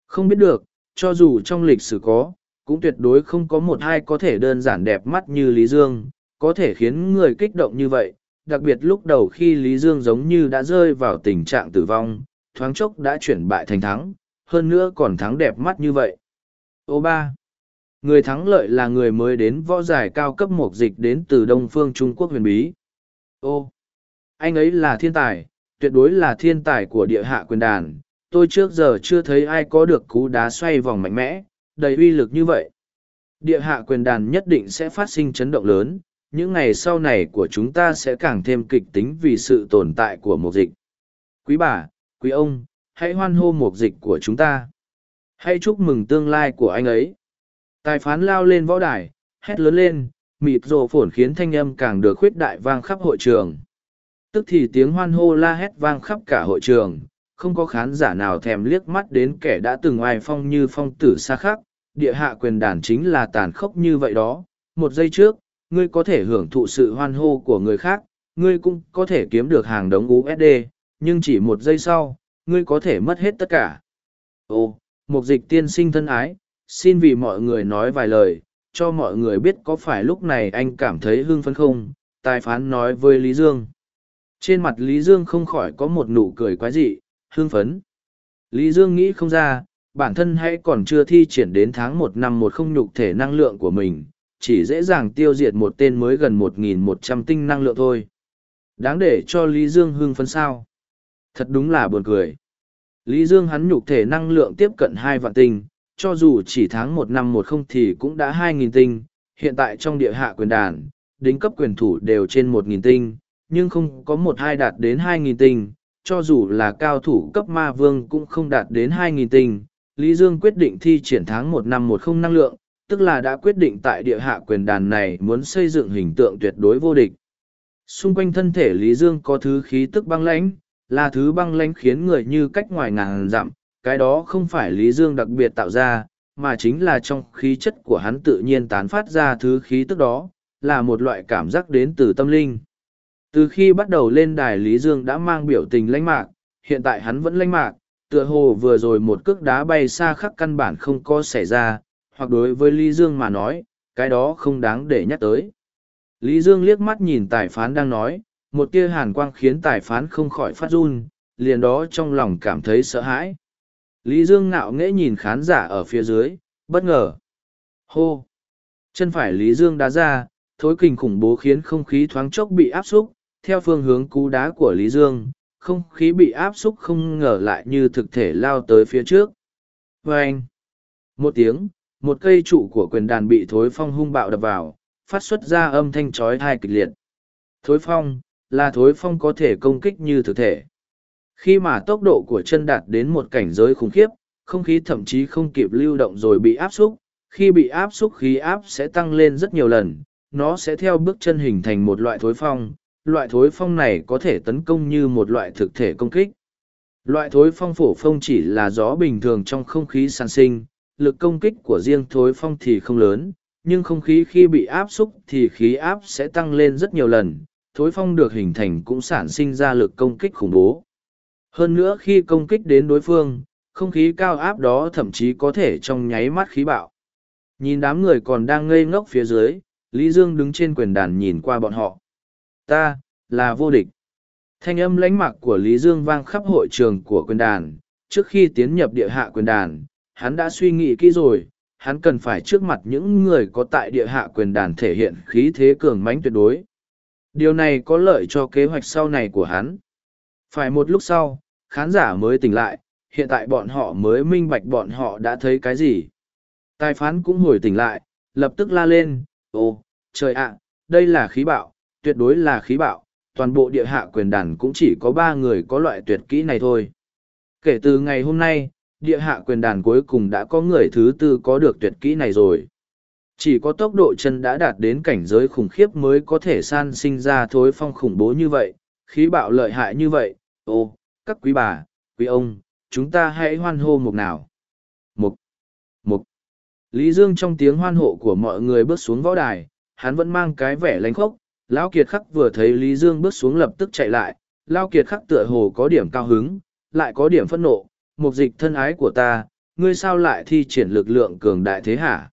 Không biết được, cho dù trong lịch sử có, cũng tuyệt đối không có một hai có thể đơn giản đẹp mắt như Lý Dương, có thể khiến người kích động như vậy, đặc biệt lúc đầu khi Lý Dương giống như đã rơi vào tình trạng tử vong, thoáng chốc đã chuyển bại thành thắng, hơn nữa còn thắng đẹp mắt như vậy. Ô ba Người thắng lợi là người mới đến võ giải cao cấp mục dịch đến từ Đông Phương Trung Quốc huyền bí. Ô anh ấy là thiên tài tuyệt đối là thiên tài của địa hạ quyền đàn tôi trước giờ chưa thấy ai có được cú đá xoay vòng mạnh mẽ, đầy uy lực như vậy. Địa hạ quyền đàn nhất định sẽ phát sinh chấn động lớn, những ngày sau này của chúng ta sẽ càng thêm kịch tính vì sự tồn tại của một dịch. Quý bà, quý ông, hãy hoan hô một dịch của chúng ta. Hãy chúc mừng tương lai của anh ấy. Tài phán lao lên võ đài, hét lớn lên, mịt rộ phổn khiến thanh âm càng được khuyết đại vang khắp hội trường. Tức thì tiếng hoan hô la hét vang khắp cả hội trường không có khán giả nào thèm liếc mắt đến kẻ đã từng oai phong như phong tử xa khắc địa hạ quyền đàn chính là tàn khốc như vậy đó. Một giây trước ngươi có thể hưởng thụ sự hoan hô của người khác ngươi cũng có thể kiếm được hàng đống usd nhưng chỉ một giây sau ngươi có thể mất hết tất cả. Ồ một dịch tiên sinh thân ái xin vì mọi người nói vài lời, cho mọi người biết có phải lúc này anh cảm thấy hưng phấn không, tài phán nói với Lý Dương. Trên mặt Lý Dương không khỏi có một nụ cười quái dị, hương phấn. Lý Dương nghĩ không ra, bản thân hãy còn chưa thi triển đến tháng một năm một không nhục thể năng lượng của mình, chỉ dễ dàng tiêu diệt một tên mới gần một nghìn một trăm tinh năng lượng thôi. Đáng để cho Lý Dương hưng phấn sao? Thật đúng là buồn cười. Lý Dương hắn nhục thể năng lượng tiếp cận hai vạn tinh, cho dù chỉ tháng một năm một không thì cũng đã hai nghìn tinh, hiện tại trong địa hạ quyền đàn, đính cấp quyền thủ đều trên một nghìn tinh, nhưng không có một hai đạt đến hai nghìn tinh, cho dù là cao thủ cấp ma vương cũng không đạt đến hai nghìn tinh. Lý Dương quyết định thi triển tháng một năm một không năng lượng, tức là đã quyết định tại địa hạ quyền đàn này muốn xây dựng hình tượng tuyệt đối vô địch. Xung quanh thân thể Lý Dương có thứ khí tức băng lãnh, là thứ băng lãnh khiến người như cách ngoài ngàn dặm, cái đó không phải Lý Dương đặc biệt tạo ra, mà chính là trong khí chất của hắn tự nhiên tán phát ra thứ khí tức đó, là một loại cảm giác đến từ tâm linh. Từ khi bắt đầu lên đài Lý Dương đã mang biểu tình lãnh mạc, hiện tại hắn vẫn lãnh mạc, tựa hồ vừa rồi một cước đá bay xa khắc căn bản không có xảy ra, hoặc đối với Lý Dương mà nói, cái đó không đáng để nhắc tới. Lý Dương liếc mắt nhìn tài phán đang nói, một tia hàn quang khiến tài phán không khỏi phát run, liền đó trong lòng cảm thấy sợ hãi. Lý Dương ngạo nghễ nhìn khán giả ở phía dưới, bất ngờ. Hô! Chân phải Lý Dương đá ra, thối kình khủng bố khiến không khí thoáng chốc bị áp xúc, theo phương hướng cú đá của Lý Dương, không khí bị áp xúc không ngờ lại như thực thể lao tới phía trước. Và anh, một tiếng, một cây trụ của quyền đàn bị thối phong hung bạo đập vào, phát xuất ra âm thanh chói tai kịch liệt. Thối phong, là thối phong có thể công kích như thực thể. Khi mà tốc độ của chân đạt đến một cảnh giới khủng khiếp, không khí thậm chí không kịp lưu động rồi bị áp xúc, khi bị áp xúc khí áp sẽ tăng lên rất nhiều lần, nó sẽ theo bước chân hình thành một loại thối phong, loại thối phong này có thể tấn công như một loại thực thể công kích. Loại thối phong phổ phong chỉ là gió bình thường trong không khí sản sinh, lực công kích của riêng thối phong thì không lớn, nhưng không khí khi bị áp xúc thì khí áp sẽ tăng lên rất nhiều lần, thối phong được hình thành cũng sản sinh ra lực công kích khủng bố. Hơn nữa khi công kích đến đối phương, không khí cao áp đó thậm chí có thể trong nháy mắt khí bạo. Nhìn đám người còn đang ngây ngốc phía dưới, Lý Dương đứng trên quyền đàn nhìn qua bọn họ. Ta, là vô địch. Thanh âm lãnh mạc của Lý Dương vang khắp hội trường của quyền đàn. Trước khi tiến nhập địa hạ quyền đàn, hắn đã suy nghĩ kỹ rồi, hắn cần phải trước mặt những người có tại địa hạ quyền đàn thể hiện khí thế cường mãnh tuyệt đối. Điều này có lợi cho kế hoạch sau này của hắn. Phải một lúc sau, khán giả mới tỉnh lại, hiện tại bọn họ mới minh bạch bọn họ đã thấy cái gì. Tài phán cũng hồi tỉnh lại, lập tức la lên, ồ, trời ạ, đây là khí bạo, tuyệt đối là khí bạo, toàn bộ địa hạ quyền đàn cũng chỉ có ba người có loại tuyệt kỹ này thôi. Kể từ ngày hôm nay, địa hạ quyền đàn cuối cùng đã có người thứ tư có được tuyệt kỹ này rồi. Chỉ có tốc độ chân đã đạt đến cảnh giới khủng khiếp mới có thể san sinh ra thối phong khủng bố như vậy, khí bạo lợi hại như vậy, ô, các quý bà, quý ông, chúng ta hãy hoan hô một nào. Một, một. Lý Dương trong tiếng hoan hộ của mọi người bước xuống võ đài, hắn vẫn mang cái vẻ lánh khốc, Lão Kiệt Khắc vừa thấy Lý Dương bước xuống lập tức chạy lại, Lão Kiệt Khắc tựa hồ có điểm cao hứng, lại có điểm phẫn nộ, mục dịch thân ái của ta, ngươi sao lại thi triển lực lượng cường đại thế hả?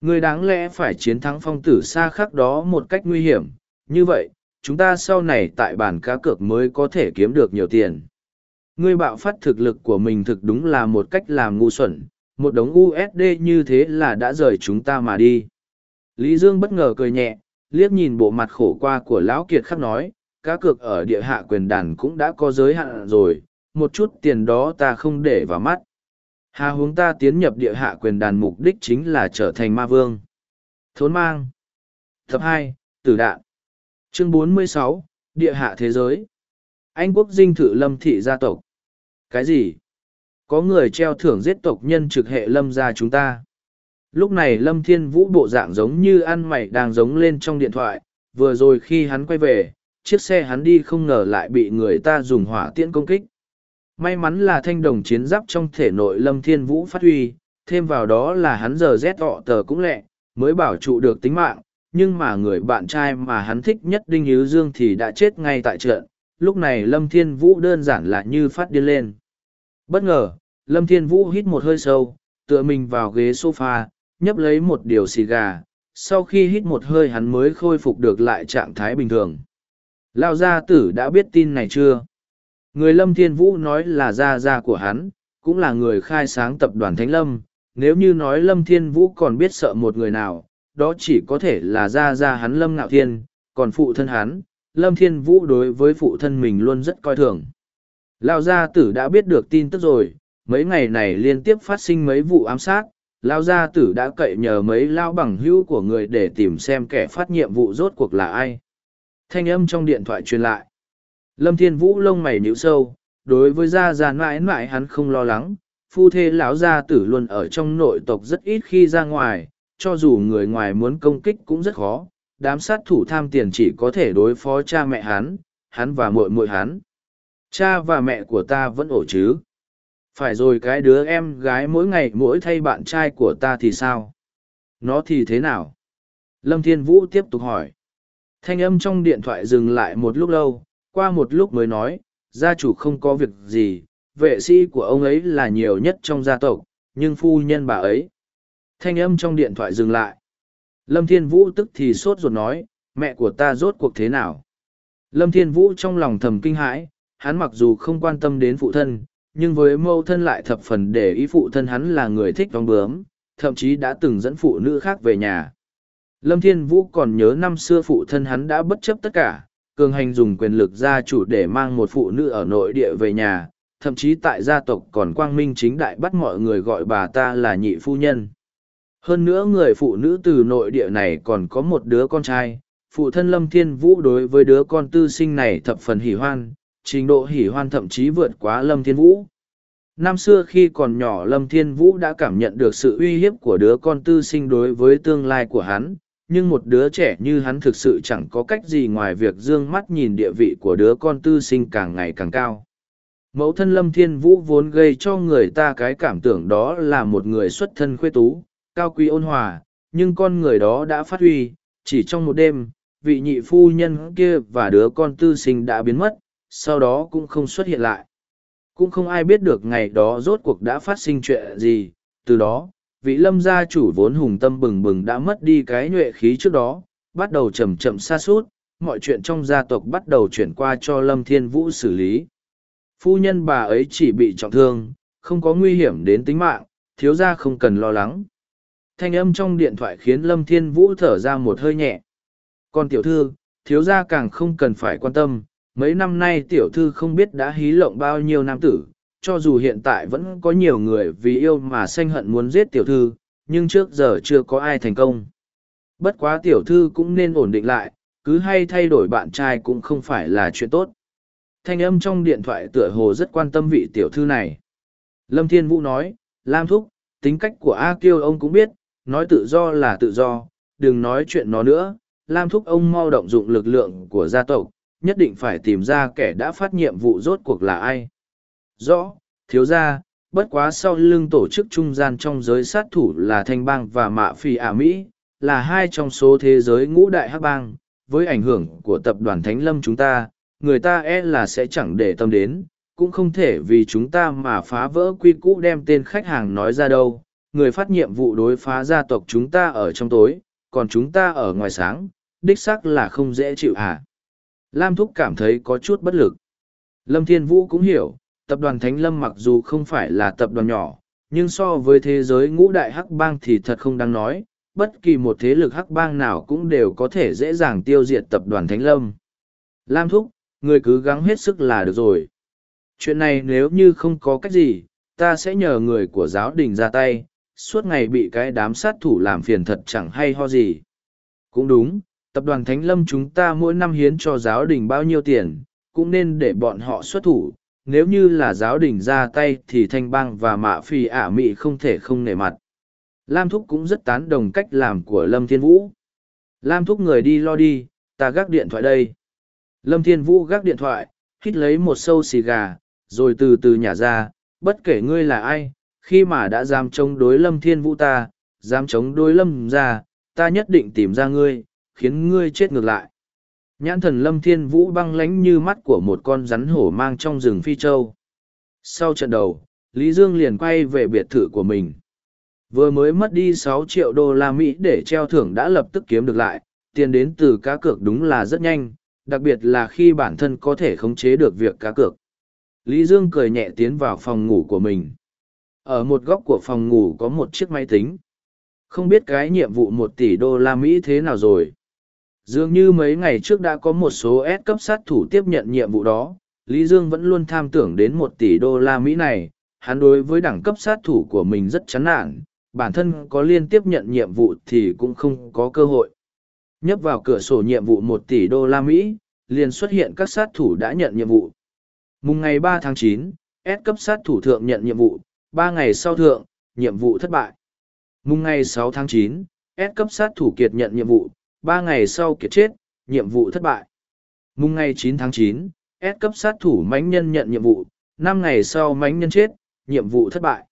Ngươi đáng lẽ phải chiến thắng phong tử xa khắc đó một cách nguy hiểm, như vậy, chúng ta sau này tại bàn cá cược mới có thể kiếm được nhiều tiền. Ngươi bạo phát thực lực của mình thực đúng là một cách làm ngu xuẩn, một đống USD như thế là đã rời chúng ta mà đi. Lý Dương bất ngờ cười nhẹ, liếc nhìn bộ mặt khổ qua của lão kiệt khắc nói cá cược ở địa hạ quyền đàn cũng đã có giới hạn rồi một chút tiền đó ta không để vào mắt. Hà huống ta tiến nhập địa hạ quyền đàn mục đích chính là trở thành ma vương. Thốn mang. Tập hai tử đạn. Chương 46, địa hạ thế giới. Anh quốc dinh thự lâm thị gia tộc. Cái gì? Có người treo thưởng giết tộc nhân trực hệ lâm gia chúng ta lúc này lâm thiên vũ bộ dạng giống như ăn mày đang giống lên trong điện thoại vừa rồi khi hắn quay về chiếc xe hắn đi không ngờ lại bị người ta dùng hỏa tiễn công kích. May mắn là thanh đồng chiến giáp trong thể nội lâm thiên vũ phát huy thêm vào đó là hắn giờ rét tọ tờ cũng lẹ mới bảo trụ được tính mạng nhưng mà người bạn trai mà hắn thích nhất đinh hữu dương thì đã chết ngay tại trận. Lúc này lâm thiên vũ đơn giản là như phát điên lên. Bất ngờ lâm thiên vũ hít một hơi sâu tựa mình vào ghế sofa, nhấp lấy một điều xì gà, sau khi hít một hơi hắn mới khôi phục được lại trạng thái bình thường. Lao gia tử đã biết tin này chưa? Người Lâm Thiên Vũ nói là gia gia của hắn, cũng là người khai sáng tập đoàn Thánh Lâm. Nếu như nói Lâm Thiên Vũ còn biết sợ một người nào, đó chỉ có thể là gia gia hắn Lâm Ngạo Thiên, còn phụ thân hắn, Lâm Thiên Vũ đối với phụ thân mình luôn rất coi thường. Lao gia tử đã biết được tin tức rồi, mấy ngày này liên tiếp phát sinh mấy vụ ám sát, Lao gia tử đã cậy nhờ mấy lao bằng hữu của người để tìm xem kẻ phát nhiệm vụ rốt cuộc là ai. Thanh âm trong điện thoại truyền lại. Lâm Thiên Vũ lông mày nhíu sâu, đối với gia gia mãi mãi hắn không lo lắng, phu thê lão gia tử luôn ở trong nội tộc rất ít khi ra ngoài, cho dù người ngoài muốn công kích cũng rất khó, đám sát thủ tham tiền chỉ có thể đối phó cha mẹ hắn, hắn và muội muội hắn. Cha và mẹ của ta vẫn ổ chứ. Phải rồi cái đứa em gái mỗi ngày mỗi thay bạn trai của ta thì sao? Nó thì thế nào? Lâm Thiên Vũ tiếp tục hỏi. Thanh âm trong điện thoại dừng lại một lúc lâu, qua một lúc mới nói, gia chủ không có việc gì, vệ sĩ của ông ấy là nhiều nhất trong gia tộc, nhưng phu nhân bà ấy. Thanh âm trong điện thoại dừng lại. Lâm Thiên Vũ tức thì sốt ruột nói, mẹ của ta rốt cuộc thế nào? Lâm Thiên Vũ trong lòng thầm kinh hãi, hắn mặc dù không quan tâm đến phụ thân, nhưng với mâu thân lại thập phần để ý phụ thân hắn là người thích vong bướm, thậm chí đã từng dẫn phụ nữ khác về nhà. Lâm Thiên Vũ còn nhớ năm xưa phụ thân hắn đã bất chấp tất cả, cường hành dùng quyền lực gia chủ để mang một phụ nữ ở nội địa về nhà, thậm chí tại gia tộc còn quang minh chính đại bắt mọi người gọi bà ta là nhị phu nhân. Hơn nữa người phụ nữ từ nội địa này còn có một đứa con trai, phụ thân Lâm Thiên Vũ đối với đứa con tư sinh này thập phần hỉ hoan, trình độ hỉ hoan thậm chí vượt quá Lâm Thiên Vũ. Năm xưa khi còn nhỏ Lâm Thiên Vũ đã cảm nhận được sự uy hiếp của đứa con tư sinh đối với tương lai của hắn, nhưng một đứa trẻ như hắn thực sự chẳng có cách gì ngoài việc d ư ơ n g mắt nhìn địa vị của đứa con tư sinh càng ngày càng cao mẫu thân lâm thiên vũ vốn gây cho người ta cái cảm tưởng đó là một người xuất thân khuê tú cao quý ôn hòa nhưng con người đó đã phát huy chỉ trong một đêm vị nhị phu nhân kia và đứa con tư sinh đã biến mất sau đó cũng không xuất hiện lại cũng không ai biết được ngày đó rốt cuộc đã phát sinh chuyện gì từ đó vị lâm gia chủ vốn hùng tâm bừng bừng đã mất đi cái nhuệ khí trước đó, bắt đầu chậm chậm xa suốt, mọi chuyện trong gia tộc bắt đầu chuyển qua cho Lâm Thiên Vũ xử lý. Phu nhân bà ấy chỉ bị trọng thương, không có nguy hiểm đến tính mạng, thiếu gia không cần lo lắng. Thanh âm trong điện thoại khiến Lâm Thiên Vũ thở ra một hơi nhẹ. Còn tiểu thư, thiếu gia càng không cần phải quan tâm, mấy năm nay tiểu thư không biết đã hí lộng bao nhiêu nam tử, cho dù hiện tại vẫn có nhiều người vì yêu mà sanh hận muốn giết tiểu thư, nhưng trước giờ chưa có ai thành công. Bất quá tiểu thư cũng nên ổn định lại, cứ hay thay đổi bạn trai cũng không phải là chuyện tốt. Thanh âm trong điện thoại tựa hồ rất quan tâm vị tiểu thư này. Lâm Thiên Vũ nói, Lam Thúc, tính cách của A Kiêu ông cũng biết, nói tự do là tự do, đừng nói chuyện nó nữa. Lam Thúc ông mau động dụng lực lượng của gia tộc, nhất định phải tìm ra kẻ đã phát nhiệm vụ rốt cuộc là ai. Rõ, thiếu ra, bất quá sau lưng tổ chức trung gian trong giới sát thủ là Thanh Bang và Mạ Phi Ả Mỹ, là hai trong số thế giới ngũ đại hắc bang, với ảnh hưởng của tập đoàn Thánh Lâm chúng ta, người ta e là sẽ chẳng để tâm đến, cũng không thể vì chúng ta mà phá vỡ quy cũ đem tên khách hàng nói ra đâu. Người phát nhiệm vụ đối phá gia tộc chúng ta ở trong tối, còn chúng ta ở ngoài sáng, đích xác là không dễ chịu hả? Lam Thúc cảm thấy có chút bất lực. Lâm Thiên Vũ cũng hiểu, tập đoàn Thánh Lâm mặc dù không phải là tập đoàn nhỏ, nhưng so với thế giới ngũ đại hắc bang thì thật không đáng nói, bất kỳ một thế lực hắc bang nào cũng đều có thể dễ dàng tiêu diệt tập đoàn Thánh Lâm. Lam Thúc, người cứ gắng hết sức là được rồi. Chuyện này nếu như không có cách gì, ta sẽ nhờ người của giáo đình ra tay, suốt ngày bị cái đám sát thủ làm phiền thật chẳng hay ho gì. Cũng đúng, tập đoàn Thánh Lâm chúng ta mỗi năm hiến cho giáo đình bao nhiêu tiền, cũng nên để bọn họ xuất thủ, nếu như là giáo đình ra tay thì thanh bang và mạ phi ả mị không thể không nể mặt. Lam thúc cũng rất tán đồng cách làm của lâm thiên vũ. Lam thúc người đi lo đi ta gác điện thoại đây. Lâm thiên vũ gác điện thoại hít lấy một sâu xì gà rồi từ từ nhả ra bất kể ngươi là ai khi mà đã dám chống đối lâm thiên vũ ta dám chống đối lâm ra ta nhất định tìm ra ngươi khiến ngươi chết ngược lại Nhãn thần lâm thiên vũ băng lánh như mắt của một con rắn hổ mang trong rừng phi châu. Sau trận đầu, Lý Dương liền quay về biệt thự của mình. Vừa mới mất đi sáu triệu đô la Mỹ để treo thưởng đã lập tức kiếm được lại, tiền đến từ cá cược đúng là rất nhanh, đặc biệt là khi bản thân có thể khống chế được việc cá cược. Lý Dương cười nhẹ tiến vào phòng ngủ của mình. Ở một góc của phòng ngủ có một chiếc máy tính. Không biết cái nhiệm vụ một tỷ đô la Mỹ thế nào rồi. Dường như mấy ngày trước đã có một số S cấp sát thủ tiếp nhận nhiệm vụ đó, Lý Dương vẫn luôn tham tưởng đến một tỷ đô la Mỹ này, hắn đối với đẳng cấp sát thủ của mình rất chán nản, bản thân có liên tiếp nhận nhiệm vụ thì cũng không có cơ hội. Nhấp vào cửa sổ nhiệm vụ một tỷ đô la Mỹ, liền xuất hiện các sát thủ đã nhận nhiệm vụ. Mùng ngày ba tháng chín, S cấp sát thủ thượng nhận nhiệm vụ, ba ngày sau thượng, nhiệm vụ thất bại. Mùng ngày sáu tháng chín, S cấp sát thủ kiệt nhận nhiệm vụ, ba ngày sau kiệt chết, nhiệm vụ thất bại. Mùng ngày chín tháng chín, S cấp sát thủ mãnh nhân nhận nhiệm vụ, năm ngày sau mãnh nhân chết, nhiệm vụ thất bại.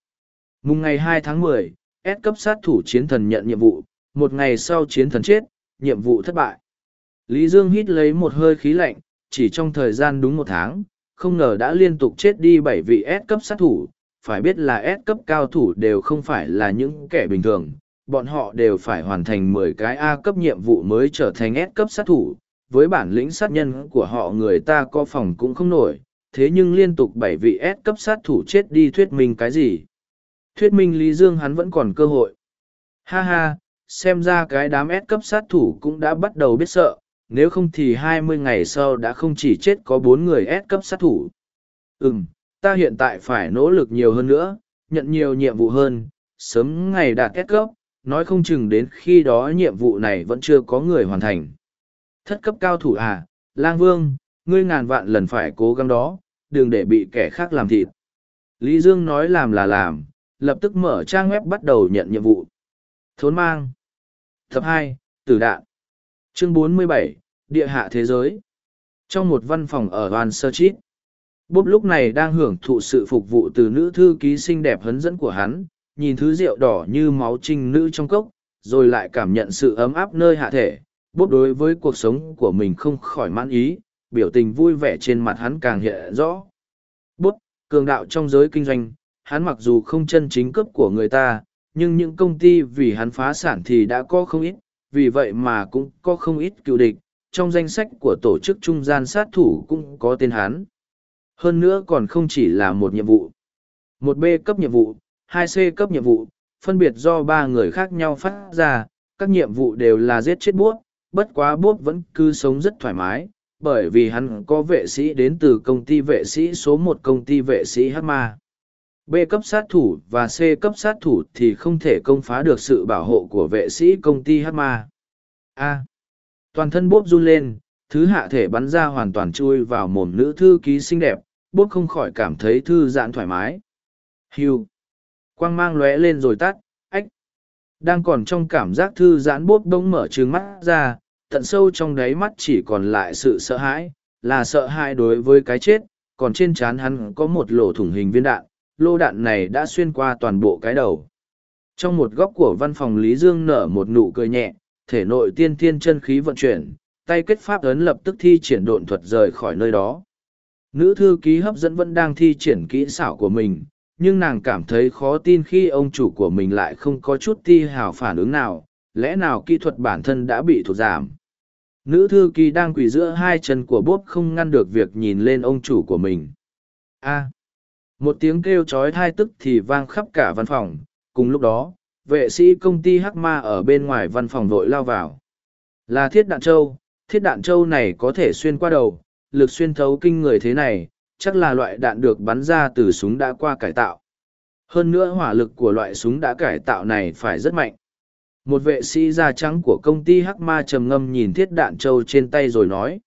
Mùng ngày hai tháng mười, S cấp sát thủ chiến thần nhận nhiệm vụ, một ngày sau chiến thần chết, nhiệm vụ thất bại. Lý Dương hít lấy một hơi khí lạnh, chỉ trong thời gian đúng một tháng, không ngờ đã liên tục chết đi bảy vị S cấp sát thủ, phải biết là S cấp cao thủ đều không phải là những kẻ bình thường, bọn họ đều phải hoàn thành mười cái A cấp nhiệm vụ mới trở thành S cấp sát thủ, với bản lĩnh sát nhân của họ người ta có phòng cũng không nổi, thế nhưng liên tục bảy vị S cấp sát thủ chết đi thuyết minh cái gì? Thuyết minh Lý Dương hắn vẫn còn cơ hội. Ha ha, xem ra cái đám S cấp sát thủ cũng đã bắt đầu biết sợ, nếu không thì hai mươi ngày sau đã không chỉ chết có bốn người S cấp sát thủ. Ừm, ta hiện tại phải nỗ lực nhiều hơn nữa, nhận nhiều nhiệm vụ hơn, sớm ngày đạt S cấp, nói không chừng đến khi đó nhiệm vụ này vẫn chưa có người hoàn thành. Thất cấp cao thủ à, lang vương, ngươi ngàn vạn lần phải cố gắng đó, đừng để bị kẻ khác làm thịt. Lý Dương nói làm là làm, lập tức mở trang web bắt đầu nhận nhiệm vụ. Thốn mang. Tập hai Tử đạn. Chương 47, Địa hạ thế giới. Trong một văn phòng ở Hoàn Sơ Chít, Bốp lúc này đang hưởng thụ sự phục vụ từ nữ thư ký xinh đẹp hấn dẫn của hắn, nhìn thứ rượu đỏ như máu trinh nữ trong cốc, rồi lại cảm nhận sự ấm áp nơi hạ thể. bốt đối với cuộc sống của mình không khỏi mãn ý, biểu tình vui vẻ trên mặt hắn càng hiện rõ. Bốt, cường đạo trong giới kinh doanh, hắn mặc dù không chân chính cấp của người ta, nhưng những công ty vì hắn phá sản thì đã có không ít, vì vậy mà cũng có không ít cựu địch, trong danh sách của tổ chức trung gian sát thủ cũng có tên hắn. Hơn nữa còn không chỉ là một nhiệm vụ. Một B cấp nhiệm vụ, hai C cấp nhiệm vụ, phân biệt do ba người khác nhau phát ra, các nhiệm vụ đều là giết chết búa, bất quá búa vẫn cứ sống rất thoải mái, bởi vì hắn có vệ sĩ đến từ công ty vệ sĩ số một công ty vệ sĩ Hama. B cấp sát thủ và C cấp sát thủ thì không thể công phá được sự bảo hộ của vệ sĩ công ty Hama. A. Toàn thân bốp run lên, thứ hạ thể bắn ra hoàn toàn chui vào mồm nữ thư ký xinh đẹp, bốp không khỏi cảm thấy thư giãn thoải mái. Hugh. Quang mang lóe lên rồi tắt, ách. Đang còn trong cảm giác thư giãn bốp đông mở trừng mắt ra, tận sâu trong đáy mắt chỉ còn lại sự sợ hãi, là sợ hãi đối với cái chết, còn trên trán hắn có một lỗ thủng hình viên đạn, lô đạn này đã xuyên qua toàn bộ cái đầu. Trong một góc của văn phòng Lý Dương nở một nụ cười nhẹ, thể nội tiên thiên chân khí vận chuyển, tay kết pháp ấn lập tức thi triển độn thuật rời khỏi nơi đó. Nữ thư ký hấp dẫn vẫn đang thi triển kỹ xảo của mình, nhưng nàng cảm thấy khó tin khi ông chủ của mình lại không có chút thi hào phản ứng nào, lẽ nào kỹ thuật bản thân đã bị thụt giảm. Nữ thư ký đang quỳ giữa hai chân của bốp không ngăn được việc nhìn lên ông chủ của mình. A. một tiếng kêu chói thai tức thì vang khắp cả văn phòng, cùng lúc đó, vệ sĩ công ty Hắc Ma ở bên ngoài văn phòng vội lao vào. Là thiết đạn châu, thiết đạn châu này có thể xuyên qua đầu, lực xuyên thấu kinh người thế này, chắc là loại đạn được bắn ra từ súng đã qua cải tạo. Hơn nữa hỏa lực của loại súng đã cải tạo này phải rất mạnh. Một vệ sĩ da trắng của công ty Hắc Ma trầm ngâm nhìn thiết đạn trâu trên tay rồi nói.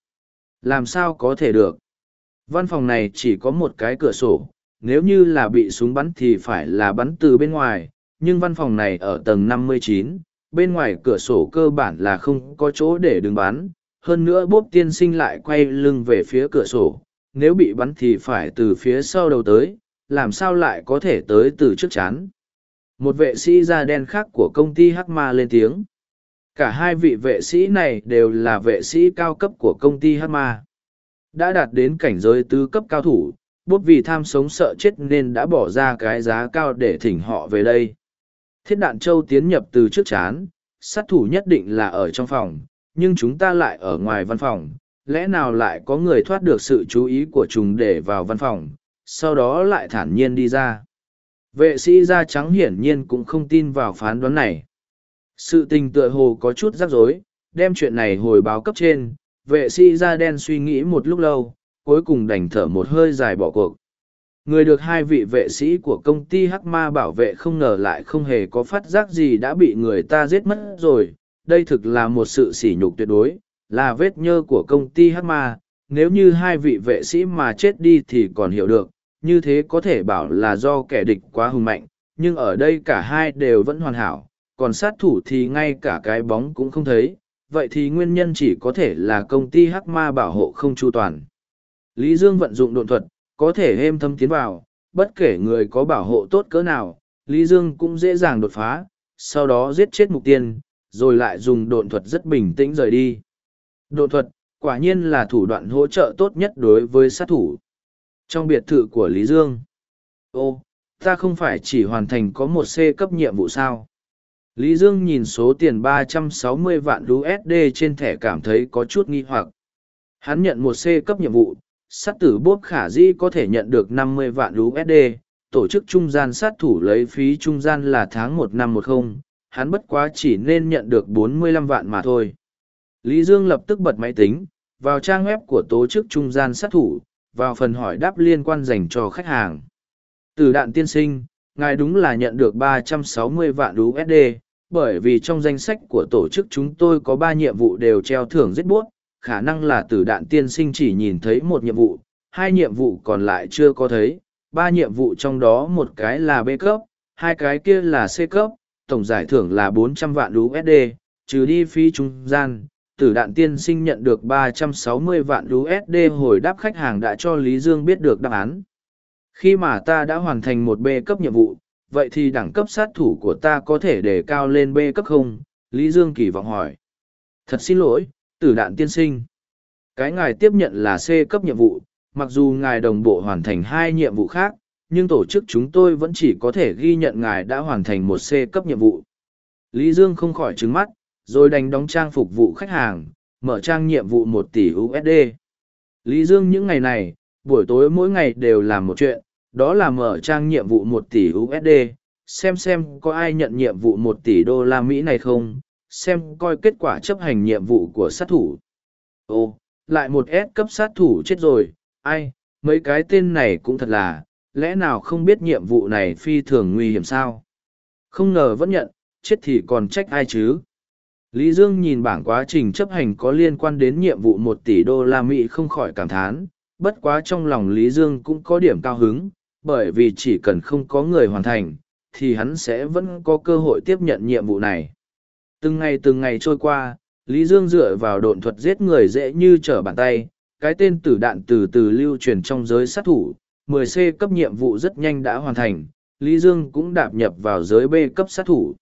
Làm sao có thể được? Văn phòng này chỉ có một cái cửa sổ, nếu như là bị súng bắn thì phải là bắn từ bên ngoài, nhưng văn phòng này ở tầng 59, bên ngoài cửa sổ cơ bản là không có chỗ để đứng bắn, hơn nữa bốp tiên sinh lại quay lưng về phía cửa sổ, nếu bị bắn thì phải từ phía sau đầu tới, làm sao lại có thể tới từ trước chán. Một vệ sĩ da đen khác của công ty Hắc Ma lên tiếng. Cả hai vị vệ sĩ này đều là vệ sĩ cao cấp của công ty Hắc Ma. Đã đạt đến cảnh giới tứ cấp cao thủ, bốt vì tham sống sợ chết nên đã bỏ ra cái giá cao để thỉnh họ về đây Thiết đạn châu tiến nhập từ trước chán, sát thủ nhất định là ở trong phòng, nhưng chúng ta lại ở ngoài văn phòng, lẽ nào lại có người thoát được sự chú ý của chúng để vào văn phòng, sau đó lại thản nhiên đi ra. Vệ sĩ da trắng hiển nhiên cũng không tin vào phán đoán này. Sự tình tựa hồ có chút rắc rối, đem chuyện này hồi báo cấp trên, vệ sĩ da đen suy nghĩ một lúc lâu, cuối cùng đành thở một hơi dài bỏ cuộc. Người được hai vị vệ sĩ của công ty Hắc Ma bảo vệ không ngờ lại không hề có phát giác gì đã bị người ta giết mất rồi, đây thực là một sự sỉ nhục tuyệt đối, là vết nhơ của công ty Hắc Ma, nếu như hai vị vệ sĩ mà chết đi thì còn hiểu được, như thế có thể bảo là do kẻ địch quá hùng mạnh, nhưng ở đây cả hai đều vẫn hoàn hảo, còn sát thủ thì ngay cả cái bóng cũng không thấy, vậy thì nguyên nhân chỉ có thể là công ty Hắc Ma bảo hộ không chu toàn. Lý Dương vận dụng độn thuật, có thể êm thâm tiến vào, bất kể người có bảo hộ tốt cỡ nào, Lý Dương cũng dễ dàng đột phá, sau đó giết chết mục tiên, rồi lại dùng độn thuật rất bình tĩnh rời đi. Độ thuật, quả nhiên là thủ đoạn hỗ trợ tốt nhất đối với sát thủ. Trong biệt thự của Lý Dương, ô, ta không phải chỉ hoàn thành có một C cấp nhiệm vụ sao? Lý Dương nhìn số tiền 360 vạn USD trên thẻ cảm thấy có chút nghi hoặc. Hắn nhận một C cấp nhiệm vụ, sát tử bốp khả dĩ có thể nhận được 50 vạn USD, tổ chức trung gian sát thủ lấy phí trung gian là tháng một năm một không, hắn bất quá chỉ nên nhận được 45 vạn mà thôi. Lý Dương lập tức bật máy tính, vào trang web của tổ chức trung gian sát thủ, vào phần hỏi đáp liên quan dành cho khách hàng. Từ đạn tiên sinh, ngài đúng là nhận được 360 vạn USD, bởi vì trong danh sách của tổ chức chúng tôi có ba nhiệm vụ đều treo thưởng giết buốt, khả năng là tử đạn tiên sinh chỉ nhìn thấy một nhiệm vụ, hai nhiệm vụ còn lại chưa có thấy, ba nhiệm vụ trong đó một cái là B cấp, hai cái kia là C cấp, tổng giải thưởng là 400 vạn USD, trừ đi phí trung gian. Tử đạn tiên sinh nhận được 360 vạn USD hồi đáp khách hàng đã cho Lý Dương biết được đáp án. Khi mà ta đã hoàn thành một B cấp nhiệm vụ, vậy thì đẳng cấp sát thủ của ta có thể để cao lên B cấp không? Lý Dương kỳ vọng hỏi. Thật xin lỗi, tử đạn tiên sinh. Cái ngài tiếp nhận là C cấp nhiệm vụ, mặc dù ngài đồng bộ hoàn thành hai nhiệm vụ khác, nhưng tổ chức chúng tôi vẫn chỉ có thể ghi nhận ngài đã hoàn thành một C cấp nhiệm vụ. Lý Dương không khỏi trứng mắt, rồi đành đóng trang phục vụ khách hàng, mở trang nhiệm vụ một tỷ USD. Lý Dương những ngày này, buổi tối mỗi ngày đều làm một chuyện, đó là mở trang nhiệm vụ một tỷ USD, xem xem có ai nhận nhiệm vụ một tỷ đô la Mỹ này không, xem coi kết quả chấp hành nhiệm vụ của sát thủ. Ồ, lại một S cấp sát thủ chết rồi, ai, mấy cái tên này cũng thật là, lẽ nào không biết nhiệm vụ này phi thường nguy hiểm sao? Không ngờ vẫn nhận, chết thì còn trách ai chứ? Lý Dương nhìn bảng quá trình chấp hành có liên quan đến nhiệm vụ một tỷ đô la Mỹ không khỏi cảm thán, bất quá trong lòng Lý Dương cũng có điểm cao hứng, bởi vì chỉ cần không có người hoàn thành, thì hắn sẽ vẫn có cơ hội tiếp nhận nhiệm vụ này. Từng ngày từng ngày trôi qua, Lý Dương dựa vào độn thuật giết người dễ như trở bàn tay, cái tên tử đạn từ từ lưu truyền trong giới sát thủ, 10C cấp nhiệm vụ rất nhanh đã hoàn thành, Lý Dương cũng đạp nhập vào giới B cấp sát thủ.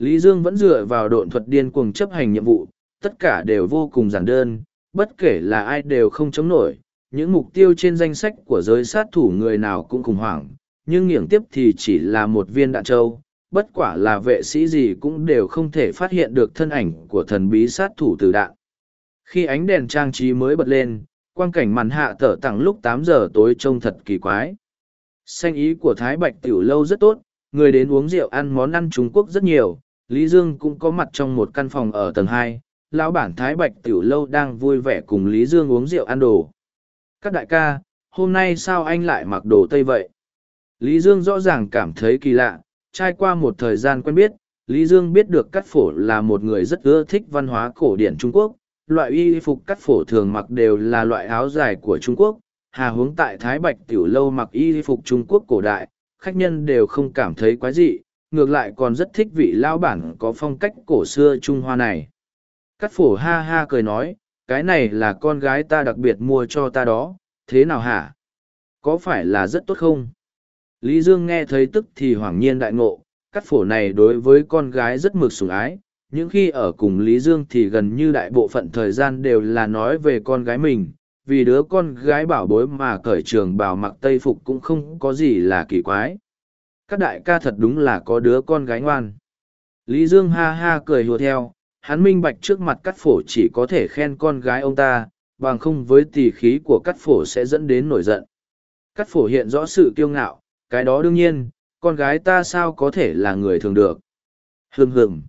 Lý Dương vẫn dựa vào độn thuật điên cuồng chấp hành nhiệm vụ, tất cả đều vô cùng giản đơn, bất kể là ai đều không chống nổi, những mục tiêu trên danh sách của giới sát thủ người nào cũng khủng hoảng, nhưng nghiểng tiếp thì chỉ là một viên đạn trâu, bất quả là vệ sĩ gì cũng đều không thể phát hiện được thân ảnh của thần bí sát thủ từ đạn. Khi ánh đèn trang trí mới bật lên, quang cảnh màn hạ tở tặng lúc tám giờ tối trông thật kỳ quái. Xanh ý của Thái Bạch Tiểu Lâu rất tốt, người đến uống rượu ăn món ăn Trung Quốc rất nhiều, Lý Dương cũng có mặt trong một căn phòng ở tầng hai. lão bản Thái Bạch Tiểu Lâu đang vui vẻ cùng Lý Dương uống rượu ăn đồ. Các đại ca, hôm nay sao anh lại mặc đồ Tây vậy? Lý Dương rõ ràng cảm thấy kỳ lạ, trải qua một thời gian quen biết, Lý Dương biết được Cát Phổ là một người rất ưa thích văn hóa cổ điển Trung Quốc. Loại y phục Cát Phổ thường mặc đều là loại áo dài của Trung Quốc. Hà hướng tại Thái Bạch Tiểu Lâu mặc y phục Trung Quốc cổ đại, khách nhân đều không cảm thấy quái dị, ngược lại còn rất thích vị lao bản có phong cách cổ xưa Trung Hoa này. Cát Phổ ha ha cười nói, cái này là con gái ta đặc biệt mua cho ta đó, thế nào hả? Có phải là rất tốt không? Lý Dương nghe thấy tức thì hoảng nhiên đại ngộ, cắt phổ này đối với con gái rất mực sủng ái. Những khi ở cùng Lý Dương thì gần như đại bộ phận thời gian đều là nói về con gái mình, vì đứa con gái bảo bối mà cởi trường bào mặc tây phục cũng không có gì là kỳ quái các đại ca thật đúng là có đứa con gái ngoan. Lý Dương ha ha cười hùa theo, hắn minh bạch trước mặt cắt phổ chỉ có thể khen con gái ông ta, bằng không với tỷ khí của cắt phổ sẽ dẫn đến nổi giận. Cắt phổ hiện rõ sự kiêu ngạo, cái đó đương nhiên, con gái ta sao có thể là người thường được. Hừng hừng.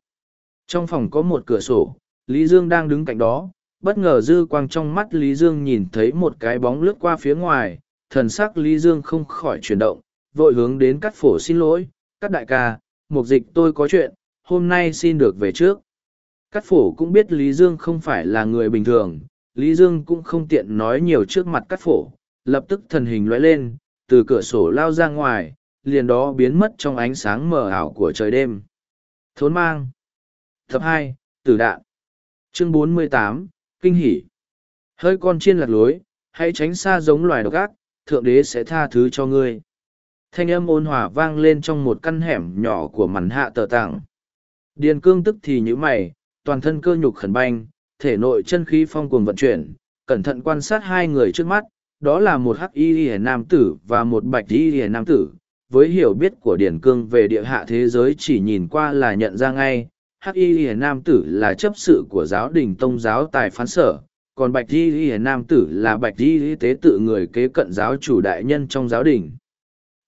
Trong phòng có một cửa sổ, Lý Dương đang đứng cạnh đó, bất ngờ dư quang trong mắt Lý Dương nhìn thấy một cái bóng lướt qua phía ngoài, thần sắc Lý Dương không khỏi chuyển động, vội hướng đến cắt phổ xin lỗi, cắt đại ca, mục dịch tôi có chuyện, hôm nay xin được về trước. Cắt phổ cũng biết Lý Dương không phải là người bình thường, Lý Dương cũng không tiện nói nhiều trước mặt cắt phổ, lập tức thần hình lóe lên, từ cửa sổ lao ra ngoài, liền đó biến mất trong ánh sáng mờ ảo của trời đêm. Thốn mang Tập hai Tử đạn Chương bốn mươi tám Kinh hỉ Hơi con chiên lạc lối, hãy tránh xa giống loài độc ác, thượng đế sẽ tha thứ cho ngươi. Thanh âm ôn hòa vang lên trong một căn hẻm nhỏ của mảnh hạ tờ tảng Điền cương tức thì nhữ mày, toàn thân cơ nhục khẩn banh, thể nội chân khí phong cuồng vận chuyển, cẩn thận quan sát hai người trước mắt, đó là một hắc y hề nam tử và một bạch y hề nam tử. Với hiểu biết của Điền Cương về địa hạ thế giới chỉ nhìn qua là nhận ra ngay, hắc y hề nam tử là chấp sự của giáo đình tông giáo tài phán sở, còn bạch y hề nam tử là bạch y tế tự người kế cận giáo chủ đại nhân trong giáo đình.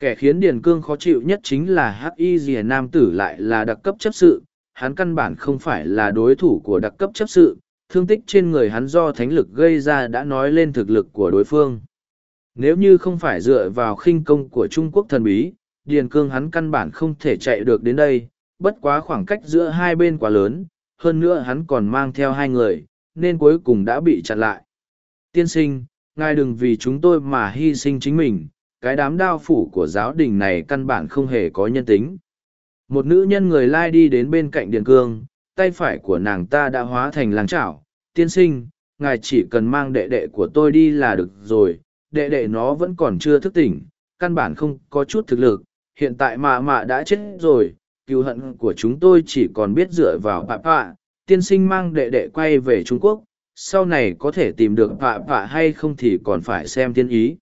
Kẻ khiến Điền Cương khó chịu nhất chính là hắc y hề nam tử lại là đặc cấp chấp sự, hắn căn bản không phải là đối thủ của đặc cấp chấp sự, thương tích trên người hắn do thánh lực gây ra đã nói lên thực lực của đối phương. Nếu như không phải dựa vào khinh công của Trung Quốc thần bí, Điền Cương hắn căn bản không thể chạy được đến đây, bất quá khoảng cách giữa hai bên quá lớn, hơn nữa hắn còn mang theo hai người, nên cuối cùng đã bị chặn lại. Tiên sinh, ngài đừng vì chúng tôi mà hy sinh chính mình, cái đám đao phủ của giáo đình này căn bản không hề có nhân tính. Một nữ nhân người lai đi đến bên cạnh Điền Cương, tay phải của nàng ta đã hóa thành làng chảo. Tiên sinh, ngài chỉ cần mang đệ đệ của tôi đi là được rồi, đệ đệ nó vẫn còn chưa thức tỉnh, căn bản không có chút thực lực, hiện tại mạ mạ đã chết rồi, cựu hận của chúng tôi chỉ còn biết dựa vào bạ bạ, tiên sinh mang đệ đệ quay về Trung Quốc, sau này có thể tìm được bạ bạ hay không thì còn phải xem tiên ý.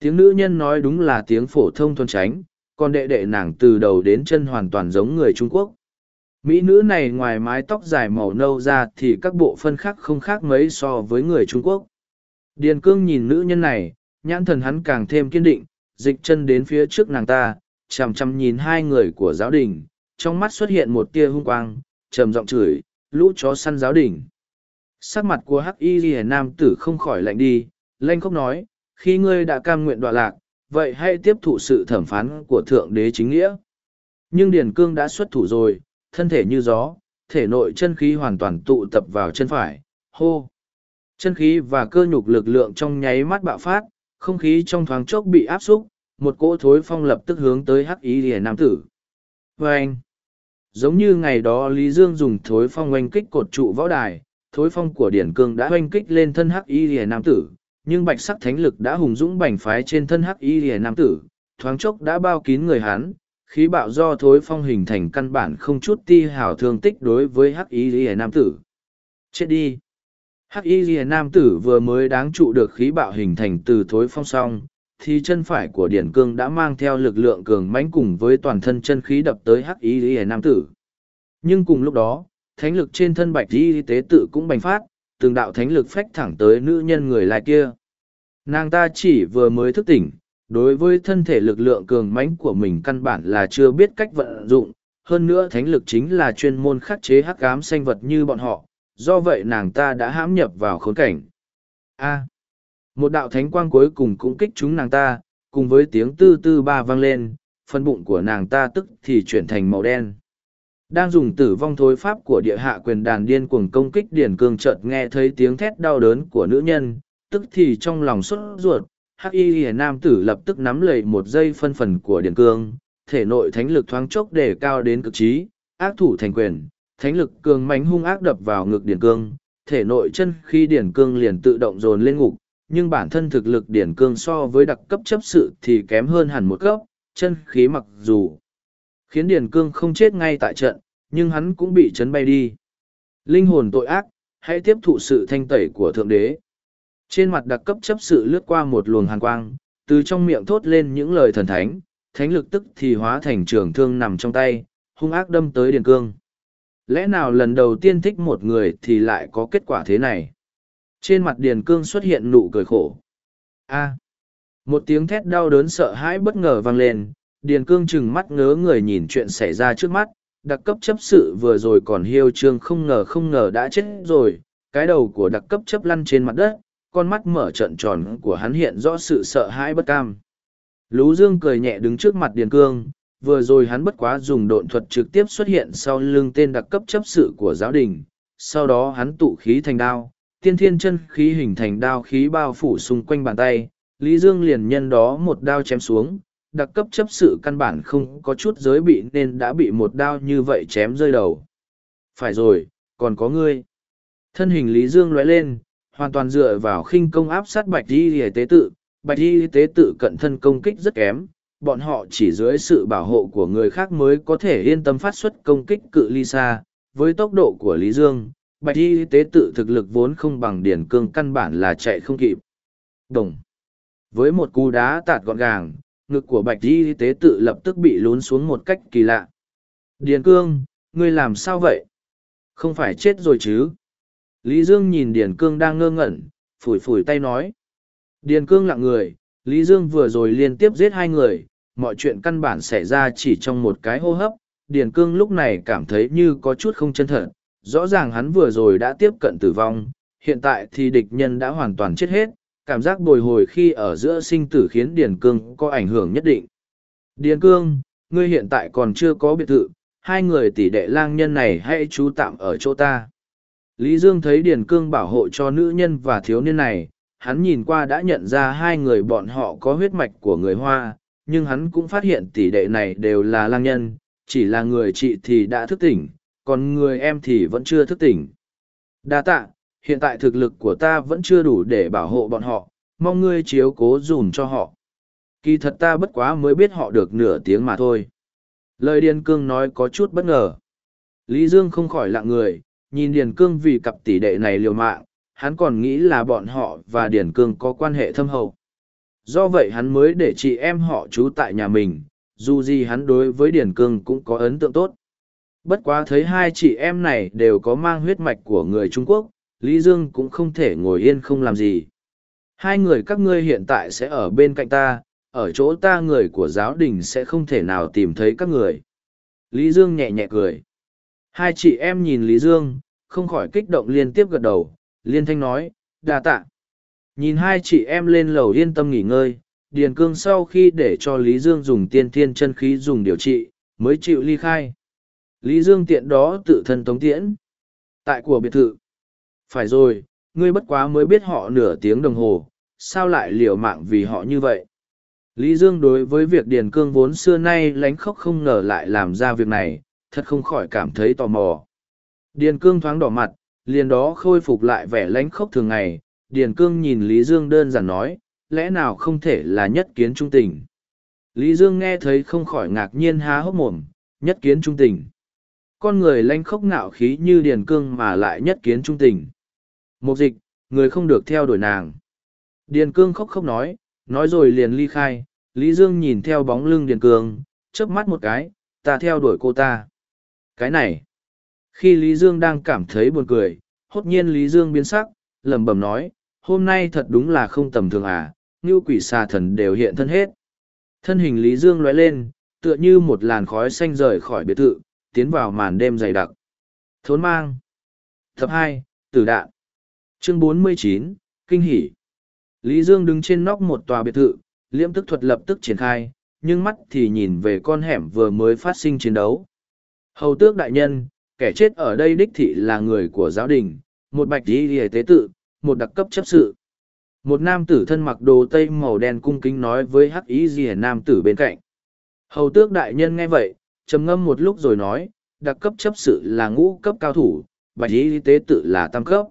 Tiếng nữ nhân nói đúng là tiếng phổ thông thuần tránh, còn đệ đệ nàng từ đầu đến chân hoàn toàn giống người Trung Quốc. Mỹ nữ này ngoài mái tóc dài màu nâu ra thì các bộ phân khác không khác mấy so với người Trung Quốc. Điền cương nhìn nữ nhân này, nhãn thần hắn càng thêm kiên định, dịch chân đến phía trước nàng ta, chằm chằm nhìn hai người của giáo đình, trong mắt xuất hiện một tia hung quang, trầm giọng chửi, lũ chó săn giáo đình. Sắc mặt của hắc y ghi nam tử không khỏi lạnh đi, lanh khóc nói, khi ngươi đã cam nguyện đọa lạc, vậy hãy tiếp thụ sự thẩm phán của thượng đế chính nghĩa. Nhưng Điền Cương đã xuất thủ rồi, thân thể như gió, thể nội chân khí hoàn toàn tụ tập vào chân phải, hô. Chân khí và cơ nhục lực lượng trong nháy mắt bạo phát, không khí trong thoáng chốc bị áp xúc, một cỗ thối phong lập tức hướng tới hắc ý lìa nam tử. Và anh, giống như ngày đó Lý Dương dùng thối phong oanh kích cột trụ võ đài, thối phong của Điển Cương đã oanh kích lên thân hắc ý lìa nam tử, nhưng bạch sắc thánh lực đã hùng dũng bành phái trên thân hắc y lìa nam tử thoáng chốc đã bao kín người hán khí bạo do thối phong hình thành căn bản không chút ti hào thương tích đối với hắc y lìa nam tử. Chết đi. Hắc y lìa nam tử vừa mới đáng trụ được khí bạo hình thành từ thối phong song, thì chân phải của điển cương đã mang theo lực lượng cường mãnh cùng với toàn thân chân khí đập tới hắc y lìa nam tử. Nhưng cùng lúc đó thánh lực trên thân bạch y tế tự cũng bành phát từng đạo thánh lực phách thẳng tới nữ nhân người lại kia. Nàng ta chỉ vừa mới thức tỉnh, đối với thân thể lực lượng cường mãnh của mình căn bản là chưa biết cách vận dụng, hơn nữa thánh lực chính là chuyên môn khắc chế hắc ám sinh vật như bọn họ, do vậy nàng ta đã hãm nhập vào khốn cảnh. A. một đạo thánh quang cuối cùng cũng kích chúng nàng ta, cùng với tiếng tư tư ba vang lên, phần bụng của nàng ta tức thì chuyển thành màu đen. Đang dùng tử vong thối pháp của địa hạ quyền đàn điên cuồng công kích điển cương chợt nghe thấy tiếng thét đau đớn của nữ nhân, tức thì trong lòng xuất ruột, hắc y lìa nam tử lập tức nắm lấy một giây phân phần của điển cương, thể nội thánh lực thoáng chốc để cao đến cực trí, ác thủ thành quyền, thánh lực cường mánh hung ác đập vào ngực điển cương, thể nội chân khi điển cương liền tự động dồn lên ngục, nhưng bản thân thực lực điển cương so với đặc cấp chấp sự thì kém hơn hẳn một cấp, chân khí mặc dù khiến Điền Cương không chết ngay tại trận, nhưng hắn cũng bị chấn bay đi. Linh hồn tội ác, hãy tiếp thụ sự thanh tẩy của Thượng Đế. Trên mặt đặc cấp chấp sự lướt qua một luồng hàn quang, từ trong miệng thốt lên những lời thần thánh, thánh lực tức thì hóa thành trường thương nằm trong tay, hung ác đâm tới Điền Cương. Lẽ nào lần đầu tiên thích một người thì lại có kết quả thế này? Trên mặt Điền Cương xuất hiện nụ cười khổ. A. Một tiếng thét đau đớn sợ hãi bất ngờ vang lên, Điền Cương chừng mắt ngớ người nhìn chuyện xảy ra trước mắt, đặc cấp chấp sự vừa rồi còn hiêu trương không ngờ không ngờ đã chết rồi, cái đầu của đặc cấp chấp lăn trên mặt đất, con mắt mở trận tròn của hắn hiện rõ sự sợ hãi bất cam. Lú Dương cười nhẹ đứng trước mặt Điền Cương, vừa rồi hắn bất quá dùng độn thuật trực tiếp xuất hiện sau lưng tên đặc cấp chấp sự của giáo đình, sau đó hắn tụ khí thành đao, tiên thiên chân khí hình thành đao khí bao phủ xung quanh bàn tay, Lý Dương liền nhân đó một đao chém xuống, đặc cấp chấp sự căn bản không có chút giới bị nên đã bị một đao như vậy chém rơi đầu. Phải rồi, còn có ngươi. Thân hình Lý Dương lóe lên, hoàn toàn dựa vào khinh công áp sát bạch di y tế tự. Bạch di y tế tự cận thân công kích rất kém, bọn họ chỉ dưới sự bảo hộ của người khác mới có thể yên tâm phát xuất công kích cự ly xa. Với tốc độ của Lý Dương, bạch y tế tự thực lực vốn không bằng điển cương căn bản là chạy không kịp. Đồng. Với một cú đá tạt gọn gàng, ngực của bạch y tế tự lập tức bị lún xuống một cách kỳ lạ. Điền cương, ngươi làm sao vậy? Không phải chết rồi chứ? Lý Dương nhìn Điền cương đang ngơ ngẩn, phủi phủi tay nói. Điền cương lặng người, Lý Dương vừa rồi liên tiếp giết hai người, mọi chuyện căn bản xảy ra chỉ trong một cái hô hấp. Điền cương lúc này cảm thấy như có chút không chân thật, rõ ràng hắn vừa rồi đã tiếp cận tử vong, hiện tại thì địch nhân đã hoàn toàn chết hết, cảm giác bồi hồi khi ở giữa sinh tử khiến Điền Cương có ảnh hưởng nhất định. Điền Cương, ngươi hiện tại còn chưa có biệt thự, hai người tỷ đệ lang nhân này hãy trú tạm ở chỗ ta. Lý Dương thấy Điền Cương bảo hộ cho nữ nhân và thiếu niên này, hắn nhìn qua đã nhận ra hai người bọn họ có huyết mạch của người Hoa, nhưng hắn cũng phát hiện tỷ đệ này đều là lang nhân, chỉ là người chị thì đã thức tỉnh, còn người em thì vẫn chưa thức tỉnh. Đa tạ, hiện tại thực lực của ta vẫn chưa đủ để bảo hộ bọn họ, mong ngươi chiếu cố dùm cho họ. Kỳ thật ta bất quá mới biết họ được nửa tiếng mà thôi. Lời Điền Cương nói có chút bất ngờ. Lý Dương không khỏi lặng người, nhìn Điền Cương vì cặp tỷ đệ này liều mạng, hắn còn nghĩ là bọn họ và Điền Cương có quan hệ thâm hậu. Do vậy hắn mới để chị em họ trú tại nhà mình, dù gì hắn đối với Điền Cương cũng có ấn tượng tốt. Bất quá thấy hai chị em này đều có mang huyết mạch của người Trung Quốc, Lý Dương cũng không thể ngồi yên không làm gì. Hai người các ngươi hiện tại sẽ ở bên cạnh ta, ở chỗ ta người của giáo đình sẽ không thể nào tìm thấy các người. Lý Dương nhẹ nhẹ cười. Hai chị em nhìn Lý Dương, không khỏi kích động liên tiếp gật đầu, liên thanh nói, đà tạ. Nhìn hai chị em lên lầu yên tâm nghỉ ngơi, Điền Cương sau khi để cho Lý Dương dùng tiên thiên chân khí dùng điều trị, mới chịu ly khai. Lý Dương tiện đó tự thân tống tiễn. Tại của biệt thự, phải rồi, ngươi bất quá mới biết họ nửa tiếng đồng hồ, sao lại liều mạng vì họ như vậy? Lý Dương đối với việc Điền Cương vốn xưa nay lánh khóc không ngờ lại làm ra việc này, thật không khỏi cảm thấy tò mò. Điền Cương thoáng đỏ mặt, liền đó khôi phục lại vẻ lánh khóc thường ngày. Điền Cương nhìn Lý Dương đơn giản nói, lẽ nào không thể là nhất kiến trung tình. Lý Dương nghe thấy không khỏi ngạc nhiên há hốc mồm, nhất kiến trung tình. Con người lanh khóc ngạo khí như Điền Cương mà lại nhất kiến trung tình. Mục dịch, người không được theo đuổi nàng. Điền cương khóc khóc nói, nói rồi liền ly khai, Lý Dương nhìn theo bóng lưng Điền cương, chớp mắt một cái, ta theo đuổi cô ta. Cái này, khi Lý Dương đang cảm thấy buồn cười, hốt nhiên Lý Dương biến sắc, lẩm bẩm nói, hôm nay thật đúng là không tầm thường à, như quỷ xà thần đều hiện thân hết. Thân hình Lý Dương lóe lên, tựa như một làn khói xanh rời khỏi biệt thự, tiến vào màn đêm dày đặc. Thốn mang. Tập hai, Tử đạn chương 49, kinh hỉ. Lý dương đứng trên nóc một tòa biệt thự liễm tức thuật lập tức triển khai nhưng mắt thì nhìn về con hẻm vừa mới phát sinh chiến đấu. Hầu tước đại nhân kẻ chết ở đây đích thị là người của giáo đình một bạch y lìa tế tự một đặc cấp chấp sự. Một nam tử thân mặc đồ tây màu đen cung kính nói với hắc ý rìa nam tử bên cạnh. Hầu tước đại nhân nghe vậy trầm ngâm một lúc rồi nói đặc cấp chấp sự là ngũ cấp cao thủ bạch y tế tự là tam cấp.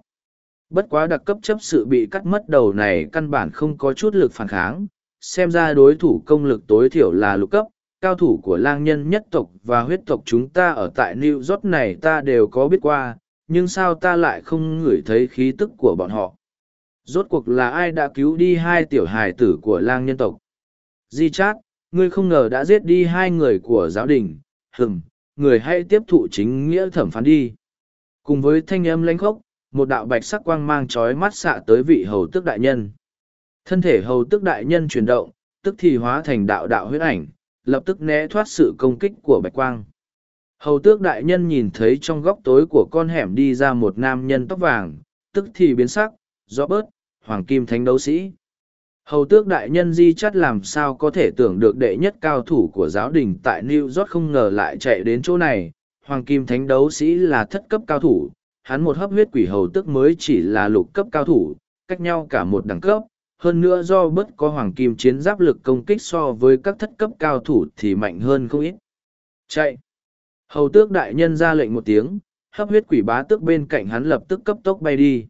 Bất quá đặc cấp chấp sự bị cắt mất đầu này căn bản không có chút lực phản kháng, xem ra đối thủ công lực tối thiểu là lục cấp, cao thủ của lang nhân nhất tộc và huyết tộc chúng ta ở tại New York này ta đều có biết qua, nhưng sao ta lại không ngửi thấy khí tức của bọn họ? Rốt cuộc là ai đã cứu đi hai tiểu hài tử của lang nhân tộc? Di chát, ngươi không ngờ đã giết đi hai người của giáo đình, hừm, người hãy tiếp thụ chính nghĩa thẩm phán đi. Cùng với thanh âm lãnh khốc, một đạo bạch sắc quang mang trói mắt xạ tới vị hầu tước đại nhân. Thân thể hầu tước đại nhân chuyển động, tức thì hóa thành đạo đạo huyết ảnh, lập tức né thoát sự công kích của bạch quang. Hầu tước đại nhân nhìn thấy trong góc tối của con hẻm đi ra một nam nhân tóc vàng, tức thì biến sắc, rõ bớt, hoàng kim thánh đấu sĩ. Hầu tước đại nhân di chắt làm sao có thể tưởng được đệ nhất cao thủ của giáo đình tại New York không ngờ lại chạy đến chỗ này. Hoàng kim thánh đấu sĩ là thất cấp cao thủ, hắn một hấp huyết quỷ hầu tước mới chỉ là lục cấp cao thủ, cách nhau cả một đẳng cấp. Hơn nữa do bất có hoàng kim chiến giáp lực công kích so với các thất cấp cao thủ thì mạnh hơn không ít. Chạy! Hầu tước đại nhân ra lệnh một tiếng, hấp huyết quỷ bá tước bên cạnh hắn lập tức cấp tốc bay đi.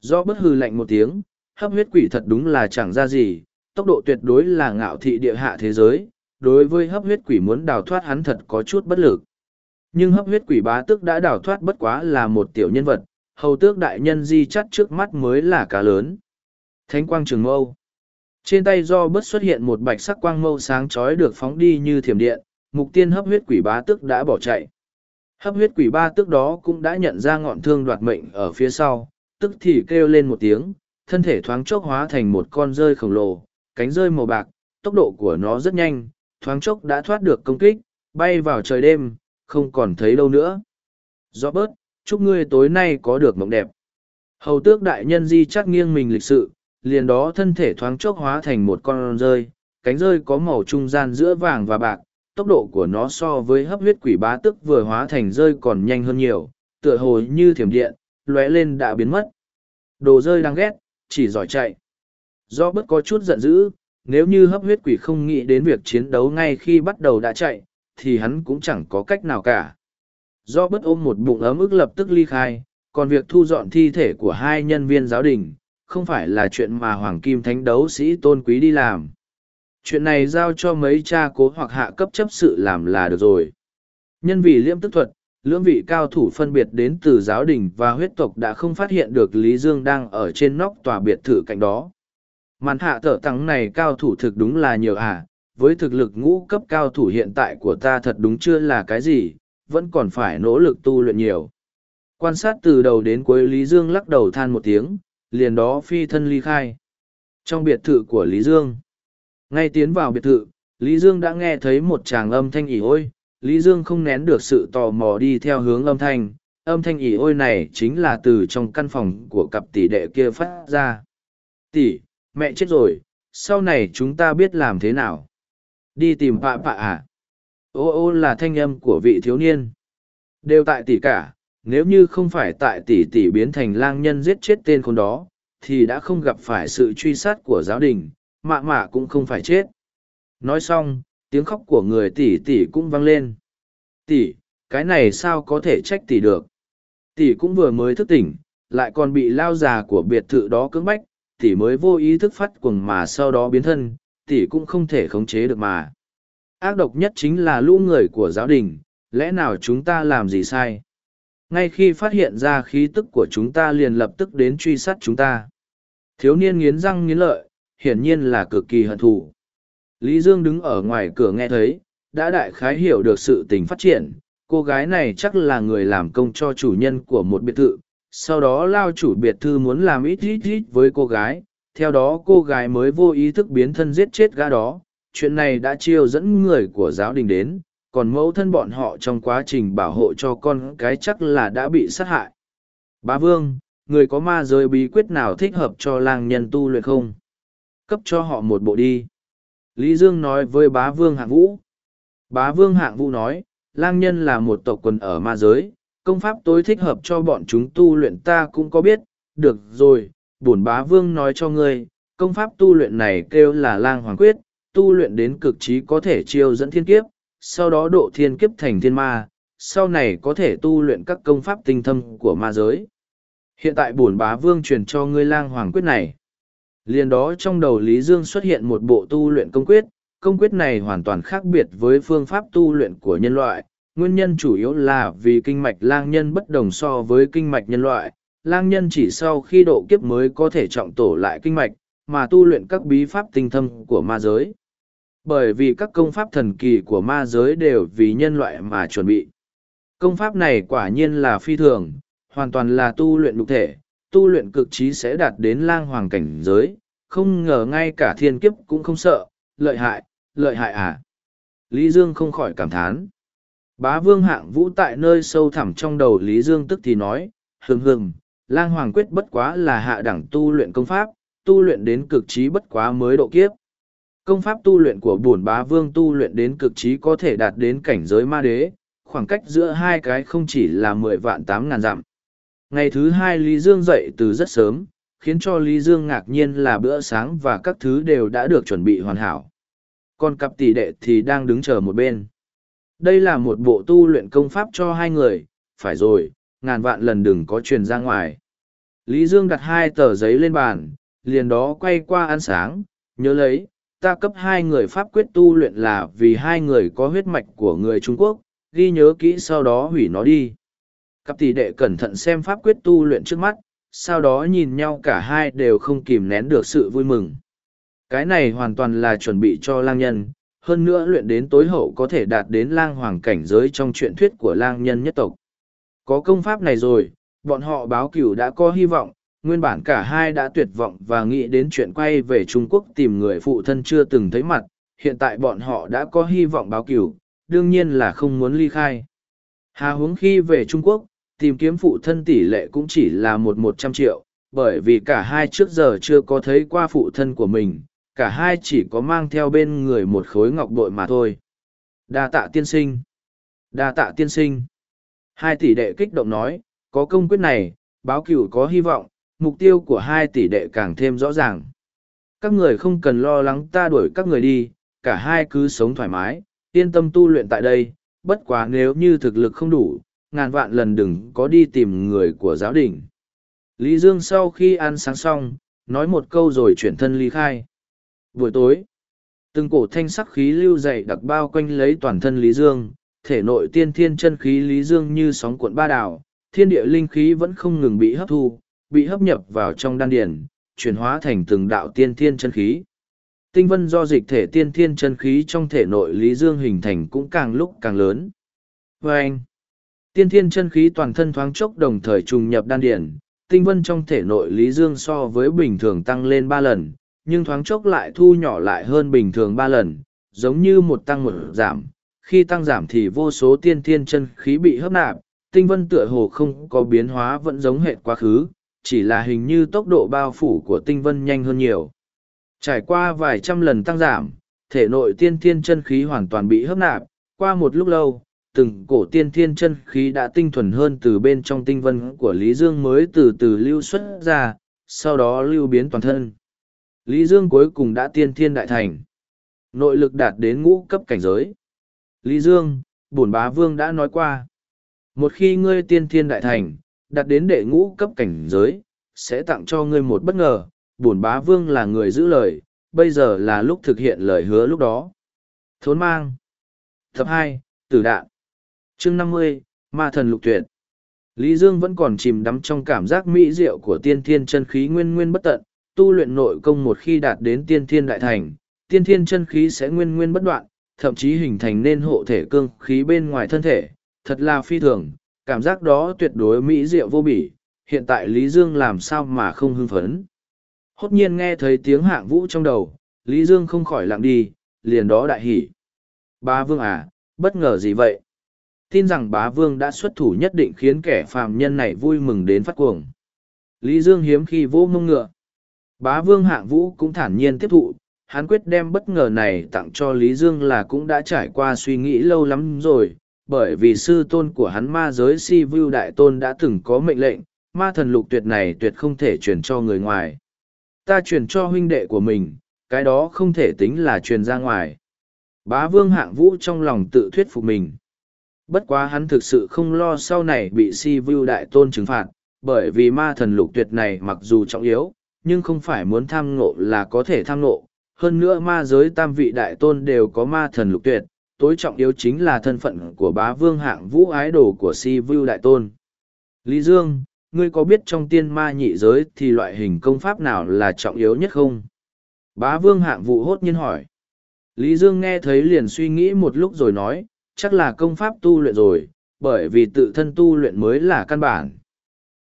Do bất hư lệnh một tiếng, hấp huyết quỷ thật đúng là chẳng ra gì, tốc độ tuyệt đối là ngạo thị địa hạ thế giới, đối với hấp huyết quỷ muốn đào thoát hắn thật có chút bất lực. Nhưng hấp huyết quỷ bá tước đã đào thoát bất quá là một tiểu nhân vật, hầu tước đại nhân di chắt trước mắt mới là cá lớn. Thánh quang trường mâu. Trên tay do bất xuất hiện một bạch sắc quang mâu sáng chói được phóng đi như thiểm điện, mục tiên hấp huyết quỷ bá tước đã bỏ chạy. Hấp huyết quỷ ba tước đó cũng đã nhận ra ngọn thương đoạt mệnh ở phía sau, tức thì kêu lên một tiếng, thân thể thoáng chốc hóa thành một con rơi khổng lồ, cánh rơi màu bạc, tốc độ của nó rất nhanh, thoáng chốc đã thoát được công kích, bay vào trời đêm, không còn thấy đâu nữa. Do bớt, chúc ngươi tối nay có được mộng đẹp. Hầu tước đại nhân di chắc nghiêng mình lịch sự, liền đó thân thể thoáng chốc hóa thành một con rơi, cánh rơi có màu trung gian giữa vàng và bạc, tốc độ của nó so với hấp huyết quỷ bá tức vừa hóa thành rơi còn nhanh hơn nhiều, tựa hồ như thiểm điện, lóe lên đã biến mất. Đồ rơi đang ghét, chỉ giỏi chạy. Do bất có chút giận dữ, nếu như hấp huyết quỷ không nghĩ đến việc chiến đấu ngay khi bắt đầu đã chạy, thì hắn cũng chẳng có cách nào cả. Do bất ôm một bụng ấm ức lập tức ly khai, còn việc thu dọn thi thể của hai nhân viên giáo đình, không phải là chuyện mà Hoàng Kim Thánh đấu sĩ tôn quý đi làm. Chuyện này giao cho mấy cha cố hoặc hạ cấp chấp sự làm là được rồi. Nhân vì Liễm tức thuật, lưỡng vị cao thủ phân biệt đến từ giáo đình và huyết tộc đã không phát hiện được Lý Dương đang ở trên nóc tòa biệt thự cạnh đó. Màn hạ thở tăng này cao thủ thực đúng là nhiều à, với thực lực ngũ cấp cao thủ hiện tại của ta thật đúng chưa là cái gì, vẫn còn phải nỗ lực tu luyện nhiều. Quan sát từ đầu đến cuối Lý Dương lắc đầu than một tiếng, liền đó phi thân ly khai. Trong biệt thự của Lý Dương, ngay tiến vào biệt thự, Lý Dương đã nghe thấy một tràng âm thanh ỉ ôi, Lý Dương không nén được sự tò mò đi theo hướng âm thanh, âm thanh ỉ ôi này chính là từ trong căn phòng của cặp tỷ đệ kia phát ra. Tỷ, mẹ chết rồi, sau này chúng ta biết làm thế nào? Đi tìm pạ pạ à? Ô ô là thanh âm của vị thiếu niên. Đều tại tỷ cả, nếu như không phải tại tỷ tỷ biến thành lang nhân giết chết tên con đó, thì đã không gặp phải sự truy sát của giáo đình, mạ mạ cũng không phải chết. Nói xong, tiếng khóc của người tỷ tỷ cũng vang lên. Tỷ, cái này sao có thể trách tỷ được? Tỷ cũng vừa mới thức tỉnh, lại còn bị lao già của biệt thự đó cưỡng bách, tỷ mới vô ý thức phát cuồng mà sau đó biến thân, tỷ cũng không thể khống chế được mà. Ác độc nhất chính là lũ người của giáo đình, lẽ nào chúng ta làm gì sai? Ngay khi phát hiện ra khí tức của chúng ta liền lập tức đến truy sát chúng ta. Thiếu niên nghiến răng nghiến lợi, hiển nhiên là cực kỳ hận thù. Lý Dương đứng ở ngoài cửa nghe thấy, đã đại khái hiểu được sự tình phát triển, cô gái này chắc là người làm công cho chủ nhân của một biệt thự, sau đó lao chủ biệt thư muốn làm ít ít ít với cô gái, theo đó cô gái mới vô ý thức biến thân giết chết gã đó, chuyện này đã chiêu dẫn người của giáo đình đến, còn mẫu thân bọn họ trong quá trình bảo hộ cho con cái chắc là đã bị sát hại. Bá Vương, người có ma giới bí quyết nào thích hợp cho lang nhân tu luyện không? Cấp cho họ một bộ đi. Lý Dương nói với bá vương hạng vũ. Bá vương hạng vũ nói, lang nhân là một tộc quần ở ma giới, công pháp tối thích hợp cho bọn chúng tu luyện ta cũng có biết, được rồi, bổn bá vương nói cho ngươi, công pháp tu luyện này kêu là lang hoàng quyết, tu luyện đến cực trí có thể chiêu dẫn thiên kiếp, sau đó độ thiên kiếp thành thiên ma, sau này có thể tu luyện các công pháp tinh thâm của ma giới. Hiện tại bổn bá vương truyền cho ngươi lang hoàng quyết này. Liền đó trong đầu Lý Dương xuất hiện một bộ tu luyện công quyết, công quyết này hoàn toàn khác biệt với phương pháp tu luyện của nhân loại. Nguyên nhân chủ yếu là vì kinh mạch lang nhân bất đồng so với kinh mạch nhân loại. Lang nhân chỉ sau khi độ kiếp mới có thể trọng tổ lại kinh mạch, mà tu luyện các bí pháp tinh thâm của ma giới. Bởi vì các công pháp thần kỳ của ma giới đều vì nhân loại mà chuẩn bị. Công pháp này quả nhiên là phi thường, hoàn toàn là tu luyện lục thể, tu luyện cực trí sẽ đạt đến lang hoàng cảnh giới, không ngờ ngay cả thiên kiếp cũng không sợ, lợi hại, lợi hại à. Lý Dương không khỏi cảm thán. Bá vương hạng vũ tại nơi sâu thẳm trong đầu Lý Dương tức thì nói, hừng hừng, lang hoàng quyết bất quá là hạ đẳng tu luyện công pháp, tu luyện đến cực trí bất quá mới độ kiếp. Công pháp tu luyện của bổn bá vương tu luyện đến cực trí có thể đạt đến cảnh giới ma đế, khoảng cách giữa hai cái không chỉ là mười vạn tám ngàn dặm. Ngày thứ hai Lý Dương dậy từ rất sớm, khiến cho Lý Dương ngạc nhiên là bữa sáng và các thứ đều đã được chuẩn bị hoàn hảo. Còn cặp tỷ đệ thì đang đứng chờ một bên. Đây là một bộ tu luyện công pháp cho hai người, phải rồi, ngàn vạn lần đừng có truyền ra ngoài. Lý Dương đặt hai tờ giấy lên bàn, liền đó quay qua ăn sáng, nhớ lấy, ta cấp hai người pháp quyết tu luyện là vì hai người có huyết mạch của người Trung Quốc, ghi nhớ kỹ sau đó hủy nó đi. Cặp tỷ đệ cẩn thận xem pháp quyết tu luyện trước mắt, sau đó nhìn nhau cả hai đều không kìm nén được sự vui mừng. Cái này hoàn toàn là chuẩn bị cho lang nhân, hơn nữa luyện đến tối hậu có thể đạt đến lang hoàng cảnh giới trong truyện thuyết của lang nhân nhất tộc. Có công pháp này rồi, bọn họ báo cửu đã có hy vọng, nguyên bản cả hai đã tuyệt vọng và nghĩ đến chuyện quay về Trung Quốc tìm người phụ thân chưa từng thấy mặt, hiện tại bọn họ đã có hy vọng báo cửu, đương nhiên là không muốn ly khai. Hà huống khi về Trung Quốc, tìm kiếm phụ thân tỷ lệ cũng chỉ là một một trăm triệu, bởi vì cả hai trước giờ chưa có thấy qua phụ thân của mình, cả hai chỉ có mang theo bên người một khối ngọc bội mà thôi. Đa tạ tiên sinh. Đa tạ tiên sinh. Hai tỷ đệ kích động nói, có công quyết này, báo cửu có hy vọng, mục tiêu của hai tỷ đệ càng thêm rõ ràng. Các người không cần lo lắng ta đuổi các người đi, cả hai cứ sống thoải mái, yên tâm tu luyện tại đây, bất quá nếu như thực lực không đủ, ngàn vạn lần đừng có đi tìm người của giáo đình. Lý Dương sau khi ăn sáng xong, nói một câu rồi chuyển thân ly khai. Buổi tối, từng cổ thanh sắc khí lưu dày đặc bao quanh lấy toàn thân Lý Dương, thể nội tiên thiên chân khí Lý Dương như sóng cuộn ba đảo, thiên địa linh khí vẫn không ngừng bị hấp thu, bị hấp nhập vào trong đan điển, chuyển hóa thành từng đạo tiên thiên chân khí. Tinh vân do dịch thể tiên thiên chân khí trong thể nội Lý Dương hình thành cũng càng lúc càng lớn. Và anh, tiên thiên chân khí toàn thân thoáng chốc đồng thời trùng nhập đan điển, tinh vân trong thể nội Lý Dương so với bình thường tăng lên ba lần, nhưng thoáng chốc lại thu nhỏ lại hơn bình thường ba lần, giống như một tăng một giảm. Khi tăng giảm thì vô số tiên thiên chân khí bị hấp nạp, tinh vân tựa hồ không có biến hóa vẫn giống hệt quá khứ, chỉ là hình như tốc độ bao phủ của tinh vân nhanh hơn nhiều. Trải qua vài trăm lần tăng giảm, thể nội tiên thiên chân khí hoàn toàn bị hấp nạp, qua một lúc lâu, từng cổ tiên thiên chân khí đã tinh thuần hơn từ bên trong tinh vân của Lý Dương mới từ từ lưu xuất ra, sau đó lưu biến toàn thân. Lý Dương cuối cùng đã tiên thiên đại thành. Nội lực đạt đến ngũ cấp cảnh giới. Lý Dương, bổn bá vương đã nói qua. Một khi ngươi tiên thiên đại thành, đạt đến đệ ngũ cấp cảnh giới, sẽ tặng cho ngươi một bất ngờ, bổn bá vương là người giữ lời, bây giờ là lúc thực hiện lời hứa lúc đó. Thốn mang. Tập hai Tử đạn. chương năm mươi Ma thần lục tuyệt. Lý Dương vẫn còn chìm đắm trong cảm giác mỹ diệu của tiên thiên chân khí nguyên nguyên bất tận, tu luyện nội công một khi đạt đến tiên thiên đại thành, tiên thiên chân khí sẽ nguyên nguyên bất đoạn, thậm chí hình thành nên hộ thể cương khí bên ngoài thân thể, thật là phi thường, cảm giác đó tuyệt đối mỹ diệu vô bỉ, hiện tại Lý Dương làm sao mà không hưng phấn. Hốt nhiên nghe thấy tiếng hạng vũ trong đầu, Lý Dương không khỏi lặng đi, liền đó đại hỉ. Bá Vương à, bất ngờ gì vậy? Tin rằng bá Vương đã xuất thủ nhất định khiến kẻ phàm nhân này vui mừng đến phát cuồng. Lý Dương hiếm khi vô mông ngựa. Bá Vương hạng vũ cũng thản nhiên tiếp thụ, hắn quyết đem bất ngờ này tặng cho Lý Dương là cũng đã trải qua suy nghĩ lâu lắm rồi, bởi vì sư tôn của hắn ma giới si vu đại tôn đã từng có mệnh lệnh, ma thần lục tuyệt này tuyệt không thể truyền cho người ngoài. Ta truyền cho huynh đệ của mình, cái đó không thể tính là truyền ra ngoài. Bá vương hạng vũ trong lòng tự thuyết phục mình. Bất quá hắn thực sự không lo sau này bị si vu đại tôn trừng phạt, bởi vì ma thần lục tuyệt này mặc dù trọng yếu, nhưng không phải muốn tham ngộ là có thể tham ngộ. Hơn nữa ma giới tam vị đại tôn đều có ma thần lục tuyệt, tối trọng yếu chính là thân phận của bá vương hạng vũ ái đồ của si vu đại tôn. Lý Dương, ngươi có biết trong tiên ma nhị giới thì loại hình công pháp nào là trọng yếu nhất không? Bá vương hạng vũ hốt nhiên hỏi. Lý Dương nghe thấy liền suy nghĩ một lúc rồi nói, chắc là công pháp tu luyện rồi, bởi vì tự thân tu luyện mới là căn bản.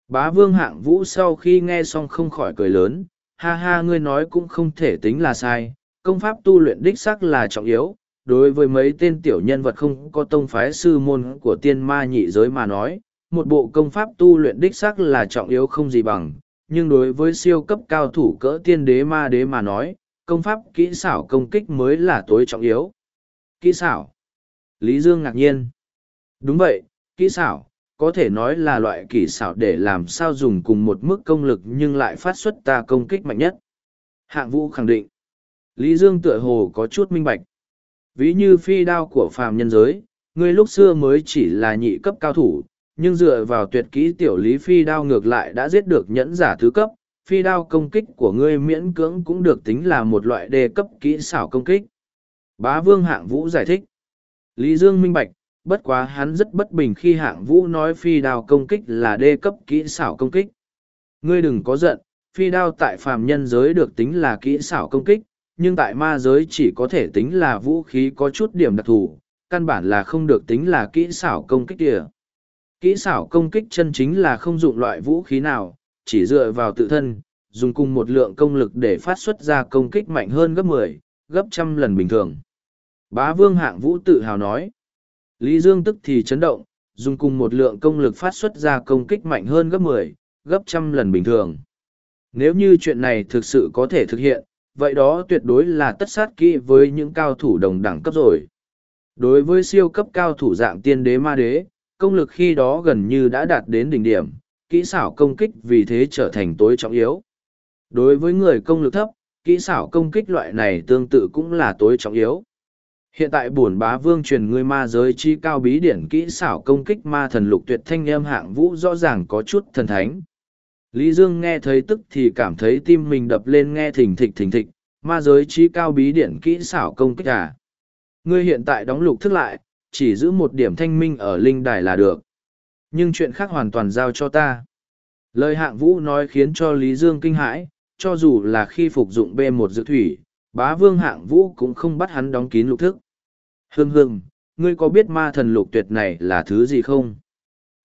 Bá vương hạng vũ sau khi nghe xong không khỏi cười lớn, ha ha ngươi nói cũng không thể tính là sai, công pháp tu luyện đích sắc là trọng yếu, đối với mấy tên tiểu nhân vật không có tông phái sư môn của tiên ma nhị giới mà nói, một bộ công pháp tu luyện đích sắc là trọng yếu không gì bằng, nhưng đối với siêu cấp cao thủ cỡ tiên đế ma đế mà nói, công pháp kỹ xảo công kích mới là tối trọng yếu. Kỹ xảo. Lý Dương ngạc nhiên. Đúng vậy, kỹ xảo, có thể nói là loại kỹ xảo để làm sao dùng cùng một mức công lực nhưng lại phát xuất ta công kích mạnh nhất. Hạng vũ khẳng định. Lý Dương tựa hồ có chút minh bạch. Ví như phi đao của phàm nhân giới, người lúc xưa mới chỉ là nhị cấp cao thủ, nhưng dựa vào tuyệt kỹ tiểu lý phi đao ngược lại đã giết được nhẫn giả thứ cấp, phi đao công kích của ngươi miễn cưỡng cũng được tính là một loại đề cấp kỹ xảo công kích. Bá vương hạng vũ giải thích. Lý Dương minh bạch, bất quá hắn rất bất bình khi hạng vũ nói phi đao công kích là đê cấp kỹ xảo công kích. Ngươi đừng có giận, phi đao tại phàm nhân giới được tính là kỹ xảo công kích, nhưng tại ma giới chỉ có thể tính là vũ khí có chút điểm đặc thù, căn bản là không được tính là kỹ xảo công kích kìa. Kỹ xảo công kích chân chính là không dụng loại vũ khí nào, chỉ dựa vào tự thân, dùng cùng một lượng công lực để phát xuất ra công kích mạnh hơn gấp mười, gấp trăm lần bình thường. Bá vương hạng vũ tự hào nói. Lý Dương tức thì chấn động, dùng cùng một lượng công lực phát xuất ra công kích mạnh hơn gấp mười, gấp trăm lần bình thường. Nếu như chuyện này thực sự có thể thực hiện, vậy đó tuyệt đối là tất sát kỹ với những cao thủ đồng đẳng cấp rồi. Đối với siêu cấp cao thủ dạng tiên đế ma đế, công lực khi đó gần như đã đạt đến đỉnh điểm, kỹ xảo công kích vì thế trở thành tối trọng yếu. Đối với người công lực thấp, kỹ xảo công kích loại này tương tự cũng là tối trọng yếu. Hiện tại bổn bá vương truyền người ma giới chi cao bí điển kỹ xảo công kích ma thần lục tuyệt thanh em hạng vũ rõ ràng có chút thần thánh. Lý Dương nghe thấy tức thì cảm thấy tim mình đập lên nghe thình thịch thình thịch, ma giới chi cao bí điển kỹ xảo công kích à. Ngươi hiện tại đóng lục thức lại, chỉ giữ một điểm thanh minh ở linh đài là được. Nhưng chuyện khác hoàn toàn giao cho ta. Lời hạng vũ nói khiến cho Lý Dương kinh hãi, cho dù là khi phục dụng b một dự thủy, bá vương hạng vũ cũng không bắt hắn đóng kín lục thức. Hương hương, ngươi có biết ma thần lục tuyệt này là thứ gì không?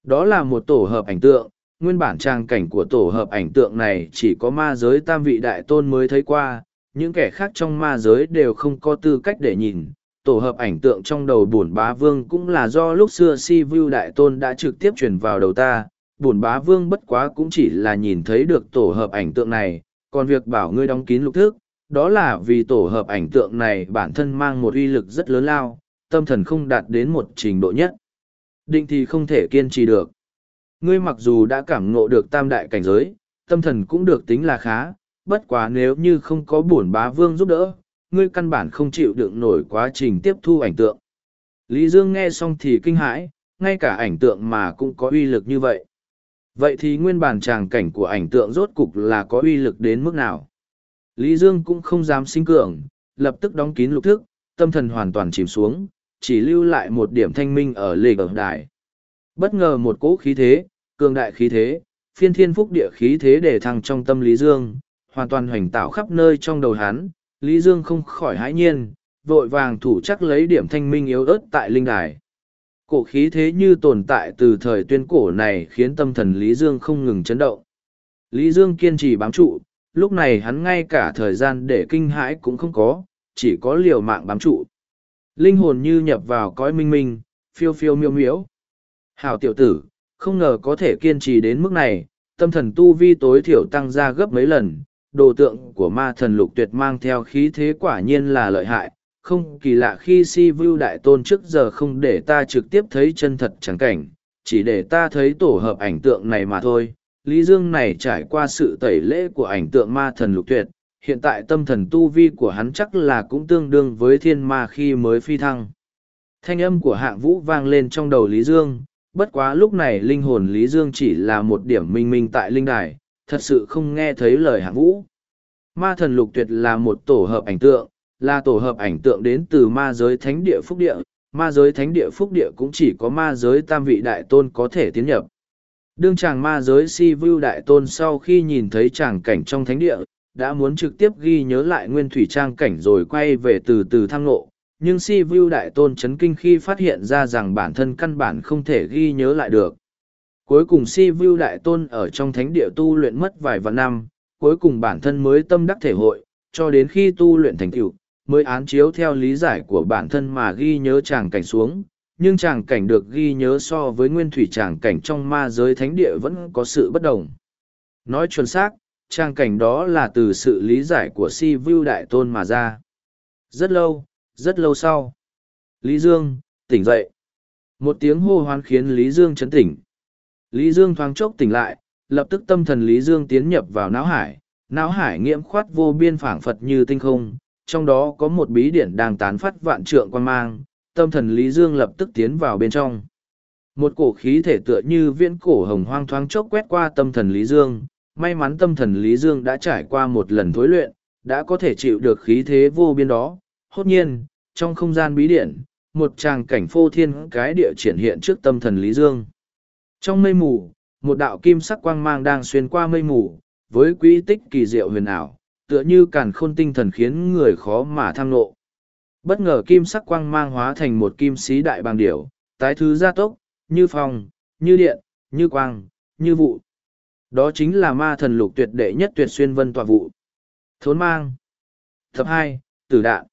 Đó là một tổ hợp ảnh tượng, nguyên bản trang cảnh của tổ hợp ảnh tượng này chỉ có ma giới tam vị đại tôn mới thấy qua, những kẻ khác trong ma giới đều không có tư cách để nhìn, tổ hợp ảnh tượng trong đầu bổn bá vương cũng là do lúc xưa si vu đại tôn đã trực tiếp truyền vào đầu ta bổn bá vương bất quá cũng chỉ là nhìn thấy được tổ hợp ảnh tượng này còn việc bảo ngươi đóng kín lục thức đó là vì tổ hợp ảnh tượng này bản thân mang một uy lực rất lớn lao tâm thần không đạt đến một trình độ nhất định thì không thể kiên trì được ngươi mặc dù đã cảm ngộ được tam đại cảnh giới tâm thần cũng được tính là khá bất quá nếu như không có bổn bá vương giúp đỡ ngươi căn bản không chịu đựng nổi quá trình tiếp thu ảnh tượng. Lý Dương nghe xong thì kinh hãi, ngay cả ảnh tượng mà cũng có uy lực như vậy. Vậy thì nguyên bản tràng cảnh của ảnh tượng rốt cục là có uy lực đến mức nào? Lý Dương cũng không dám sinh cường, lập tức đóng kín lục thức, tâm thần hoàn toàn chìm xuống, chỉ lưu lại một điểm thanh minh ở lề ở đài. Bất ngờ một cỗ khí thế, cường đại khí thế, phiên thiên phúc địa khí thế để thăng trong tâm Lý Dương, hoàn toàn hoành tạo khắp nơi trong đầu hắn, Lý Dương không khỏi hãi nhiên, vội vàng thủ chắc lấy điểm thanh minh yếu ớt tại linh đài. Cổ khí thế như tồn tại từ thời tuyên cổ này khiến tâm thần Lý Dương không ngừng chấn động. Lý Dương kiên trì bám trụ, lúc này hắn ngay cả thời gian để kinh hãi cũng không có, chỉ có liều mạng bám trụ. Linh hồn như nhập vào cõi minh minh, phiêu phiêu miêu miếu. Hảo tiểu tử, không ngờ có thể kiên trì đến mức này, tâm thần tu vi tối thiểu tăng ra gấp mấy lần, đồ tượng của ma thần lục tuyệt mang theo khí thế quả nhiên là lợi hại không kỳ lạ khi si vu đại tôn trước giờ không để ta trực tiếp thấy chân thật chẳng cảnh chỉ để ta thấy tổ hợp ảnh tượng này mà thôi lý dương này trải qua sự tẩy lễ của ảnh tượng ma thần lục tuyệt hiện tại tâm thần tu vi của hắn chắc là cũng tương đương với thiên ma khi mới phi thăng thanh âm của hạng vũ vang lên trong đầu lý dương bất quá lúc này linh hồn lý dương chỉ là một điểm minh minh tại linh đài thật sự không nghe thấy lời hạng vũ. Ma thần lục tuyệt là một tổ hợp ảnh tượng, là tổ hợp ảnh tượng đến từ ma giới thánh địa phúc địa, ma giới thánh địa phúc địa cũng chỉ có ma giới tam vị đại tôn có thể tiến nhập. Đương chàng ma giới si vu đại tôn sau khi nhìn thấy chàng cảnh trong thánh địa, đã muốn trực tiếp ghi nhớ lại nguyên thủy trang cảnh rồi quay về từ từ thăng lộ, nhưng si vu đại tôn chấn kinh khi phát hiện ra rằng bản thân căn bản không thể ghi nhớ lại được. Cuối cùng si vu đại tôn ở trong thánh địa tu luyện mất vài vạn năm, cuối cùng bản thân mới tâm đắc thể hội, cho đến khi tu luyện thành tựu mới án chiếu theo lý giải của bản thân mà ghi nhớ tràng cảnh xuống, nhưng tràng cảnh được ghi nhớ so với nguyên thủy tràng cảnh trong ma giới thánh địa vẫn có sự bất đồng. Nói chuẩn xác, tràng cảnh đó là từ sự lý giải của si vu đại tôn mà ra. Rất lâu, rất lâu sau. Lý Dương, tỉnh dậy. Một tiếng hô hoán khiến Lý Dương chấn tỉnh. Lý Dương thoáng chốc tỉnh lại, lập tức tâm thần Lý Dương tiến nhập vào não hải. Não hải nghiễm khoát vô biên phảng phật như tinh không, trong đó có một bí điển đang tán phát vạn trượng quan mang, tâm thần Lý Dương lập tức tiến vào bên trong. Một cổ khí thể tựa như viễn cổ hồng hoang thoáng chốc quét qua tâm thần Lý Dương, may mắn tâm thần Lý Dương đã trải qua một lần thối luyện, đã có thể chịu được khí thế vô biên đó. Hốt nhiên, trong không gian bí điển, một tràng cảnh phô thiên cái địa triển hiện trước tâm thần Lý Dương. Trong mây mù, một đạo kim sắc quang mang đang xuyên qua mây mù, với quỹ tích kỳ diệu huyền ảo, tựa như càn khôn tinh thần khiến người khó mà tham nộ. Bất ngờ kim sắc quang mang hóa thành một kim sĩ đại bàng điểu, tái thứ gia tốc, như phong, như điện, như quang, như vụ. Đó chính là ma thần lục tuyệt đệ nhất tuyệt xuyên vân tọa vụ. Thốn mang. Thập hai, tử đạn.